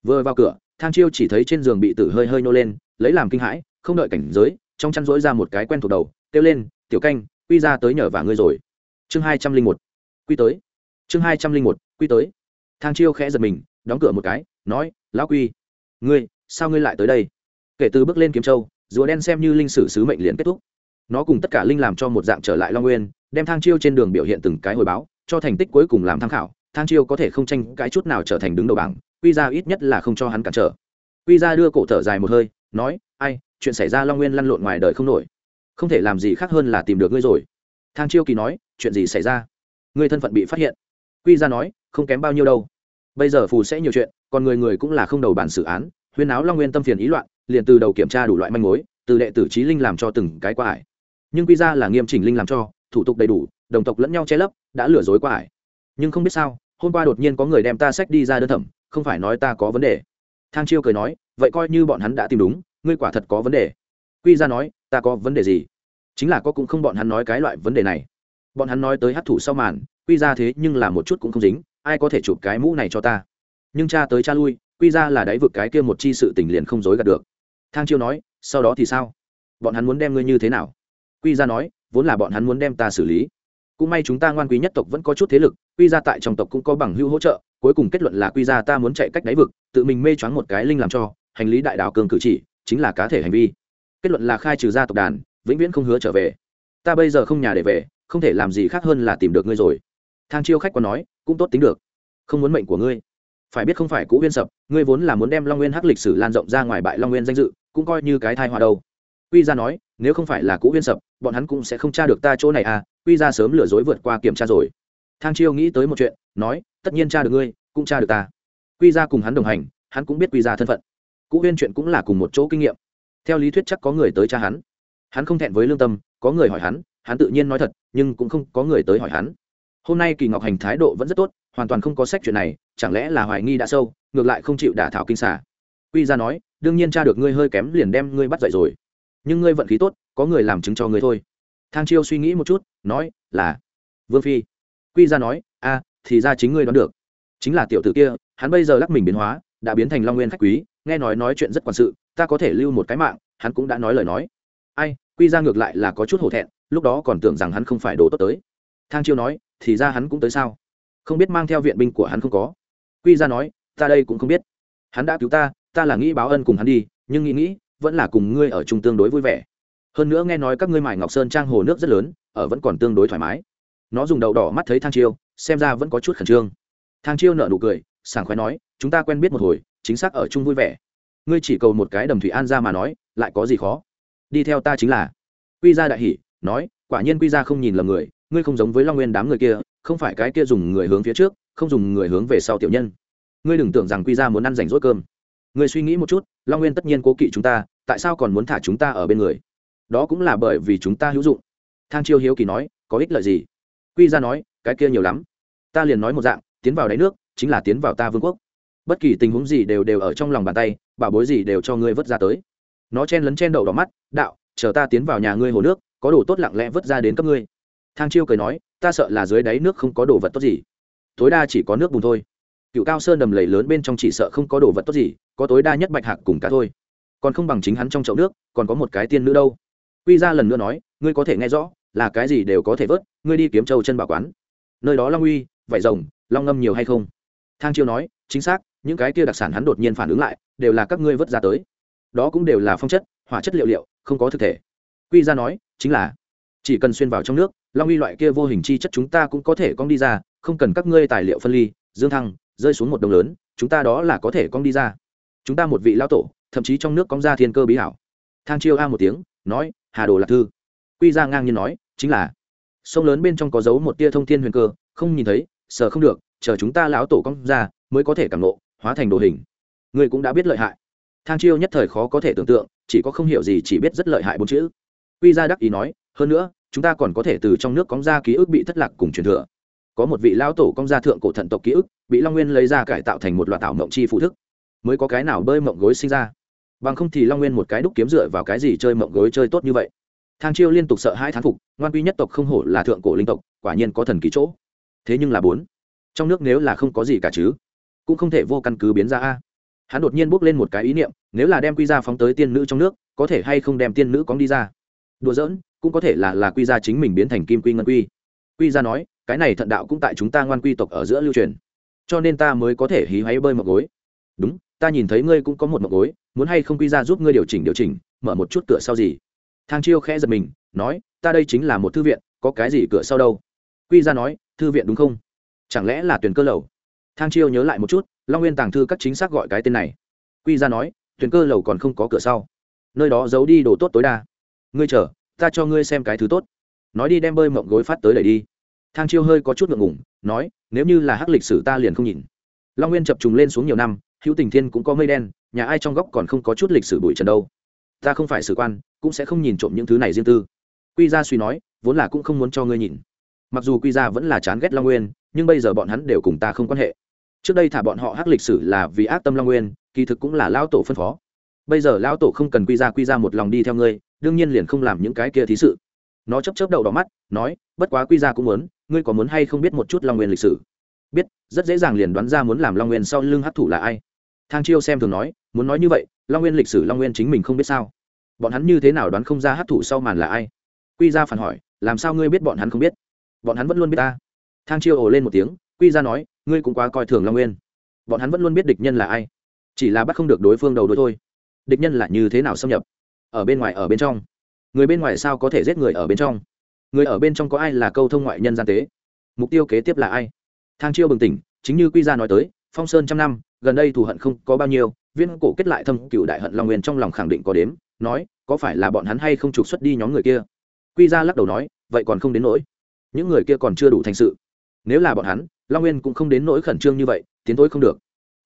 Speaker 1: Vừa vào cửa, thang chiêu chỉ thấy trên giường bị tử hơi hơi nô lên, lấy làm kinh hãi, không đợi cảnh giới, trong chăn rỗi ra một cái quen thuộc đầu, kêu lên, tiểu canh, quy ra tới nhờ vả ngươi rồi. Chương hai trăm linh một. Quy tới. Chương hai trăm linh một, quy tới. Thang chiêu khẽ giật mình, đóng cửa một cái, nói, lão quy, ngươi, sao ngươi lại tới đây? Kể từ bước lên kiếm châu, rùa đen xem như linh sử sứ mệnh liền kết thúc. Nó cùng tất cả linh làm cho một dạng trở lại long nguyên, đem thang chiêu trên đường biểu hiện từng cái hồi báo, cho thành tích cuối cùng làm tham khảo. Thang chiêu có thể không tranh cái chút nào trở thành đứng đầu bảng, quy ra ít nhất là không cho hắn cản trở. Quy ra đưa cổ thở dài một hơi, nói, ai, chuyện xảy ra long nguyên lăn lộn ngoài đời không nổi. Không thể làm gì khác hơn là tìm được ngươi rồi. Thang chiêu kỳ nói, chuyện gì xảy ra? Ngươi thân phận bị phát hiện. Quy ra nói, không kém bao nhiêu đâu. Bây giờ phù sẽ nhiều chuyện, còn người người cũng là không đầu bản xử án, huyên áo long nguyên tâm phiền ý loạn liền từ đầu kiểm tra đủ loại manh mối, từ đệ tử trí linh làm cho từng cái qua ải. Nhưng quy ra là nghiêm chỉnh linh làm cho, thủ tục đầy đủ, đồng tộc lẫn nhau che lấp, đã lừa dối qua ải. Nhưng không biết sao, hôm qua đột nhiên có người đem ta sách đi ra đơn thẩm, không phải nói ta có vấn đề. Thang chiêu cười nói, vậy coi như bọn hắn đã tìm đúng, ngươi quả thật có vấn đề. Quy ra nói, ta có vấn đề gì? Chính là có cũng không bọn hắn nói cái loại vấn đề này. Bọn hắn nói tới hát thủ sau màn, quy ra thế nhưng là một chút cũng không dính, ai có thể chụp cái mũ này cho ta? Nhưng cha tới cha lui, quy ra là đáy vực cái kia một chi sự tình liền không dối gạt được thang chiêu nói, sau đó thì sao? Bọn hắn muốn đem ngươi như thế nào? Quy ra nói, vốn là bọn hắn muốn đem ta xử lý. Cũng may chúng ta ngoan quý nhất tộc vẫn có chút thế lực, quy ra tại trong tộc cũng có bằng hưu hỗ trợ, cuối cùng kết luận là quy ra ta muốn chạy cách đáy vực, tự mình mê choáng một cái linh làm cho, hành lý đại đạo cường cử chỉ, chính là cá thể hành vi. Kết luận là khai trừ ra tộc đàn, vĩnh viễn không hứa trở về. Ta bây giờ không nhà để về, không thể làm gì khác hơn là tìm được ngươi rồi. Thang chiêu khách còn nói, cũng tốt tính được. Không muốn mệnh của ngươi. Phải biết không phải cũ viên sập, ngươi vốn là muốn đem long nguyên hắc lịch sử lan rộng ra ngoài bại long nguyên danh dự cũng coi như cái thai hoa đâu. Quy ra nói, nếu không phải là cũ viên sập, bọn hắn cũng sẽ không tra được ta chỗ này à quy ra sớm lừa dối vượt qua kiểm tra rồi. Thang chiêu nghĩ tới một chuyện, nói, tất nhiên tra được ngươi, cũng tra được ta. Quy ra cùng hắn đồng hành, hắn cũng biết quy ra thân phận. Cũ viên chuyện cũng là cùng một chỗ kinh nghiệm. Theo lý thuyết chắc có người tới cha hắn. Hắn không thẹn với lương tâm, có người hỏi hắn hắn tự nhiên nói thật, nhưng cũng không có người tới hỏi hắn. Hôm nay kỳ ngọc hành thái độ vẫn rất tốt, hoàn toàn không có sách chuyện này, chẳng lẽ là hoài nghi đã sâu, ngược lại không chịu đả thảo kinh xả quy ra nói đương nhiên cha được ngươi hơi kém liền đem ngươi bắt dậy rồi. Nhưng ngươi vận khí tốt, có người làm chứng cho ngươi thôi. Thang chiêu suy nghĩ một chút, nói, là vương phi. Quy ra nói, a, thì ra chính ngươi đoán được. Chính là tiểu tử kia, hắn bây giờ lắc mình biến hóa, đã biến thành long nguyên khách quý, nghe nói nói chuyện rất quan sự, ta có thể lưu một cái mạng, hắn cũng đã nói lời nói. Ai, quy ra ngược lại là có chút hổ thẹn, lúc đó còn tưởng rằng hắn không phải đồ tốt tới. Thang chiêu nói, thì ra hắn cũng tới sao? Không biết mang theo viện binh của hắn không có. Quy ra nói, ta đây cũng không biết. Hắn đã cứu ta ta là nghĩ báo ân cùng hắn đi, nhưng nghĩ nghĩ, vẫn là cùng ngươi ở chung tương đối vui vẻ. Hơn nữa nghe nói các ngươi mải ngọc sơn trang hồ nước rất lớn, ở vẫn còn tương đối thoải mái. Nó dùng đầu đỏ mắt thấy thang chiêu, xem ra vẫn có chút khẩn trương. Thang chiêu nợ nụ cười, sảng khoái nói, chúng ta quen biết một hồi, chính xác ở chung vui vẻ. Ngươi chỉ cầu một cái đầm thủy an ra mà nói, lại có gì khó? Đi theo ta chính là. Quy gia đại hỷ nói, quả nhiên quy gia không nhìn lầm người, ngươi không giống với long nguyên đám người kia, không phải cái kia dùng người hướng phía trước, không dùng người hướng về sau tiểu nhân. Ngươi đừng tưởng rằng quy gia muốn ăn rảnh rỗi cơm ngươi suy nghĩ một chút, long nguyên tất nhiên cố kỵ chúng ta, tại sao còn muốn thả chúng ta ở bên người? Đó cũng là bởi vì chúng ta hữu dụng. Thang chiêu hiếu kỳ nói, có ích lợi gì? Quy gia nói, cái kia nhiều lắm. Ta liền nói một dạng, tiến vào đáy nước, chính là tiến vào ta vương quốc. Bất kỳ tình huống gì đều đều ở trong lòng bàn tay, bảo bối gì đều cho ngươi vớt ra tới. Nó chen lấn chen đậu đỏ mắt, đạo, chờ ta tiến vào nhà ngươi hồ nước, có đồ tốt lặng lẽ vớt ra đến cấp ngươi. Thang chiêu cười nói, ta sợ là dưới đáy nước không có đồ vật tốt gì. Tối đa chỉ có nước bùn thôi cựu cao sơn đầm lầy lớn bên trong chỉ sợ không có đồ vật tốt gì, có tối đa nhất bạch hạc cùng cá thôi. Còn không bằng chính hắn trong chậu nước, còn có một cái tiên nữ đâu. Quy ra lần nữa nói, ngươi có thể nghe rõ, là cái gì đều có thể vớt, ngươi đi kiếm châu chân bảo quán. Nơi đó long uy, vải rồng, long ngâm nhiều hay không? Thang chiêu nói, chính xác, những cái kia đặc sản hắn đột nhiên phản ứng lại, đều là các ngươi vớt ra tới. Đó cũng đều là phong chất, hỏa chất liệu liệu, không có thực thể. Quy ra nói, chính là, chỉ cần xuyên vào trong nước, long uy loại kia vô hình chi chất chúng ta cũng có thể cong đi ra, không cần các ngươi tài liệu phân ly, dương thăng rơi xuống một đồng lớn, chúng ta đó là có thể cong đi ra. Chúng ta một vị lao tổ, thậm chí trong nước cong ra thiên cơ bí hảo. Thang chiêu a một tiếng, nói, hà đồ lạc thư. Quy ra ngang nhiên nói, chính là, sông lớn bên trong có dấu một tia thông thiên huyền cơ, không nhìn thấy, sợ không được, chờ chúng ta lão tổ cong ra, mới có thể cảm nộ hóa thành đồ hình. Người cũng đã biết lợi hại. Thang chiêu nhất thời khó có thể tưởng tượng, chỉ có không hiểu gì chỉ biết rất lợi hại bốn chữ. Quy ra đắc ý nói, hơn nữa, chúng ta còn có thể từ trong nước cóng ra ký ức bị thất lạc cùng truyền thừa. Có một vị lão tổ cong ra thượng cổ thận tộc ký ức bị long nguyên lấy ra cải tạo thành một loạt tạo mộng chi phụ thức, mới có cái nào bơi mộng gối sinh ra. Bằng không thì long nguyên một cái đúc kiếm dựa vào cái gì chơi mộng gối chơi tốt như vậy? Thang chiêu liên tục sợ hai thán phục, ngoan quy nhất tộc không hổ là thượng cổ linh tộc, quả nhiên có thần ký chỗ. Thế nhưng là bốn, trong nước nếu là không có gì cả chứ, cũng không thể vô căn cứ biến ra a. Hắn đột nhiên bước lên một cái ý niệm, nếu là đem quy ra phóng tới tiên nữ trong nước, có thể hay không đem tiên nữ cóng đi ra? Đùa giỡn, cũng có thể là là quy ra chính mình biến thành kim quy ngân quy. Quy ra nói, cái này thận đạo cũng tại chúng ta ngoan quy tộc ở giữa lưu truyền cho nên ta mới có thể hí hoáy bơi mọc gối. Đúng, ta nhìn thấy ngươi cũng có một mọc gối, muốn hay không quy ra giúp ngươi điều chỉnh điều chỉnh, mở một chút cửa sau gì? Thang chiêu khẽ giật mình, nói, ta đây chính là một thư viện, có cái gì cửa sau đâu? Quy ra nói, thư viện đúng không? Chẳng lẽ là tuyển cơ lầu? Thang chiêu nhớ lại một chút, long nguyên tàng thư các chính xác gọi cái tên này. Quy ra nói, tuyển cơ lầu còn không có cửa sau. Nơi đó giấu đi đồ tốt tối đa. Ngươi chờ, ta cho ngươi xem cái thứ tốt. Nói đi đem bơi mộng gối phát tới đẩy đi. Thang chiêu hơi có chút ngượng ngủng nói nếu như là hắc lịch sử ta liền không nhìn. Long nguyên chập trùng lên xuống nhiều năm, hữu tình thiên cũng có mây đen, nhà ai trong góc còn không có chút lịch sử bụi trần đâu. Ta không phải sử quan, cũng sẽ không nhìn trộm những thứ này riêng tư. Quy gia suy nói, vốn là cũng không muốn cho ngươi nhìn. Mặc dù quy gia vẫn là chán ghét long nguyên, nhưng bây giờ bọn hắn đều cùng ta không quan hệ. Trước đây thả bọn họ hắc lịch sử là vì ác tâm long nguyên, kỳ thực cũng là lao tổ phân phó. Bây giờ lao tổ không cần quy ra quy ra một lòng đi theo ngươi, đương nhiên liền không làm những cái kia thí sự nó chấp chấp đầu đỏ mắt, nói, bất quá quy ra cũng muốn, ngươi có muốn hay không biết một chút long nguyên lịch sử? Biết, rất dễ dàng liền đoán ra muốn làm long nguyên sau lưng hấp thủ là ai. Thang chiêu xem thường nói, muốn nói như vậy, long nguyên lịch sử long nguyên chính mình không biết sao? Bọn hắn như thế nào đoán không ra hấp thủ sau màn là ai? Quy ra phản hỏi, làm sao ngươi biết bọn hắn không biết? Bọn hắn vẫn luôn biết ta. Thang chiêu ồ lên một tiếng, quy ra nói, ngươi cũng quá coi thường long nguyên. Bọn hắn vẫn luôn biết địch nhân là ai. Chỉ là bắt không được đối phương đầu đôi thôi. Địch nhân là như thế nào xâm nhập? Ở bên ngoài, ở bên trong người bên ngoài sao có thể giết người ở bên trong? Người ở bên trong có ai là câu thông ngoại nhân gian tế? Mục tiêu kế tiếp là ai? Thang chiêu bừng tỉnh, chính như quy gia nói tới, phong sơn trăm năm, gần đây thù hận không có bao nhiêu, viên cổ kết lại thâm cựu đại hận long nguyên trong lòng khẳng định có đếm, nói, có phải là bọn hắn hay không trục xuất đi nhóm người kia? Quy gia lắc đầu nói, vậy còn không đến nỗi. Những người kia còn chưa đủ thành sự. Nếu là bọn hắn, long nguyên cũng không đến nỗi khẩn trương như vậy, tiến tối không được.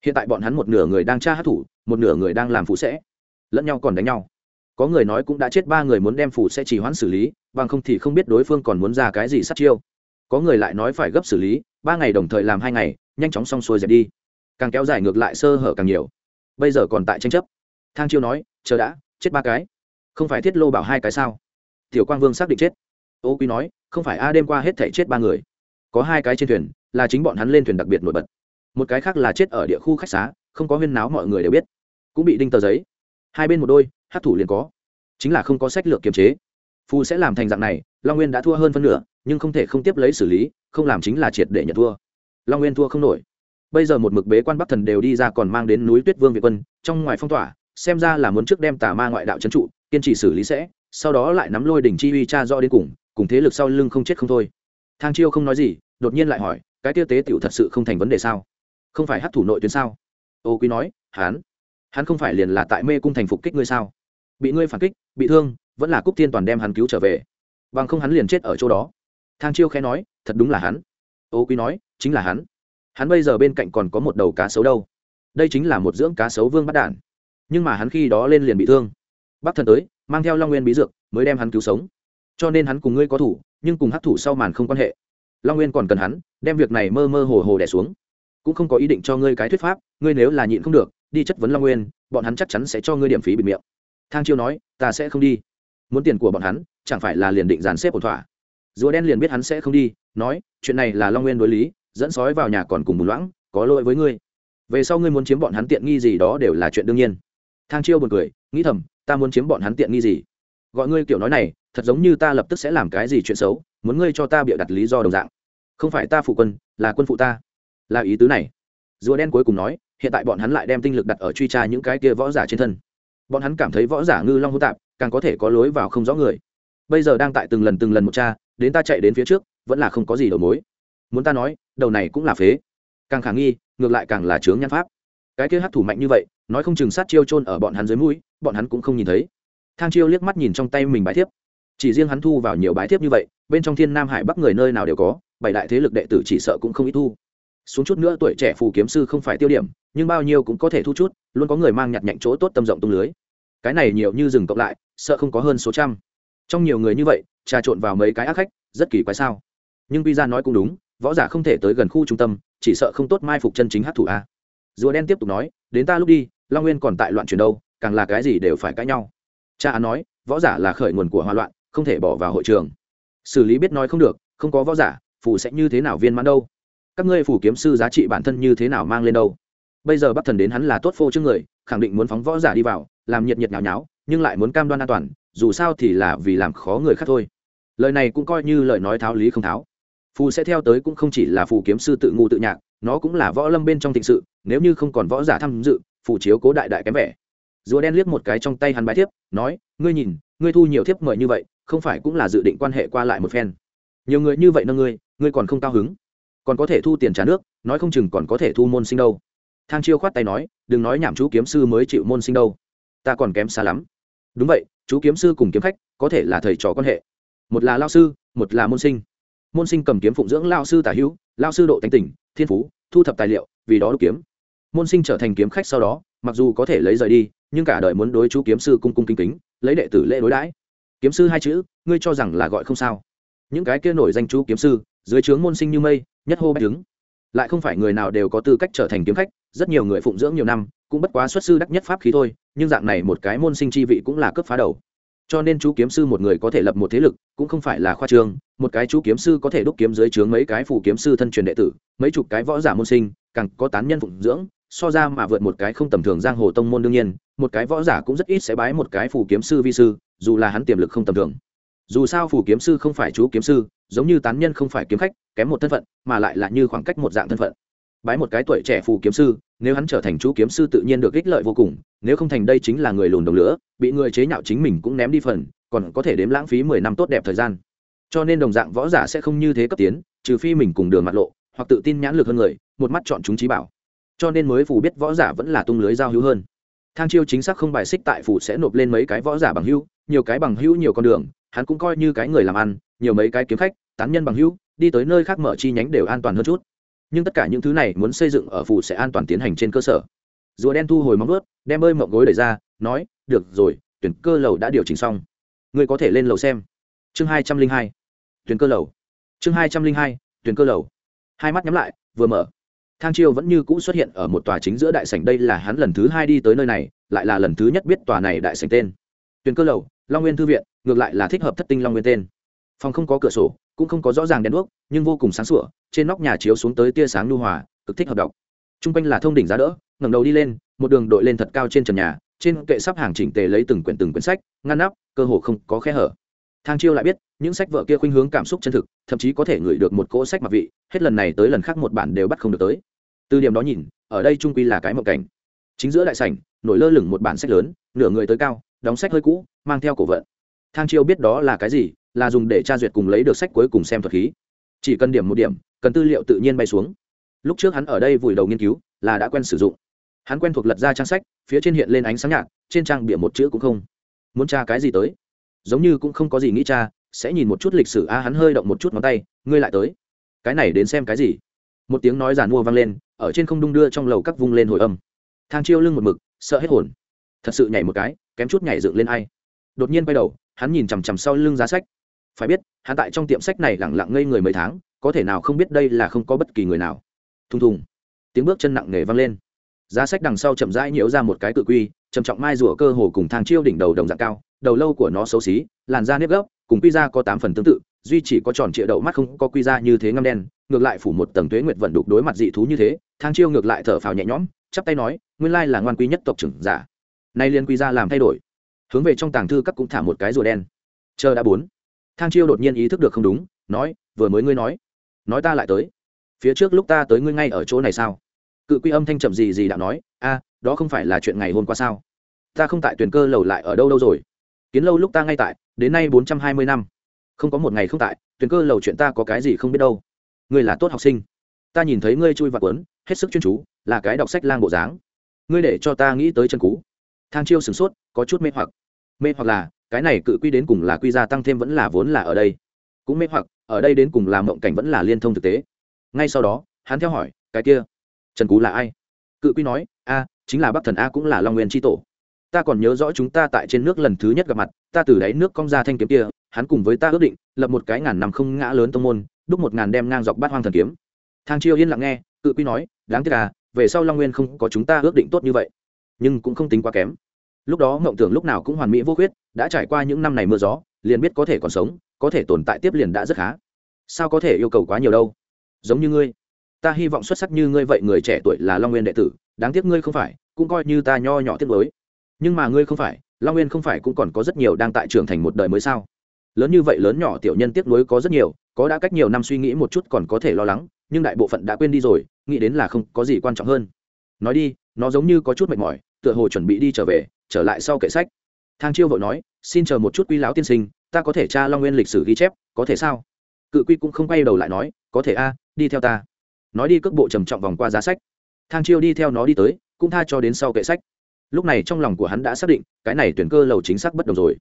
Speaker 1: Hiện tại bọn hắn một nửa người đang tra hát thủ, một nửa người đang làm phụ sẽ. Lẫn nhau còn đánh nhau có người nói cũng đã chết, ba người muốn đem phủ sẽ chỉ hoãn xử lý, bằng không thì không biết đối phương còn muốn ra cái gì sát chiêu. Có người lại nói phải gấp xử lý, ba ngày đồng thời làm hai ngày, nhanh chóng xong xuôi dẹp đi. Càng kéo dài ngược lại sơ hở càng nhiều. Bây giờ còn tại tranh chấp. Thang chiêu nói, chờ đã, chết ba cái. Không phải thiết lô bảo hai cái sao? Tiểu quang vương xác định chết. Ô quy nói, không phải a đêm qua hết thể chết ba người. Có hai cái trên thuyền, là chính bọn hắn lên thuyền đặc biệt nổi bật. Một cái khác là chết ở địa khu khách xá, không có huyên náo mọi người đều biết. Cũng bị đinh tờ giấy. Hai bên một đôi hát thủ liền có. Chính là không có sách lược kiềm chế. Phù sẽ làm thành dạng này, long nguyên đã thua hơn phân nửa, nhưng không thể không tiếp lấy xử lý, không làm chính là triệt để nhận thua. Long nguyên thua không nổi. Bây giờ một mực bế quan bắc thần đều đi ra còn mang đến núi tuyết vương việt quân, trong ngoài phong tỏa, xem ra là muốn trước đem tà ma ngoại đạo trấn trụ, kiên trì xử lý sẽ, sau đó lại nắm lôi đỉnh chi uy cha do đến cùng cùng thế lực sau lưng không chết không thôi. Thang chiêu không nói gì, đột nhiên lại hỏi, cái tiêu tế tiểu thật sự không thành vấn đề sao? Không phải hát thủ nội tuyến sao? Ô quý nói, hắn hắn không phải liền là tại mê cung thành phục kích ngươi sao? Bị ngươi phản kích, bị thương, vẫn là cúc thiên toàn đem hắn cứu trở về. Bằng không hắn liền chết ở chỗ đó. Thang chiêu khẽ nói, thật đúng là hắn. Ô quý nói, chính là hắn. Hắn bây giờ bên cạnh còn có một đầu cá sấu đâu. Đây chính là một dưỡng cá sấu vương bắt đản nhưng mà hắn khi đó lên liền bị thương. Bắc thần tới, mang theo long nguyên bí dược, mới đem hắn cứu sống. Cho nên hắn cùng ngươi có thủ, nhưng cùng hắc thủ sau màn không quan hệ. Long nguyên còn cần hắn, đem việc này mơ mơ hồ hồ đẻ xuống. Cũng không có ý định cho ngươi cái thuyết pháp, ngươi nếu là nhịn không được, đi chất vấn long nguyên, bọn hắn chắc chắn sẽ cho ngươi điểm phí bị miệng thang chiêu nói, ta sẽ không đi. Muốn tiền của bọn hắn, chẳng phải là liền định dàn xếp ổn thỏa. Rùa đen liền biết hắn sẽ không đi, nói, chuyện này là long nguyên đối lý, dẫn sói vào nhà còn cùng bùn loãng, có lỗi với ngươi. Về sau ngươi muốn chiếm bọn hắn tiện nghi gì đó đều là chuyện đương nhiên. Thang chiêu buồn cười, nghĩ thầm, ta muốn chiếm bọn hắn tiện nghi gì? Gọi ngươi kiểu nói này, thật giống như ta lập tức sẽ làm cái gì chuyện xấu, muốn ngươi cho ta bịa đặt lý do đồng dạng. Không phải ta phụ quân, là quân phụ ta. Là ý tứ này. Rùa đen cuối cùng nói, hiện tại bọn hắn lại đem tinh lực đặt ở truy tra những cái kia võ giả trên thân bọn hắn cảm thấy võ giả ngư long hô tạp, càng có thể có lối vào không rõ người. Bây giờ đang tại từng lần từng lần một cha đến ta chạy đến phía trước, vẫn là không có gì đầu mối. Muốn ta nói, đầu này cũng là phế. Càng khả nghi, ngược lại càng là chướng nhan pháp. Cái kia hát thủ mạnh như vậy, nói không chừng sát chiêu trôn ở bọn hắn dưới mũi, bọn hắn cũng không nhìn thấy. Thang chiêu liếc mắt nhìn trong tay mình bái thiếp. Chỉ riêng hắn thu vào nhiều bái thiếp như vậy, bên trong thiên nam hải bắc người nơi nào đều có, bảy đại thế lực đệ tử chỉ sợ cũng không ít thu xuống chút nữa tuổi trẻ phù kiếm sư không phải tiêu điểm, nhưng bao nhiêu cũng có thể thu chút, luôn có người mang nhặt nhạnh chỗ tốt tâm rộng tung lưới. Cái này nhiều như rừng cộng lại, sợ không có hơn số trăm. Trong nhiều người như vậy, trà trộn vào mấy cái ác khách, rất kỳ quái sao? Nhưng pi ra nói cũng đúng, võ giả không thể tới gần khu trung tâm, chỉ sợ không tốt mai phục chân chính hát thủ a. Rùa đen tiếp tục nói, đến ta lúc đi, long nguyên còn tại loạn chuyển đâu, càng là cái gì đều phải cãi nhau. Cha án nói, võ giả là khởi nguồn của hoa loạn, không thể bỏ vào hội trường. Xử lý biết nói không được, không có võ giả, phù sẽ như thế nào viên mãn đâu? Các ngươi phủ kiếm sư giá trị bản thân như thế nào mang lên đâu? Bây giờ bắc thần đến hắn là tốt phô trước người, khẳng định muốn phóng võ giả đi vào, làm nhiệt nhiệt nhào nháo, nhưng lại muốn cam đoan an toàn, dù sao thì là vì làm khó người khác thôi. Lời này cũng coi như lời nói tháo lý không tháo. Phù sẽ theo tới cũng không chỉ là phù kiếm sư tự ngu tự nhạc, nó cũng là võ lâm bên trong thịnh sự, nếu như không còn võ giả tham dự, phù chiếu cố đại đại kém vẻ. Rùa đen liếc một cái trong tay hắn bái thiếp, nói, ngươi nhìn, ngươi thu nhiều thiếp mời như vậy, không phải cũng là dự định quan hệ qua lại một phen. Nhiều người như vậy nâng ngươi ngươi còn không cao hứng còn có thể thu tiền trả nước, nói không chừng còn có thể thu môn sinh đâu. Thang chiêu khoát tay nói, đừng nói nhảm chú kiếm sư mới chịu môn sinh đâu. Ta còn kém xa lắm. Đúng vậy, chú kiếm sư cùng kiếm khách, có thể là thầy trò quan hệ. Một là lao sư, một là môn sinh. Môn sinh cầm kiếm phụng dưỡng lao sư tả hữu, lao sư độ tánh tỉnh thiên phú, thu thập tài liệu, vì đó đúc kiếm. Môn sinh trở thành kiếm khách sau đó, mặc dù có thể lấy rời đi, nhưng cả đời muốn đối chú kiếm sư cung cung kính kính, lấy đệ tử lễ đối đãi. Kiếm sư hai chữ, ngươi cho rằng là gọi không sao. Những cái kia nổi danh chú kiếm sư dưới trướng môn sinh như mây, nhất hô bách đứng lại không phải người nào đều có tư cách trở thành kiếm khách, rất nhiều người phụng dưỡng nhiều năm, cũng bất quá xuất sư đắc nhất pháp khí thôi, nhưng dạng này một cái môn sinh chi vị cũng là cướp phá đầu. Cho nên chú kiếm sư một người có thể lập một thế lực, cũng không phải là khoa trương, một cái chú kiếm sư có thể đúc kiếm dưới trướng mấy cái phủ kiếm sư thân truyền đệ tử, mấy chục cái võ giả môn sinh, càng có tán nhân phụng dưỡng, so ra mà vượt một cái không tầm thường giang hồ tông môn đương nhiên, một cái võ giả cũng rất ít sẽ bái một cái phủ kiếm sư vi sư, dù là hắn tiềm lực không tầm thường dù sao phủ kiếm sư không phải chú kiếm sư, giống như tán nhân không phải kiếm khách, kém một thân phận, mà lại là như khoảng cách một dạng thân phận. Bái một cái tuổi trẻ phù kiếm sư, nếu hắn trở thành chú kiếm sư tự nhiên được ích lợi vô cùng, nếu không thành đây chính là người lùn đồng lửa, bị người chế nhạo chính mình cũng ném đi phần, còn có thể đếm lãng phí mười năm tốt đẹp thời gian. Cho nên đồng dạng võ giả sẽ không như thế cấp tiến, trừ phi mình cùng đường mặt lộ, hoặc tự tin nhãn lực hơn người, một mắt chọn chúng trí bảo. Cho nên mới phù biết võ giả vẫn là tung lưới giao hữu hơn. Thang chiêu chính xác không bài xích tại phủ sẽ nộp lên mấy cái võ giả bằng hữu, nhiều cái bằng hữu nhiều con đường hắn cũng coi như cái người làm ăn, nhiều mấy cái kiếm khách, tán nhân bằng hữu, đi tới nơi khác mở chi nhánh đều an toàn hơn chút. Nhưng tất cả những thứ này muốn xây dựng ở phủ sẽ an toàn tiến hành trên cơ sở. Rùa đen thu hồi móng ướt đem bơi mộng gối đẩy ra, nói, được rồi, tuyển cơ lầu đã điều chỉnh xong. Ngươi có thể lên lầu xem. Chương hai trăm linh hai. Tuyển cơ lầu. Chương hai trăm linh hai, tuyển cơ lầu. Hai mắt nhắm lại, vừa mở. Thang chiêu vẫn như cũ xuất hiện ở một tòa chính giữa đại sảnh, đây là hắn lần thứ hai đi tới nơi này, lại là lần thứ nhất biết tòa này đại sảnh tên. Tuyển cơ lầu long nguyên thư viện, ngược lại là thích hợp thất tinh long nguyên tên. Phòng không có cửa sổ, cũng không có rõ ràng đèn đuốc, nhưng vô cùng sáng sủa, trên nóc nhà chiếu xuống tới tia sáng lưu hòa, cực thích hợp đọc. T r u n g quanh là thông đỉnh giá đỡ, ngẩng đầu đi lên, một đường đội lên thật cao trên trần nhà, trên kệ sắp hàng chỉnh tề lấy từng quyển từng quyển sách, ngăn nắp, cơ hồ không có khe hở. Thang chiêu lại biết, những sách vợ kia khuynh hướng cảm xúc chân thực, thậm chí có thể ngửi được một cỗ sách mặc vị, hết lần này tới lần khác một bản đều bắt không được tới. Từ điểm đó nhìn, ở đây trung quy là cái mộng cảnh. Chính giữa đại sảnh, nổi lơ lửng một bản sách lớn, nửa người tới cao đóng sách hơi cũ, mang theo cổ vận. Thang chiêu biết đó là cái gì, là dùng để tra duyệt cùng lấy được sách cuối cùng xem thuật khí. Chỉ cần điểm một điểm, cần tư liệu tự nhiên bay xuống. Lúc trước hắn ở đây vùi đầu nghiên cứu, là đã quen sử dụng. Hắn quen thuộc lật ra trang sách, phía trên hiện lên ánh sáng nhạt, trên trang bịa một chữ cũng không. Muốn tra cái gì tới? Giống như cũng không có gì nghĩ cha sẽ nhìn một chút lịch sử. A, hắn hơi động một chút ngón tay, ngươi lại tới. Cái này đến xem cái gì? Một tiếng nói giàn mua vang lên, ở trên không đung đưa trong lầu các vung lên hồi âm. Thang chiêu lưng một mực, sợ hết hồn. Thật sự nhảy một cái kém chút nhảy dựng lên ai. Đột nhiên quay đầu, hắn nhìn chằm chằm sau lưng giá sách. Phải biết, hắn tại trong tiệm sách này lẳng lặng ngây người mấy tháng, có thể nào không biết đây là không có bất kỳ người nào. Thùng thùng. Tiếng bước chân nặng nề vang lên. Giá sách đằng sau chậm rãi nhiễu ra một cái cự quy, trầm trọng mai rùa cơ hồ cùng thang chiêu đỉnh đầu đồng dạng cao, đầu lâu của nó xấu xí, làn da nếp gấp, cùng quy ra có tám phần tương tự, duy chỉ có tròn trịa đậu mắt không có quy ra như thế ngâm đen, ngược lại phủ một tầng tuế nguyệt vận đục đối mặt dị thú như thế, thang chiêu ngược lại thở phào nhẹ nhõm, chắp tay nói, nguyên lai là ngoan quý nhất tộc trưởng giả nay liên quy ra làm thay đổi. Hướng về trong tàng thư các cũng thả một cái rùa đen. Chờ đã bốn. Thang chiêu đột nhiên ý thức được không đúng, nói, vừa mới ngươi nói nói ta lại tới. Phía trước lúc ta tới ngươi ngay ở chỗ này sao? Cự quy âm thanh chậm gì gì đạo nói, a, đó không phải là chuyện ngày hôm qua sao? Ta không tại tuyển cơ lầu lại ở đâu đâu rồi. Kiến lâu lúc ta ngay tại, đến nay bốn trăm hai mươi năm. Không có một ngày không tại, tuyển cơ lầu chuyện ta có cái gì không biết đâu. Ngươi là tốt học sinh. Ta nhìn thấy ngươi chui và quấn, hết sức chuyên chú, là cái đọc sách lang bộ dáng. Ngươi để cho ta nghĩ tới chân cú thang chiêu sửng sốt, có chút mê hoặc. Mê hoặc là, cái này cự quy đến cùng là quy gia tăng thêm vẫn là vốn là ở đây. Cũng mê hoặc, ở đây đến cùng là mộng cảnh vẫn là liên thông thực tế. Ngay sau đó, hắn theo hỏi, cái kia, trần cú là ai? Cự quy nói, a, chính là bắc thần a cũng là long nguyên tri tổ. Ta còn nhớ rõ chúng ta tại trên nước lần thứ nhất gặp mặt, ta từ đáy nước cong ra thanh kiếm kia, hắn cùng với ta ước định, lập một cái ngàn năm không ngã lớn tông môn, đúc một ngàn đem ngang dọc bát hoang thần kiếm. Thang chiêu yên lặng nghe, cự quy nói, đáng tiếc à về sau long nguyên không có chúng ta ước định tốt như vậy nhưng cũng không tính quá kém. Lúc đó mộng tưởng lúc nào cũng hoàn mỹ vô khuyết, đã trải qua những năm này mưa gió, liền biết có thể còn sống, có thể tồn tại tiếp liền đã rất khá. Sao có thể yêu cầu quá nhiều đâu? Giống như ngươi. Ta hy vọng xuất sắc như ngươi vậy người trẻ tuổi là long nguyên đệ tử, đáng tiếc ngươi không phải, cũng coi như ta nho nhỏ tiếc mới nhưng mà ngươi không phải, long nguyên không phải cũng còn có rất nhiều đang tại trưởng thành một đời mới sao? Lớn như vậy lớn nhỏ tiểu nhân tiếc nuối có rất nhiều, có đã cách nhiều năm suy nghĩ một chút còn có thể lo lắng, nhưng đại bộ phận đã quên đi rồi, nghĩ đến là không có gì quan trọng hơn. Nói đi nó giống như có chút mệt mỏi, tựa hồ chuẩn bị đi trở về, trở lại sau kệ sách. Thang chiêu vội nói, xin chờ một chút quy lão tiên sinh, ta có thể tra long nguyên lịch sử ghi chép, có thể sao? Cự quy cũng không quay đầu lại nói, có thể a, đi theo ta. Nói đi cước bộ trầm trọng vòng qua giá sách. Thang chiêu đi theo nó đi tới, cũng tha cho đến sau kệ sách. Lúc này trong lòng của hắn đã xác định, cái này tuyển cơ lầu chính xác bất đồng rồi.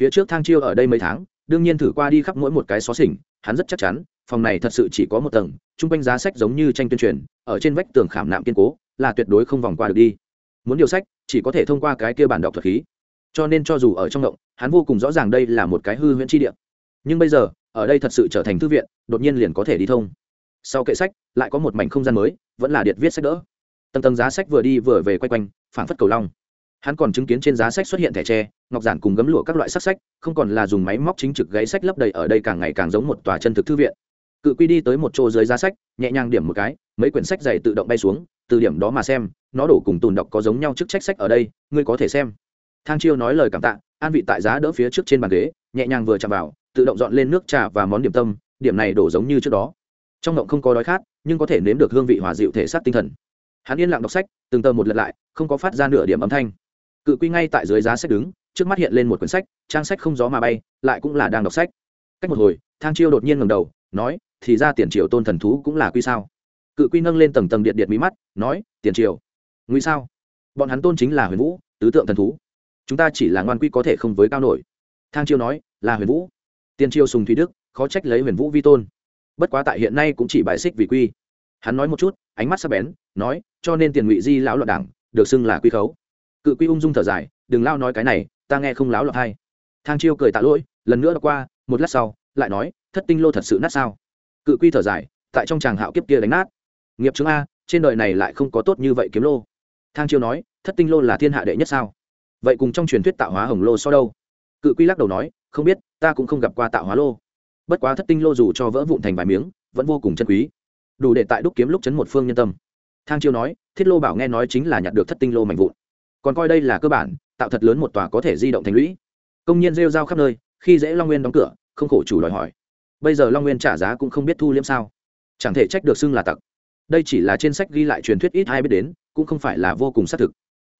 Speaker 1: Phía trước thang chiêu ở đây mấy tháng, đương nhiên thử qua đi khắp mỗi một cái xó xỉnh, hắn rất chắc chắn, phòng này thật sự chỉ có một tầng, chung quanh giá sách giống như tranh tuyên truyền, ở trên vách tường khảm nạm kiên cố là tuyệt đối không vòng qua được đi. Muốn điều sách, chỉ có thể thông qua cái kia bản đọc thuật khí. Cho nên cho dù ở trong động, hắn vô cùng rõ ràng đây là một cái hư huyễn chi địa. Nhưng bây giờ, ở đây thật sự trở thành thư viện, đột nhiên liền có thể đi thông. Sau kệ sách, lại có một mảnh không gian mới, vẫn là điệt viết sách đỡ. Tầng tầng giá sách vừa đi vừa về quay quanh, phảng phất cầu long. Hắn còn chứng kiến trên giá sách xuất hiện thẻ tre, ngọc giản cùng gấm lụa các loại sắc sách, không còn là dùng máy móc chính trực gáy sách lấp đầy ở đây càng ngày càng giống một tòa chân thực thư viện cự quy đi tới một chỗ dưới giá sách, nhẹ nhàng điểm một cái, mấy quyển sách dày tự động bay xuống, từ điểm đó mà xem, nó đổ cùng tùn đọc có giống nhau chức trách sách ở đây, ngươi có thể xem. Thang chiêu nói lời cảm tạ, an vị tại giá đỡ phía trước trên bàn ghế, nhẹ nhàng vừa chạm vào, tự động dọn lên nước trà và món điểm tâm, điểm này đổ giống như trước đó. Trong động không có đói khát, nhưng có thể nếm được hương vị hòa dịu thể xác tinh thần. Hắn yên lặng đọc sách, từng tờ một lật lại, không có phát ra nửa điểm âm thanh. Cự quy ngay tại dưới giá sách đứng, trước mắt hiện lên một quyển sách, trang sách không gió mà bay, lại cũng là đang đọc sách. Cách một hồi, thang chiêu đột nhiên ngầm đầu, nói thì ra tiền triều tôn thần thú cũng là quy sao. Cự quy nâng lên tầng tầng điện điện mí mắt, nói, tiền triều nguy sao? Bọn hắn tôn chính là huyền vũ, tứ tượng thần thú. Chúng ta chỉ là ngoan quy có thể không với cao nổi. Thang chiêu nói, là huyền vũ. Tiền triều sùng thúy đức, khó trách lấy huyền vũ vi tôn. Bất quá tại hiện nay cũng chỉ bài xích vì quy. Hắn nói một chút, ánh mắt sắp bén, nói, cho nên tiền ngụy di lão loạn đảng, được xưng là quy khấu. Cự quy ung dung thở dài, đừng lao nói cái này, ta nghe không láo lọt hay. Thang chiêu cười tạ lỗi, lần nữa đọc qua, một lát sau, lại nói, thất tinh lô thật sự nát sao? Cự quy thở dài, tại trong tràng hạo kiếp kia đánh nát. Nghiệp chứng a, trên đời này lại không có tốt như vậy kiếm lô. Thang chiêu nói, thất tinh lô là thiên hạ đệ nhất sao? Vậy cùng trong truyền thuyết tạo hóa hồng lô so đâu? Cự quy lắc đầu nói, không biết, ta cũng không gặp qua tạo hóa lô. Bất quá thất tinh lô dù cho vỡ vụn thành vài miếng, vẫn vô cùng chân quý. Đủ để tại đúc kiếm lúc chấn một phương nhân tâm. Thang chiêu nói, thiết lô bảo nghe nói chính là nhặt được thất tinh lô mạnh vụn. Còn coi đây là cơ bản, tạo thật lớn một tòa có thể di động thành lũy. Công nhân rêu rao khắp nơi, khi dễ long nguyên đóng cửa, không khổ chủ đòi hỏi bây giờ long nguyên trả giá cũng không biết thu liêm sao. Chẳng thể trách được xưng là tặc. Đây chỉ là trên sách ghi lại truyền thuyết ít ai biết đến, cũng không phải là vô cùng xác thực.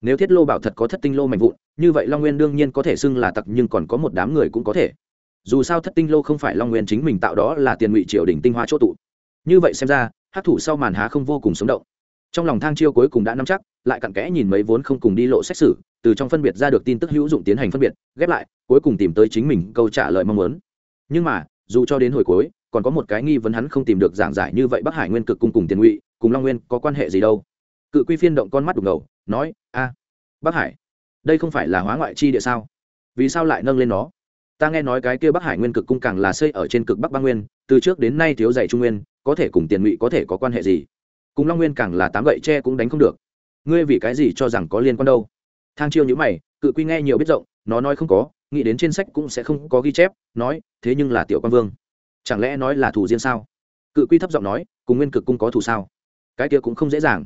Speaker 1: Nếu thiết lô bảo thật có thất tinh lô mạnh vụn, như vậy long nguyên đương nhiên có thể xưng là tặc, nhưng còn có một đám người cũng có thể. Dù sao thất tinh lô không phải long nguyên chính mình tạo đó là tiền ngụy triều đình tinh hoa chỗ tụ. Như vậy xem ra hát thủ sau màn há không vô cùng sống động. Trong lòng thang chiêu cuối cùng đã nắm chắc, lại cặn kẽ nhìn mấy vốn không cùng đi lộ xét xử, từ trong phân biệt ra được tin tức hữu dụng tiến hành phân biệt, ghép lại, cuối cùng tìm tới chính mình câu trả lời mong muốn. Nhưng mà dù cho đến hồi cuối, còn có một cái nghi vấn hắn không tìm được giảng giải như vậy bắc hải nguyên cực cung cùng tiền ngụy, cùng long nguyên có quan hệ gì đâu. Cự quy phiên động con mắt đục ngầu, nói, a, bắc hải, đây không phải là hóa ngoại chi địa sao? Vì sao lại nâng lên nó? Ta nghe nói cái kia bắc hải nguyên cực cung càng là xây ở trên cực bắc băng nguyên, từ trước đến nay thiếu dạy trung nguyên, có thể cùng tiền ngụy có thể có quan hệ gì? Cùng long nguyên càng là tám gậy tre cũng đánh không được. Ngươi vì cái gì cho rằng có liên quan đâu? Thang chiêu nhữ mày, cự quy nghe nhiều biết rộng, nó nói không có nghĩ đến trên sách cũng sẽ không có ghi chép, nói, thế nhưng là tiểu quan vương, chẳng lẽ nói là thủ riêng sao? Cự quy thấp giọng nói, cùng nguyên cực cung có thủ sao? Cái kia cũng không dễ dàng.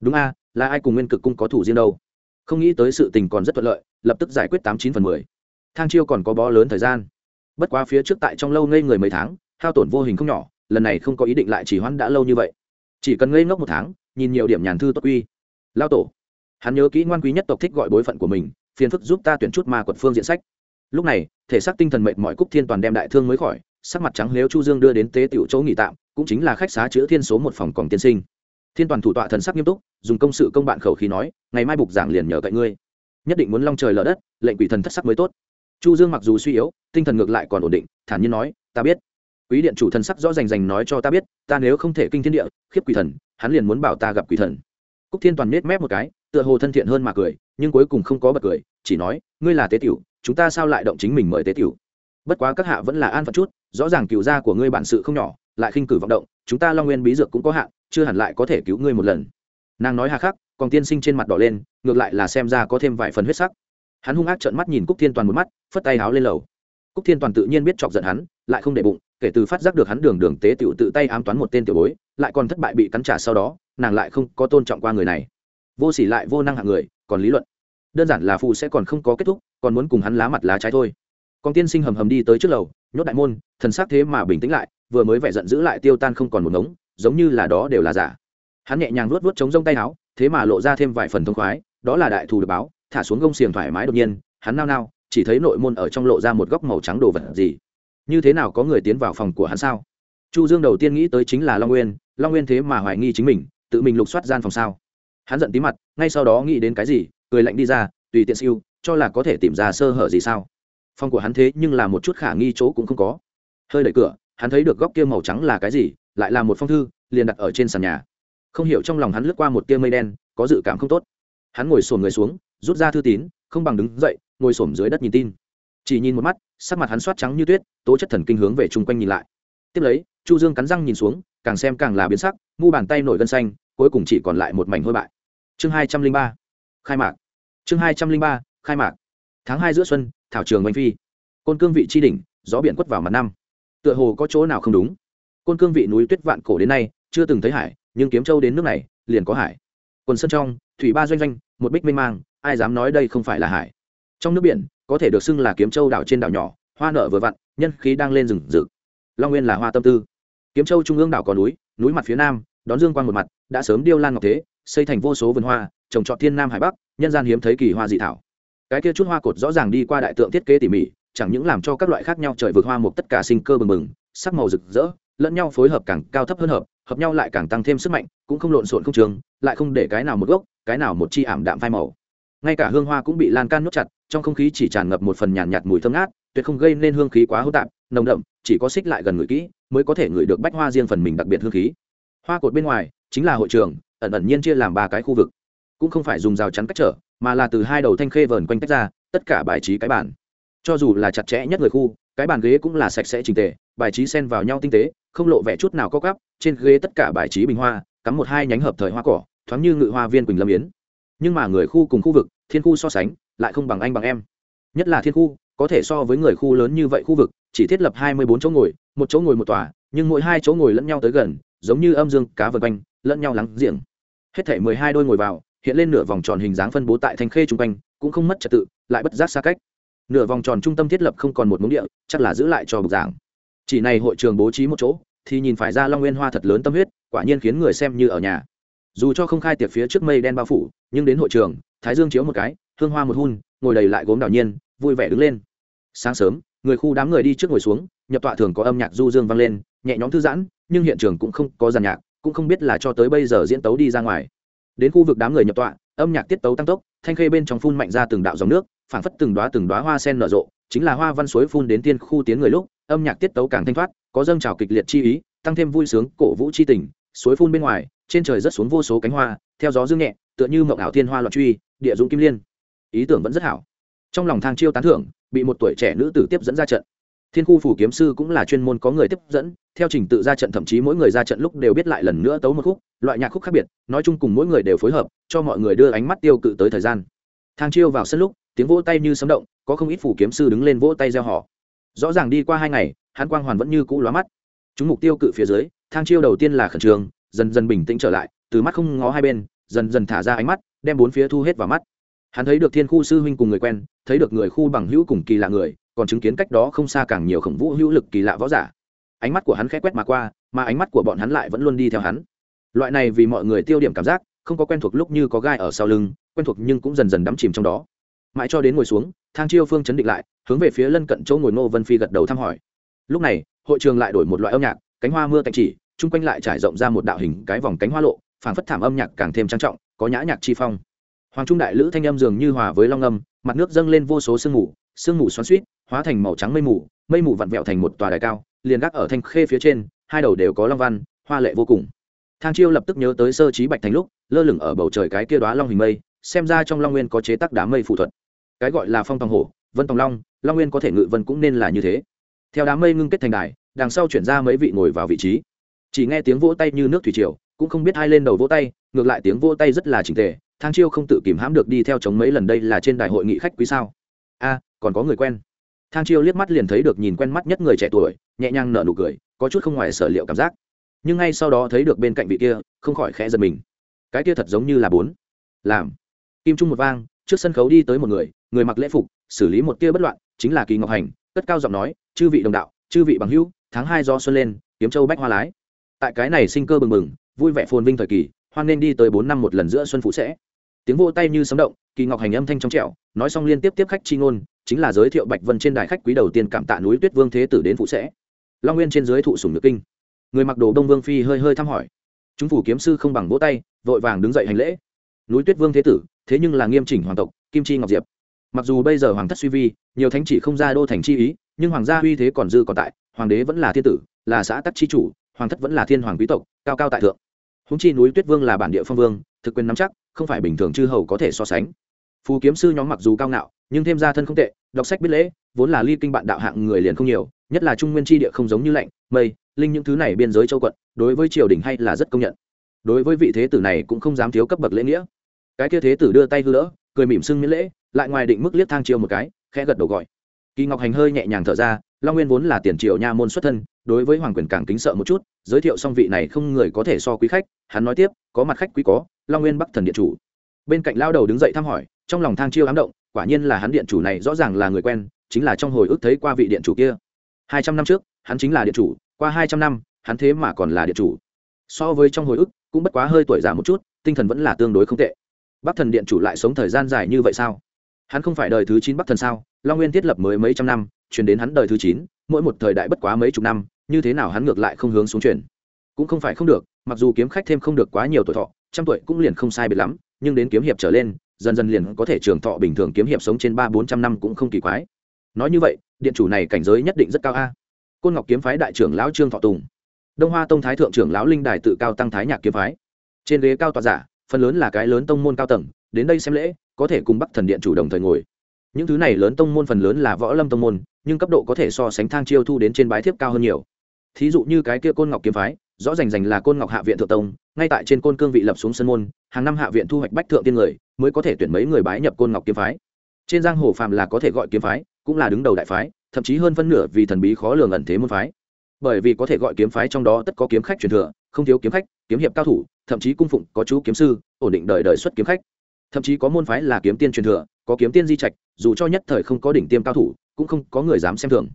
Speaker 1: Đúng a, là ai cùng nguyên cực cung có thủ riêng đâu? Không nghĩ tới sự tình còn rất thuận lợi, lập tức giải quyết tám chín phần mười. Thang chiêu còn có bó lớn thời gian. Bất quá phía trước tại trong lâu ngây người mấy tháng, hao tổn vô hình không nhỏ, lần này không có ý định lại chỉ hoãn đã lâu như vậy. Chỉ cần ngây ngốc một tháng, nhìn nhiều điểm nhàn thư tốt uy lao tổ, hắn nhớ kỹ ngoan quý nhất tộc thích gọi bối phận của mình, phiền phức giúp ta tuyển chút ma quật phương diện sách lúc này, thể xác tinh thần mệt mọi cúc thiên toàn đem đại thương mới khỏi, sắc mặt trắng nếu chu dương đưa đến tế tiểu chỗ nghỉ tạm, cũng chính là khách xá chữa thiên số một phòng còn tiên sinh. Thiên toàn thủ tọa thần sắc nghiêm túc, dùng công sự công bạn khẩu khí nói, ngày mai bục giảng liền nhờ cậy ngươi. Nhất định muốn long trời lở đất, lệnh quỷ thần thất sắc mới tốt. Chu dương mặc dù suy yếu, tinh thần ngược lại còn ổn định, thản nhiên nói, ta biết. Quý điện chủ thần sắc rõ rành rành nói cho ta biết, ta nếu không thể kinh thiên địa, khiếp quỷ thần, hắn liền muốn bảo ta gặp quỷ thần. Cúc thiên toàn nết mép một cái, tựa hồ thân thiện hơn mà cười, nhưng cuối cùng không có bật cười, chỉ nói, ngươi là tế tiểu chúng ta sao lại động chính mình mời tế tiểu? Bất quá các hạ vẫn là an phận chút, rõ ràng cựu gia của ngươi bản sự không nhỏ, lại khinh cử vọng động, chúng ta long nguyên bí dược cũng có hạn, chưa hẳn lại có thể cứu ngươi một lần. Nàng nói hà khắc, còn tiên sinh trên mặt đỏ lên, ngược lại là xem ra có thêm vài phần huyết sắc. Hắn hung ác trợn mắt nhìn cúc thiên toàn một mắt, phất tay háo lên lầu. Cúc thiên toàn tự nhiên biết chọc giận hắn, lại không để bụng, kể từ phát giác được hắn đường đường tế tiểu tự tay ám toán một tên tiểu bối, lại còn thất bại bị cắn trả sau đó, nàng lại không có tôn trọng qua người này. Vô sỉ lại vô năng hạng người, còn lý luận. Đơn giản là phụ sẽ còn không có kết thúc còn muốn cùng hắn lá mặt lá trái thôi. Con tiên sinh hầm hầm đi tới trước lầu, nhốt đại môn, thần sắc thế mà bình tĩnh lại, vừa mới vẻ giận dữ lại tiêu tan không còn một ngống, giống như là đó đều là giả. Hắn nhẹ nhàng luốt vuốt chống rông tay áo, thế mà lộ ra thêm vài phần thông khoái, đó là đại thù được báo, thả xuống gông xiềng thoải mái đột nhiên, hắn nao nao, chỉ thấy nội môn ở trong lộ ra một góc màu trắng đồ vật gì. Như thế nào có người tiến vào phòng của hắn sao? Chu dương đầu tiên nghĩ tới chính là long nguyên long nguyên thế mà hoài nghi chính mình, tự mình lục soát gian phòng sao? Hắn giận tí mặt, ngay sau đó nghĩ đến cái gì, cười lạnh đi ra tùy tiện siêu, cho là có thể tìm ra sơ hở gì sao? Phòng của hắn thế nhưng là một chút khả nghi chỗ cũng không có. Hơi đẩy cửa, hắn thấy được góc kia màu trắng là cái gì, lại là một phong thư, liền đặt ở trên sàn nhà. Không hiểu trong lòng hắn lướt qua một tia mây đen, có dự cảm không tốt. Hắn ngồi sổm người xuống, rút ra thư tín, không bằng đứng dậy, ngồi sổm dưới đất nhìn tin. Chỉ nhìn một mắt, sắc mặt hắn soát trắng như tuyết, tố chất thần kinh hướng về chung quanh nhìn lại. Tiếp lấy, chu dương cắn răng nhìn xuống, càng xem càng là biến sắc ngu bàn tay nổi gân xanh, cuối cùng chỉ còn lại một mảnh hôi bại. Chương hai trăm linh ba, khai mạc chương hai trăm linh ba, khai mạc. Tháng hai giữa xuân, thảo trường oanh phi. Côn cương vị tri đỉnh, gió biển quất vào mặt năm. Tựa hồ có chỗ nào không đúng. Côn cương vị núi tuyết vạn cổ đến nay, chưa từng thấy hải, nhưng kiếm châu đến nước này, liền có hải. Quần sân trong, thủy ba doanh doanh, một bích mênh mang, ai dám nói đây không phải là hải? Trong nước biển, có thể được xưng là kiếm châu đảo trên đảo nhỏ, hoa nở vừa vặn, nhân khí đang lên rừng rực. Long nguyên là hoa tâm tư. Kiếm châu trung ương đảo có núi núi mặt phía nam, đón dương quang một mặt, đã sớm điêu lan ngọc thế, xây thành vô số vườn hoa trồng trọt thiên nam hải bắc nhân gian hiếm thấy kỳ hoa dị thảo. Cái kia chút hoa cột rõ ràng đi qua đại tượng thiết kế tỉ mỉ chẳng những làm cho các loại khác nhau trời vượt hoa một tất cả sinh cơ bừng bừng sắc màu rực rỡ lẫn nhau phối hợp càng cao thấp hơn hợp hợp nhau lại càng tăng thêm sức mạnh cũng không lộn xộn không trường lại không để cái nào một gốc cái nào một chi ảm đạm phai màu. Ngay cả hương hoa cũng bị lan can nhốt chặt trong không khí chỉ tràn ngập một phần nhàn nhạt, nhạt mùi thơm ngát tuyệt không gây nên hương khí quá hô tạp nồng đậm chỉ có xích lại gần người kỹ mới có thể ngửi được bách hoa riêng phần mình đặc biệt hương khí. Hoa cột bên ngoài chính là hội trường ẩn ẩn nhiên chia làm ba cái khu vực cũng không phải dùng rào chắn cách trở, mà là từ hai đầu thanh khê vờn quanh tách ra, tất cả bài trí cái bản cho dù là chặt chẽ nhất người khu, cái bàn ghế cũng là sạch sẽ trình tề, bài trí xen vào nhau tinh tế, không lộ vẻ chút nào có cắp trên ghế tất cả bài trí bình hoa, cắm một hai nhánh hợp thời hoa cỏ, thoáng như ngự hoa viên quỳnh lâm yến. Nhưng mà người khu cùng khu vực, thiên khu so sánh, lại không bằng anh bằng em. Nhất là thiên khu, có thể so với người khu lớn như vậy khu vực, chỉ thiết lập hai mươi bốn chỗ ngồi, một chỗ ngồi một tòa, nhưng mỗi hai chỗ ngồi lẫn nhau tới gần, giống như âm dương cá vượt quanh, lẫn nhau lắng giềng. Hết thể mười hai đôi ngồi vào hiện lên nửa vòng tròn hình dáng phân bố tại thanh khê chung quanh, cũng không mất trật tự, lại bất giác xa cách. Nửa vòng tròn trung tâm thiết lập không còn một mống địa, chắc là giữ lại cho bục giảng. Chỉ này hội trường bố trí một chỗ, thì nhìn phải ra long nguyên hoa thật lớn tâm huyết, quả nhiên khiến người xem như ở nhà. Dù cho không khai tiệc phía trước mây đen bao phủ, nhưng đến hội trường, thái dương chiếu một cái, hương hoa một hun, ngồi đầy lại gốm đảo nhiên, vui vẻ đứng lên. Sáng sớm, người khu đám người đi trước ngồi xuống, nhập tọa thường có âm nhạc du dương vang lên, nhẹ nhõm thư giãn, nhưng hiện trường cũng không có giàn nhạc, cũng không biết là cho tới bây giờ diễn tấu đi ra ngoài đến khu vực đám người nhập tọa, âm nhạc tiết tấu tăng tốc, thanh khê bên trong phun mạnh ra từng đạo dòng nước, phảng phất từng đoá từng đoá hoa sen nở rộ, chính là hoa văn suối phun đến tiên khu tiến người lúc, âm nhạc tiết tấu càng thanh thoát, có dâng trào kịch liệt chi ý, tăng thêm vui sướng, cổ vũ chi tình, suối phun bên ngoài, trên trời rất xuống vô số cánh hoa, theo gió dương nhẹ, tựa như mộng ảo thiên hoa loạn truy, địa dũng kim liên. Ý tưởng vẫn rất hảo. Trong lòng thang chiêu tán thưởng, bị một tuổi trẻ nữ tử tiếp dẫn ra trận thiên khu phủ kiếm sư cũng là chuyên môn có người tiếp dẫn, theo trình tự ra trận thậm chí mỗi người ra trận lúc đều biết lại lần nữa tấu một khúc, loại nhạc khúc khác biệt, nói chung cùng mỗi người đều phối hợp, cho mọi người đưa ánh mắt tiêu cự tới thời gian. Thang chiêu vào sân lúc, tiếng vỗ tay như sấm động, có không ít phủ kiếm sư đứng lên vỗ tay gieo họ. Rõ ràng đi qua hai ngày, hắn quang hoàn vẫn như cũ lóa mắt. Chúng mục tiêu cự phía dưới, thang chiêu đầu tiên là khẩn trương, dần dần bình tĩnh trở lại, từ mắt không ngó hai bên, dần dần thả ra ánh mắt, đem bốn phía thu hết vào mắt. Hắn thấy được thiên khu sư huynh cùng người quen, thấy được người khu bằng hữu cùng kỳ lạ người còn chứng kiến cách đó không xa càng nhiều khổng vũ hữu lực kỳ lạ võ giả. Ánh mắt của hắn khẽ quét mà qua, mà ánh mắt của bọn hắn lại vẫn luôn đi theo hắn. Loại này vì mọi người tiêu điểm cảm giác, không có quen thuộc lúc như có gai ở sau lưng, quen thuộc nhưng cũng dần dần đắm chìm trong đó. Mãi cho đến ngồi xuống, thang chiêu phương chấn định lại, hướng về phía lân cận chỗ ngồi ngô vân phi gật đầu thăm hỏi. Lúc này, hội trường lại đổi một loại âm nhạc, cánh hoa mưa tạnh chỉ, chung quanh lại trải rộng ra một đạo hình cái vòng cánh hoa lộ, phảng phất thảm âm nhạc càng thêm trang trọng, có nhã nhạc chi phong. Hoàng trung đại lữ thanh âm dường như hòa với long âm, mặt nước dâng lên vô số sương mù sương mù xoắn suýt hóa thành màu trắng mây mù mây mù vặn vẹo thành một tòa đài cao, liền gác ở thanh khê phía trên, hai đầu đều có long văn, hoa lệ vô cùng. Thang chiêu lập tức nhớ tới sơ trí bạch thành lúc, lơ lửng ở bầu trời cái kia đoá long hình mây, xem ra trong long nguyên có chế tác đám mây phụ thuật. Cái gọi là phong tòng hổ, vân tòng long long nguyên có thể ngự vân cũng nên là như thế. Theo đám mây ngưng kết thành đài, đằng sau chuyển ra mấy vị ngồi vào vị trí. Chỉ nghe tiếng vỗ tay như nước thủy triều, cũng không biết ai lên đầu vỗ tay, ngược lại tiếng vỗ tay rất là trình tề, thang chiêu không tự kìm hãm được đi theo chống mấy lần đây là trên đại hội nghị khách quý sao. A, còn có người quen thang chiêu liếc mắt liền thấy được nhìn quen mắt nhất người trẻ tuổi, nhẹ nhàng nở nụ cười, có chút không ngoài sở liệu cảm giác. Nhưng ngay sau đó thấy được bên cạnh vị kia, không khỏi khẽ giật mình. Cái kia thật giống như là bốn. Làm. Kim trung một vang, trước sân khấu đi tới một người người mặc lễ phục, xử lý một tia bất loạn, chính là kỳ ngọc hành, cất cao giọng nói, chư vị đồng đạo, chư vị bằng hữu, tháng hai do xuân lên, kiếm châu bách hoa lái. Tại cái này sinh cơ bừng bừng, vui vẻ phồn vinh thời kỳ, hoan nên đi tới bốn năm một lần giữa xuân phụ sẽ. Tiếng vô tay như sấm động, kỳ ngọc hành âm thanh trong trẻo, nói xong liên tiếp tiếp khách chi ngôn chính là giới thiệu bạch vân trên đài khách quý đầu tiên cảm tạ núi tuyết vương thế tử đến phụ sẽ. Long nguyên trên dưới thụ sùng nước kinh. Người mặc đồ đông vương phi hơi hơi thăm hỏi. Chúng phủ kiếm sư không bằng vỗ tay, vội vàng đứng dậy hành lễ. Núi tuyết vương thế tử, thế nhưng là nghiêm chỉnh hoàng tộc, kim chi ngọc diệp. Mặc dù bây giờ hoàng thất suy vi, nhiều thánh chỉ không ra đô thành chi ý, nhưng hoàng gia uy thế còn dư còn tại, hoàng đế vẫn là thiên tử, là xã tắc chi chủ, hoàng thất vẫn là thiên hoàng quý tộc, cao cao tại thượng. Húng chi núi tuyết vương là bản địa phong vương, thực quyền nắm chắc, không phải bình thường chư hầu có thể so sánh. Phù kiếm sư nhóm mặc dù cao ngạo nhưng thêm ra thân không tệ, đọc sách biết lễ, vốn là ly kinh bạn đạo hạng người liền không nhiều, nhất là trung nguyên tri địa không giống như lạnh, mây, linh những thứ này biên giới châu quận, đối với triều đình hay là rất công nhận. Đối với vị thế tử này cũng không dám thiếu cấp bậc lễ nghĩa. Cái kia thế tử đưa tay hư lỡ, cười mỉm sưng miễn lễ, lại ngoài định mức liếc thang chiêu một cái, khẽ gật đầu gọi. Kỳ ngọc hành hơi nhẹ nhàng thở ra, long nguyên vốn là tiền triều nha môn xuất thân, đối với hoàng quyền càng kính sợ một chút, giới thiệu xong vị này không người có thể so quý khách, hắn nói tiếp, có mặt khách quý có, long nguyên bắc thần điện chủ. Bên cạnh lao đầu đứng dậy thăm hỏi, trong lòng thang chiêu ám động quả nhiên là hắn điện chủ này rõ ràng là người quen, chính là trong hồi ức thấy qua vị điện chủ kia. Hai trăm năm trước, hắn chính là điện chủ, qua hai trăm năm, hắn thế mà còn là điện chủ. So với trong hồi ức, cũng bất quá hơi tuổi già một chút, tinh thần vẫn là tương đối không tệ. Bắc thần điện chủ lại sống thời gian dài như vậy sao? Hắn không phải đời thứ chín bắc thần sao? Long nguyên thiết lập mới mấy trăm năm, chuyển đến hắn đời thứ chín, mỗi một thời đại bất quá mấy chục năm, như thế nào hắn ngược lại không hướng xuống chuyển? Cũng không phải không được, mặc dù kiếm khách thêm không được quá nhiều tuổi thọ, trăm tuổi cũng liền không sai biệt lắm, nhưng đến kiếm hiệp trở lên dần dần liền có thể trường thọ bình thường kiếm hiệp sống trên ba bốn trăm năm cũng không kỳ quái. Nói như vậy, điện chủ này cảnh giới nhất định rất cao a. Côn ngọc kiếm phái đại trưởng lão trương thọ tùng, đông hoa tông thái thượng trưởng lão linh đài tự cao tăng thái nhạc kiếm phái. Trên ghế cao tọa giả, phần lớn là cái lớn tông môn cao tầng, đến đây xem lễ, có thể cùng bắc thần điện chủ đồng thời ngồi. Những thứ này lớn tông môn phần lớn là võ lâm tông môn, nhưng cấp độ có thể so sánh thang chiêu thu đến trên bái thiếp cao hơn nhiều. Thí dụ như cái kia côn ngọc kiếm phái, rõ rành rành là côn ngọc hạ viện thượng tông ngay tại trên côn cương vị lập xuống sân môn, hàng năm hạ viện thu hoạch bách thượng tiên người, mới có thể tuyển mấy người bái nhập côn ngọc kiếm phái. Trên giang hồ phàm là có thể gọi kiếm phái, cũng là đứng đầu đại phái, thậm chí hơn phân nửa vì thần bí khó lường ẩn thế môn phái. Bởi vì có thể gọi kiếm phái trong đó tất có kiếm khách truyền thừa, không thiếu kiếm khách, kiếm hiệp cao thủ, thậm chí cung phụng có chú kiếm sư, ổn định đời đời xuất kiếm khách. Thậm chí có môn phái là kiếm tiên truyền thừa, có kiếm tiên di trạch, dù cho nhất thời không có đỉnh tiêm cao thủ, cũng không có người dám xem thường.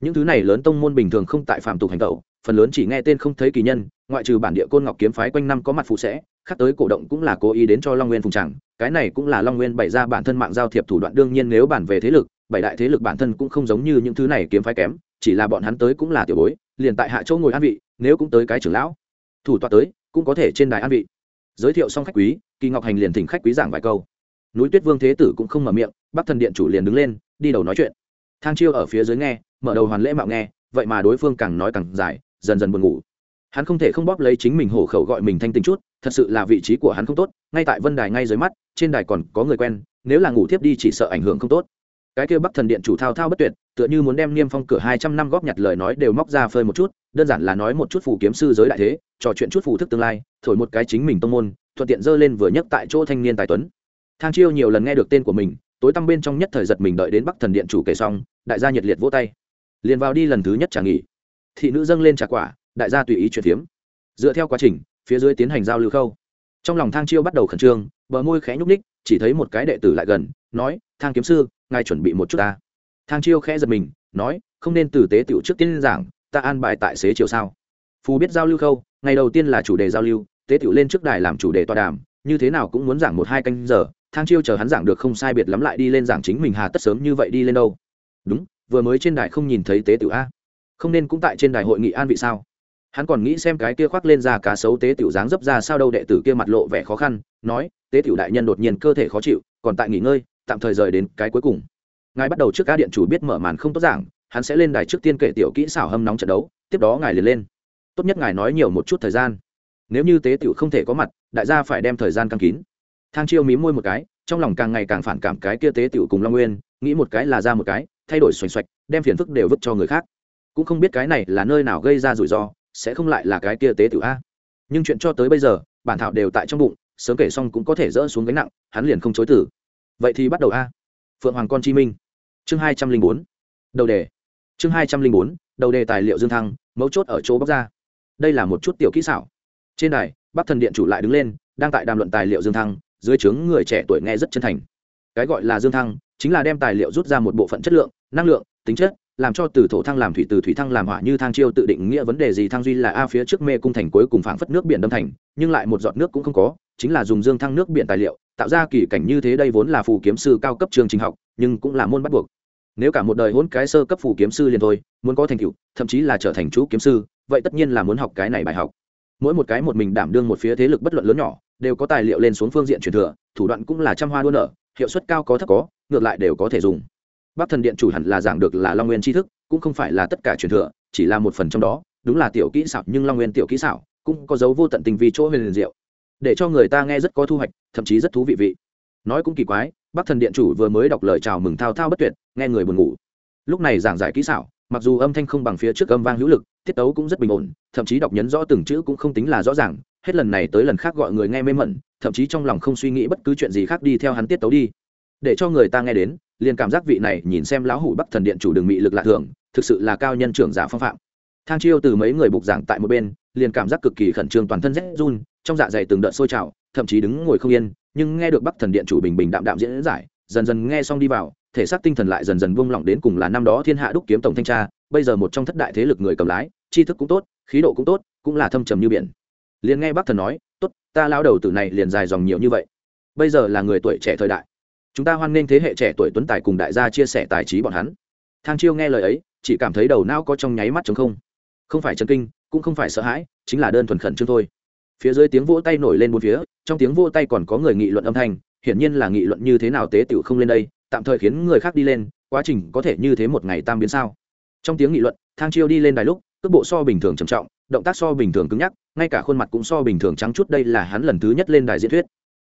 Speaker 1: Những thứ này lớn tông môn bình thường không tại phạm tục hành tẩu, phần lớn chỉ nghe tên không thấy kỳ nhân ngoại trừ bản địa côn ngọc kiếm phái quanh năm có mặt phụ sẽ, khác tới cổ động cũng là cố ý đến cho long nguyên phùng chẳng cái này cũng là long nguyên bày ra bản thân mạng giao thiệp thủ đoạn đương nhiên nếu bản về thế lực, bảy đại thế lực bản thân cũng không giống như những thứ này kiếm phái kém, chỉ là bọn hắn tới cũng là tiểu bối, liền tại hạ chỗ ngồi an vị, nếu cũng tới cái trưởng lão, thủ tọa tới, cũng có thể trên đài an vị. Giới thiệu xong khách quý, kỳ ngọc hành liền thỉnh khách quý giảng vài câu. Núi tuyết vương thế tử cũng không mở miệng, bắc thần điện chủ liền đứng lên, đi đầu nói chuyện. Thang chiêu ở phía dưới nghe, mở đầu hoàn lễ mạo nghe, vậy mà đối phương càng nói càng dài, dần dần buồn ngủ hắn không thể không bóp lấy chính mình hổ khẩu gọi mình thanh tình chút, thật sự là vị trí của hắn không tốt, ngay tại vân đài ngay dưới mắt, trên đài còn có người quen, nếu là ngủ thiếp đi chỉ sợ ảnh hưởng không tốt. Cái kia bắc thần điện chủ thao thao bất tuyệt, tựa như muốn đem niêm phong cửa hai trăm năm góp nhặt lời nói đều móc ra phơi một chút, đơn giản là nói một chút phù kiếm sư giới đại thế, trò chuyện chút phù thức tương lai, thổi một cái chính mình tông môn, thuận tiện dơ lên vừa nhấc tại chỗ thanh niên tài tuấn. Thang chiêu nhiều lần nghe được tên của mình, tối tăm bên trong nhất thời giật mình đợi đến bắc thần điện chủ kể xong, đại gia nhiệt liệt vỗ tay. Liền vào đi lần thứ nhất trả nghỉ. Thị nữ dâng lên trả quả đại gia tùy ý chuyển phiếm. Dựa theo quá trình, phía dưới tiến hành giao lưu khâu. Trong lòng thang chiêu bắt đầu khẩn trương, bờ môi khẽ nhúc ních chỉ thấy một cái đệ tử lại gần, nói, thang kiếm sư, ngài chuẩn bị một chút ta. Thang chiêu khẽ giật mình, nói, không nên tử tế tiểu trước tiên giảng, ta an bài tại xế chiều sao? Phù biết giao lưu khâu, ngày đầu tiên là chủ đề giao lưu, tế tiểu lên trước đài làm chủ đề tọa đàm, như thế nào cũng muốn giảng một hai canh giờ, thang chiêu chờ hắn giảng được không sai biệt lắm lại đi lên giảng chính mình hà tất sớm như vậy đi lên đâu. Đúng, vừa mới trên đài không nhìn thấy tế tiểu a. Không nên cũng tại trên đài hội nghị an vị sao? Hắn còn nghĩ xem cái kia khoác lên ra cá sấu tế tiểu dáng dấp ra sao đâu đệ tử kia mặt lộ vẻ khó khăn, nói, tế tiểu đại nhân đột nhiên cơ thể khó chịu, còn tại nghỉ ngơi, tạm thời rời đến cái cuối cùng. Ngài bắt đầu trước cá điện chủ biết mở màn không tốt giảng, hắn sẽ lên đài trước tiên kể tiểu kỹ xảo hâm nóng trận đấu, tiếp đó ngài liền lên. Tốt nhất ngài nói nhiều một chút thời gian. Nếu như tế tiểu không thể có mặt, đại gia phải đem thời gian căng kín. Thang chiêu mí môi một cái, trong lòng càng ngày càng phản cảm cái kia tế tiểu cùng long nguyên, nghĩ một cái là ra một cái, thay đổi xoành xoạch, đem phiền phức đều vứt cho người khác. Cũng không biết cái này là nơi nào gây ra rủi ro sẽ không lại là cái kia tế tử a. Nhưng chuyện cho tới bây giờ, bản thảo đều tại trong bụng, sớm kể xong cũng có thể dỡ xuống gánh nặng, hắn liền không chối tử vậy thì bắt đầu a. Phượng hoàng con chi minh. Chương hai trăm linh bốn. Đầu đề. Chương hai trăm linh bốn, đầu đề tài liệu dương thăng, mấu chốt ở chỗ bóc ra. Đây là một chút tiểu kỹ xảo. Trên đài, bắc thần điện chủ lại đứng lên, đang tại đàm luận tài liệu dương thăng, dưới trướng người trẻ tuổi nghe rất chân thành. Cái gọi là dương thăng, chính là đem tài liệu rút ra một bộ phận chất lượng, năng lượng, tính chất làm cho từ thổ thăng làm thủy, từ thủy thăng làm hỏa như thang chiêu tự định nghĩa vấn đề gì. Thang duy là a phía trước mê cung thành cuối cùng phảng phất nước biển đâm thành, nhưng lại một giọt nước cũng không có, chính là dùng dương thăng nước biển tài liệu, tạo ra kỳ cảnh như thế đây vốn là phù kiếm sư cao cấp trường trình học, nhưng cũng là môn bắt buộc. Nếu cả một đời hôn cái sơ cấp phù kiếm sư liền thôi, muốn có thành tựu, thậm chí là trở thành chú kiếm sư, vậy tất nhiên là muốn học cái này bài học. Mỗi một cái một mình đảm đương một phía thế lực bất luận lớn nhỏ, đều có tài liệu lên xuống phương diện truyền thừa, thủ đoạn cũng là trăm hoa đua nở, hiệu suất cao có thấp có, ngược lại đều có thể dùng bắc thần điện chủ hẳn là giảng được là long nguyên tri thức, cũng không phải là tất cả truyền thừa, chỉ là một phần trong đó, đúng là tiểu kỹ xảo, nhưng long nguyên tiểu kỹ xảo cũng có dấu vô tận tình vì chỗ huyền liền diệu. Để cho người ta nghe rất có thu hoạch, thậm chí rất thú vị vị. Nói cũng kỳ quái, bắc thần điện chủ vừa mới đọc lời chào mừng thao thao bất tuyệt, nghe người buồn ngủ. Lúc này giảng giải kỹ xảo, mặc dù âm thanh không bằng phía trước âm vang hữu lực, tiết tấu cũng rất bình ổn, thậm chí đọc nhấn rõ từng chữ cũng không tính là rõ ràng, hết lần này tới lần khác gọi người nghe mê mẩn, thậm chí trong lòng không suy nghĩ bất cứ chuyện gì khác đi theo hắn tiết tấu đi. Để cho người ta nghe đến liền cảm giác vị này nhìn xem lão hủ bắc thần điện chủ đường mị lực lạ thường, thực sự là cao nhân trưởng giả phong phạm. Thang chiêu từ mấy người bục giảng tại một bên, liền cảm giác cực kỳ khẩn trương toàn thân rét run, trong dạ dày từng đợt sôi trào, thậm chí đứng ngồi không yên, nhưng nghe được bắc thần điện chủ bình bình đạm đạm diễn giải, dần dần nghe xong đi vào, thể xác tinh thần lại dần dần buông lỏng đến cùng là năm đó thiên hạ đúc kiếm tổng thanh tra, bây giờ một trong thất đại thế lực người cầm lái, tri thức cũng tốt, khí độ cũng tốt, cũng là thâm trầm như biển. Liền nghe bắc thần nói, tốt, ta lao đầu từ này liền dài dòng nhiều như vậy. Bây giờ là người tuổi trẻ thời đại chúng ta hoan nghênh thế hệ trẻ tuổi tuấn tài cùng đại gia chia sẻ tài trí bọn hắn. Thang chiêu nghe lời ấy, chỉ cảm thấy đầu não có trong nháy mắt chống không. Không phải chân kinh, cũng không phải sợ hãi, chính là đơn thuần khẩn trương thôi. Phía dưới tiếng vỗ tay nổi lên bốn phía, trong tiếng vỗ tay còn có người nghị luận âm thanh, hiển nhiên là nghị luận như thế nào tế tiểu không lên đây, tạm thời khiến người khác đi lên, quá trình có thể như thế một ngày tam biến sao. Trong tiếng nghị luận, thang chiêu đi lên đài lúc, cước bộ so bình thường trầm trọng, động tác so bình thường cứng nhắc, ngay cả khuôn mặt cũng so bình thường trắng chút, đây là hắn lần thứ nhất lên đài diễn thuyết.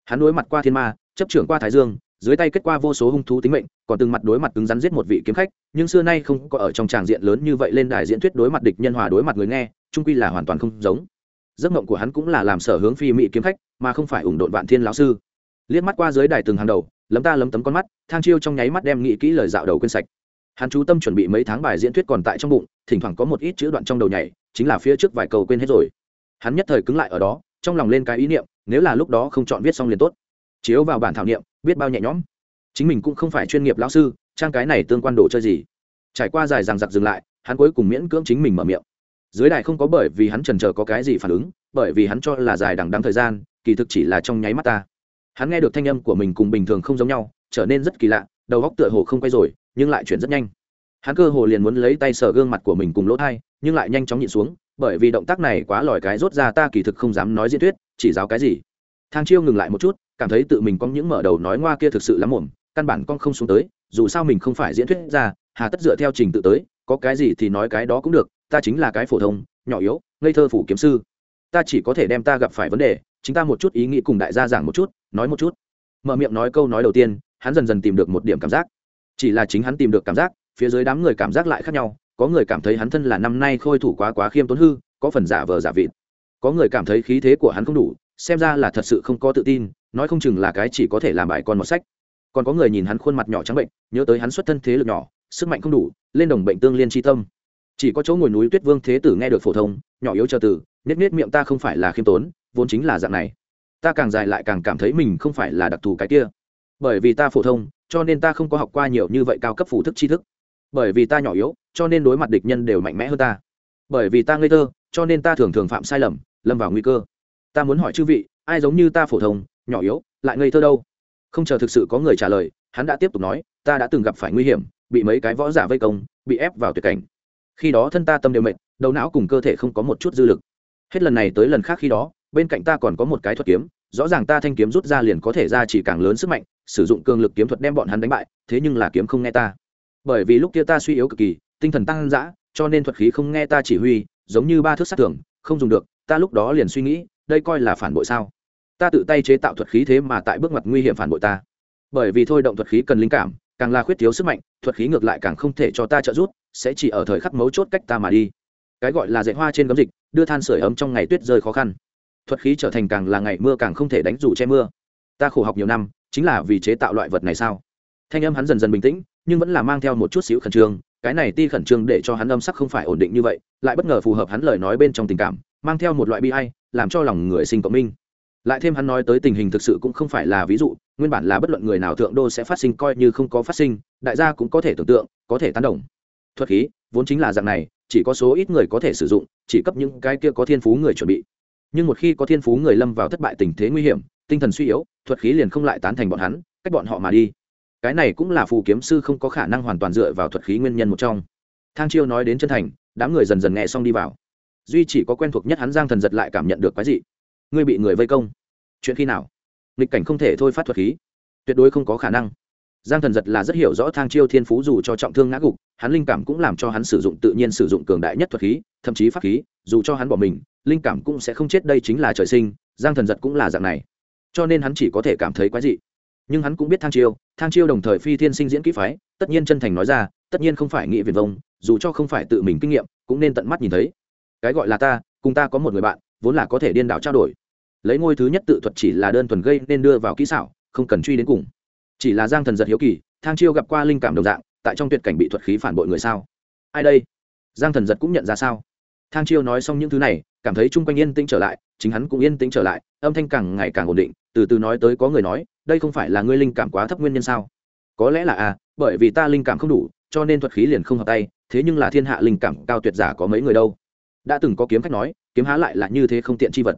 Speaker 1: Hắn đối mặt qua thiên ma, chấp trưởng qua thái dương dưới tay kết qua vô số hung thú tính mệnh, còn từng mặt đối mặt cứng rắn giết một vị kiếm khách, nhưng xưa nay không có ở trong tràng diện lớn như vậy lên đài diễn thuyết đối mặt địch nhân hòa đối mặt người nghe trung quy là hoàn toàn không giống. Giấc mộng của hắn cũng là làm sở hướng phi mỹ kiếm khách, mà không phải ủng độn vạn thiên lão sư. Liếc mắt qua dưới đài từng hàng đầu, lấm ta lấm tấm con mắt, thang chiêu trong nháy mắt đem nghĩ kỹ lời dạo đầu quên sạch. Hắn chú tâm chuẩn bị mấy tháng bài diễn thuyết còn tại trong bụng, thỉnh thoảng có một ít chữ đoạn trong đầu nhảy, chính là phía trước vài câu quên hết rồi. Hắn nhất thời cứng lại ở đó, trong lòng lên cái ý niệm, nếu là lúc đó không chọn viết xong liền tốt. Chiếu vào bản thảo niệm biết bao nhẹ nhõm. Chính mình cũng không phải chuyên nghiệp lão sư, trang cái này tương quan đồ chơi gì. Trải qua dài rằng giặc dừng lại, hắn cuối cùng miễn cưỡng chính mình mở miệng. Dưới đài không có bởi vì hắn trần chờ có cái gì phản ứng, bởi vì hắn cho là dài đằng đắng thời gian, kỳ thực chỉ là trong nháy mắt ta. Hắn nghe được thanh âm của mình cùng bình thường không giống nhau, trở nên rất kỳ lạ, đầu góc tựa hồ không quay rồi, nhưng lại chuyển rất nhanh. Hắn cơ hồ liền muốn lấy tay sờ gương mặt của mình cùng lỗ thai, nhưng lại nhanh chóng nhịn xuống, bởi vì động tác này quá lòi cái rốt ra ta kỳ thực không dám nói diễn thuyết, chỉ giáo cái gì. Thang chiêu ngừng lại một chút cảm thấy tự mình có những mở đầu nói ngoa kia thực sự lắm mồm, căn bản con không xuống tới, dù sao mình không phải diễn thuyết ra hà tất dựa theo trình tự tới, có cái gì thì nói cái đó cũng được, ta chính là cái phổ thông, nhỏ yếu, ngây thơ phủ kiếm sư. Ta chỉ có thể đem ta gặp phải vấn đề, chính ta một chút ý nghĩ cùng đại gia giảng một chút, nói một chút. Mở miệng nói câu nói đầu tiên, hắn dần dần tìm được một điểm cảm giác. Chỉ là chính hắn tìm được cảm giác, phía dưới đám người cảm giác lại khác nhau, có người cảm thấy hắn thân là năm nay khôi thủ quá quá khiêm tốn hư, có phần giả vờ giả vịt. Có người cảm thấy khí thế của hắn không đủ xem ra là thật sự không có tự tin, nói không chừng là cái chỉ có thể làm bài con một sách. Còn có người nhìn hắn khuôn mặt nhỏ trắng bệnh, nhớ tới hắn xuất thân thế lực nhỏ, sức mạnh không đủ, lên đồng bệnh tương liên tri tâm. Chỉ có chỗ ngồi núi tuyết vương thế tử nghe được phổ thông, nhỏ yếu chờ tử nết nết miệng ta không phải là khiêm tốn, vốn chính là dạng này. Ta càng dài lại càng cảm thấy mình không phải là đặc thù cái kia. Bởi vì ta phổ thông, cho nên ta không có học qua nhiều như vậy cao cấp phủ thức tri thức. Bởi vì ta nhỏ yếu, cho nên đối mặt địch nhân đều mạnh mẽ hơn ta. Bởi vì ta ngây thơ, cho nên ta thường thường phạm sai lầm, lâm vào nguy cơ ta muốn hỏi chư vị, ai giống như ta phổ thông, nhỏ yếu, lại ngây thơ đâu? Không chờ thực sự có người trả lời, hắn đã tiếp tục nói, ta đã từng gặp phải nguy hiểm, bị mấy cái võ giả vây công, bị ép vào tuyệt cảnh. Khi đó thân ta tâm đều mệt, đầu não cùng cơ thể không có một chút dư lực. Hết lần này tới lần khác khi đó, bên cạnh ta còn có một cái thuật kiếm, rõ ràng ta thanh kiếm rút ra liền có thể ra chỉ càng lớn sức mạnh, sử dụng cường lực kiếm thuật đem bọn hắn đánh bại, thế nhưng là kiếm không nghe ta. Bởi vì lúc kia ta suy yếu cực kỳ, tinh thần tăng dã, cho nên thuật khí không nghe ta chỉ huy, giống như ba thước sát thường không dùng được, ta lúc đó liền suy nghĩ đây coi là phản bội sao? Ta tự tay chế tạo thuật khí thế mà tại bước ngoặt nguy hiểm phản bội ta. Bởi vì thôi động thuật khí cần linh cảm, càng là khuyết thiếu sức mạnh, thuật khí ngược lại càng không thể cho ta trợ giúp, sẽ chỉ ở thời khắc mấu chốt cách ta mà đi. Cái gọi là dạy hoa trên gấm dịch, đưa than sửa ấm trong ngày tuyết rơi khó khăn. Thuật khí trở thành càng là ngày mưa càng không thể đánh dù che mưa. Ta khổ học nhiều năm, chính là vì chế tạo loại vật này sao? Thanh âm hắn dần dần bình tĩnh, nhưng vẫn là mang theo một chút xíu khẩn trương, cái này ti khẩn trương để cho hắn âm sắc không phải ổn định như vậy, lại bất ngờ phù hợp hắn lời nói bên trong tình cảm, mang theo một loại bi hay làm cho lòng người sinh cộng minh. Lại thêm hắn nói tới tình hình thực sự cũng không phải là ví dụ, nguyên bản là bất luận người nào thượng đô sẽ phát sinh coi như không có phát sinh, đại gia cũng có thể tưởng tượng, có thể tán đồng. Thuật khí, vốn chính là dạng này, chỉ có số ít người có thể sử dụng, chỉ cấp những cái kia có thiên phú người chuẩn bị. Nhưng một khi có thiên phú người lâm vào thất bại tình thế nguy hiểm, tinh thần suy yếu, thuật khí liền không lại tán thành bọn hắn, cách bọn họ mà đi. Cái này cũng là phù kiếm sư không có khả năng hoàn toàn dựa vào thuật khí nguyên nhân một trong. Thang chiêu nói đến chân thành, đám người dần dần nghe xong đi vào duy chỉ có quen thuộc nhất hắn giang thần giật lại cảm nhận được cái gì ngươi bị người vây công. Chuyện khi nào? Nghịch cảnh không thể thôi phát thuật khí. Tuyệt đối không có khả năng. Giang thần giật là rất hiểu rõ thang chiêu thiên phú dù cho trọng thương ngã gục, hắn linh cảm cũng làm cho hắn sử dụng tự nhiên sử dụng cường đại nhất thuật khí, thậm chí pháp khí, dù cho hắn bỏ mình, linh cảm cũng sẽ không chết đây chính là trời sinh, giang thần giật cũng là dạng này. Cho nên hắn chỉ có thể cảm thấy quái dị. Nhưng hắn cũng biết thang chiêu thang chiêu đồng thời phi thiên sinh diễn kỹ phái, tất nhiên chân thành nói ra, tất nhiên không phải nghị viền vông, dù cho không phải tự mình kinh nghiệm, cũng nên tận mắt nhìn thấy cái gọi là ta, cùng ta có một người bạn, vốn là có thể điên đảo trao đổi. Lấy ngôi thứ nhất tự thuật chỉ là đơn thuần gây nên đưa vào kỹ xảo, không cần truy đến cùng. Chỉ là giang thần giật hiếu kỳ, thang chiêu gặp qua linh cảm đồng dạng, tại trong tuyệt cảnh bị thuật khí phản bội người sao? Ai đây? Giang thần giật cũng nhận ra sao? Thang chiêu nói xong những thứ này, cảm thấy chung quanh yên tĩnh trở lại, chính hắn cũng yên tĩnh trở lại, âm thanh càng ngày càng ổn định, từ từ nói tới có người nói, đây không phải là ngươi linh cảm quá thấp nguyên nhân sao? Có lẽ là à bởi vì ta linh cảm không đủ, cho nên thuật khí liền không hợp tay, thế nhưng là thiên hạ linh cảm cao tuyệt giả có mấy người đâu? Đã từng có kiếm khách nói, kiếm há lại là như thế không tiện chi vật.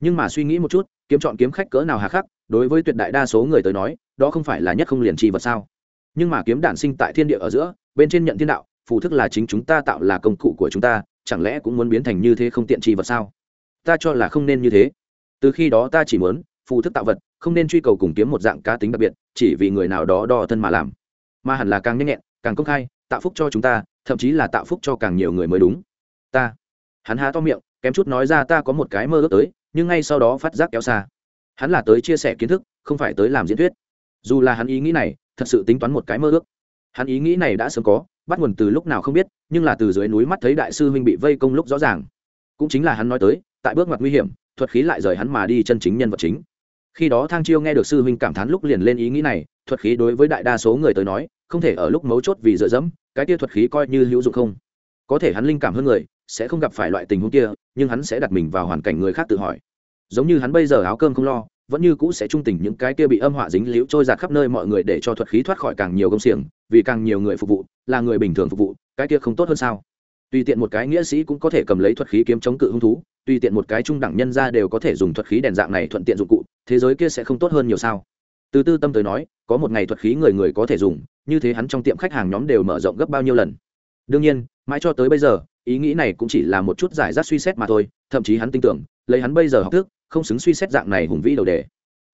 Speaker 1: Nhưng mà suy nghĩ một chút, kiếm chọn kiếm khách cỡ nào hà khắc, đối với tuyệt đại đa số người tới nói, đó không phải là nhất không liền chi vật sao? Nhưng mà kiếm đản sinh tại thiên địa ở giữa, bên trên nhận thiên đạo, phù thức là chính chúng ta tạo là công cụ của chúng ta, chẳng lẽ cũng muốn biến thành như thế không tiện chi vật sao? Ta cho là không nên như thế. Từ khi đó ta chỉ muốn, phù thức tạo vật, không nên truy cầu cùng kiếm một dạng cá tính đặc biệt, chỉ vì người nào đó đo thân mà làm. Mà hẳn là càng nhanh nhẹn, càng công khai, tạo phúc cho chúng ta, thậm chí là tạo phúc cho càng nhiều người mới đúng. Ta hắn há to miệng, kém chút nói ra ta có một cái mơ ước tới, nhưng ngay sau đó phát giác kéo xa. Hắn là tới chia sẻ kiến thức, không phải tới làm diễn thuyết. Dù là hắn ý nghĩ này, thật sự tính toán một cái mơ ước. Hắn ý nghĩ này đã sớm có, bắt nguồn từ lúc nào không biết, nhưng là từ dưới núi mắt thấy đại sư huynh bị vây công lúc rõ ràng. Cũng chính là hắn nói tới, tại bước ngoặt nguy hiểm, thuật khí lại rời hắn mà đi chân chính nhân vật chính. Khi đó thang chiêu nghe được sư huynh cảm thán lúc liền lên ý nghĩ này, thuật khí đối với đại đa số người tới nói, không thể ở lúc mấu chốt vì dựa dẫm, cái tia thuật khí coi như hữu dụng không. Có thể hắn linh cảm hơn người sẽ không gặp phải loại tình huống kia, nhưng hắn sẽ đặt mình vào hoàn cảnh người khác tự hỏi. Giống như hắn bây giờ áo cơm không lo, vẫn như cũ sẽ trung tình những cái kia bị âm họa dính liễu trôi giạt khắp nơi mọi người để cho thuật khí thoát khỏi càng nhiều công xiềng, vì càng nhiều người phục vụ, là người bình thường phục vụ, cái kia không tốt hơn sao? Tùy tiện một cái nghĩa sĩ cũng có thể cầm lấy thuật khí kiếm chống cự hung thú, tùy tiện một cái trung đẳng nhân ra đều có thể dùng thuật khí đèn dạng này thuận tiện dụng cụ, thế giới kia sẽ không tốt hơn nhiều sao? Từ tư tâm tới nói, có một ngày thuật khí người người có thể dùng, như thế hắn trong tiệm khách hàng nhóm đều mở rộng gấp bao nhiêu lần. Đương nhiên, mãi cho tới bây giờ ý nghĩ này cũng chỉ là một chút giải rác suy xét mà thôi, thậm chí hắn tin tưởng, lấy hắn bây giờ học thức, không xứng suy xét dạng này hùng vĩ đầu đề.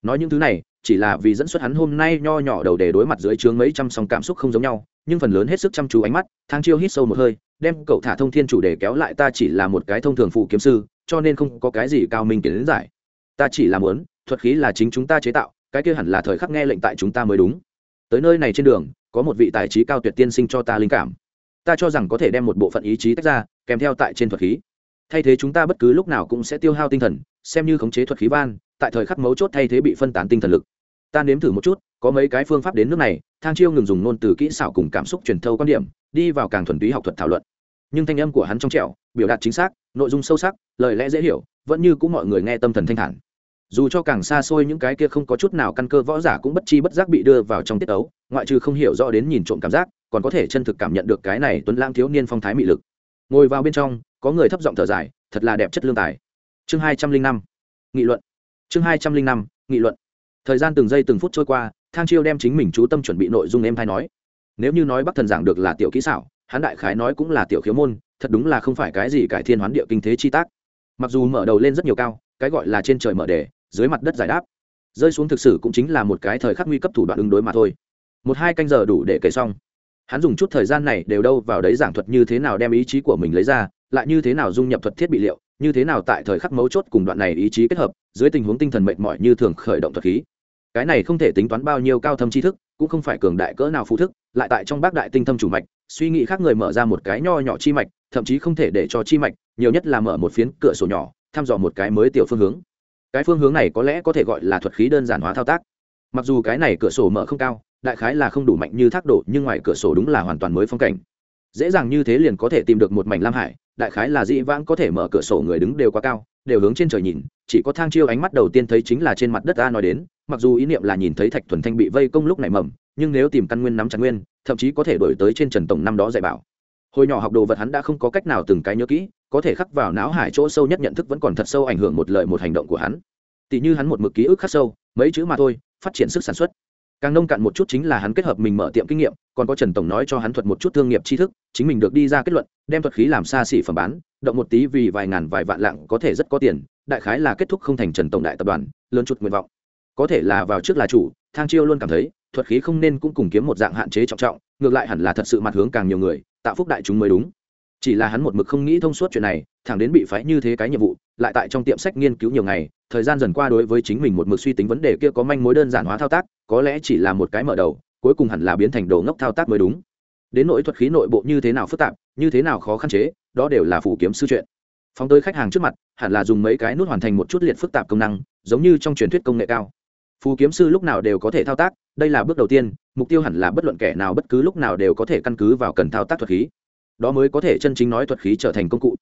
Speaker 1: Nói những thứ này, chỉ là vì dẫn xuất hắn hôm nay nho nhỏ đầu đề đối mặt dưới chướng mấy trăm song cảm xúc không giống nhau, nhưng phần lớn hết sức chăm chú ánh mắt, thang chiêu hít sâu một hơi, đem cậu thả thông thiên chủ đề kéo lại ta chỉ là một cái thông thường phụ kiếm sư, cho nên không có cái gì cao minh kiến giải. Ta chỉ là muốn, thuật khí là chính chúng ta chế tạo, cái kia hẳn là thời khắc nghe lệnh tại chúng ta mới đúng. Tới nơi này trên đường, có một vị tài trí cao tuyệt tiên sinh cho ta linh cảm ta cho rằng có thể đem một bộ phận ý chí tách ra, kèm theo tại trên thuật khí. Thay thế chúng ta bất cứ lúc nào cũng sẽ tiêu hao tinh thần, xem như khống chế thuật khí van, tại thời khắc mấu chốt thay thế bị phân tán tinh thần lực. Ta nếm thử một chút, có mấy cái phương pháp đến nước này, thang chiêu ngừng dùng ngôn từ kỹ xảo cùng cảm xúc truyền thâu quan điểm, đi vào càng thuần túy học thuật thảo luận. Nhưng thanh âm của hắn trong trẻo, biểu đạt chính xác, nội dung sâu sắc, lời lẽ dễ hiểu, vẫn như cũng mọi người nghe tâm thần thanh thản dù cho càng xa xôi những cái kia không có chút nào căn cơ võ giả cũng bất chi bất giác bị đưa vào trong tiết ấu, ngoại trừ không hiểu rõ đến nhìn trộm cảm giác, còn có thể chân thực cảm nhận được cái này tuấn lãng thiếu niên phong thái mị lực. Ngồi vào bên trong, có người thấp giọng thở dài, thật là đẹp chất lương tài. Chương hai trăm linh năm, nghị luận. Chương hai trăm linh năm, nghị luận. Thời gian từng giây từng phút trôi qua, thang chiêu đem chính mình chú tâm chuẩn bị nội dung em thay nói. Nếu như nói bắc thần giảng được là tiểu kỹ xảo Hán đại khái nói cũng là tiểu khiếu môn, thật đúng là không phải cái gì cải thiên hoán địa kinh thế chi tác. Mặc dù mở đầu lên rất nhiều cao cái gọi là trên trời mở đề, dưới mặt đất giải đáp. Rơi xuống thực sự cũng chính là một cái thời khắc nguy cấp thủ đoạn ứng đối mà thôi. Một hai canh giờ đủ để kể xong. Hắn dùng chút thời gian này đều đâu vào đấy giảng thuật như thế nào đem ý chí của mình lấy ra, lại như thế nào dung nhập thuật thiết bị liệu, như thế nào tại thời khắc mấu chốt cùng đoạn này ý chí kết hợp, dưới tình huống tinh thần mệt mỏi như thường khởi động thuật khí. Cái này không thể tính toán bao nhiêu cao thâm tri thức, cũng không phải cường đại cỡ nào phụ thức, lại tại trong bác đại tinh thâm chủ mạch, suy nghĩ khác người mở ra một cái nho nhỏ chi mạch, thậm chí không thể để cho chi mạch, nhiều nhất là mở một phiến cửa sổ nhỏ thăm dò một cái mới tiểu phương hướng. Cái phương hướng này có lẽ có thể gọi là thuật khí đơn giản hóa thao tác. Mặc dù cái này cửa sổ mở không cao, đại khái là không đủ mạnh như thác đổ, nhưng ngoài cửa sổ đúng là hoàn toàn mới phong cảnh. Dễ dàng như thế liền có thể tìm được một mảnh lam hải, đại khái là dĩ vãng có thể mở cửa sổ người đứng đều quá cao, đều hướng trên trời nhìn, chỉ có thang chiêu ánh mắt đầu tiên thấy chính là trên mặt đất ta nói đến, mặc dù ý niệm là nhìn thấy thạch thuần thanh bị vây công lúc này mầm, nhưng nếu tìm căn nguyên nắm chặt nguyên, thậm chí có thể đổi tới trên trần tổng năm đó dạy bảo hồi nhỏ học đồ vật hắn đã không có cách nào từng cái nhớ kỹ, có thể khắc vào não hải chỗ sâu nhất nhận thức vẫn còn thật sâu ảnh hưởng một lời một hành động của hắn. Tỷ như hắn một mực ký ức khắc sâu, mấy chữ mà thôi, phát triển sức sản xuất. Càng nông cạn một chút chính là hắn kết hợp mình mở tiệm kinh nghiệm, còn có trần tổng nói cho hắn thuật một chút thương nghiệp tri thức, chính mình được đi ra kết luận, đem thuật khí làm xa xỉ phẩm bán, động một tí vì vài ngàn vài vạn lạng có thể rất có tiền, đại khái là kết thúc không thành trần tổng đại tập đoàn, lớn chút nguyện vọng. Có thể là vào trước là chủ, thang chiêu luôn cảm thấy, thuật khí không nên cũng cùng kiếm một dạng hạn chế trọng trọng, ngược lại hẳn là thật sự mặt hướng càng nhiều người tạo phúc đại chúng mới đúng. Chỉ là hắn một mực không nghĩ thông suốt chuyện này, thẳng đến bị phái như thế cái nhiệm vụ, lại tại trong tiệm sách nghiên cứu nhiều ngày, thời gian dần qua đối với chính mình một mực suy tính vấn đề kia có manh mối đơn giản hóa thao tác, có lẽ chỉ là một cái mở đầu, cuối cùng hẳn là biến thành đồ ngốc thao tác mới đúng. Đến nội thuật khí nội bộ như thế nào phức tạp, như thế nào khó khăn chế, đó đều là phủ kiếm sư chuyện. Phóng tới khách hàng trước mặt, hẳn là dùng mấy cái nút hoàn thành một chút liệt phức tạp công năng, giống như trong truyền thuyết công nghệ cao. Phù kiếm sư lúc nào đều có thể thao tác, đây là bước đầu tiên mục tiêu hẳn là bất luận kẻ nào bất cứ lúc nào đều có thể căn cứ vào cần thao tác thuật khí. Đó mới có thể chân chính nói thuật khí trở thành công cụ.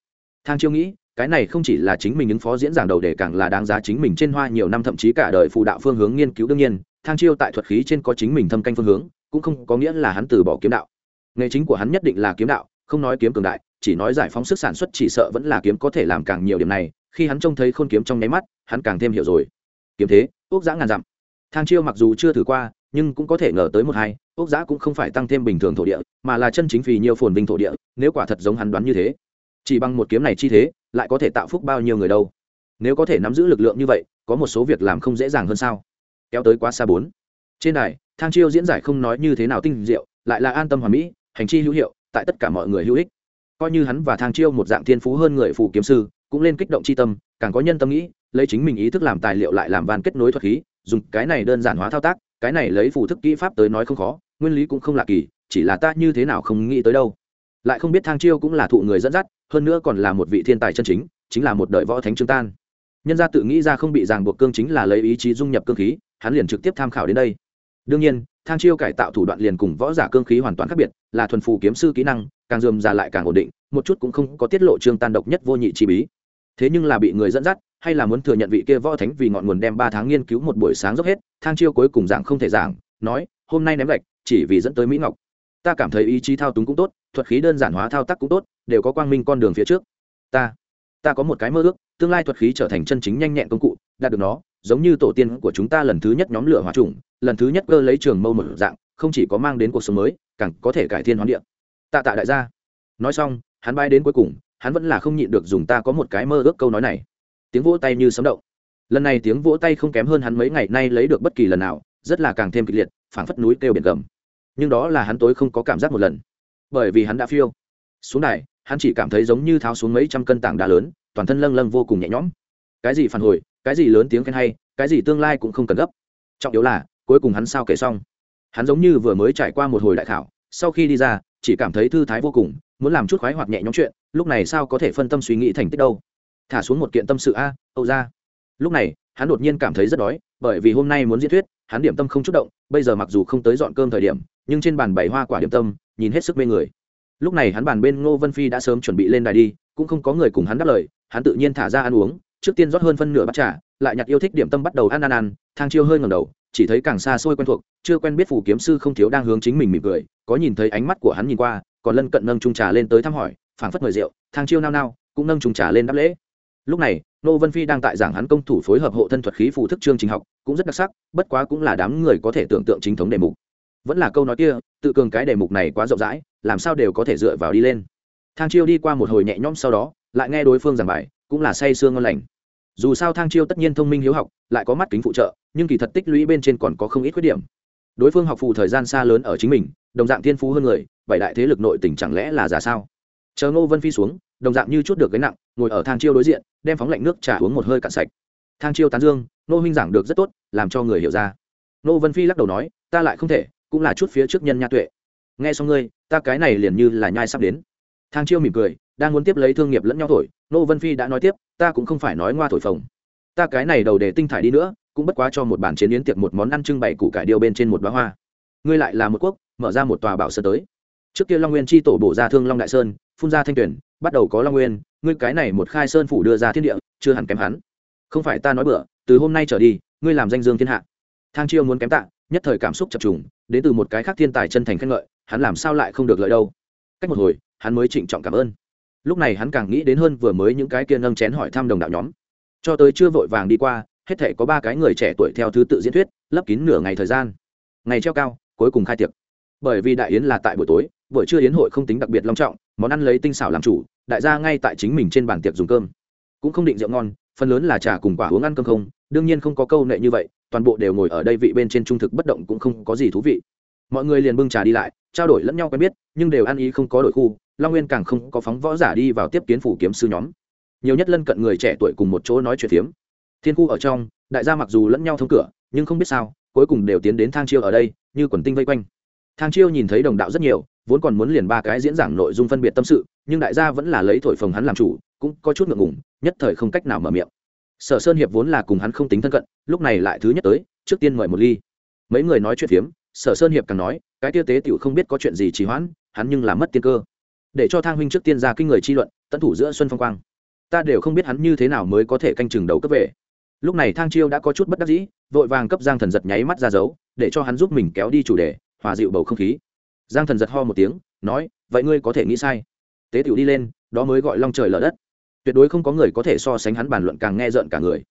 Speaker 1: Thang chiêu nghĩ, cái này không chỉ là chính mình ứng phó diễn giảng đầu để càng là đáng giá chính mình trên hoa nhiều năm thậm chí cả đời phụ đạo phương hướng nghiên cứu đương nhiên, thang chiêu tại thuật khí trên có chính mình thâm canh phương hướng, cũng không có nghĩa là hắn từ bỏ kiếm đạo. Nghề chính của hắn nhất định là kiếm đạo, không nói kiếm cường đại, chỉ nói giải phóng sức sản xuất chỉ sợ vẫn là kiếm có thể làm càng nhiều điểm này, khi hắn trông thấy khôn kiếm trong nháy mắt, hắn càng thêm hiểu rồi. Kiếm thế ốc giã ngàn dặm. Thang chiêu mặc dù chưa thử qua nhưng cũng có thể ngờ tới một hai, ốc giã cũng không phải tăng thêm bình thường thổ địa, mà là chân chính vì nhiều phồn vinh thổ địa, nếu quả thật giống hắn đoán như thế. Chỉ bằng một kiếm này chi thế, lại có thể tạo phúc bao nhiêu người đâu? Nếu có thể nắm giữ lực lượng như vậy, có một số việc làm không dễ dàng hơn sao? Kéo tới quá xa bốn. Trên đài, thang chiêu diễn giải không nói như thế nào tinh diệu, lại là an tâm hoàn mỹ, hành chi hữu hiệu, tại tất cả mọi người hữu ích. Coi như hắn và thang chiêu một dạng thiên phú hơn người phù kiếm sư, cũng lên kích động c h i tâm, càng có nhân tâm nghĩ, lấy chính mình ý thức làm tài liệu lại làm van kết nối thuật khí, dùng cái này đơn giản hóa thao tác cái này lấy phù thức kỹ pháp tới nói không khó, nguyên lý cũng không lạ kỳ, chỉ là ta như thế nào không nghĩ tới đâu. Lại không biết thang chiêu cũng là thụ người dẫn dắt, hơn nữa còn là một vị thiên tài chân chính chính là một đời võ thánh trương tan. Nhân gia tự nghĩ ra không bị ràng buộc cương chính là lấy ý chí dung nhập cương khí, hắn liền trực tiếp tham khảo đến đây. Đương nhiên, thang chiêu cải tạo thủ đoạn liền cùng võ giả cương khí hoàn toàn khác biệt, là thuần phù kiếm sư kỹ năng, càng dườm già lại càng ổn định, một chút cũng không có tiết lộ trương tan độc nhất vô nhị chi bí thế nhưng là bị người dẫn dắt, hay là muốn thừa nhận vị kia võ thánh vì ngọn nguồn đem ba tháng nghiên cứu một buổi sáng dốc hết, thang chiêu cuối cùng giảng không thể giảng, nói, hôm nay ném gạch, chỉ vì dẫn tới mỹ ngọc. Ta cảm thấy ý chí thao túng cũng tốt, thuật khí đơn giản hóa thao tác cũng tốt, đều có quang minh con đường phía trước. Ta ta có một cái mơ ước, tương lai thuật khí trở thành chân chính nhanh nhẹn công cụ, đạt được nó, giống như tổ tiên của chúng ta lần thứ nhất nhóm lửa hòa trùng, lần thứ nhất cơ lấy trường mâu mở dạng, không chỉ có mang đến cuộc sống mới, càng có thể cải thiên hoán địa. Tạ tạ đại gia, nói xong, hắn bay đến cuối cùng hắn vẫn là không nhịn được dùng ta có một cái mơ ước câu nói này. Tiếng vỗ tay như sấm động. Lần này tiếng vỗ tay không kém hơn hắn mấy ngày nay lấy được bất kỳ lần nào, rất là càng thêm kịch liệt, phảng phất núi kêu biển gầm. Nhưng đó là hắn tối không có cảm giác một lần. Bởi vì hắn đã phiêu. Xuống này hắn chỉ cảm thấy giống như tháo xuống mấy trăm cân tảng đá lớn, toàn thân lâng lâng vô cùng nhẹ nhõm. Cái gì phản hồi, cái gì lớn tiếng khen hay, cái gì tương lai cũng không cần gấp. Trọng yếu là, cuối cùng hắn sao kể xong. Hắn giống như vừa mới trải qua một hồi đại khảo, sau khi đi ra, chỉ cảm thấy thư thái vô cùng, muốn làm chút khoái hoặc nhẹ nhõm chuyện lúc này sao có thể phân tâm suy nghĩ thành tích đâu? Thả xuống một kiện tâm sự a, âu ra lúc này, hắn đột nhiên cảm thấy rất đói, bởi vì hôm nay muốn diễn thuyết, hắn điểm tâm không chút động, bây giờ mặc dù không tới dọn cơm thời điểm, nhưng trên bàn bày hoa quả điểm tâm, nhìn hết sức mê người. Lúc này hắn bàn bên ngô vân phi đã sớm chuẩn bị lên đài đi, cũng không có người cùng hắn đáp lời, hắn tự nhiên thả ra ăn uống, trước tiên rót hơn phân nửa bát trà, lại nhặt yêu thích điểm tâm bắt đầu ăn ăn ăn, thang chiêu hơi ngầm đầu, chỉ thấy càng xa xôi quen thuộc, chưa quen biết phủ kiếm sư không thiếu đang hướng chính mình mỉm cười, có nhìn thấy ánh mắt của hắn nhìn qua, còn lân cận nâng trung trà lên tới thăm hỏi phảng phất mời rượu, thang chiêu nao nao, cũng nâng trùng trà lên đáp lễ. Lúc này nô vân phi đang tại giảng hắn công thủ phối hợp hộ thân thuật khí phù thức chương trình học, cũng rất đặc sắc, bất quá cũng là đám người có thể tưởng tượng chính thống đề mục. Vẫn là câu nói kia, tự cường cái đề mục này quá rộng rãi, làm sao đều có thể dựa vào đi lên. Thang chiêu đi qua một hồi nhẹ nhõm sau đó, lại nghe đối phương giảng bài, cũng là say sương ngon lành. Dù sao thang chiêu tất nhiên thông minh hiếu học, lại có mắt kính phụ trợ, nhưng kỳ thật tích lũy bên trên còn có không ít khuyết điểm. Đối phương học phù thời gian xa lớn ở chính mình, đồng dạng thiên phú hơn người, bảy đại thế lực nội tỉnh chẳng lẽ là giả sao? Chờ ngô vân phi xuống, đồng dạng như chút được gánh nặng, ngồi ở thang chiêu đối diện, đem phóng lạnh nước trà uống một hơi cạn sạch. Thang chiêu tán dương nô huynh giảng được rất tốt, làm cho người hiểu ra. Nô vân phi lắc đầu nói, ta lại không thể, cũng là chút phía trước nhân nha tuệ. Nghe xong ngươi, ta cái này liền như là nhai sắp đến. Thang chiêu mỉm cười, đang muốn tiếp lấy thương nghiệp lẫn nhau thổi nô vân phi đã nói tiếp, ta cũng không phải nói ngoa thổi phồng. Ta cái này đầu để tinh thải đi nữa, cũng bất quá cho một bản chế biến tiệc một món ăn trưng bày củ cải điêu bên trên một bá hoa. Ngươi lại là một quốc, mở ra một tòa bảo sơn tới. Trước kia long nguyên chi tổ bổ ra thương long đại sơn phun ra thanh tuyển, bắt đầu có long nguyên, ngươi cái này một khai sơn phủ đưa ra thiên địa, chưa hẳn kém hắn. Không phải ta nói bữa từ hôm nay trở đi, ngươi làm danh dương thiên hạ. Thang chiêu muốn kém tạ, nhất thời cảm xúc chập trùng, đến từ một cái khác thiên tài chân thành khen ngợi, hắn làm sao lại không được lợi đâu? Cách một hồi, hắn mới trịnh trọng cảm ơn. Lúc này hắn càng nghĩ đến hơn vừa mới những cái kia nâng chén hỏi thăm đồng đạo nhóm. Cho tới chưa vội vàng đi qua, hết thể có ba cái người trẻ tuổi theo thứ tự diễn thuyết, lấp kín nửa ngày thời gian. Ngày treo cao, cuối cùng khai tiệc. Bởi vì đại yến là tại buổi tối buổi trưa yến hội không tính đặc biệt long trọng, món ăn lấy tinh xảo làm chủ, đại gia ngay tại chính mình trên bàn tiệc dùng cơm. Cũng không định rượu ngon, phần lớn là trà cùng quả uống ăn cơm không, đương nhiên không có câu nệ như vậy, toàn bộ đều ngồi ở đây vị bên trên trung thực bất động cũng không có gì thú vị. Mọi người liền bưng trà đi lại, trao đổi lẫn nhau quen biết, nhưng đều ăn ý không có đổi khu, long nguyên càng không có phóng võ giả đi vào tiếp kiến phủ kiếm sư nhóm. Nhiều nhất lân cận người trẻ tuổi cùng một chỗ nói chuyện phiếm. Thiên khu ở trong, đại gia mặc dù lẫn nhau thông cửa, nhưng không biết sao, cuối cùng đều tiến đến thang chiêu ở đây, như quần tinh vây quanh. Thang chiêu nhìn thấy đồng đạo rất nhiều vốn còn muốn liền ba cái diễn giảng nội dung phân biệt tâm sự, nhưng đại gia vẫn là lấy thổi phồng hắn làm chủ, cũng có chút ngượng ngùng, nhất thời không cách nào mở miệng. Sở sơn hiệp vốn là cùng hắn không tính thân cận, lúc này lại thứ nhất tới, trước tiên mời một ly. Mấy người nói chuyện phiếm, sở sơn hiệp càng nói, cái tiêu tế tiểu không biết có chuyện gì trì hoãn, hắn nhưng là mất tiên cơ. Để cho thang huynh trước tiên ra kinh người chi luận, tận thủ giữa xuân phong quang. Ta đều không biết hắn như thế nào mới có thể canh chừng đầu cấp về. Lúc này thang chiêu đã có chút bất đắc dĩ, vội vàng cấp giang thần giật nháy mắt ra dấu, để cho hắn giúp mình kéo đi chủ đề, hòa dịu bầu không khí giang thần giật ho một tiếng, nói, vậy ngươi có thể nghĩ sai. Tế tiểu đi lên, đó mới gọi long trời lở đất. Tuyệt đối không có người có thể so sánh hắn bàn luận càng nghe rợn cả người.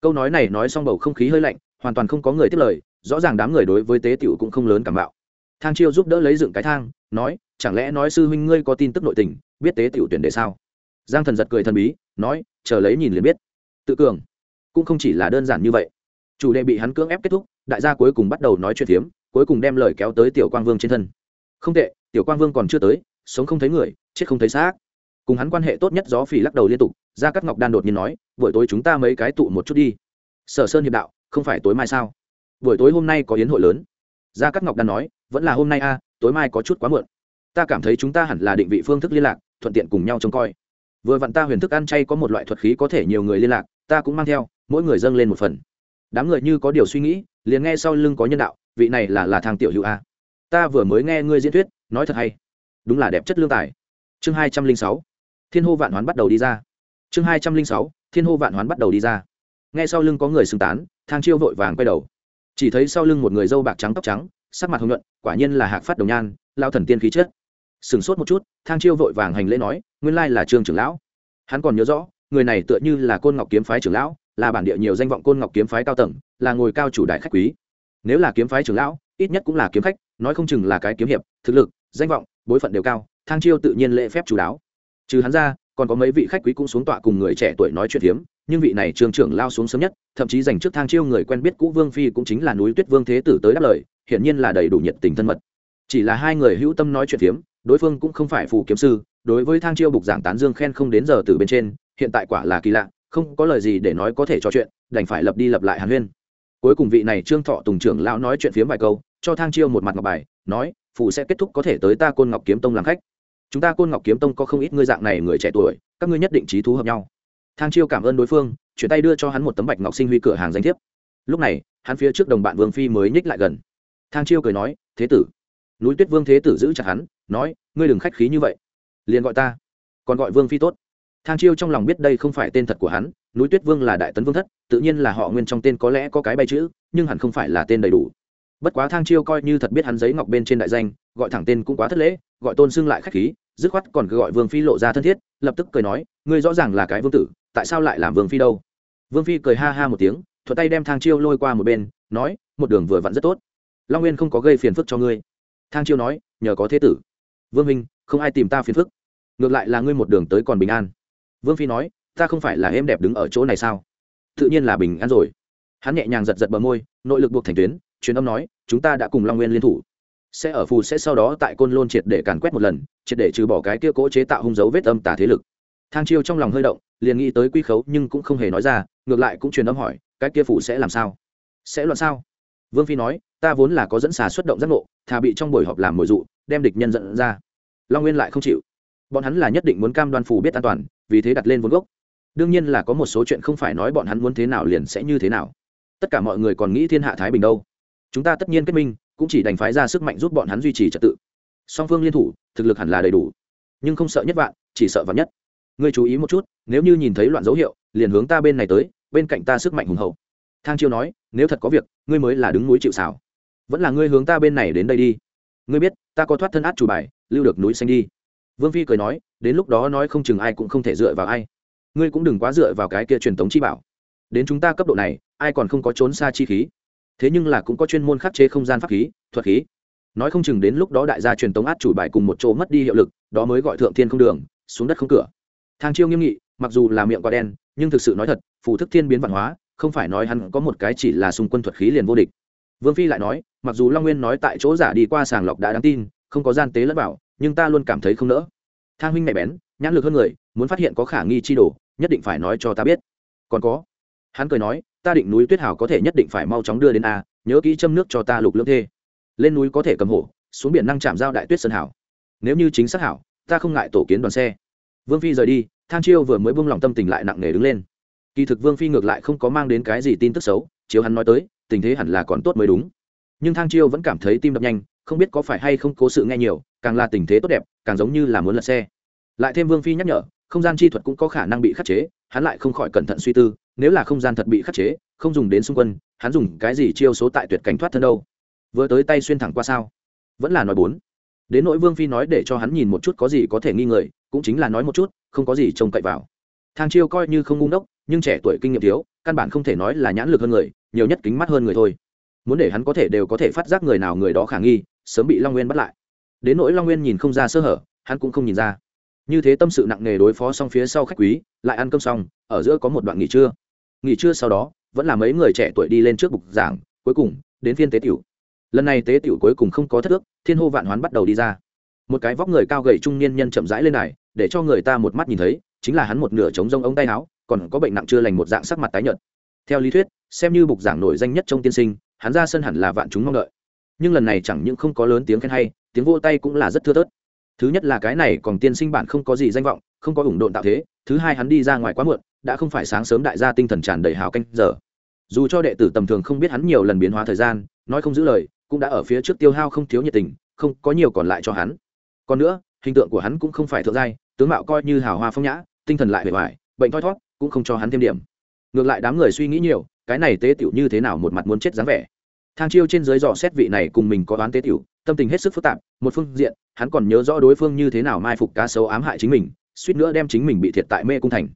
Speaker 1: Câu nói này nói xong bầu không khí hơi lạnh, hoàn toàn không có người tiếp lời, rõ ràng đám người đối với tế tiểu cũng không lớn cảm bạo thang chiêu giúp đỡ lấy dựng cái thang, nói, chẳng lẽ nói sư huynh ngươi có tin tức nội tình, biết tế tiểu tuyển đề sao? Giang thần giật cười thần bí, nói, chờ lấy nhìn liền biết. Tự cường, cũng không chỉ là đơn giản như vậy. Chủ đề bị hắn cưỡng ép kết thúc, đại gia cuối cùng bắt đầu nói chuyện phiếm, cuối cùng đem lời kéo tới tiểu quang vương trên thân không tệ, tiểu quang vương còn chưa tới, sống không thấy người, chết không thấy xác. Cùng hắn quan hệ tốt nhất gió phỉ lắc đầu liên tục, gia cắt ngọc đan đột nhiên nói, buổi tối chúng ta mấy cái tụ một chút đi. Sở sơn hiệp đạo, không phải tối mai sao? Buổi tối hôm nay có yến hội lớn. Gia cắt ngọc đan nói, vẫn là hôm nay a, tối mai có chút quá muộn. Ta cảm thấy chúng ta hẳn là định vị phương thức liên lạc, thuận tiện cùng nhau trông coi. Vừa vặn ta huyền thức ăn chay có một loại thuật khí có thể nhiều người liên lạc, ta cũng mang theo, mỗi người dâng lên một phần. Đám người như có điều suy nghĩ, liền nghe sau lưng có nhân đạo, vị này là là thằng tiểu hữu a ta vừa mới nghe ngươi diễn thuyết, nói thật hay? Đúng là đẹp chất lương tài. Chương hai trăm linh sáu. Thiên hô vạn hoán bắt đầu đi ra. Chương hai trăm linh sáu. Thiên hô vạn hoán bắt đầu đi ra. Nghe sau lưng có người xưng tán, thang chiêu vội vàng quay đầu. Chỉ thấy sau lưng một người dâu bạc trắng tóc trắng, sắc mặt hồng nhuận, quả nhiên là hạc phát đồng nhan lao thần tiên khí chất. Sửng sốt một chút, thang chiêu vội vàng hành lễ nói, nguyên lai là trương trưởng lão. Hắn còn nhớ rõ, người này tựa như là côn ngọc kiếm phái trưởng lão, là bản địa nhiều danh vọng côn ngọc kiếm phái cao tầng, là ngồi cao chủ đại khách quý. Nếu là kiếm phái trưởng lão ít nhất cũng là kiếm khách, nói không chừng là cái kiếm hiệp, thực lực, danh vọng, bối phận đều cao, thang chiêu tự nhiên lễ phép chú đáo. Trừ hắn ra, còn có mấy vị khách quý cũng xuống tọa cùng người trẻ tuổi nói chuyện hiếm, nhưng vị này trường trưởng lao xuống sớm nhất, thậm chí dành trước thang chiêu người quen biết cũ vương phi cũng chính là núi tuyết vương thế tử tới đáp lời, hiển nhiên là đầy đủ nhiệt tình thân mật. Chỉ là hai người hữu tâm nói chuyện hiếm, đối phương cũng không phải phù kiếm sư, đối với thang chiêu bục giảng tán dương khen không đến giờ từ bên trên, hiện tại quả là kỳ lạ, không có lời gì để nói có thể trò chuyện, đành phải lập đi lập lại hàn huyên. Cuối cùng vị này trương thọ tùng trưởng lão nói chuyện phiếm vài câu cho thang chiêu một mặt ngọc bài, nói phụ sẽ kết thúc có thể tới ta côn ngọc kiếm tông làm khách. Chúng ta côn ngọc kiếm tông có không ít ngươi dạng này người trẻ tuổi, các ngươi nhất định trí thú hợp nhau. Thang chiêu cảm ơn đối phương, chuyển tay đưa cho hắn một tấm bạch ngọc sinh huy cửa hàng danh thiếp. Lúc này, hắn phía trước đồng bạn vương phi mới nhích lại gần. Thang chiêu cười nói, thế tử. Núi tuyết vương thế tử giữ chặt hắn, nói, ngươi đừng khách khí như vậy. Liền gọi ta. Còn gọi vương phi tốt. Thang chiêu trong lòng biết đây không phải tên thật của hắn, núi tuyết vương là đại tấn vương thất, tự nhiên là họ nguyên trong tên có lẽ có cái bay chữ, nhưng hẳn không phải là tên đầy đủ bất quá thang chiêu coi như thật biết hắn giấy ngọc bên trên đại danh, gọi thẳng tên cũng quá thất lễ, gọi tôn xưng lại khách khí, dứt khoát còn cứ gọi vương phi lộ ra thân thiết, lập tức cười nói, ngươi rõ ràng là cái vương tử, tại sao lại làm vương phi đâu? Vương phi cười ha ha một tiếng thuật tay đem thang chiêu lôi qua một bên, nói, một đường vừa vặn rất tốt. Long nguyên không có gây phiền phức cho ngươi. Thang chiêu nói, nhờ có thế tử. Vương minh không ai tìm ta phiền phức. Ngược lại là ngươi một đường tới còn bình an. Vương phi nói, ta không phải là em đẹp đứng ở chỗ này sao? Tự nhiên là bình an rồi. Hắn nhẹ nhàng giật giật bờ môi, nội lực buộc thành tuyến truyền âm nói, chúng ta đã cùng long nguyên liên thủ. Sẽ ở phù sẽ sau đó tại côn lôn triệt để càn quét một lần, triệt để trừ bỏ cái kia cỗ chế tạo hung dấu vết âm tả thế lực. Thang chiêu trong lòng hơi động, liền nghĩ tới quy khấu nhưng cũng không hề nói ra, ngược lại cũng truyền âm hỏi, cái kia phủ sẽ làm sao? Sẽ loạn sao? Vương phi nói, ta vốn là có dẫn xà xuất động giác ngộ, thà bị trong buổi họp làm mồi dụ, đem địch nhân dẫn ra. Long nguyên lại không chịu. Bọn hắn là nhất định muốn cam đoan phù biết an toàn, vì thế đặt lên vốn gốc. Đương nhiên là có một số chuyện không phải nói bọn hắn muốn thế nào liền sẽ như thế nào. Tất cả mọi người còn nghĩ thiên hạ thái bình đâu chúng ta tất nhiên kết minh, cũng chỉ đành phái ra sức mạnh giúp bọn hắn duy trì trật tự. Song phương liên thủ, thực lực hẳn là đầy đủ. Nhưng không sợ nhất vạn, chỉ sợ vạn nhất. Ngươi chú ý một chút, nếu như nhìn thấy loạn dấu hiệu, liền hướng ta bên này tới, bên cạnh ta sức mạnh hùng hậu. Thang chiêu nói, nếu thật có việc, ngươi mới là đứng núi chịu xảo vẫn là ngươi hướng ta bên này đến đây đi. Ngươi biết, ta có thoát thân át chủ bài, lưu được núi xanh đi. Vương phi cười nói, đến lúc đó nói không chừng ai cũng không thể dựa vào ai. Ngươi cũng đừng quá dựa vào cái kia truyền thống chi bảo. Đến chúng ta cấp độ này, ai còn không có trốn xa chi khí? Thế nhưng là cũng có chuyên môn khắc chế không gian pháp khí, thuật khí. Nói không chừng đến lúc đó đại gia truyền tống át chủ bài cùng một chỗ mất đi hiệu lực, đó mới gọi thượng thiên không đường, xuống đất không cửa. Thang chiêu nghiêm nghị, mặc dù là miệng quả đen, nhưng thực sự nói thật, phù thức thiên biến văn hóa, không phải nói hắn có một cái chỉ là xung quân thuật khí liền vô địch. Vương phi lại nói, mặc dù long nguyên nói tại chỗ giả đi qua sàng lọc đã đáng tin, không có gian tế lẫn bảo nhưng ta luôn cảm thấy không nỡ. Thang huynh mẹ bén, nhãn lực hơn người, muốn phát hiện có khả nghi chi đồ, nhất định phải nói cho ta biết. Còn có, hắn cười nói ta định núi tuyết hảo có thể nhất định phải mau chóng đưa đến a, nhớ kỹ châm nước cho ta lục lưỡng thê. Lên núi có thể cầm hổ, xuống biển năng chạm giao đại tuyết sơn hảo. Nếu như chính xác hảo, ta không ngại tổ kiến đoàn xe. Vương phi rời đi, thang chiêu vừa mới buông lòng tâm tình lại nặng nề đứng lên. Kỳ thực vương phi ngược lại không có mang đến cái gì tin tức xấu, chiếu hắn nói tới, tình thế hẳn là còn tốt mới đúng. Nhưng thang chiêu vẫn cảm thấy tim đập nhanh, không biết có phải hay không cố sự nghe nhiều, càng là tình thế tốt đẹp, càng giống như là muốn lật xe. Lại thêm vương phi nhắc nhở, không gian chi thuật cũng có khả năng bị khắc chế, hắn lại không khỏi cẩn thận suy tư nếu là không gian thật bị khắc chế, không dùng đến xung quân, hắn dùng cái gì chiêu số tại tuyệt cảnh thoát thân đâu? Vừa tới tay xuyên thẳng qua sao? Vẫn là nói bốn. Đến nỗi vương phi nói để cho hắn nhìn một chút có gì có thể nghi ngờ, cũng chính là nói một chút, không có gì trông cậy vào. Thang chiêu coi như không ngu ngốc, nhưng trẻ tuổi kinh nghiệm thiếu, căn bản không thể nói là nhãn lực hơn người, nhiều nhất kính mắt hơn người thôi. Muốn để hắn có thể đều có thể phát giác người nào người đó khả nghi, sớm bị long nguyên bắt lại. Đến nỗi long nguyên nhìn không ra sơ hở, hắn cũng không nhìn ra. Như thế tâm sự nặng nề đối phó xong phía sau khách quý, lại ăn cơm xong, ở giữa có một đoạn nghỉ trưa nghỉ trưa sau đó, vẫn là mấy người trẻ tuổi đi lên trước bục giảng, cuối cùng, đến phiên tế tiểu. Lần này tế tiểu cuối cùng không có thất ước, thiên hô vạn hoán bắt đầu đi ra. Một cái vóc người cao gầy trung niên nhân chậm rãi lên này để cho người ta một mắt nhìn thấy, chính là hắn một nửa chống rông ống tay áo, còn có bệnh nặng chưa lành một dạng sắc mặt tái nhợt. Theo lý thuyết, xem như bục giảng nổi danh nhất trong tiên sinh, hắn ra sân hẳn là vạn chúng mong đợi. Nhưng lần này chẳng những không có lớn tiếng khen hay, tiếng vô tay cũng là rất thưa thớt. Thứ nhất là cái này còn tiên sinh bản không có gì danh vọng, không có ủng độn tạo thế, thứ hai hắn đi ra ngoài quá muộn đã không phải sáng sớm đại gia tinh thần tràn đầy hào canh giờ. Dù cho đệ tử tầm thường không biết hắn nhiều lần biến hóa thời gian, nói không giữ lời, cũng đã ở phía trước tiêu hao không thiếu nhiệt tình, không có nhiều còn lại cho hắn. Còn nữa, hình tượng của hắn cũng không phải thượng giai, tướng mạo coi như hào hoa phong nhã, tinh thần lại bề ngoài bệnh thoi thót cũng không cho hắn thêm điểm. Ngược lại đám người suy nghĩ nhiều, cái này tế tiểu như thế nào một mặt muốn chết dáng vẻ. Thang chiêu trên dưới dò xét vị này cùng mình có đoán tế tiểu, tâm tình hết sức phức tạp, một phương diện, hắn còn nhớ rõ đối phương như thế nào mai phục cá sấu ám hại chính mình, suýt nữa đem chính mình bị thiệt tại mê cung thành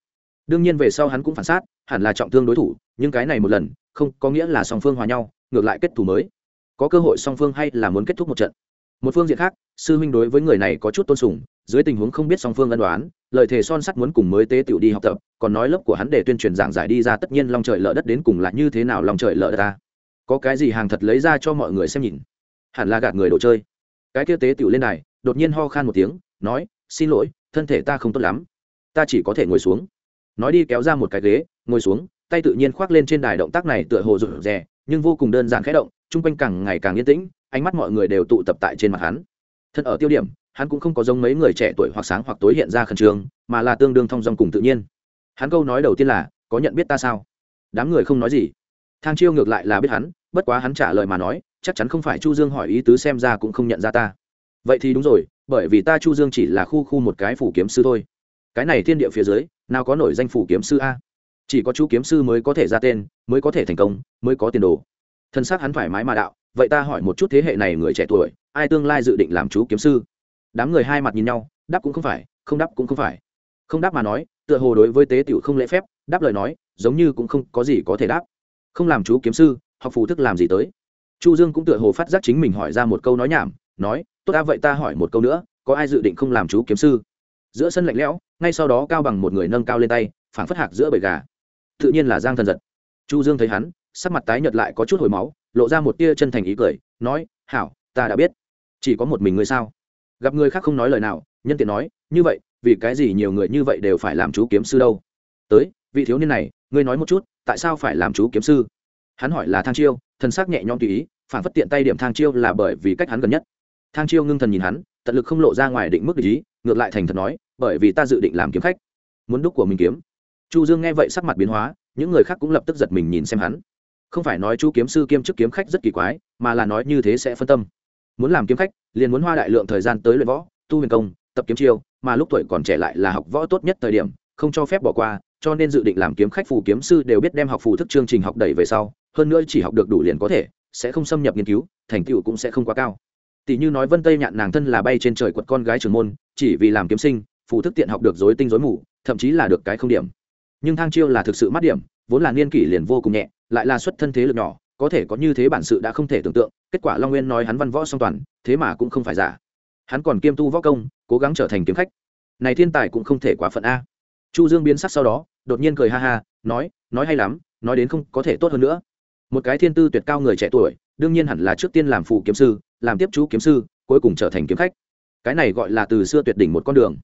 Speaker 1: đương nhiên về sau hắn cũng phản sát hẳn là trọng thương đối thủ, nhưng cái này một lần, không có nghĩa là song phương hòa nhau, ngược lại kết thù mới. Có cơ hội song phương hay là muốn kết thúc một trận? Một phương diện khác, sư huynh đối với người này có chút tôn sùng, dưới tình huống không biết song phương ân đoán, lời thề son sắt muốn cùng mới tế tiểu đi học tập, còn nói lớp của hắn để tuyên truyền giảng giải đi ra tất nhiên lòng trời lỡ đất đến cùng là như thế nào lòng trời lỡ đất ta. Có cái gì hàng thật lấy ra cho mọi người xem nhìn. Hẳn là gạt người đồ chơi. Cái kia tế tiểu lên này đột nhiên ho khan một tiếng, nói, xin lỗi, thân thể ta không tốt lắm. Ta chỉ có thể ngồi xuống nói đi kéo ra một cái ghế, ngồi xuống, tay tự nhiên khoác lên trên đài động tác này tựa hồ rụt rè, nhưng vô cùng đơn giản khẽ động, chung quanh càng ngày càng yên tĩnh, ánh mắt mọi người đều tụ tập tại trên mặt hắn. Thân ở tiêu điểm, hắn cũng không có giống mấy người trẻ tuổi hoặc sáng hoặc tối hiện ra khẩn trương, mà là tương đương thong dong cùng tự nhiên. Hắn câu nói đầu tiên là, có nhận biết ta sao? Đám người không nói gì. Thang chiêu ngược lại là biết hắn, bất quá hắn trả lời mà nói, chắc chắn không phải chu dương hỏi ý tứ xem ra cũng không nhận ra ta. Vậy thì đúng rồi, bởi vì ta chu dương chỉ là khu khu một cái phủ kiếm sư thôi cái này thiên địa phía dưới, nào có nổi danh phủ kiếm sư a? Chỉ có chú kiếm sư mới có thể ra tên, mới có thể thành công, mới có tiền đồ. Thân xác hắn thoải mái mà đạo, vậy ta hỏi một chút thế hệ này người trẻ tuổi, ai tương lai dự định làm chú kiếm sư? Đám người hai mặt nhìn nhau, đáp cũng không phải, không đáp cũng không phải. Không đáp mà nói, tựa hồ đối với tế tiểu không lễ phép, đáp lời nói, giống như cũng không có gì có thể đáp. Không làm chú kiếm sư, học phù thức làm gì tới? Chu dương cũng tựa hồ phát giác chính mình hỏi ra một câu nói nhảm, nói, tốt đã, vậy ta hỏi một câu nữa, có ai dự định không làm chú kiếm sư? Giữa sân lạnh lẽo ngay sau đó cao bằng một người nâng cao lên tay, phảng phất hạc giữa bầy gà. Tự nhiên là giang thần giật. Chu dương thấy hắn, sắc mặt tái nhợt lại có chút hồi máu, lộ ra một tia chân thành ý cười, nói, hảo, ta đã biết. Chỉ có một mình ngươi sao? Gặp người khác không nói lời nào, nhân tiện nói, như vậy, vì cái gì nhiều người như vậy đều phải làm chú kiếm sư đâu? Tới, vị thiếu niên này, ngươi nói một chút, tại sao phải làm chú kiếm sư? Hắn hỏi là thang chiêu, thần sắc nhẹ nhõm tùy ý phản phất tiện tay điểm thang chiêu là bởi vì cách hắn gần nhất. Thang chiêu ngưng thần nhìn hắn tận lực không lộ ra ngoài định mức ý, ngược lại thành thật nói, bởi vì ta dự định làm kiếm khách, muốn đúc của mình kiếm. Chu dương nghe vậy sắc mặt biến hóa, những người khác cũng lập tức giật mình nhìn xem hắn. Không phải nói chú kiếm sư kiêm chức kiếm khách rất kỳ quái, mà là nói như thế sẽ phân tâm. Muốn làm kiếm khách, liền muốn hoa đại lượng thời gian tới luyện võ, tu huyền công, tập kiếm chiêu, mà lúc tuổi còn trẻ lại là học võ tốt nhất thời điểm, không cho phép bỏ qua, cho nên dự định làm kiếm khách phù kiếm sư đều biết đem học phù thức chương trình học đẩy về sau, hơn nữa chỉ học được đủ liền có thể, sẽ không xâm nhập nghiên cứu, thành tựu cũng sẽ không quá cao tỷ như nói vân tây nhạn nàng thân là bay trên trời quật con gái trưởng môn, chỉ vì làm kiếm sinh, phù thức tiện học được dối tinh dối mù, thậm chí là được cái không điểm. Nhưng thang chiêu là thực sự mát điểm, vốn là niên kỷ liền vô cùng nhẹ, lại là xuất thân thế lực nhỏ, có thể có như thế bản sự đã không thể tưởng tượng, kết quả long nguyên nói hắn văn võ song toàn, thế mà cũng không phải giả. Hắn còn kiêm tu võ công, cố gắng trở thành kiếm khách. Này thiên tài cũng không thể quá phận a. Chu dương biến sắc sau đó, đột nhiên cười ha ha, nói nói hay lắm, nói đến không có thể tốt hơn nữa. Một cái thiên tư tuyệt cao người trẻ tuổi, đương nhiên hẳn là trước tiên làm phụ kiếm sư làm tiếp chú kiếm sư, cuối cùng trở thành kiếm khách. Cái này gọi là từ xưa tuyệt đỉnh một con đường.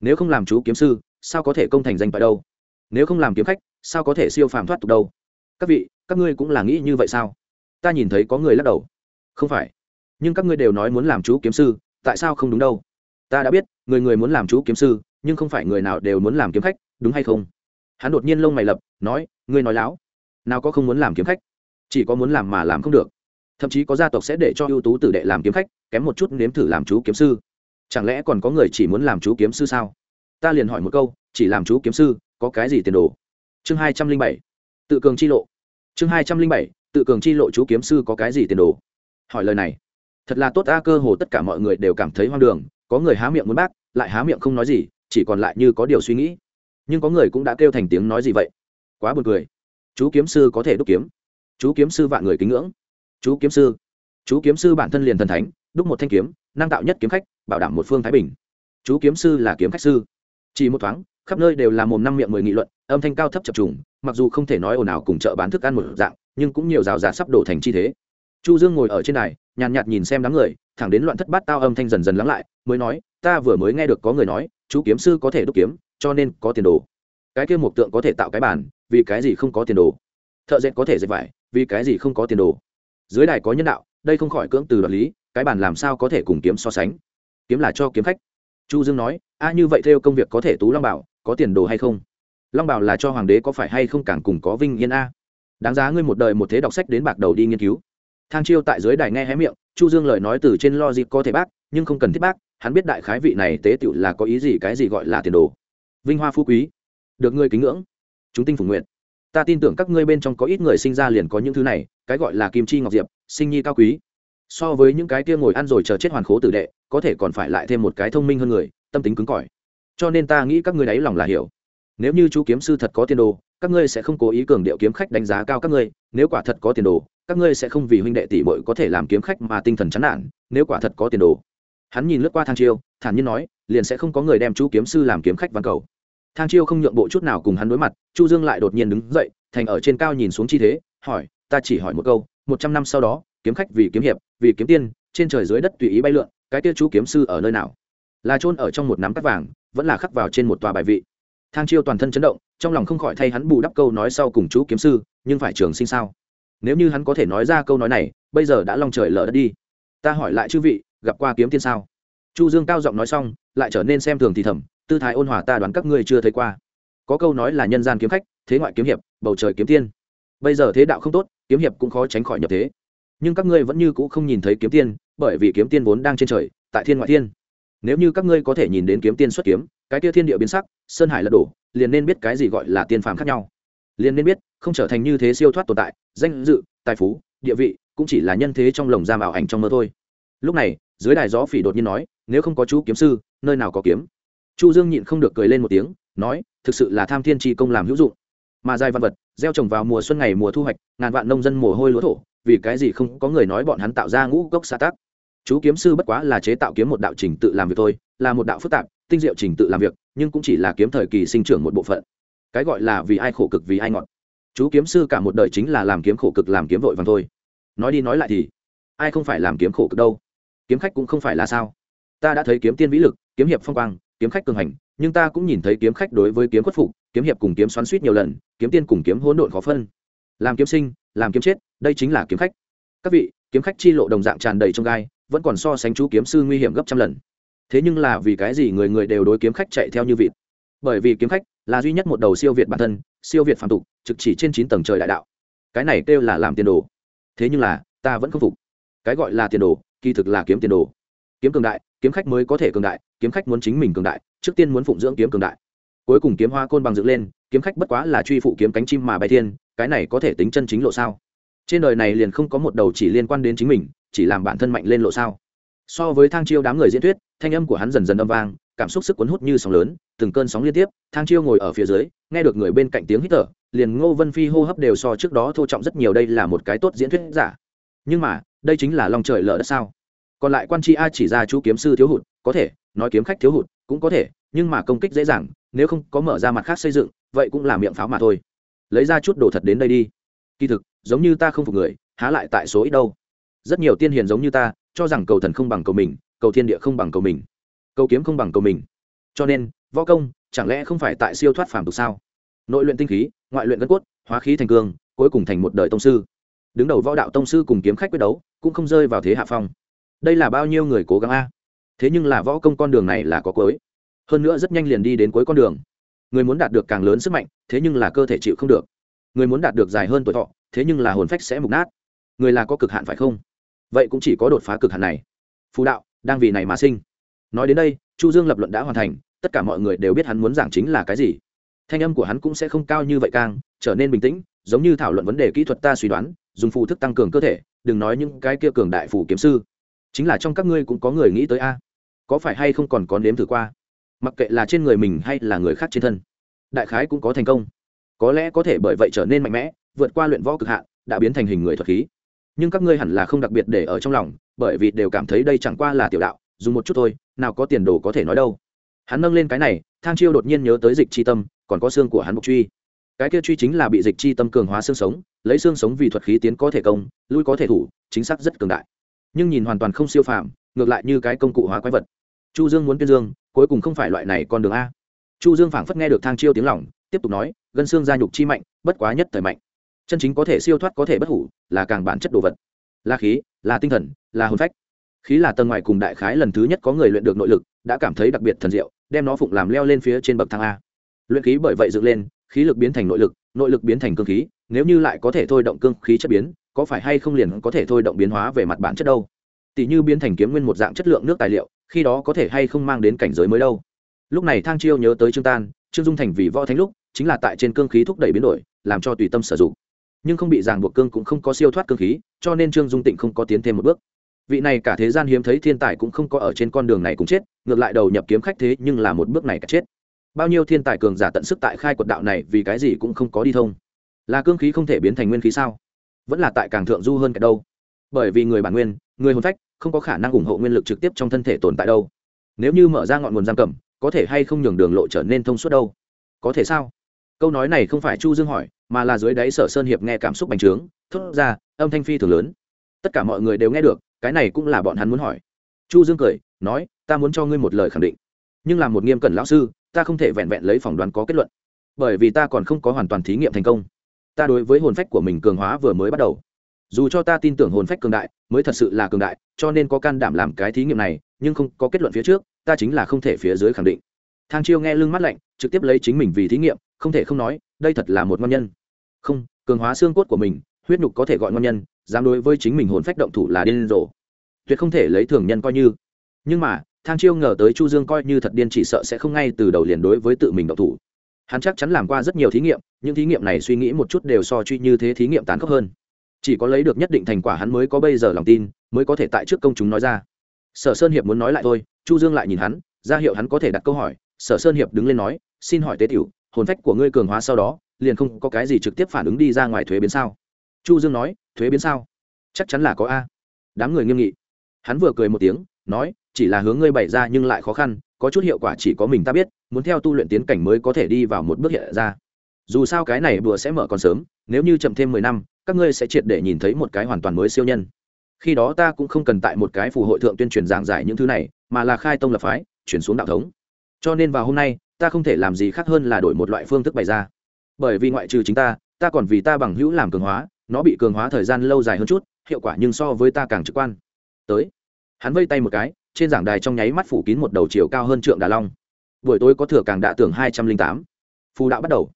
Speaker 1: Nếu không làm chú kiếm sư, sao có thể công thành danh tại đâu? Nếu không làm kiếm khách, sao có thể siêu phàm thoát tục đâu? Các vị, các ngươi cũng là nghĩ như vậy sao? Ta nhìn thấy có người lắc đầu. Không phải. Nhưng các ngươi đều nói muốn làm chú kiếm sư, tại sao không đúng đâu? Ta đã biết, người người muốn làm chú kiếm sư, nhưng không phải người nào đều muốn làm kiếm khách, đúng hay không? Hắn đột nhiên lông mày lập, nói, ngươi nói láo. Nào có không muốn làm kiếm khách? Chỉ có muốn làm mà làm không được thậm chí có gia tộc sẽ để cho ưu tú tử đệ làm kiếm khách, kém một chút nếm thử làm chú kiếm sư. Chẳng lẽ còn có người chỉ muốn làm chú kiếm sư sao? Ta liền hỏi một câu, chỉ làm chú kiếm sư, có cái gì tiền đồ? Chương hai trăm linh bảy, tự cường chi lộ. Chương hai trăm linh bảy, tự cường chi lộ chú kiếm sư có cái gì tiền đồ? Hỏi lời này, thật là tốt ta cơ hồ tất cả mọi người đều cảm thấy hoang đường, có người há miệng muốn bác, lại há miệng không nói gì, chỉ còn lại như có điều suy nghĩ. Nhưng có người cũng đã kêu thành tiếng nói gì vậy? Quá buồn cười. Chú kiếm sư có thể đúc kiếm. Chú kiếm sư vạn người kính ngưỡng chú kiếm sư. Chú kiếm sư bản thân liền thần thánh, đúc một thanh kiếm, năng tạo nhất kiếm khách, bảo đảm một phương thái bình. Chú kiếm sư là kiếm khách sư. Chỉ một thoáng, khắp nơi đều là mồm năm miệng mười nghị luận, âm thanh cao thấp chập trùng, mặc dù không thể nói ồn ào cùng chợ bán thức ăn một dạng, nhưng cũng nhiều rào rạt sắp đổ thành chi thế. Chu dương ngồi ở trên này nhàn nhạt nhìn xem đám người, thẳng đến loạn thất bát tao âm thanh dần dần lắng lại, mới nói, ta vừa mới nghe được có người nói, chú kiếm sư có thể đúc kiếm, cho nên có tiền đồ. Cái kia một tượng có thể tạo cái bản vì cái gì không có tiền đồ? Thợ dệt có thể dệt vải, vì cái gì không có tiền đồ? Dưới đài có nhân đạo, đây không khỏi cưỡng từ đoạt lý, cái bàn làm sao có thể cùng kiếm so sánh? Kiếm là cho kiếm khách. Chu dương nói, a, như vậy theo công việc có thể tú long bảo, có tiền đồ hay không? Long bảo là cho hoàng đế có phải hay không càng cùng có vinh yên a? Đáng giá ngươi một đời một thế đọc sách đến bạc đầu đi nghiên cứu. Thang chiêu tại dưới đài nghe hé miệng, chu dương lời nói từ trên lo dịp có thể bác, nhưng không cần thiết bác, hắn biết đại khái vị này tế tựu là có ý gì, cái gì gọi là tiền đồ. Vinh hoa phú quý. Được ngươi kính ngưỡng. Chúng tinh phủ nguyện ta tin tưởng các ngươi bên trong có ít người sinh ra liền có những thứ này, cái gọi là kim chi ngọc diệp, sinh nhi cao quý. So với những cái kia ngồi ăn rồi chờ chết hoàn khố tử đệ, có thể còn phải lại thêm một cái thông minh hơn người, tâm tính cứng cỏi. Cho nên ta nghĩ các ngươi đáy lòng là hiểu. Nếu như chú kiếm sư thật có tiền đồ, các ngươi sẽ không cố ý cường điệu kiếm khách đánh giá cao các ngươi, nếu quả thật có tiền đồ, các ngươi sẽ không vì huynh đệ tỷ muội có thể làm kiếm khách mà tinh thần chán nản, nếu quả thật có tiền đồ. Hắn nhìn lướt qua thang chiêu, thản nhiên nói, liền sẽ không có người đem chú kiếm sư làm kiếm khách văn cầu thang chiêu không nhượng bộ chút nào cùng hắn đối mặt, chu dương lại đột nhiên đứng dậy, thành ở trên cao nhìn xuống chi thế, hỏi, ta chỉ hỏi một câu, một trăm năm sau đó, kiếm khách vì kiếm hiệp, vì kiếm tiên, trên trời dưới đất tùy ý bay lượn, cái kia chú kiếm sư ở nơi nào? Là chôn ở trong một nắm cắt vàng, vẫn là khắc vào trên một tòa bài vị. Thang chiêu toàn thân chấn động, trong lòng không khỏi thay hắn bù đắp câu nói sau cùng chú kiếm sư, nhưng phải trường sinh sao? Nếu như hắn có thể nói ra câu nói này, bây giờ đã long trời lở đất đi. Ta hỏi lại chư vị, gặp qua kiếm tiên sao? Chu dương cao giọng nói xong, lại trở nên xem thường thì thầm tư thái ôn hòa ta đoán các ngươi chưa thấy qua. Có câu nói là nhân gian kiếm khách, thế ngoại kiếm hiệp, bầu trời kiếm tiên. Bây giờ thế đạo không tốt, kiếm hiệp cũng khó tránh khỏi nhập thế. Nhưng các ngươi vẫn như cũ không nhìn thấy kiếm tiên, bởi vì kiếm tiên vốn đang trên trời, tại thiên ngoại thiên. Nếu như các ngươi có thể nhìn đến kiếm tiên xuất kiếm, cái kia thiên địa biến sắc, sơn hải lật đổ, liền nên biết cái gì gọi là tiên phàm khác nhau. Liền nên biết, không trở thành như thế siêu thoát tồn tại, danh dự, tài phú, địa vị, cũng chỉ là nhân thế trong lồng giam ảo ảnh trong mơ thôi. Lúc này, dưới đài gió phỉ đột nhiên nói, nếu không có chú kiếm sư, nơi nào có kiếm? Chu dương nhịn không được cười lên một tiếng, nói, thực sự là tham thiên tri công làm hữu dụng. Mà dài văn vật, gieo trồng vào mùa xuân ngày mùa thu hoạch, ngàn vạn nông dân mồ hôi lúa thổ, vì cái gì không có người nói bọn hắn tạo ra ngũ cốc xã tác chú kiếm sư bất quá là chế tạo kiếm một đạo trình tự làm việc thôi, là một đạo phức tạp, tinh diệu trình tự làm việc, nhưng cũng chỉ là kiếm thời kỳ sinh trưởng một bộ phận. Cái gọi là vì ai khổ cực vì ai ngọt. Chú kiếm sư cả một đời chính là làm kiếm khổ cực làm kiếm vội vàng thôi. Nói đi nói lại thì, ai không phải làm kiếm khổ cực đâu? Kiếm khách cũng không phải là sao? Ta đã thấy kiếm tiên vĩ lực, kiếm hiệp phong quang kiếm khách cường hành, nhưng ta cũng nhìn thấy kiếm khách đối với kiếm khuất phục, kiếm hiệp cùng kiếm xoắn suýt nhiều lần, kiếm tiên cùng kiếm hỗn độn khó phân. Làm kiếm sinh, làm kiếm chết, đây chính là kiếm khách. Các vị, kiếm khách chi lộ đồng dạng tràn đầy trong gai, vẫn còn so sánh chú kiếm sư nguy hiểm gấp trăm lần. Thế nhưng là vì cái gì người người đều đối kiếm khách chạy theo như vịt? Bởi vì kiếm khách là duy nhất một đầu siêu việt bản thân, siêu việt phản tục, trực chỉ trên chín tầng trời đại đạo. Cái này kêu là làm tiền đồ. Thế nhưng là, ta vẫn không phục. Cái gọi là tiền đồ, kỳ thực là kiếm tiền đồ. Kiếm cường đại kiếm khách mới có thể cường đại, kiếm khách muốn chính mình cường đại, trước tiên muốn phụng dưỡng kiếm cường đại. Cuối cùng kiếm hoa côn bằng dựng lên, kiếm khách bất quá là truy phụ kiếm cánh chim mà bay thiên, cái này có thể tính chân chính lộ sao? Trên đời này liền không có một đầu chỉ liên quan đến chính mình, chỉ làm bản thân mạnh lên lộ sao? So với thang chiêu đám người diễn thuyết, thanh âm của hắn dần dần âm vang, cảm xúc sức cuốn hút như sóng lớn, từng cơn sóng liên tiếp, thang chiêu ngồi ở phía dưới, nghe được người bên cạnh tiếng hít thở, liền ngô vân phi hô hấp đều so trước đó thô trọng rất nhiều, đây là một cái tốt diễn thuyết giả. Nhưng mà, đây chính là lòng trời lở đất sao? Còn lại quan tri a chỉ ra chú kiếm sư thiếu hụt, có thể, nói kiếm khách thiếu hụt cũng có thể, nhưng mà công kích dễ dàng, nếu không có mở ra mặt khác xây dựng, vậy cũng là miệng pháo mà thôi. Lấy ra chút đồ thật đến đây đi. Kỳ thực, giống như ta không phục người, há lại tại số ít đâu. Rất nhiều tiên hiền giống như ta, cho rằng cầu thần không bằng cầu mình, cầu thiên địa không bằng cầu mình, cầu kiếm không bằng cầu mình. Cho nên, võ công, chẳng lẽ không phải tại siêu thoát phàm tục sao? Nội luyện tinh khí, ngoại luyện gân cốt, hóa khí thành cương, cuối cùng thành một đời tông sư. Đứng đầu võ đạo tông sư cùng kiếm khách quyết đấu, cũng không rơi vào thế hạ phong đây là bao nhiêu người cố gắng a? Thế nhưng là võ công con đường này là có cuối. Hơn nữa rất nhanh liền đi đến cuối con đường. Người muốn đạt được càng lớn sức mạnh, thế nhưng là cơ thể chịu không được. Người muốn đạt được dài hơn tuổi thọ, thế nhưng là hồn phách sẽ mục nát. Người là có cực hạn phải không? Vậy cũng chỉ có đột phá cực hạn này. Phù đạo, đang vì này mà sinh. Nói đến đây, chu dương lập luận đã hoàn thành, tất cả mọi người đều biết hắn muốn giảng chính là cái gì. Thanh âm của hắn cũng sẽ không cao như vậy càng, trở nên bình tĩnh, giống như thảo luận vấn đề kỹ thuật ta suy đoán, dùng phù thức tăng cường cơ thể, đừng nói những cái kia cường đại phù kiếm sư chính là trong các ngươi cũng có người nghĩ tới a. Có phải hay không còn có nếm thử qua? Mặc kệ là trên người mình hay là người khác trên thân, đại khái cũng có thành công. Có lẽ có thể bởi vậy trở nên mạnh mẽ, vượt qua luyện võ cực hạn, đã biến thành hình người thuật khí. Nhưng các ngươi hẳn là không đặc biệt để ở trong lòng, bởi vì đều cảm thấy đây chẳng qua là tiểu đạo, dùng một chút thôi, nào có tiền đồ có thể nói đâu. Hắn nâng lên cái này, thang chiêu đột nhiên nhớ tới dịch c h i tâm, còn có xương của hắn mục truy. Cái kia truy chính là bị dịch chi tâm cường hóa xương sống, lấy xương sống vì thuật khí tiến có thể công, lui có thể thủ, chính xác rất cường đại nhưng nhìn hoàn toàn không siêu phàm, ngược lại như cái công cụ hóa quái vật. Chu dương muốn tuyên dương, cuối cùng không phải loại này con đường a. Chu dương phảng phất nghe được thang chiêu tiếng lỏng tiếp tục nói, gân xương gia nhục chi mạnh, bất quá nhất thời mạnh. Chân chính có thể siêu thoát có thể bất hủ, là càng bản chất đồ vật. Là khí, là tinh thần, là hồn phách. Khí là tầng ngoài cùng đại khái lần thứ nhất có người luyện được nội lực, đã cảm thấy đặc biệt thần diệu, đem nó phụng làm leo lên phía trên bậc thang a. Luyện khí bởi vậy dựng lên, khí lực biến thành nội lực nội lực biến thành cương khí, nếu như lại có thể thôi động cương khí chất biến có phải hay không liền có thể thôi động biến hóa về mặt bản chất đâu? Tỷ như biến thành kiếm nguyên một dạng chất lượng nước tài liệu, khi đó có thể hay không mang đến cảnh giới mới đâu? Lúc này thang chiêu nhớ tới trương tan, trương dung thành vì võ thánh lúc, chính là tại trên cương khí thúc đẩy biến đổi, làm cho tùy tâm sử dụng. Nhưng không bị ràng buộc cương cũng không có siêu thoát cương khí, cho nên trương dung tịnh không có tiến thêm một bước. Vị này cả thế gian hiếm thấy thiên tài cũng không có ở trên con đường này cũng chết, ngược lại đầu nhập kiếm khách thế nhưng là một bước này cả chết. Bao nhiêu thiên tài cường giả tận sức tại khai quật đạo này vì cái gì cũng không có đi thông? Là cương khí không thể biến thành nguyên khí sao? Vẫn là tại càng thượng du hơn cả đâu. Bởi vì người bản nguyên, người hồn phách, không có khả năng ủng hộ nguyên lực trực tiếp trong thân thể tồn tại đâu. Nếu như mở ra ngọn nguồn giam cầm, có thể hay không nhường đường lộ trở nên thông suốt đâu? Có thể sao? Câu nói này không phải chu dương hỏi, mà là dưới đáy sở sơn hiệp nghe cảm xúc bành trướng, thốt ra, âm thanh phi thường lớn. Tất cả mọi người đều nghe được, cái này cũng là bọn hắn muốn hỏi. Chu dương cười, nói, ta muốn cho ngươi một lời khẳng định. Nhưng là một nghiêm cẩn lão sư, ta không thể vẹn vẹn lấy phỏng đoán có kết luận. Bởi vì ta còn không có hoàn toàn thí nghiệm thành công ta đối với hồn phách của mình cường hóa vừa mới bắt đầu. Dù cho ta tin tưởng hồn phách cường đại, mới thật sự là cường đại, cho nên có can đảm làm cái thí nghiệm này, nhưng không có kết luận phía trước, ta chính là không thể phía dưới khẳng định. Thang chiêu nghe lưng mắt lạnh, trực tiếp lấy chính mình vì thí nghiệm, không thể không nói, đây thật là một ngon nhân. Không, cường hóa xương cốt của mình, huyết nhục có thể gọi ngon nhân, dám đối với chính mình hồn phách động thủ là điên rồ. Tuyệt không thể lấy thường nhân coi như. Nhưng mà, thang chiêu ngờ tới chu dương coi như thật điên chỉ sợ sẽ không ngay từ đầu liền đối với tự mình động thủ hắn chắc chắn làm qua rất nhiều thí nghiệm, những thí nghiệm này suy nghĩ một chút đều so truy như thế thí nghiệm tán khốc hơn. Chỉ có lấy được nhất định thành quả hắn mới có bây giờ lòng tin, mới có thể tại trước công chúng nói ra. Sở sơn hiệp muốn nói lại thôi, chu dương lại nhìn hắn, ra hiệu hắn có thể đặt câu hỏi. Sở sơn hiệp đứng lên nói, xin hỏi tế tiểu, hồn phách của ngươi cường hóa sau đó, liền không có cái gì trực tiếp phản ứng đi ra ngoài thuế biến sao? Chu dương nói, thuế biến sao? Chắc chắn là có a. Đám người nghiêm nghị. Hắn vừa cười một tiếng, nói, chỉ là hướng ngươi bày ra nhưng lại khó khăn có chút hiệu quả chỉ có mình ta biết, muốn theo tu luyện tiến cảnh mới có thể đi vào một bước hiện ra. Dù sao cái này bùa sẽ mở còn sớm, nếu như chậm thêm mười năm, các ngươi sẽ triệt để nhìn thấy một cái hoàn toàn mới siêu nhân. Khi đó ta cũng không cần tại một cái phù hội thượng tuyên truyền giảng giải những thứ này, mà là khai tông lập phái, chuyển xuống đạo thống. Cho nên vào hôm nay, ta không thể làm gì khác hơn là đổi một loại phương thức bày ra. Bởi vì ngoại trừ chính ta ta còn vì ta bằng hữu làm cường hóa, nó bị cường hóa thời gian lâu dài hơn chút, hiệu quả nhưng so với ta càng trực quan. Tới. Hắn vây tay một cái trên giảng đài trong nháy mắt phủ kín một đầu chiều cao hơn trượng đà long. Buổi tối có thừa càng đạ tưởng hai trăm linh tám. Phù đạo bắt đầu.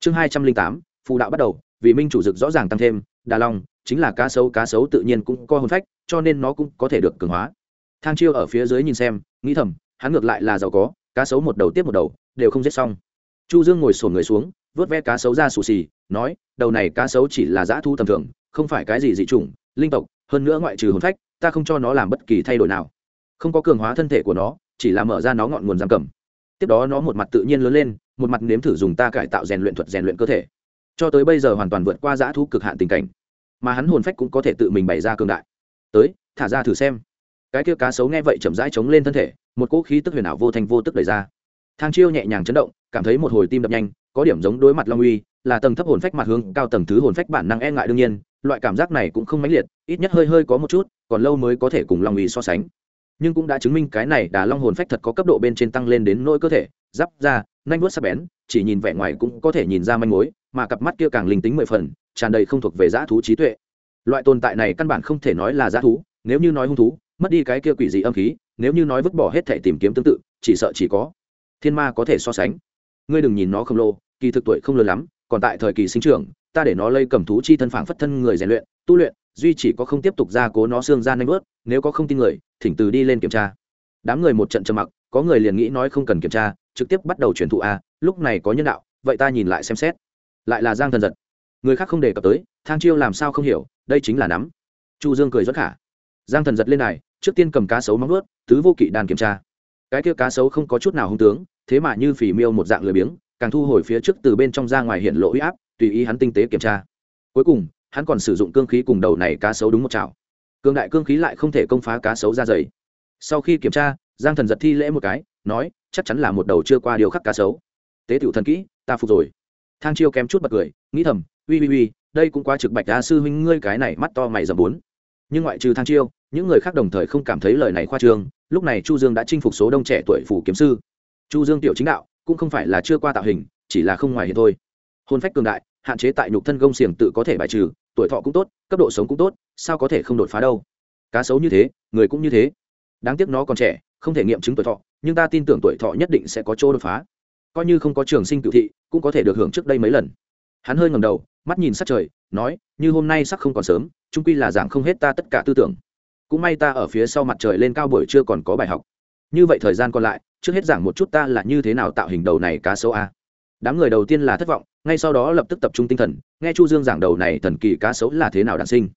Speaker 1: Chương hai trăm linh tám, phù đạo bắt đầu, vì minh chủ dực rõ ràng tăng thêm, đà long chính là cá sấu cá sấu tự nhiên cũng có hồn phách, cho nên nó cũng có thể được cường hóa. Thang chiêu ở phía dưới nhìn xem, nghĩ thầm, hắn ngược lại là giàu có, cá sấu một đầu tiếp một đầu, đều không giết xong. Chu dương ngồi sổn người xuống, vớt ve cá sấu ra xù xì, nói, đầu này cá sấu chỉ là dã thu tầm thường, không phải cái gì dị chủng, linh tộc, hơn nữa ngoại trừ hồn phách, ta không cho nó làm bất kỳ thay đổi nào không có cường hóa thân thể của nó, chỉ là mở ra nó ngọn nguồn giam cầm. Tiếp đó nó một mặt tự nhiên lớn lên, một mặt nếm thử dùng ta cải tạo rèn luyện thuật, rèn luyện cơ thể. Cho tới bây giờ hoàn toàn vượt qua dã thú cực hạn tình cảnh. Mà hắn hồn phách cũng có thể tự mình bày ra cường đại. Tới, thả ra thử xem. Cái kia cá sấu nghe vậy chậm rãi chống lên thân thể, một cỗ khí tức huyền ảo vô thành vô tức đẩy ra. Thang chiêu nhẹ nhàng chấn động, cảm thấy một hồi tim đập nhanh, có điểm giống đối mặt long uy, là tầng thấp hồn phách mặt hướng cao tầng thứ hồn phách bản năng e ngại đương nhiên, loại cảm giác này cũng không mãnh liệt, ít nhất hơi hơi có một chút, còn lâu mới có thể cùng long uy so sánh nhưng cũng đã chứng minh cái này đà long hồn phách thật có cấp độ bên trên tăng lên đến nỗi cơ thể, giáp da, nanh vuốt sắc bén, chỉ nhìn vẻ ngoài cũng có thể nhìn ra manh mối, mà cặp mắt kia càng linh tính mười phần, tràn đầy không thuộc về dã thú trí tuệ. Loại tồn tại này căn bản không thể nói là dã thú, nếu như nói hung thú, mất đi cái kia quỷ dị âm khí, nếu như nói vứt bỏ hết thể tìm kiếm tương tự, chỉ sợ chỉ có thiên ma có thể so sánh. Ngươi đừng nhìn nó khổng lồ, kỳ thực tuổi không lớn lắm, còn tại thời kỳ sinh trưởng, ta để nó lây cầm thú chi thân phản phất thân người rèn luyện, tu luyện, duy chỉ có không tiếp tục ra cố nó xương ra nanh bớt nếu có không tin người thỉnh từ đi lên kiểm tra. Đám người một trận trầm mặc, có người liền nghĩ nói không cần kiểm tra, trực tiếp bắt đầu chuyển thụ a, lúc này có nhân đạo, vậy ta nhìn lại xem xét. Lại là giang thần giật. Người khác không đề cập tới, thang chiêu làm sao không hiểu, đây chính là nắm. Chu dương cười rất khả. Giang thần giật lên này trước tiên cầm cá sấu móng ướt tứ vô kỵ đàn kiểm tra. Cái kia cá sấu không có chút nào hung tướng, thế mà như phỉ miêu một dạng lười biếng, càng thu hồi phía trước từ bên trong ra ngoài hiện lộ huy áp, tùy ý hắn tinh tế kiểm tra. Cuối cùng, hắn còn sử dụng cương khí cùng đầu này cá sấu đúng một chảo cương đại cương khí lại không thể công phá cá sấu ra dày. Sau khi kiểm tra, giang thần giật thi lễ một cái, nói, chắc chắn là một đầu chưa qua điều khắc cá sấu. Tế tiểu thần kỹ, ta phục rồi. Thang chiêu kém chút bật cười, nghĩ thầm uy uy uy đây cũng quá trực bạch đa sư huynh ngươi cái này mắt to mày dầm bốn. Nhưng ngoại trừ thang chiêu, những người khác đồng thời không cảm thấy lời này khoa trương, lúc này chu dương đã chinh phục số đông trẻ tuổi phủ kiếm sư. Chu dương tiểu chính đạo, cũng không phải là chưa qua tạo hình, chỉ là không ngoài hiện thôi. Hôn phách cường đại hạn chế tại nhục thân gông xiềng tự có thể bài trừ, tuổi thọ cũng tốt, cấp độ sống cũng tốt, sao có thể không đột phá đâu? Cá xấu như thế, người cũng như thế. Đáng tiếc nó còn trẻ, không thể nghiệm chứng tuổi thọ, nhưng ta tin tưởng tuổi thọ nhất định sẽ có chỗ đột phá. Coi như không có trường sinh cựu thị, cũng có thể được hưởng trước đây mấy lần. Hắn hơi ngầm đầu, mắt nhìn sắc trời, nói, như hôm nay sắc không còn sớm trung quy là giảng không hết ta tất cả tư tưởng. Cũng may ta ở phía sau mặt trời lên cao buổi chưa còn có bài học. Như vậy thời gian còn lại, trước hết giảng một chút ta là như thế nào tạo hình đầu này cá sấu a. Đám người đầu tiên là thất vọng ngay sau đó lập tức tập trung tinh thần, nghe chu dương giảng đầu này thần kỳ cá sấu là thế nào đản sinh.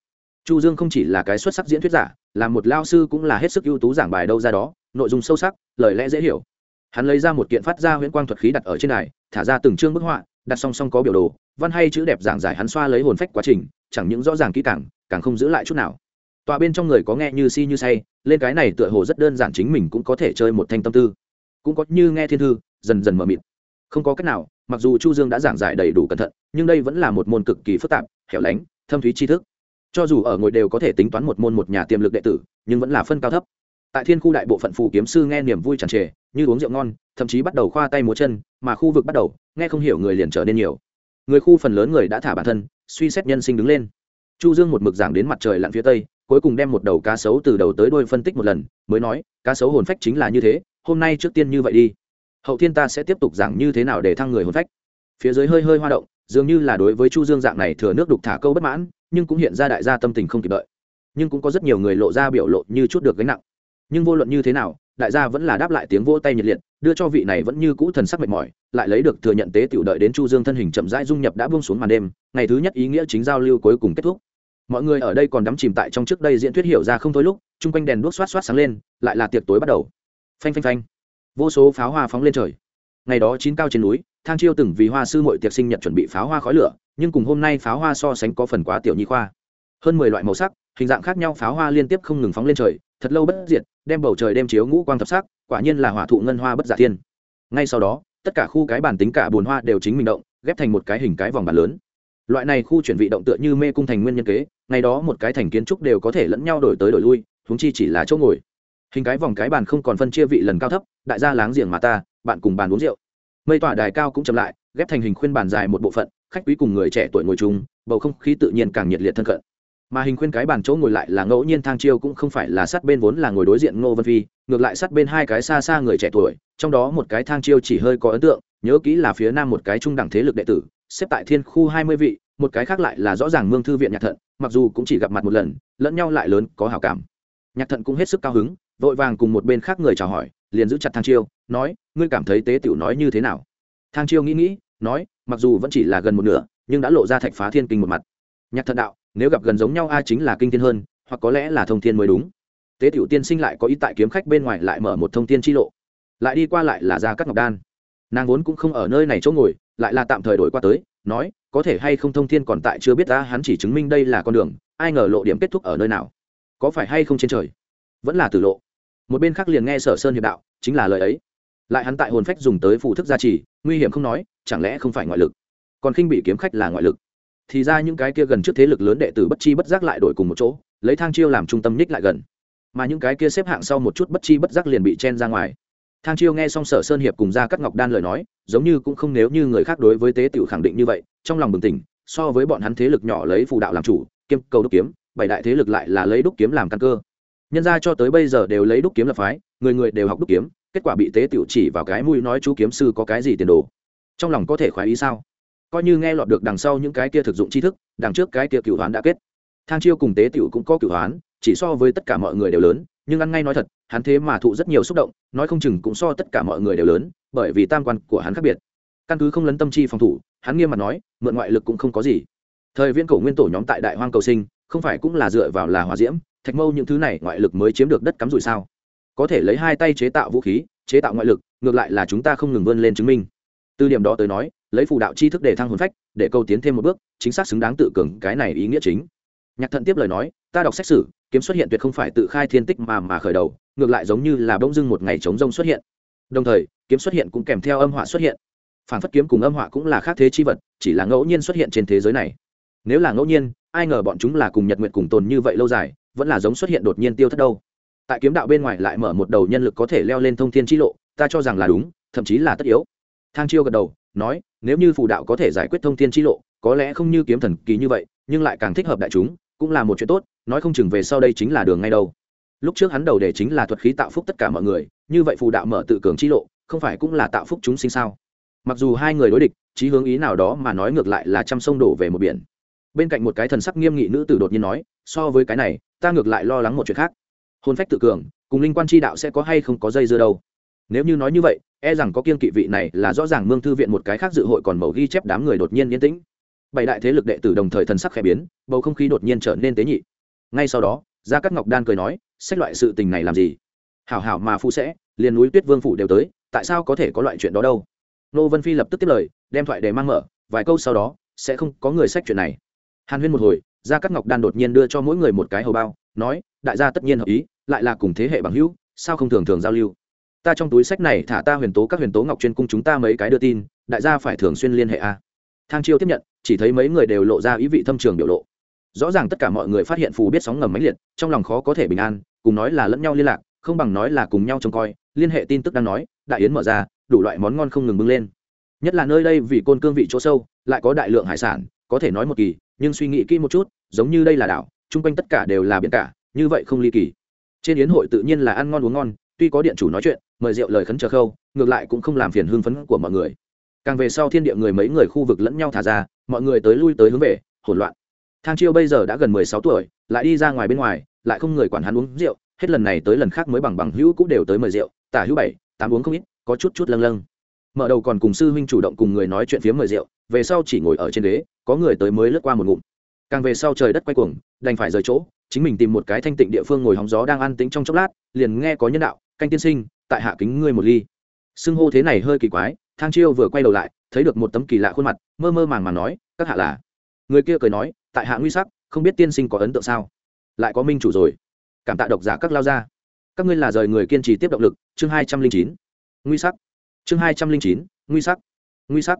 Speaker 1: Chu dương không chỉ là cái xuất sắc diễn thuyết giả, là một lao sư cũng là hết sức ưu tú giảng bài đâu ra đó, nội dung sâu sắc, lời lẽ dễ hiểu. Hắn lấy ra một kiện phát ra huyễn quang thuật khí đặt ở trên này thả ra từng chương bức họa, đặt song song có biểu đồ, văn hay chữ đẹp giảng giải hắn xoa lấy hồn phách quá trình, chẳng những rõ ràng kỹ càng càng không giữ lại chút nào. Tọa bên trong người có nghe như si như say, lên cái này tựa hồ rất đơn giản chính mình cũng có thể chơi một thanh tâm tư. Cũng có như nghe thiên thư, dần dần mờ mịt. Không có cách nào mặc dù chu dương đã giảng giải đầy đủ cẩn thận, nhưng đây vẫn là một môn cực kỳ phức tạp, hẻo lánh, thâm thúy tri thức. Cho dù ở ngồi đều có thể tính toán một môn một nhà tiềm lực đệ tử, nhưng vẫn là phân cao thấp. Tại thiên khu đại bộ phận phù kiếm sư nghe niềm vui tràn trề, như uống rượu ngon, thậm chí bắt đầu khoa tay múa chân, mà khu vực bắt đầu, nghe không hiểu người liền trở nên nhiều. Người khu phần lớn người đã thả bản thân, suy xét nhân sinh đứng lên. Chu dương một mực giảng đến mặt trời lặn phía tây, cuối cùng đem một đầu cá sấu từ đầu tới đuôi phân tích một lần, mới nói, cá sấu hồn phách chính là như thế, hôm nay trước tiên như vậy đi hậu thiên ta sẽ tiếp tục giảng như thế nào để thăng người hồn phách? Phía dưới hơi hơi hoa động, dường như là đối với chu dương dạng này thừa nước đục thả câu bất mãn, nhưng cũng hiện ra đại gia tâm tình không kịp đợi. Nhưng cũng có rất nhiều người lộ ra biểu lộ như chút được gánh nặng. Nhưng vô luận như thế nào, đại gia vẫn là đáp lại tiếng vỗ tay nhiệt liệt, đưa cho vị này vẫn như cũ thần sắc mệt mỏi, lại lấy được thừa nhận tế tiểu đợi đến chu dương thân hình chậm rãi dung nhập đã buông xuống màn đêm, ngày thứ nhất ý nghĩa chính giao lưu cuối cùng kết thúc. Mọi người ở đây còn đắm chìm tại trong trước đây diễn thuyết hiểu ra không thôi lúc, chung quanh đèn đuốc xoát xoát sáng lên, lại là tiệc tối bắt đầu. Phanh phanh phanh vô số pháo hoa phóng lên trời. Ngày đó chín cao trên núi, thang chiêu từng vì hoa sư mội tiệc sinh nhật chuẩn bị pháo hoa khói lửa, nhưng cùng hôm nay pháo hoa so sánh có phần quá tiểu nhi khoa. Hơn mười loại màu sắc, hình dạng khác nhau pháo hoa liên tiếp không ngừng phóng lên trời, thật lâu bất diệt, đem bầu trời đem chiếu ngũ quang thập sắc, quả nhiên là hỏa thụ ngân hoa bất giả thiên. Ngay sau đó, tất cả khu cái bản tính cả bồn hoa đều chính mình động, ghép thành một cái hình cái vòng bản lớn. Loại này khu chuyển vị động tựa như mê cung thành nguyên nhân kế, ngày đó một cái thành kiến trúc đều có thể lẫn nhau đổi tới đổi lui húng chi chỉ là chỗ ngồi hình cái vòng cái bàn không còn phân chia vị lần cao thấp, đại gia láng giềng mà ta, bạn cùng bàn uống rượu. Mây tỏa đài cao cũng chậm lại, ghép thành hình khuyên bàn dài một bộ phận, khách quý cùng người trẻ tuổi ngồi chung, bầu không khí tự nhiên càng nhiệt liệt thân cận. Mà hình khuyên cái bàn chỗ ngồi lại là ngẫu nhiên thang chiêu cũng không phải là sát bên vốn là ngồi đối diện ngô vân phi, ngược lại sát bên hai cái xa xa người trẻ tuổi, trong đó một cái thang chiêu chỉ hơi có ấn tượng, nhớ kỹ là phía nam một cái trung đẳng thế lực đệ tử, xếp tại thiên khu hai mươi vị, một cái khác lại là rõ ràng mương thư viện nhạc thận, mặc dù cũng chỉ gặp mặt một lần, lẫn nhau lại lớn, có hào cảm. Nhạc thận cũng hết sức cao hứng vội vàng cùng một bên khác người chào hỏi, liền giữ chặt thang chiêu, nói, ngươi cảm thấy tế tiểu nói như thế nào? Thang chiêu nghĩ nghĩ, nói, mặc dù vẫn chỉ là gần một nửa, nhưng đã lộ ra thạch phá thiên kinh một mặt. Nhạc thận đạo, nếu gặp gần giống nhau a chính là kinh thiên hơn, hoặc có lẽ là thông thiên mới đúng. Tế tiểu tiên sinh lại có ý tại kiếm khách bên ngoài lại mở một thông thiên chi lộ. Lại đi qua lại là ra các ngọc đan. Nàng vốn cũng không ở nơi này chỗ ngồi, lại là tạm thời đổi qua tới, nói, có thể hay không thông thiên còn tại chưa biết ra, hắn chỉ chứng minh đây là con đường, ai ngờ lộ điểm kết thúc ở nơi nào? Có phải hay không trên trời? Vẫn là tử lộ một bên khác liền nghe sở sơn hiệp đạo, chính là lời ấy. Lại hắn tại hồn phách dùng tới phụ thức gia trì, nguy hiểm không nói, chẳng lẽ không phải ngoại lực? Còn khinh bị kiếm khách là ngoại lực. Thì ra những cái kia gần trước thế lực lớn đệ tử bất chi bất giác lại đổi cùng một chỗ, lấy thang chiêu làm trung tâm nhích lại gần. Mà những cái kia xếp hạng sau một chút bất chi bất giác liền bị chen ra ngoài. Thang chiêu nghe xong sở sơn hiệp cùng ra cắt ngọc đan lời nói, giống như cũng không nếu như người khác đối với tế tiểu khẳng định như vậy, trong lòng bừng tỉnh, so với bọn hắn thế lực nhỏ lấy phù đạo làm chủ kiêm cầu đúc kiếm, bảy đại thế lực lại là lấy đúc kiếm làm căn cơ nhân ra cho tới bây giờ đều lấy đúc kiếm lập phái, người người đều học đúc kiếm, kết quả bị tế tiểu chỉ vào cái mũi nói chú kiếm sư có cái gì tiền đồ. Trong lòng có thể khoái ý sao? Coi như nghe lọt được đằng sau những cái kia thực dụng tri thức, đằng trước cái kia cựu hoán đã kết. Thang chiêu cùng tế tiểu cũng có cựu hoán, chỉ so với tất cả mọi người đều lớn, nhưng ăn ngay nói thật, hắn thế mà thụ rất nhiều xúc động, nói không chừng cũng so tất cả mọi người đều lớn, bởi vì tam quan của hắn khác biệt. Căn cứ không lấn tâm chi phòng thủ, hắn nghiêm mặt nói, mượn ngoại lực cũng không có gì. Thời viên cổ nguyên tổ nhóm tại đại hoang cầu sinh, không phải cũng là dựa vào là hòa diễm thạch mâu những thứ này ngoại lực mới chiếm được đất cắm rủi sao? Có thể lấy hai tay chế tạo vũ khí, chế tạo ngoại lực, ngược lại là chúng ta không ngừng vươn lên chứng minh. Từ điểm đó tới nói, lấy phù đạo chi thức để thăng hồn phách, để câu tiến thêm một bước, chính xác xứng đáng tự cường cái này ý nghĩa chính. Nhạc thận tiếp lời nói, ta đọc xét xử kiếm xuất hiện tuyệt không phải tự khai thiên tích mà mà khởi đầu, ngược lại giống như là bỗng dưng một ngày chống rông xuất hiện. Đồng thời, kiếm xuất hiện cũng kèm theo âm họa xuất hiện. Phản phất kiếm cùng âm họa cũng là khác thế chi vật, chỉ là ngẫu nhiên xuất hiện trên thế giới này. Nếu là ngẫu nhiên, ai ngờ bọn chúng là cùng nhật nguyện cùng tồn như vậy lâu dài vẫn là giống xuất hiện đột nhiên tiêu thất đâu. Tại kiếm đạo bên ngoài lại mở một đầu nhân lực có thể leo lên thông thiên chi lộ, ta cho rằng là đúng, thậm chí là tất yếu. Thang chiêu gật đầu, nói, nếu như phù đạo có thể giải quyết thông thiên chi lộ, có lẽ không như kiếm thần kỳ như vậy, nhưng lại càng thích hợp đại chúng, cũng là một chuyện tốt, nói không chừng về sau đây chính là đường ngay đâu. Lúc trước hắn đầu đề chính là thuật khí tạo phúc tất cả mọi người, như vậy phù đạo mở tự cường chi lộ, không phải cũng là tạo phúc chúng sinh sao? Mặc dù hai người đối địch, chí hướng ý nào đó mà nói ngược lại là trăm sông đổ về một biển. Bên cạnh một cái thần sắc nghiêm nghị nữ tử đột nhiên nói, so với cái này ta ngược lại lo lắng một chuyện khác. Hôn phách tự cường, cùng linh quan chi đạo sẽ có hay không có dây dưa đâu. Nếu như nói như vậy e rằng có kiên kỵ vị này là rõ ràng mương thư viện một cái khác dự hội còn mẫu ghi chép đám người đột nhiên yên tĩnh. Bảy đại thế lực đệ tử đồng thời thần sắc khẽ biến, bầu không khí đột nhiên trở nên tế nhị. Ngay sau đó, gia cát ngọc đan cười nói xét loại sự tình này làm gì? Hảo hảo mà phụ sẽ, liền núi tuyết vương phủ đều tới, tại sao có thể có loại chuyện đó đâu? Nô vân phi lập tức tiếp lời, đem thoại để mang mở, vài câu sau đó, sẽ không có người sách chuyện này. Hàn huyên một hồi gia cát ngọc đan đột nhiên đưa cho mỗi người một cái hầu bao, nói, đại gia tất nhiên hợp ý, lại là cùng thế hệ bằng hữu, sao không thường thường giao lưu? Ta trong túi sách này thả ta huyền tố các huyền tố ngọc chuyên cung chúng ta mấy cái đưa tin, đại gia phải thường xuyên liên hệ a. Thang chiêu tiếp nhận, chỉ thấy mấy người đều lộ ra ý vị thâm trường biểu lộ. Rõ ràng tất cả mọi người phát hiện phù biết sóng ngầm máy liệt, trong lòng khó có thể bình an, cùng nói là lẫn nhau liên lạc, không bằng nói là cùng nhau trông coi, liên hệ tin tức đang nói, đại yến mở ra, đủ loại món ngon không ngừng bưng lên. Nhất là nơi đây vì côn cương vị chỗ sâu, lại có đại lượng hải sản, có thể nói một kỳ nhưng suy nghĩ kỹ một chút, giống như đây là đảo, chung quanh tất cả đều là biển cả, như vậy không ly kỳ. Trên yến hội tự nhiên là ăn ngon uống ngon, tuy có điện chủ nói chuyện, mời rượu lời khấn chờ khâu, ngược lại cũng không làm phiền hương phấn của mọi người. Càng về sau thiên địa người mấy người khu vực lẫn nhau thả ra, mọi người tới lui tới hướng về, hỗn loạn. Thang chiêu bây giờ đã gần mười sáu tuổi, lại đi ra ngoài bên ngoài, lại không người quản hắn uống rượu, hết lần này tới lần khác mới bằng bằng hữu cũng đều tới mời rượu, tả hữu bảy, tám uống không ít, có chút chút lâng lâng mở đầu còn cùng sư huynh chủ động cùng người nói chuyện phía mời rượu, về sau chỉ ngồi ở trên ghế, có người tới mới lướt qua một ngụm. Càng về sau trời đất quay cuồng, đành phải rời chỗ, chính mình tìm một cái thanh tịnh địa phương ngồi hóng gió đang ăn tính trong chốc lát, liền nghe có nhân đạo, canh tiên sinh, tại hạ kính ngươi một ly. Xưng hô thế này hơi kỳ quái, thang chiêu vừa quay đầu lại, thấy được một tấm kỳ lạ khuôn mặt, mơ mơ màng màng nói, các hạ là? Người kia cười nói, tại hạ nguy sắc, không biết tiên sinh có ấn tượng sao? Lại có minh chủ rồi. Cảm tạ độc giả các lao ra các ngươi là rời người kiên trì tiếp động lực, chương hai trăm linh chín. Nguy sắc chương hai trăm linh chín, nguy sắc. Nguy sắc.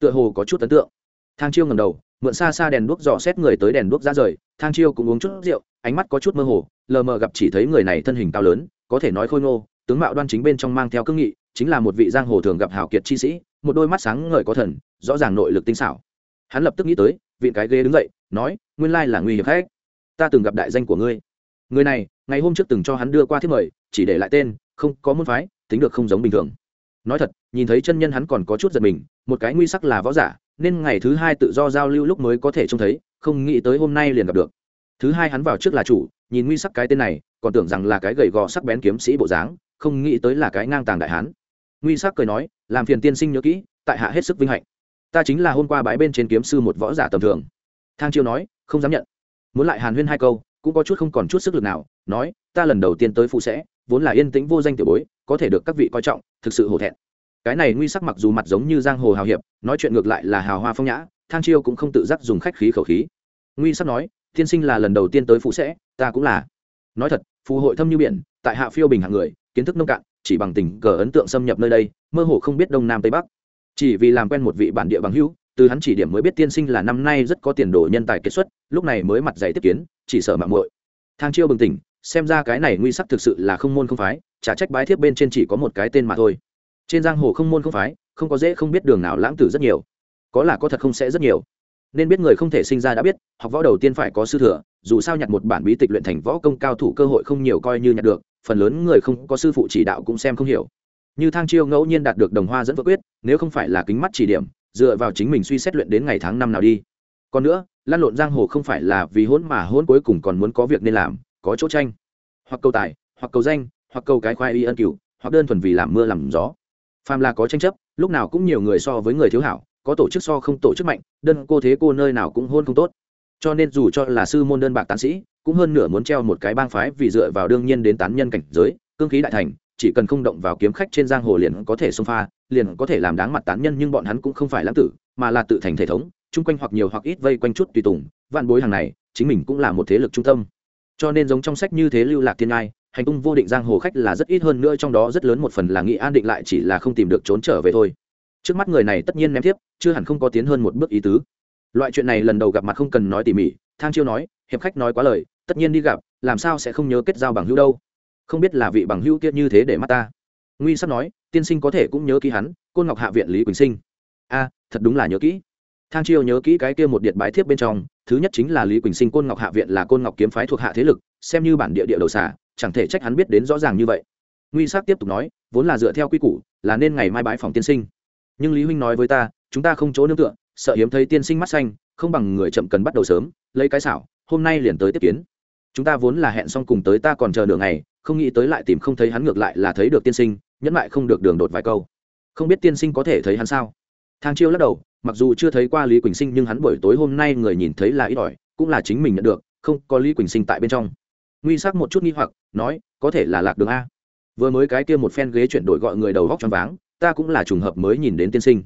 Speaker 1: Tựa hồ có chút ấn tượng. Thang chiêu ngầm đầu, mượn xa xa đèn đuốc dò xét người tới đèn đuốc ra rời. Thang chiêu cũng uống chút rượu, ánh mắt có chút mơ hồ, lờ mờ gặp chỉ thấy người này thân hình cao lớn, có thể nói khôi ngô, tướng mạo đoan chính bên trong mang theo cương nghị, chính là một vị giang hồ thường gặp hảo kiệt chi sĩ, một đôi mắt sáng ngời có thần, rõ ràng nội lực tinh xảo. Hắn lập tức nghĩ tới, vị cái ghế đứng dậy, nói, nguyên lai là nguy hiểm khách. Ta từng gặp đại danh của ngươi. Người này, ngày hôm trước từng cho hắn đưa qua thiết mời, chỉ để lại tên, không có môn phái, tính được không giống bình thường nói thật, nhìn thấy chân nhân hắn còn có chút giật mình, một cái nguy sắc là võ giả, nên ngày thứ hai tự do giao lưu lúc mới có thể trông thấy, không nghĩ tới hôm nay liền gặp được. Thứ hai hắn vào trước là chủ, nhìn nguy sắc cái tên này, còn tưởng rằng là cái gầy gò sắc bén kiếm sĩ bộ dáng, không nghĩ tới là cái ngang tàng đại hán. Nguy sắc cười nói, làm phiền tiên sinh nhớ kỹ, tại hạ hết sức vinh hạnh. Ta chính là hôm qua bãi bên trên kiếm sư một võ giả tầm thường. Thang chiêu nói, không dám nhận. Muốn lại hàn huyên hai câu, cũng có chút không còn chút sức lực nào, nói, ta lần đầu tiên tới phụ sẽ vốn là yên tĩnh vô danh tiểu bối, có thể được các vị coi trọng, thực sự hổ thẹn. Cái này nguy sắc mặc dù mặt giống như giang hồ hào hiệp, nói chuyện ngược lại là hào hoa phong nhã, thang chiêu cũng không tự giác dùng khách khí khẩu khí. Nguy sắc nói, tiên sinh là lần đầu tiên tới phụ sẽ, ta cũng là. Nói thật, phù hội thâm như biển, tại hạ phiêu bình hạng người, kiến thức nông cạn, chỉ bằng tình cờ ấn tượng xâm nhập nơi đây, mơ hồ không biết đông nam tây bắc. Chỉ vì làm quen một vị bản địa bằng hữu, từ hắn chỉ điểm mới biết tiên sinh là năm nay rất có tiền đồ nhân tài kết xuất, lúc này mới mặt dày tiếp kiến, chỉ sợ mạng muội. Thang chiêu bừng tỉnh xem ra cái này nguy sắc thực sự là không môn không phái trả trách bái thiếp bên trên chỉ có một cái tên mà thôi. Trên giang hồ không môn không phái, không có dễ không biết đường nào lãng tử rất nhiều. Có là có thật không sẽ rất nhiều. Nên biết người không thể sinh ra đã biết, học võ đầu tiên phải có sư thừa, dù sao nhặt một bản bí tịch luyện thành võ công cao thủ cơ hội không nhiều coi như nhặt được, phần lớn người không có sư phụ chỉ đạo cũng xem không hiểu. Như thang chiêu ngẫu nhiên đạt được đồng hoa dẫn vỡ quyết, nếu không phải là kính mắt chỉ điểm, dựa vào chính mình suy xét luyện đến ngày tháng năm nào đi. Còn nữa lan lộn giang hồ không phải là vì hôn mà hôn cuối cùng còn muốn có việc nên làm có chỗ tranh. Hoặc cầu tài, hoặc cầu danh, hoặc cầu cái khoai y ân cửu, hoặc đơn thuần vì làm mưa làm gió. Phàm là có tranh chấp, lúc nào cũng nhiều người so với người thiếu hảo, có tổ chức so không tổ chức mạnh, đơn cô thế cô nơi nào cũng hôn không tốt. Cho nên dù cho là sư môn đơn bạc tán sĩ, cũng hơn nửa muốn treo một cái bang phái vì dựa vào đương nhiên đến tán nhân cảnh giới, cương khí đại thành, chỉ cần không động vào kiếm khách trên giang hồ liền có thể xông pha, liền có thể làm đáng mặt tán nhân nhưng bọn hắn cũng không phải lãng tử, mà là tự thành thể thống, chung quanh hoặc nhiều hoặc ít vây quanh chút tùy tùng, vạn bối hàng này, chính mình cũng là một thế lực trung tâm cho nên giống trong sách như thế lưu lạc thiên ngai, hành tung vô định giang hồ khách là rất ít hơn nữa, trong đó rất lớn một phần là nghị an định lại chỉ là không tìm được trốn trở về thôi. Trước mắt người này tất nhiên ném tiếp, chưa hẳn không có tiến hơn một bước ý tứ. Loại chuyện này lần đầu gặp mặt không cần nói tỉ mỉ, thang chiêu nói, hiệp khách nói quá lời, tất nhiên đi gặp, làm sao sẽ không nhớ kết giao bằng hữu đâu? Không biết là vị bằng hữu kiệt như thế để mắt ta. Nguy sắp nói, tiên sinh có thể cũng nhớ kỹ hắn, côn ngọc hạ viện lý quỳnh sinh. A, thật đúng là nhớ kỹ thang chiêu nhớ kỹ cái kia một điện bái thiếp bên trong, thứ nhất chính là lý quỳnh sinh côn ngọc hạ viện là côn ngọc kiếm phái thuộc hạ thế lực, xem như bản địa địa đầu xả chẳng thể trách hắn biết đến rõ ràng như vậy. Nguy sắc tiếp tục nói, vốn là dựa theo quy củ, là nên ngày mai bái phòng tiên sinh. Nhưng lý huynh nói với ta, chúng ta không chỗ nương tựa, sợ hiếm thấy tiên sinh mắt xanh, không bằng người chậm cần bắt đầu sớm, lấy cái xảo, hôm nay liền tới tiếp kiến. Chúng ta vốn là hẹn xong cùng tới ta còn chờ nửa ngày, không nghĩ tới lại tìm không thấy hắn ngược lại là thấy được tiên sinh, nhẫn lại không được đường đột vài câu. Không biết tiên sinh có thể thấy hắn sao? Thang chiêu lắc đầu mặc dù chưa thấy qua lý quỳnh sinh, nhưng hắn buổi tối hôm nay người nhìn thấy là ít ỏi, cũng là chính mình nhận được, không có lý quỳnh sinh tại bên trong. Nguy sắc một chút nghi hoặc, nói, có thể là lạc đường a. Vừa mới cái kia một phen ghế chuyển đổi gọi người đầu góc choáng váng, ta cũng là trùng hợp mới nhìn đến tiên sinh.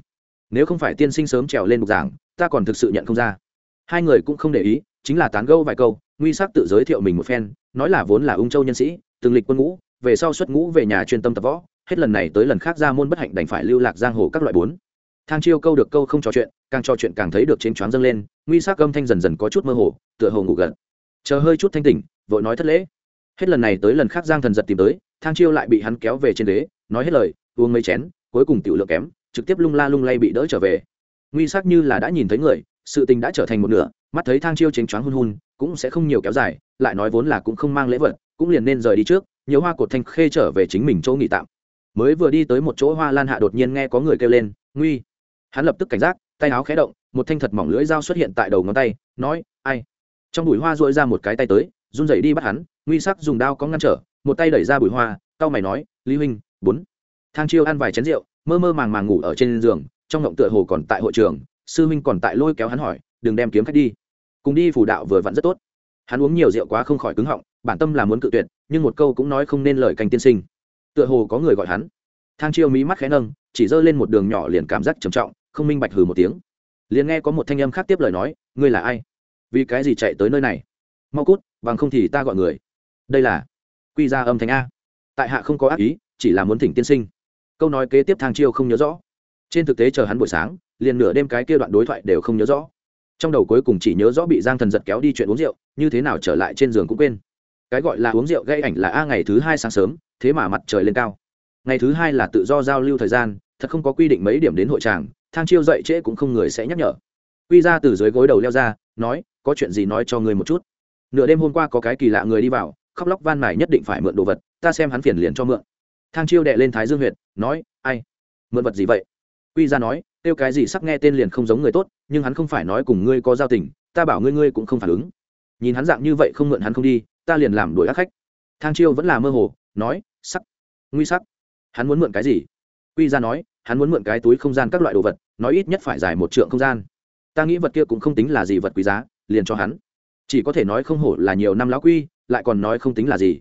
Speaker 1: Nếu không phải tiên sinh sớm trèo lên bục giảng, ta còn thực sự nhận không ra. Hai người cũng không để ý, chính là tán gẫu vài câu, nguy sắc tự giới thiệu mình một phen, nói là vốn là ung châu nhân sĩ, từng lịch quân ngũ, về sau xuất ngũ về nhà chuyên tâm tập võ, hết lần này tới lần khác ra môn bất hạnh đành phải lưu lạc giang hồ các loại bốn thang chiêu câu được câu không trò chuyện, càng trò chuyện càng thấy được trên choáng dâng lên, nguy sắc âm thanh dần dần có chút mơ hồ, tựa hồ ngủ gật. Chờ hơi chút thanh tỉnh, vội nói thất lễ. Hết lần này tới lần khác giang thần giật tìm tới, thang chiêu lại bị hắn kéo về trên đế nói hết lời, uống mấy chén, cuối cùng tiểu lượng kém, trực tiếp lung la lung lay bị đỡ trở về. Nguy sắc như là đã nhìn thấy người, sự tình đã trở thành một nửa, mắt thấy thang chiêu chênh choáng hun hun cũng sẽ không nhiều kéo dài, lại nói vốn là cũng không mang lễ vật, cũng liền nên rời đi trước, nhiều hoa cột thanh khê trở về chính mình chỗ nghỉ tạm. Mới vừa đi tới một chỗ hoa lan hạ đột nhiên nghe có người kêu lên, nguy! Hắn lập tức cảnh giác, tay áo khé động, một thanh thật mỏng lưỡi dao xuất hiện tại đầu ngón tay, nói, ai? Trong bụi hoa dội ra một cái tay tới, run rẩy đi bắt hắn nguy sắc dùng đao có ngăn trở, một tay đẩy ra bụi hoa, cau mày nói, lý huynh, bốn. Thang chiêu ăn vài chén rượu, mơ mơ màng màng ngủ ở trên giường, trong ngộng tựa hồ còn tại hội trường, sư huynh còn tại lôi kéo hắn hỏi, đừng đem kiếm khách đi. Cùng đi phủ đạo vừa vặn rất tốt. Hắn uống nhiều rượu quá không khỏi cứng họng, bản tâm là muốn cự tuyệt, nhưng một câu cũng nói không nên lời canh tiên sinh. Tựa hồ có người gọi hắn. Thang chiêu mí mắt khẽ nâng, chỉ giơ lên một đường nhỏ liền cảm giác trầm trọng không minh bạch hừ một tiếng. Liền nghe có một thanh âm khác tiếp lời nói, ngươi là ai? Vì cái gì chạy tới nơi này? Mau cút, bằng không thì ta gọi người. Đây là quy ra âm thanh a. Tại hạ không có ác ý, chỉ là muốn thỉnh tiên sinh. Câu nói kế tiếp thang chiêu không nhớ rõ. Trên thực tế chờ hắn buổi sáng, liền nửa đêm cái kia đoạn đối thoại đều không nhớ rõ. Trong đầu cuối cùng chỉ nhớ rõ bị giang thần giật kéo đi chuyện uống rượu, như thế nào trở lại trên giường cũng quên. Cái gọi là uống rượu gây ảnh là a ngày thứ hai sáng sớm, thế mà mặt trời lên cao. Ngày thứ hai là tự do giao lưu thời gian, thật không có quy định mấy điểm đến hội tràng thang chiêu dậy trễ cũng không người sẽ nhắc nhở. Quy ra từ dưới gối đầu leo ra, nói, có chuyện gì nói cho người một chút. Nửa đêm hôm qua có cái kỳ lạ người đi vào, khóc lóc van mải nhất định phải mượn đồ vật, ta xem hắn phiền liền cho mượn. Thang chiêu đệ lên thái dương huyệt, nói, ai? Mượn vật gì vậy? Quy ra nói kêu cái gì sắc nghe tên liền không giống người tốt, nhưng hắn không phải nói cùng ngươi có giao tình, ta bảo ngươi ngươi cũng không phản ứng. Nhìn hắn dạng như vậy không mượn hắn không đi, ta liền làm đuổi ác khách. Thang chiêu vẫn là mơ hồ, nói, sắc, nguy sắc. Hắn muốn mượn cái gì? Quy ra nói hắn muốn mượn cái túi không gian các loại đồ vật, nói ít nhất phải dài một trượng không gian. Ta nghĩ vật kia cũng không tính là gì vật quý giá, liền cho hắn. Chỉ có thể nói không hổ là nhiều năm lão quy, lại còn nói không tính là gì.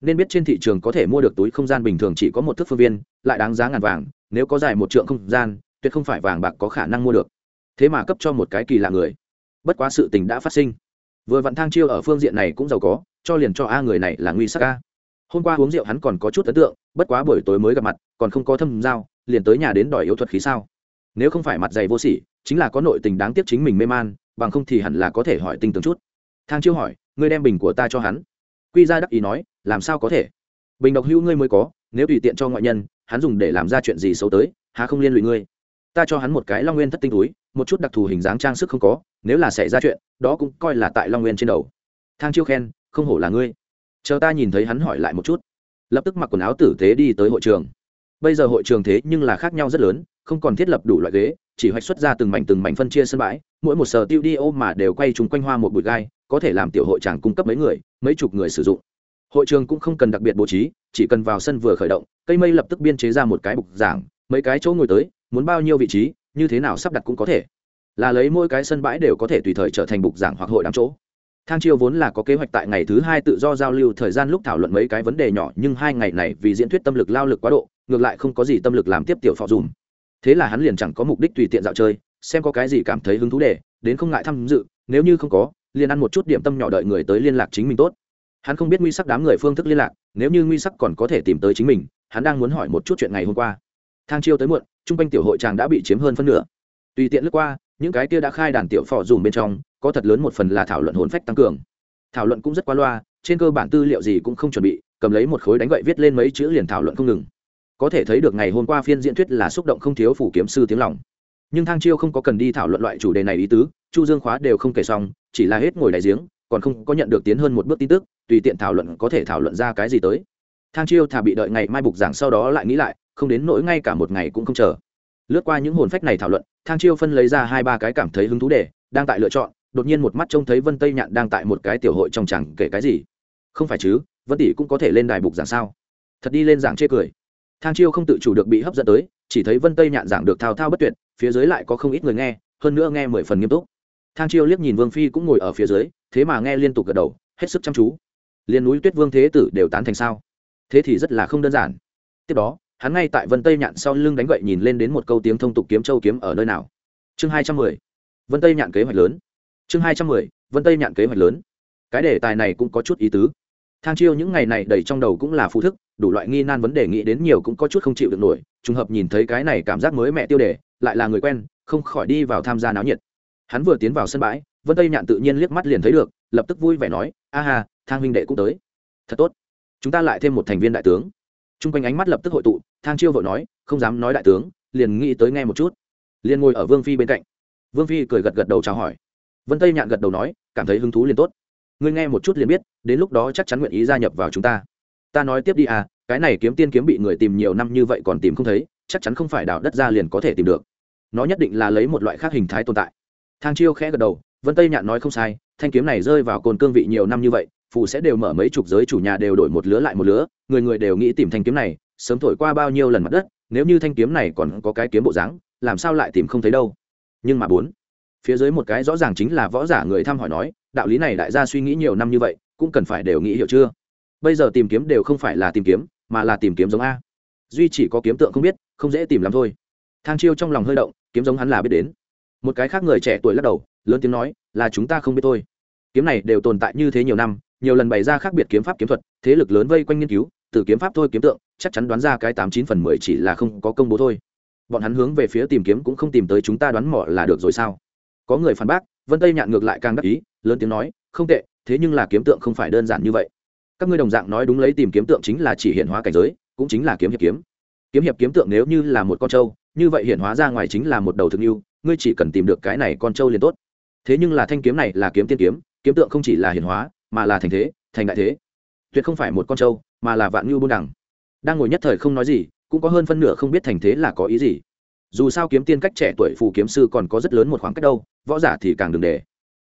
Speaker 1: Nên biết trên thị trường có thể mua được túi không gian bình thường chỉ có một thước phương viên, lại đáng giá ngàn vàng, nếu có dài một trượng không gian, tuyệt không phải vàng bạc có khả năng mua được. Thế mà cấp cho một cái kỳ lạ người. Bất quá sự tình đã phát sinh. Vừa vặn thang chiêu ở phương diện này cũng giàu có, cho liền cho a người này là nguy sắc a. Hôm qua uống rượu hắn còn có chút ấn tượng, bất quá buổi tối mới gặp mặt, còn không có thâm giao liền tới nhà đến đòi yếu thuật khí sao? Nếu không phải mặt dày vô sỉ, chính là có nội tình đáng tiếc chính mình mê man, bằng không thì hẳn là có thể hỏi tinh tường chút. Thang chiêu hỏi, ngươi đem bình của ta cho hắn? Quy ra đắc ý nói, làm sao có thể? Bình độc hữu ngươi mới có, nếu tùy tiện cho ngoại nhân, hắn dùng để làm ra chuyện gì xấu tới, há không liên lụy ngươi? Ta cho hắn một cái long nguyên thất tinh túi, một chút đặc thù hình dáng trang sức không có, nếu là xảy ra chuyện, đó cũng coi là tại long nguyên trên đầu. Thang chiêu khen, không hổ là ngươi. Chờ ta nhìn thấy hắn hỏi lại một chút. Lập tức mặc quần áo tử tế đi tới hội trường bây giờ hội trường thế nhưng là khác nhau rất lớn, không còn thiết lập đủ loại ghế, chỉ hoạch xuất ra từng mảnh từng mảnh phân chia sân bãi, mỗi một sở tiêu đi ô mà đều quay chung quanh hoa một bụi gai, có thể làm tiểu hội tràng cung cấp mấy người, mấy chục người sử dụng. Hội trường cũng không cần đặc biệt bố trí, chỉ cần vào sân vừa khởi động, cây mây lập tức biên chế ra một cái bục giảng, mấy cái chỗ ngồi tới, muốn bao nhiêu vị trí, như thế nào sắp đặt cũng có thể. Là lấy mỗi cái sân bãi đều có thể tùy thời trở thành bục giảng hoặc hội đám chỗ. Thang chiêu vốn là có kế hoạch tại ngày thứ hai tự do giao lưu thời gian lúc thảo luận mấy cái vấn đề nhỏ, nhưng hai ngày này vì diễn thuyết tâm lực, lao lực quá độ ngược lại không có gì tâm lực làm tiếp tiểu phò dùm. Thế là hắn liền chẳng có mục đích tùy tiện dạo chơi, xem có cái gì cảm thấy hứng thú để, đến không ngại tham dự, nếu như không có, liền ăn một chút điểm tâm nhỏ đợi người tới liên lạc chính mình tốt. Hắn không biết nguy sắc đám người phương thức liên lạc, nếu như nguy sắc còn có thể tìm tới chính mình, hắn đang muốn hỏi một chút chuyện ngày hôm qua. Thang chiêu tới muộn chung quanh tiểu hội chàng đã bị chiếm hơn phân nửa. Tùy tiện lướt qua, những cái kia đã khai đàn tiểu phò dùm bên trong, có thật lớn một phần là thảo luận hồn phách tăng cường. Thảo luận cũng rất qua loa, trên cơ bản tư liệu gì cũng không chuẩn bị, cầm lấy một khối đánh gậy viết lên mấy chữ liền thảo luận không ngừng có thể thấy được ngày hôm qua phiên diễn thuyết là xúc động không thiếu phủ kiếm sư tiếng lòng. Nhưng thang chiêu không có cần đi thảo luận loại chủ đề này ý tứ, chu dương khóa đều không kể xong, chỉ là hết ngồi đại giếng, còn không có nhận được tiến hơn một bước tin tức, tùy tiện thảo luận có thể thảo luận ra cái gì tới. Thang chiêu thà bị đợi ngày mai bục giảng sau đó lại nghĩ lại, không đến nỗi ngay cả một ngày cũng không chờ. Lướt qua những hồn phách này thảo luận, thang chiêu phân lấy ra hai ba cái cảm thấy hứng thú để đang tại lựa chọn, đột nhiên một mắt trông thấy vân tây nhạn đang tại một cái tiểu hội trong chẳng kể cái gì. Không phải chứ, vân tỷ cũng có thể lên đài bục giảng sao? Thật đi lên giảng chê cười thang chiêu không tự chủ được bị hấp dẫn tới, chỉ thấy vân tây nhạn giảng được thao thao bất tuyệt, phía dưới lại có không ít người nghe, hơn nữa nghe mười phần nghiêm túc. Thang chiêu liếc nhìn vương phi cũng ngồi ở phía dưới, thế mà nghe liên tục gật đầu, hết sức chăm chú. Liền núi tuyết vương thế tử đều tán thành sao? Thế thì rất là không đơn giản. Tiếp đó, hắn ngay tại vân tây nhạn sau lưng đánh gậy nhìn lên đến một câu tiếng thông tục kiếm châu kiếm ở nơi nào. Chương hai trăm mười. Vân tây nhạn kế hoạch lớn. Chương hai trăm mười, vân tây nhạn kế hoạch lớn. Cái đề tài này cũng có chút ý tứ thang chiêu những ngày này đầy trong đầu cũng là phụ thức, đủ loại nghi nan vấn đề nghĩ đến nhiều cũng có chút không chịu được nổi, trùng hợp nhìn thấy cái này cảm giác mới mẹ tiêu đề, lại là người quen, không khỏi đi vào tham gia náo nhiệt. Hắn vừa tiến vào sân bãi, vân tây nhạn tự nhiên liếc mắt liền thấy được, lập tức vui vẻ nói, a ha, thang huynh đệ cũng tới. Thật tốt. Chúng ta lại thêm một thành viên đại tướng. T r u n g quanh ánh mắt lập tức hội tụ, thang chiêu vội nói, không dám nói đại tướng, liền nghĩ tới nghe một chút. Liền ngồi ở vương phi bên cạnh. Vương phi cười gật gật đầu chào hỏi. Vân tây nhạn gật đầu nói, cảm thấy hứng thú liền tốt ngươi nghe một chút liền biết, đến lúc đó chắc chắn nguyện ý gia nhập vào chúng ta. Ta nói tiếp đi à cái này kiếm tiên kiếm bị người tìm nhiều năm như vậy còn tìm không thấy, chắc chắn không phải đào đất ra liền có thể tìm được. Nó nhất định là lấy một loại khác hình thái tồn tại. Thang chiêu khẽ gật đầu, vân tây nhạn nói không sai, thanh kiếm này rơi vào cồn cương vị nhiều năm như vậy phụ sẽ đều mở mấy chục giới chủ nhà đều đổi một lứa lại một lứa, người người đều nghĩ tìm thanh kiếm này, sớm thổi qua bao nhiêu lần mặt đất, nếu như thanh kiếm này còn có cái kiếm bộ dáng, làm sao lại tìm không thấy đâu. Nhưng mà bốn, phía dưới một cái rõ ràng chính là võ giả người thăm hỏi nói đạo lý này đại gia suy nghĩ nhiều năm như vậy, cũng cần phải đều nghĩ hiểu chưa? Bây giờ tìm kiếm đều không phải là tìm kiếm, mà là tìm kiếm giống a. Duy chỉ có kiếm tượng không biết, không dễ tìm lắm thôi. Thang chiêu trong lòng hơi động, kiếm giống hắn là biết đến. Một cái khác người trẻ tuổi lắc đầu, lớn tiếng nói, là chúng ta không biết thôi. Kiếm này đều tồn tại như thế nhiều năm, nhiều lần bày ra khác biệt kiếm pháp kiếm thuật, thế lực lớn vây quanh nghiên cứu, từ kiếm pháp thôi kiếm tượng, chắc chắn đoán ra cái tám chín phần mười chỉ là không có công bố thôi. Bọn hắn hướng về phía tìm kiếm cũng không tìm tới chúng ta đoán mỏ là được rồi sao? Có người phản bác, vân tây nhạn ngược lại càng đắc ý lớn tiếng nói, không tệ, thế nhưng là kiếm tượng không phải đơn giản như vậy. Các ngươi đồng dạng nói đúng lấy tìm kiếm tượng chính là chỉ hiện hóa cảnh giới, cũng chính là kiếm hiệp kiếm. Kiếm hiệp kiếm tượng nếu như là một con trâu, như vậy hiện hóa ra ngoài chính là một đầu thực yêu ngươi chỉ cần tìm được cái này con trâu liền tốt. Thế nhưng là thanh kiếm này là kiếm tiên kiếm kiếm tượng không chỉ là hiện hóa, mà là thành thế, thành đại thế. Tuyệt không phải một con trâu, mà là vạn ngưu buôn đẳng đang ngồi nhất thời không nói gì, cũng có hơn phân nửa không biết thành thế là có ý gì. Dù sao kiếm tiên cách trẻ tuổi phù kiếm sư còn có rất lớn một khoảng cách đâu, võ giả thì càng đừng để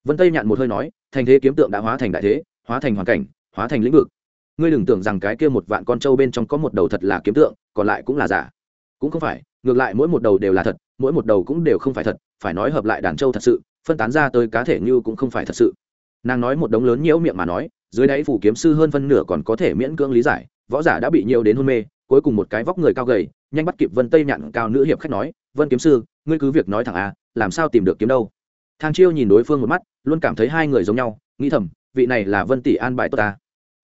Speaker 1: vân tây nhạn một hơi nói, thành thế kiếm tượng đã hóa thành đại thế, hóa thành hoàn cảnh, hóa thành lĩnh vực. Ngươi đừng tưởng rằng cái kia một vạn con trâu bên trong có một đầu thật là kiếm tượng, còn lại cũng là giả. Cũng không phải, ngược lại mỗi một đầu đều là thật, mỗi một đầu cũng đều không phải thật, phải nói hợp lại đàn trâu thật sự, phân tán ra tới cá thể như cũng không phải thật sự. Nàng nói một đống lớn nhiễu miệng mà nói, dưới đáy phủ kiếm sư hơn phân nửa còn có thể miễn cưỡng lý giải, võ giả đã bị nhiều đến hôn mê, cuối cùng một cái vóc người cao gầy, nhanh bắt kịp vân tây nhạn cao nữ hiệp khách nói, vân kiếm sư, ngươi cứ việc nói thẳng à làm sao tìm được kiếm đâu? Thang chiêu nhìn đối phương một mắt, luôn cảm thấy hai người giống nhau, nghĩ thầm, vị này là vân tỷ an bài tốt ta.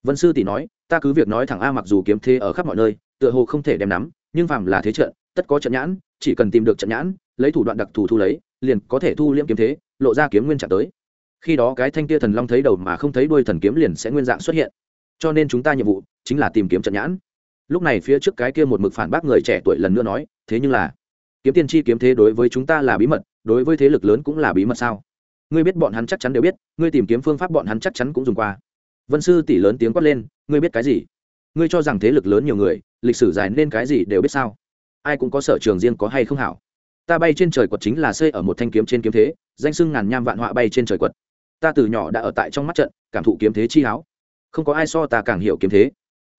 Speaker 1: Vân sư tỷ nói, ta cứ việc nói thẳng a mặc dù kiếm thế ở khắp mọi nơi, tựa hồ không thể đem nắm, nhưng phàm là thế trận, tất có trận nhãn, chỉ cần tìm được trận nhãn, lấy thủ đoạn đặc thù thu lấy, liền có thể thu liễm kiếm thế, lộ ra kiếm nguyên trạng tới. Khi đó cái thanh tia thần long thấy đầu mà không thấy đuôi thần kiếm liền sẽ nguyên dạng xuất hiện. Cho nên chúng ta nhiệm vụ chính là tìm kiếm trận nhãn. Lúc này phía trước cái kia một mực phản bác người trẻ tuổi lần nữa nói, thế nhưng là, kiếm tiên tri kiếm thế đối với chúng ta là bí mật đối với thế lực lớn cũng là bí mật sao? Ngươi biết bọn hắn chắc chắn đều biết, ngươi tìm kiếm phương pháp bọn hắn chắc chắn cũng dùng qua. Vân sư tỷ lớn tiếng quát lên, ngươi biết cái gì? Ngươi cho rằng thế lực lớn nhiều người, lịch sử dài nên cái gì đều biết sao? Ai cũng có sở trường riêng có hay không hảo. Ta bay trên trời quật chính là xây ở một thanh kiếm trên kiếm thế, danh sưng ngàn nham vạn họa bay trên trời quật. Ta từ nhỏ đã ở tại trong mắt trận, cảm thụ kiếm thế chi háo không có ai so ta càng hiểu kiếm thế.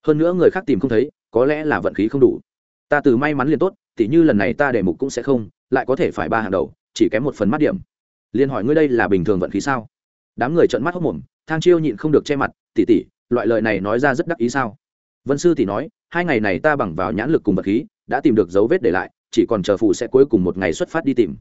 Speaker 1: Hơn nữa người khác tìm không thấy, có lẽ là vận khí không đủ. Ta từ may mắn liền tốt, tỉ như lần này ta để mục cũng sẽ không, lại có thể phải ba hàng đầu chỉ kém một phần mắt điểm. Liền hỏi ngươi đây là bình thường vận khí sao? Đám người trợn mắt hốc mồm, thang chiêu nhịn không được che mặt tỉ tỉ loại lời này nói ra rất đắc ý sao? Vân sư thì nói, hai ngày này ta bằng vào nhãn lực cùng vật khí, đã tìm được dấu vết để lại, chỉ còn chờ phụ sẽ cuối cùng một ngày xuất phát đi tìm.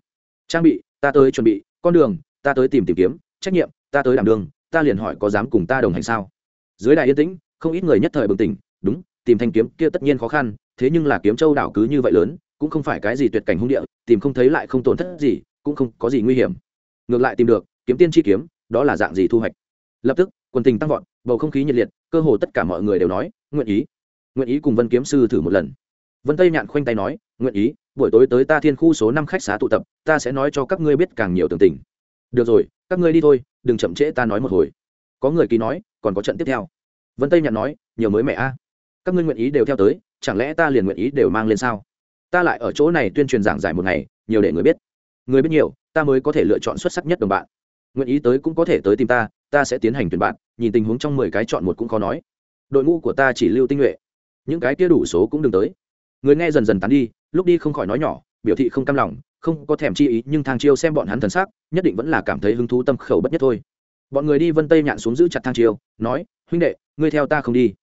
Speaker 1: Trang bị, ta tới chuẩn bị, con đường, ta tới tìm tìm kiếm, trách nhiệm, ta tới đảm đường, ta liền hỏi có dám cùng ta đồng hành sao? Dưới đại yên tĩnh, không ít người nhất thời bừng tỉnh, đúng, tìm thanh kiếm kia tất nhiên khó khăn, thế nhưng là kiếm châu đảo cứ như vậy lớn cũng không phải cái gì tuyệt cảnh hung địa, tìm không thấy lại không tổn thất gì, cũng không có gì nguy hiểm. Ngược lại tìm được, kiếm tiên chi kiếm, đó là dạng gì thu hoạch? Lập tức, quần tình tăng vọt, bầu không khí nhiệt liệt, cơ hồ tất cả mọi người đều nói, nguyện ý. Nguyện ý cùng vân kiếm sư thử một lần. Vân tây nhạn khoanh tay nói, nguyện ý, buổi tối tới ta thiên khu số năm khách xá tụ tập, ta sẽ nói cho các ngươi biết càng nhiều tường tình. Được rồi, các ngươi đi thôi, đừng chậm trễ ta nói một hồi. Có người ký nói, còn có trận tiếp theo. Vân tây nhạn nói, nhiều mới mẹ a. Các ngươi nguyện ý đều theo tới, chẳng lẽ ta liền nguyện ý đều mang lên sao? Ta lại ở chỗ này tuyên truyền giảng giải một ngày, nhiều để người biết. Người biết nhiều, ta mới có thể lựa chọn xuất sắc nhất đồng bạn. Nguyện ý tới cũng có thể tới tìm ta ta sẽ tiến hành tuyển bạn, nhìn tình huống trong mười cái chọn một cũng khó nói. Đội ngũ của ta chỉ lưu tinh nhuệ. Những cái kia đủ số cũng đừng tới. Người nghe dần dần tán đi, lúc đi không khỏi nói nhỏ, biểu thị không cam lòng, không có thèm chi ý, nhưng thang chiêu xem bọn hắn thần sắc, nhất định vẫn là cảm thấy hứng thú tâm khẩu bất nhất thôi. Bọn người đi vân tây nhạn xuống giữ chặt thang chiêu, nói, huynh đệ, ngươi theo ta không đi.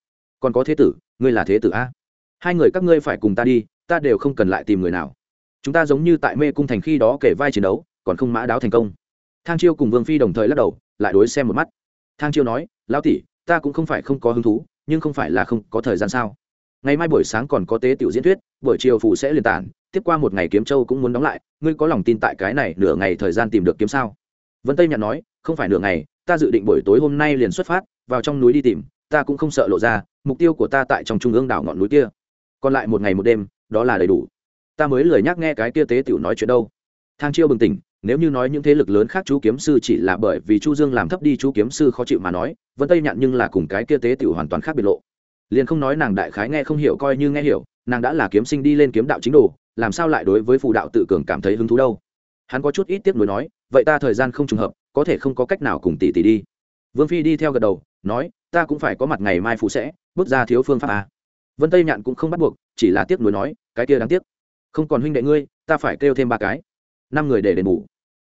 Speaker 1: Còn có thế tử, ngươi là thế tử a. Hai người các ngươi phải cùng ta đi ta đều không cần lại tìm người nào. Chúng ta giống như tại mê cung thành khi đó kể vai chiến đấu, còn không mã đáo thành công. Thang chiêu cùng vương phi đồng thời lắc đầu, lại đối xem một mắt. Thang chiêu nói, lão tỷ, ta cũng không phải không có hứng thú, nhưng không phải là không có thời gian sao? Ngày mai buổi sáng còn có tế tiểu diễn thuyết, buổi chiều phủ sẽ liên tản, tiếp qua một ngày kiếm châu cũng muốn đóng lại, ngươi có lòng tin tại cái này nửa ngày thời gian tìm được kiếm sao? Vân tây nhạn nói, không phải nửa ngày, ta dự định buổi tối hôm nay liền xuất phát, vào trong núi đi tìm, ta cũng không sợ lộ ra, mục tiêu của ta tại trong trung ương đảo ngọn núi kia. Còn lại một ngày một đêm đó là đầy đủ. Ta mới lười nhắc nghe cái kia tế tiểu nói chuyện đâu. Thang chiêu bừng tỉnh, nếu như nói những thế lực lớn khác chú kiếm sư chỉ là bởi vì chu dương làm thấp đi chú kiếm sư khó chịu mà nói, vân tây nhạn nhưng là cùng cái kia tế tiểu hoàn toàn khác biệt lộ. Liền không nói nàng đại khái nghe không hiểu coi như nghe hiểu, nàng đã là kiếm sinh đi lên kiếm đạo chính đồ, làm sao lại đối với phụ đạo tự cường cảm thấy hứng thú đâu? Hắn có chút ít tiếc nuối nói, vậy ta thời gian không trùng hợp, có thể không có cách nào cùng tỷ tỷ đi. Vương phi đi theo gật đầu, nói, ta cũng phải có mặt ngày mai phụ sẽ, bước ra thiếu phương pháp à. vân tây nhạn cũng không bắt buộc chỉ là tiếc nuối nói, cái kia đáng tiếc. Không còn huynh đệ ngươi, ta phải kêu thêm ba cái. Năm người để đền bù.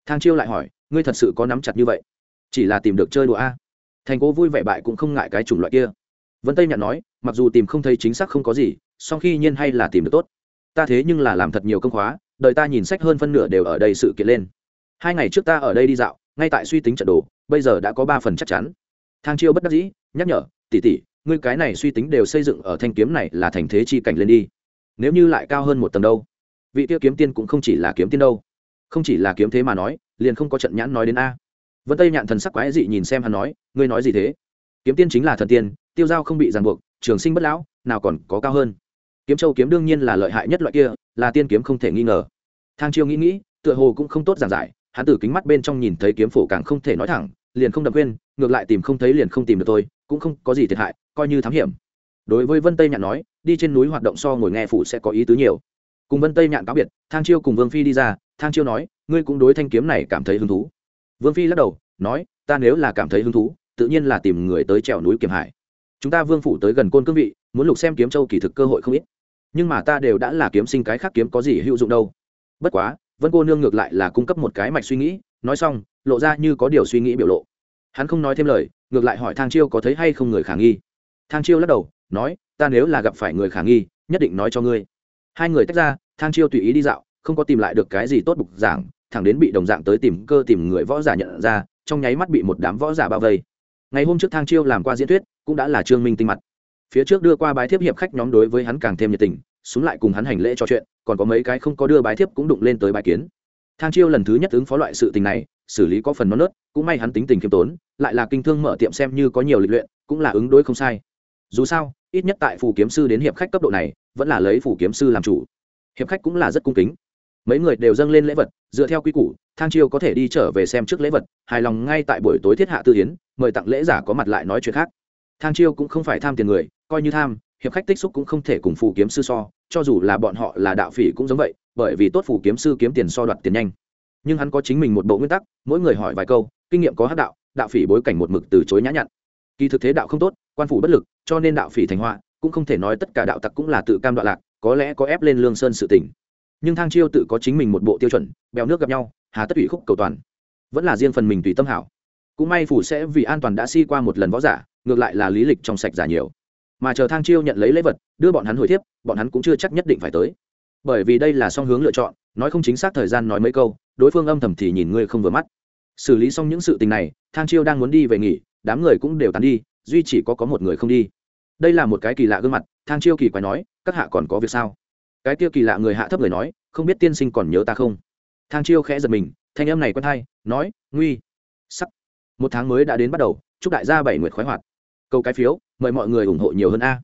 Speaker 1: Thang chiêu lại hỏi, ngươi thật sự có nắm chặt như vậy? Chỉ là tìm được chơi đùa a? Thành cố vui vẻ bại cũng không ngại cái chủng loại kia. Vân tây nhạn nói, mặc dù tìm không thấy chính xác không có gì, song khi nhiên hay là tìm được tốt. Ta thế nhưng là làm thật nhiều công khóa, đời ta nhìn sách hơn phân nửa đều ở đây sự kiện lên. Hai ngày trước ta ở đây đi dạo, ngay tại suy tính trận đồ, bây giờ đã có ba phần chắc chắn. Thang chiêu bất đắc dĩ, nhắc nhở tỉ tỉ ngươi cái này suy tính đều xây dựng ở thanh kiếm này là thành thế chi cảnh lên đi. Nếu như lại cao hơn một tầng đâu, vị tiêu kiếm tiên cũng không chỉ là kiếm tiên đâu. Không chỉ là kiếm thế mà nói, liền không có trận nhãn nói đến a. Vân tây nhạn thần sắc quái dị nhìn xem hắn nói, ngươi nói gì thế? Kiếm tiên chính là thần tiên, tiêu giao không bị ràng buộc, trường sinh bất lão, nào còn có cao hơn. Kiếm châu kiếm đương nhiên là lợi hại nhất loại kia, là tiên kiếm không thể nghi ngờ. Thang chiêu nghĩ nghĩ, tựa hồ cũng không tốt giảng giải, hắn từ kính mắt bên trong nhìn thấy kiếm phổ càng không thể nói thẳng, liền không đập quên, ngược lại tìm không thấy liền không tìm được tôi cũng không có gì thiệt hại, coi như thám hiểm. Đối với vân tây nhạn nói, đi trên núi hoạt động so ngồi nghe phủ sẽ có ý tứ nhiều. Cùng vân tây nhạn cáo biệt, thang chiêu cùng vương phi đi ra, thang chiêu nói, ngươi cũng đối thanh kiếm này cảm thấy hứng thú. Vương phi lắc đầu, nói, ta nếu là cảm thấy hứng thú, tự nhiên là tìm người tới trèo núi kiểm hải. Chúng ta vương phủ tới gần côn cương vị, muốn lục xem kiếm châu kỳ thực cơ hội không ít. Nhưng mà ta đều đã là kiếm sinh cái khác kiếm có gì hữu dụng đâu. Bất quá, vân cô nương ngược lại là cung cấp một cái mạch suy nghĩ, nói xong, lộ ra như có điều suy nghĩ biểu lộ hắn không nói thêm lời, ngược lại hỏi thang chiêu có thấy hay không người khả nghi. Thang chiêu lắc đầu, nói, ta nếu là gặp phải người khả nghi, nhất định nói cho ngươi. Hai người tách ra, thang chiêu tùy ý đi dạo, không có tìm lại được cái gì tốt bục giảng, thẳng đến bị đồng dạng tới tìm cơ tìm người võ giả nhận ra, trong nháy mắt bị một đám võ giả bao vây. Ngày hôm trước thang chiêu làm qua diễn thuyết, cũng đã là trương minh tinh mặt. Phía trước đưa qua bái thiếp hiệp khách nhóm đối với hắn càng thêm nhiệt tình xuống lại cùng hắn hành lễ trò chuyện, còn có mấy cái không có đưa bái thiếp cũng đụng lên tới bài kiến thang chiêu lần thứ nhất ứng phó loại sự tình này, xử lý có phần non nớt, cũng may hắn tính tình khiêm tốn, lại là kinh thương mở tiệm xem như có nhiều lịch luyện, cũng là ứng đối không sai. Dù sao, ít nhất tại phủ kiếm sư đến hiệp khách cấp độ này, vẫn là lấy phủ kiếm sư làm chủ. Hiệp khách cũng là rất cung kính. Mấy người đều dâng lên lễ vật, dựa theo quy củ, thang chiêu có thể đi trở về xem trước lễ vật, hài lòng ngay tại buổi tối thiết hạ tư hiến mời tặng lễ giả có mặt lại nói chuyện khác. Thang chiêu cũng không phải tham tiền người, coi như tham hiệp khách tích xúc cũng không thể cùng phù kiếm sư so, cho dù là bọn họ là đạo phỉ cũng giống vậy, bởi vì tốt phù kiếm sư kiếm tiền so đoạt tiền nhanh. Nhưng hắn có chính mình một bộ nguyên tắc, mỗi người hỏi vài câu, kinh nghiệm có hát đạo đạo phỉ bối cảnh một mực từ chối nhã nhặn. Kỳ thực thế đạo không tốt, quan phủ bất lực, cho nên đạo phỉ thành họa, cũng không thể nói tất cả đạo tặc cũng là tự cam đoạn lạc, có lẽ có ép lên lương sơn sự tỉnh nhưng thang chiêu tự có chính mình một bộ tiêu chuẩn, bèo nước gặp nhau, hà tất ủy khúc cầu toàn. Vẫn là riêng phần mình tùy tâm hảo. Cũng may phủ sẽ vì an toàn đã si qua một lần võ giả, ngược lại là lý lịch trong sạch giả nhiều mà chờ thang chiêu nhận lấy lễ vật đưa bọn hắn hồi tiếp, bọn hắn cũng chưa chắc nhất định phải tới. Bởi vì đây là song hướng lựa chọn nói không chính xác thời gian nói mấy câu đối phương âm thầm thì nhìn ngươi không vừa mắt. Xử lý xong những sự tình này thang chiêu đang muốn đi về nghỉ đám người cũng đều tán đi duy chỉ có có một người không đi. Đây là một cái kỳ lạ gương mặt thang chiêu kỳ quái nói các hạ còn có việc sao? Cái kia kỳ lạ người hạ thấp người nói không biết tiên sinh còn nhớ ta không? Thang chiêu khẽ giật mình thanh âm này quen hay nói nguy. Sắc một tháng mới đã đến bắt đầu chúc đại gia bảy nguyệt khoái hoạt. Câu cái phiếu mời mọi người ủng hộ nhiều hơn a.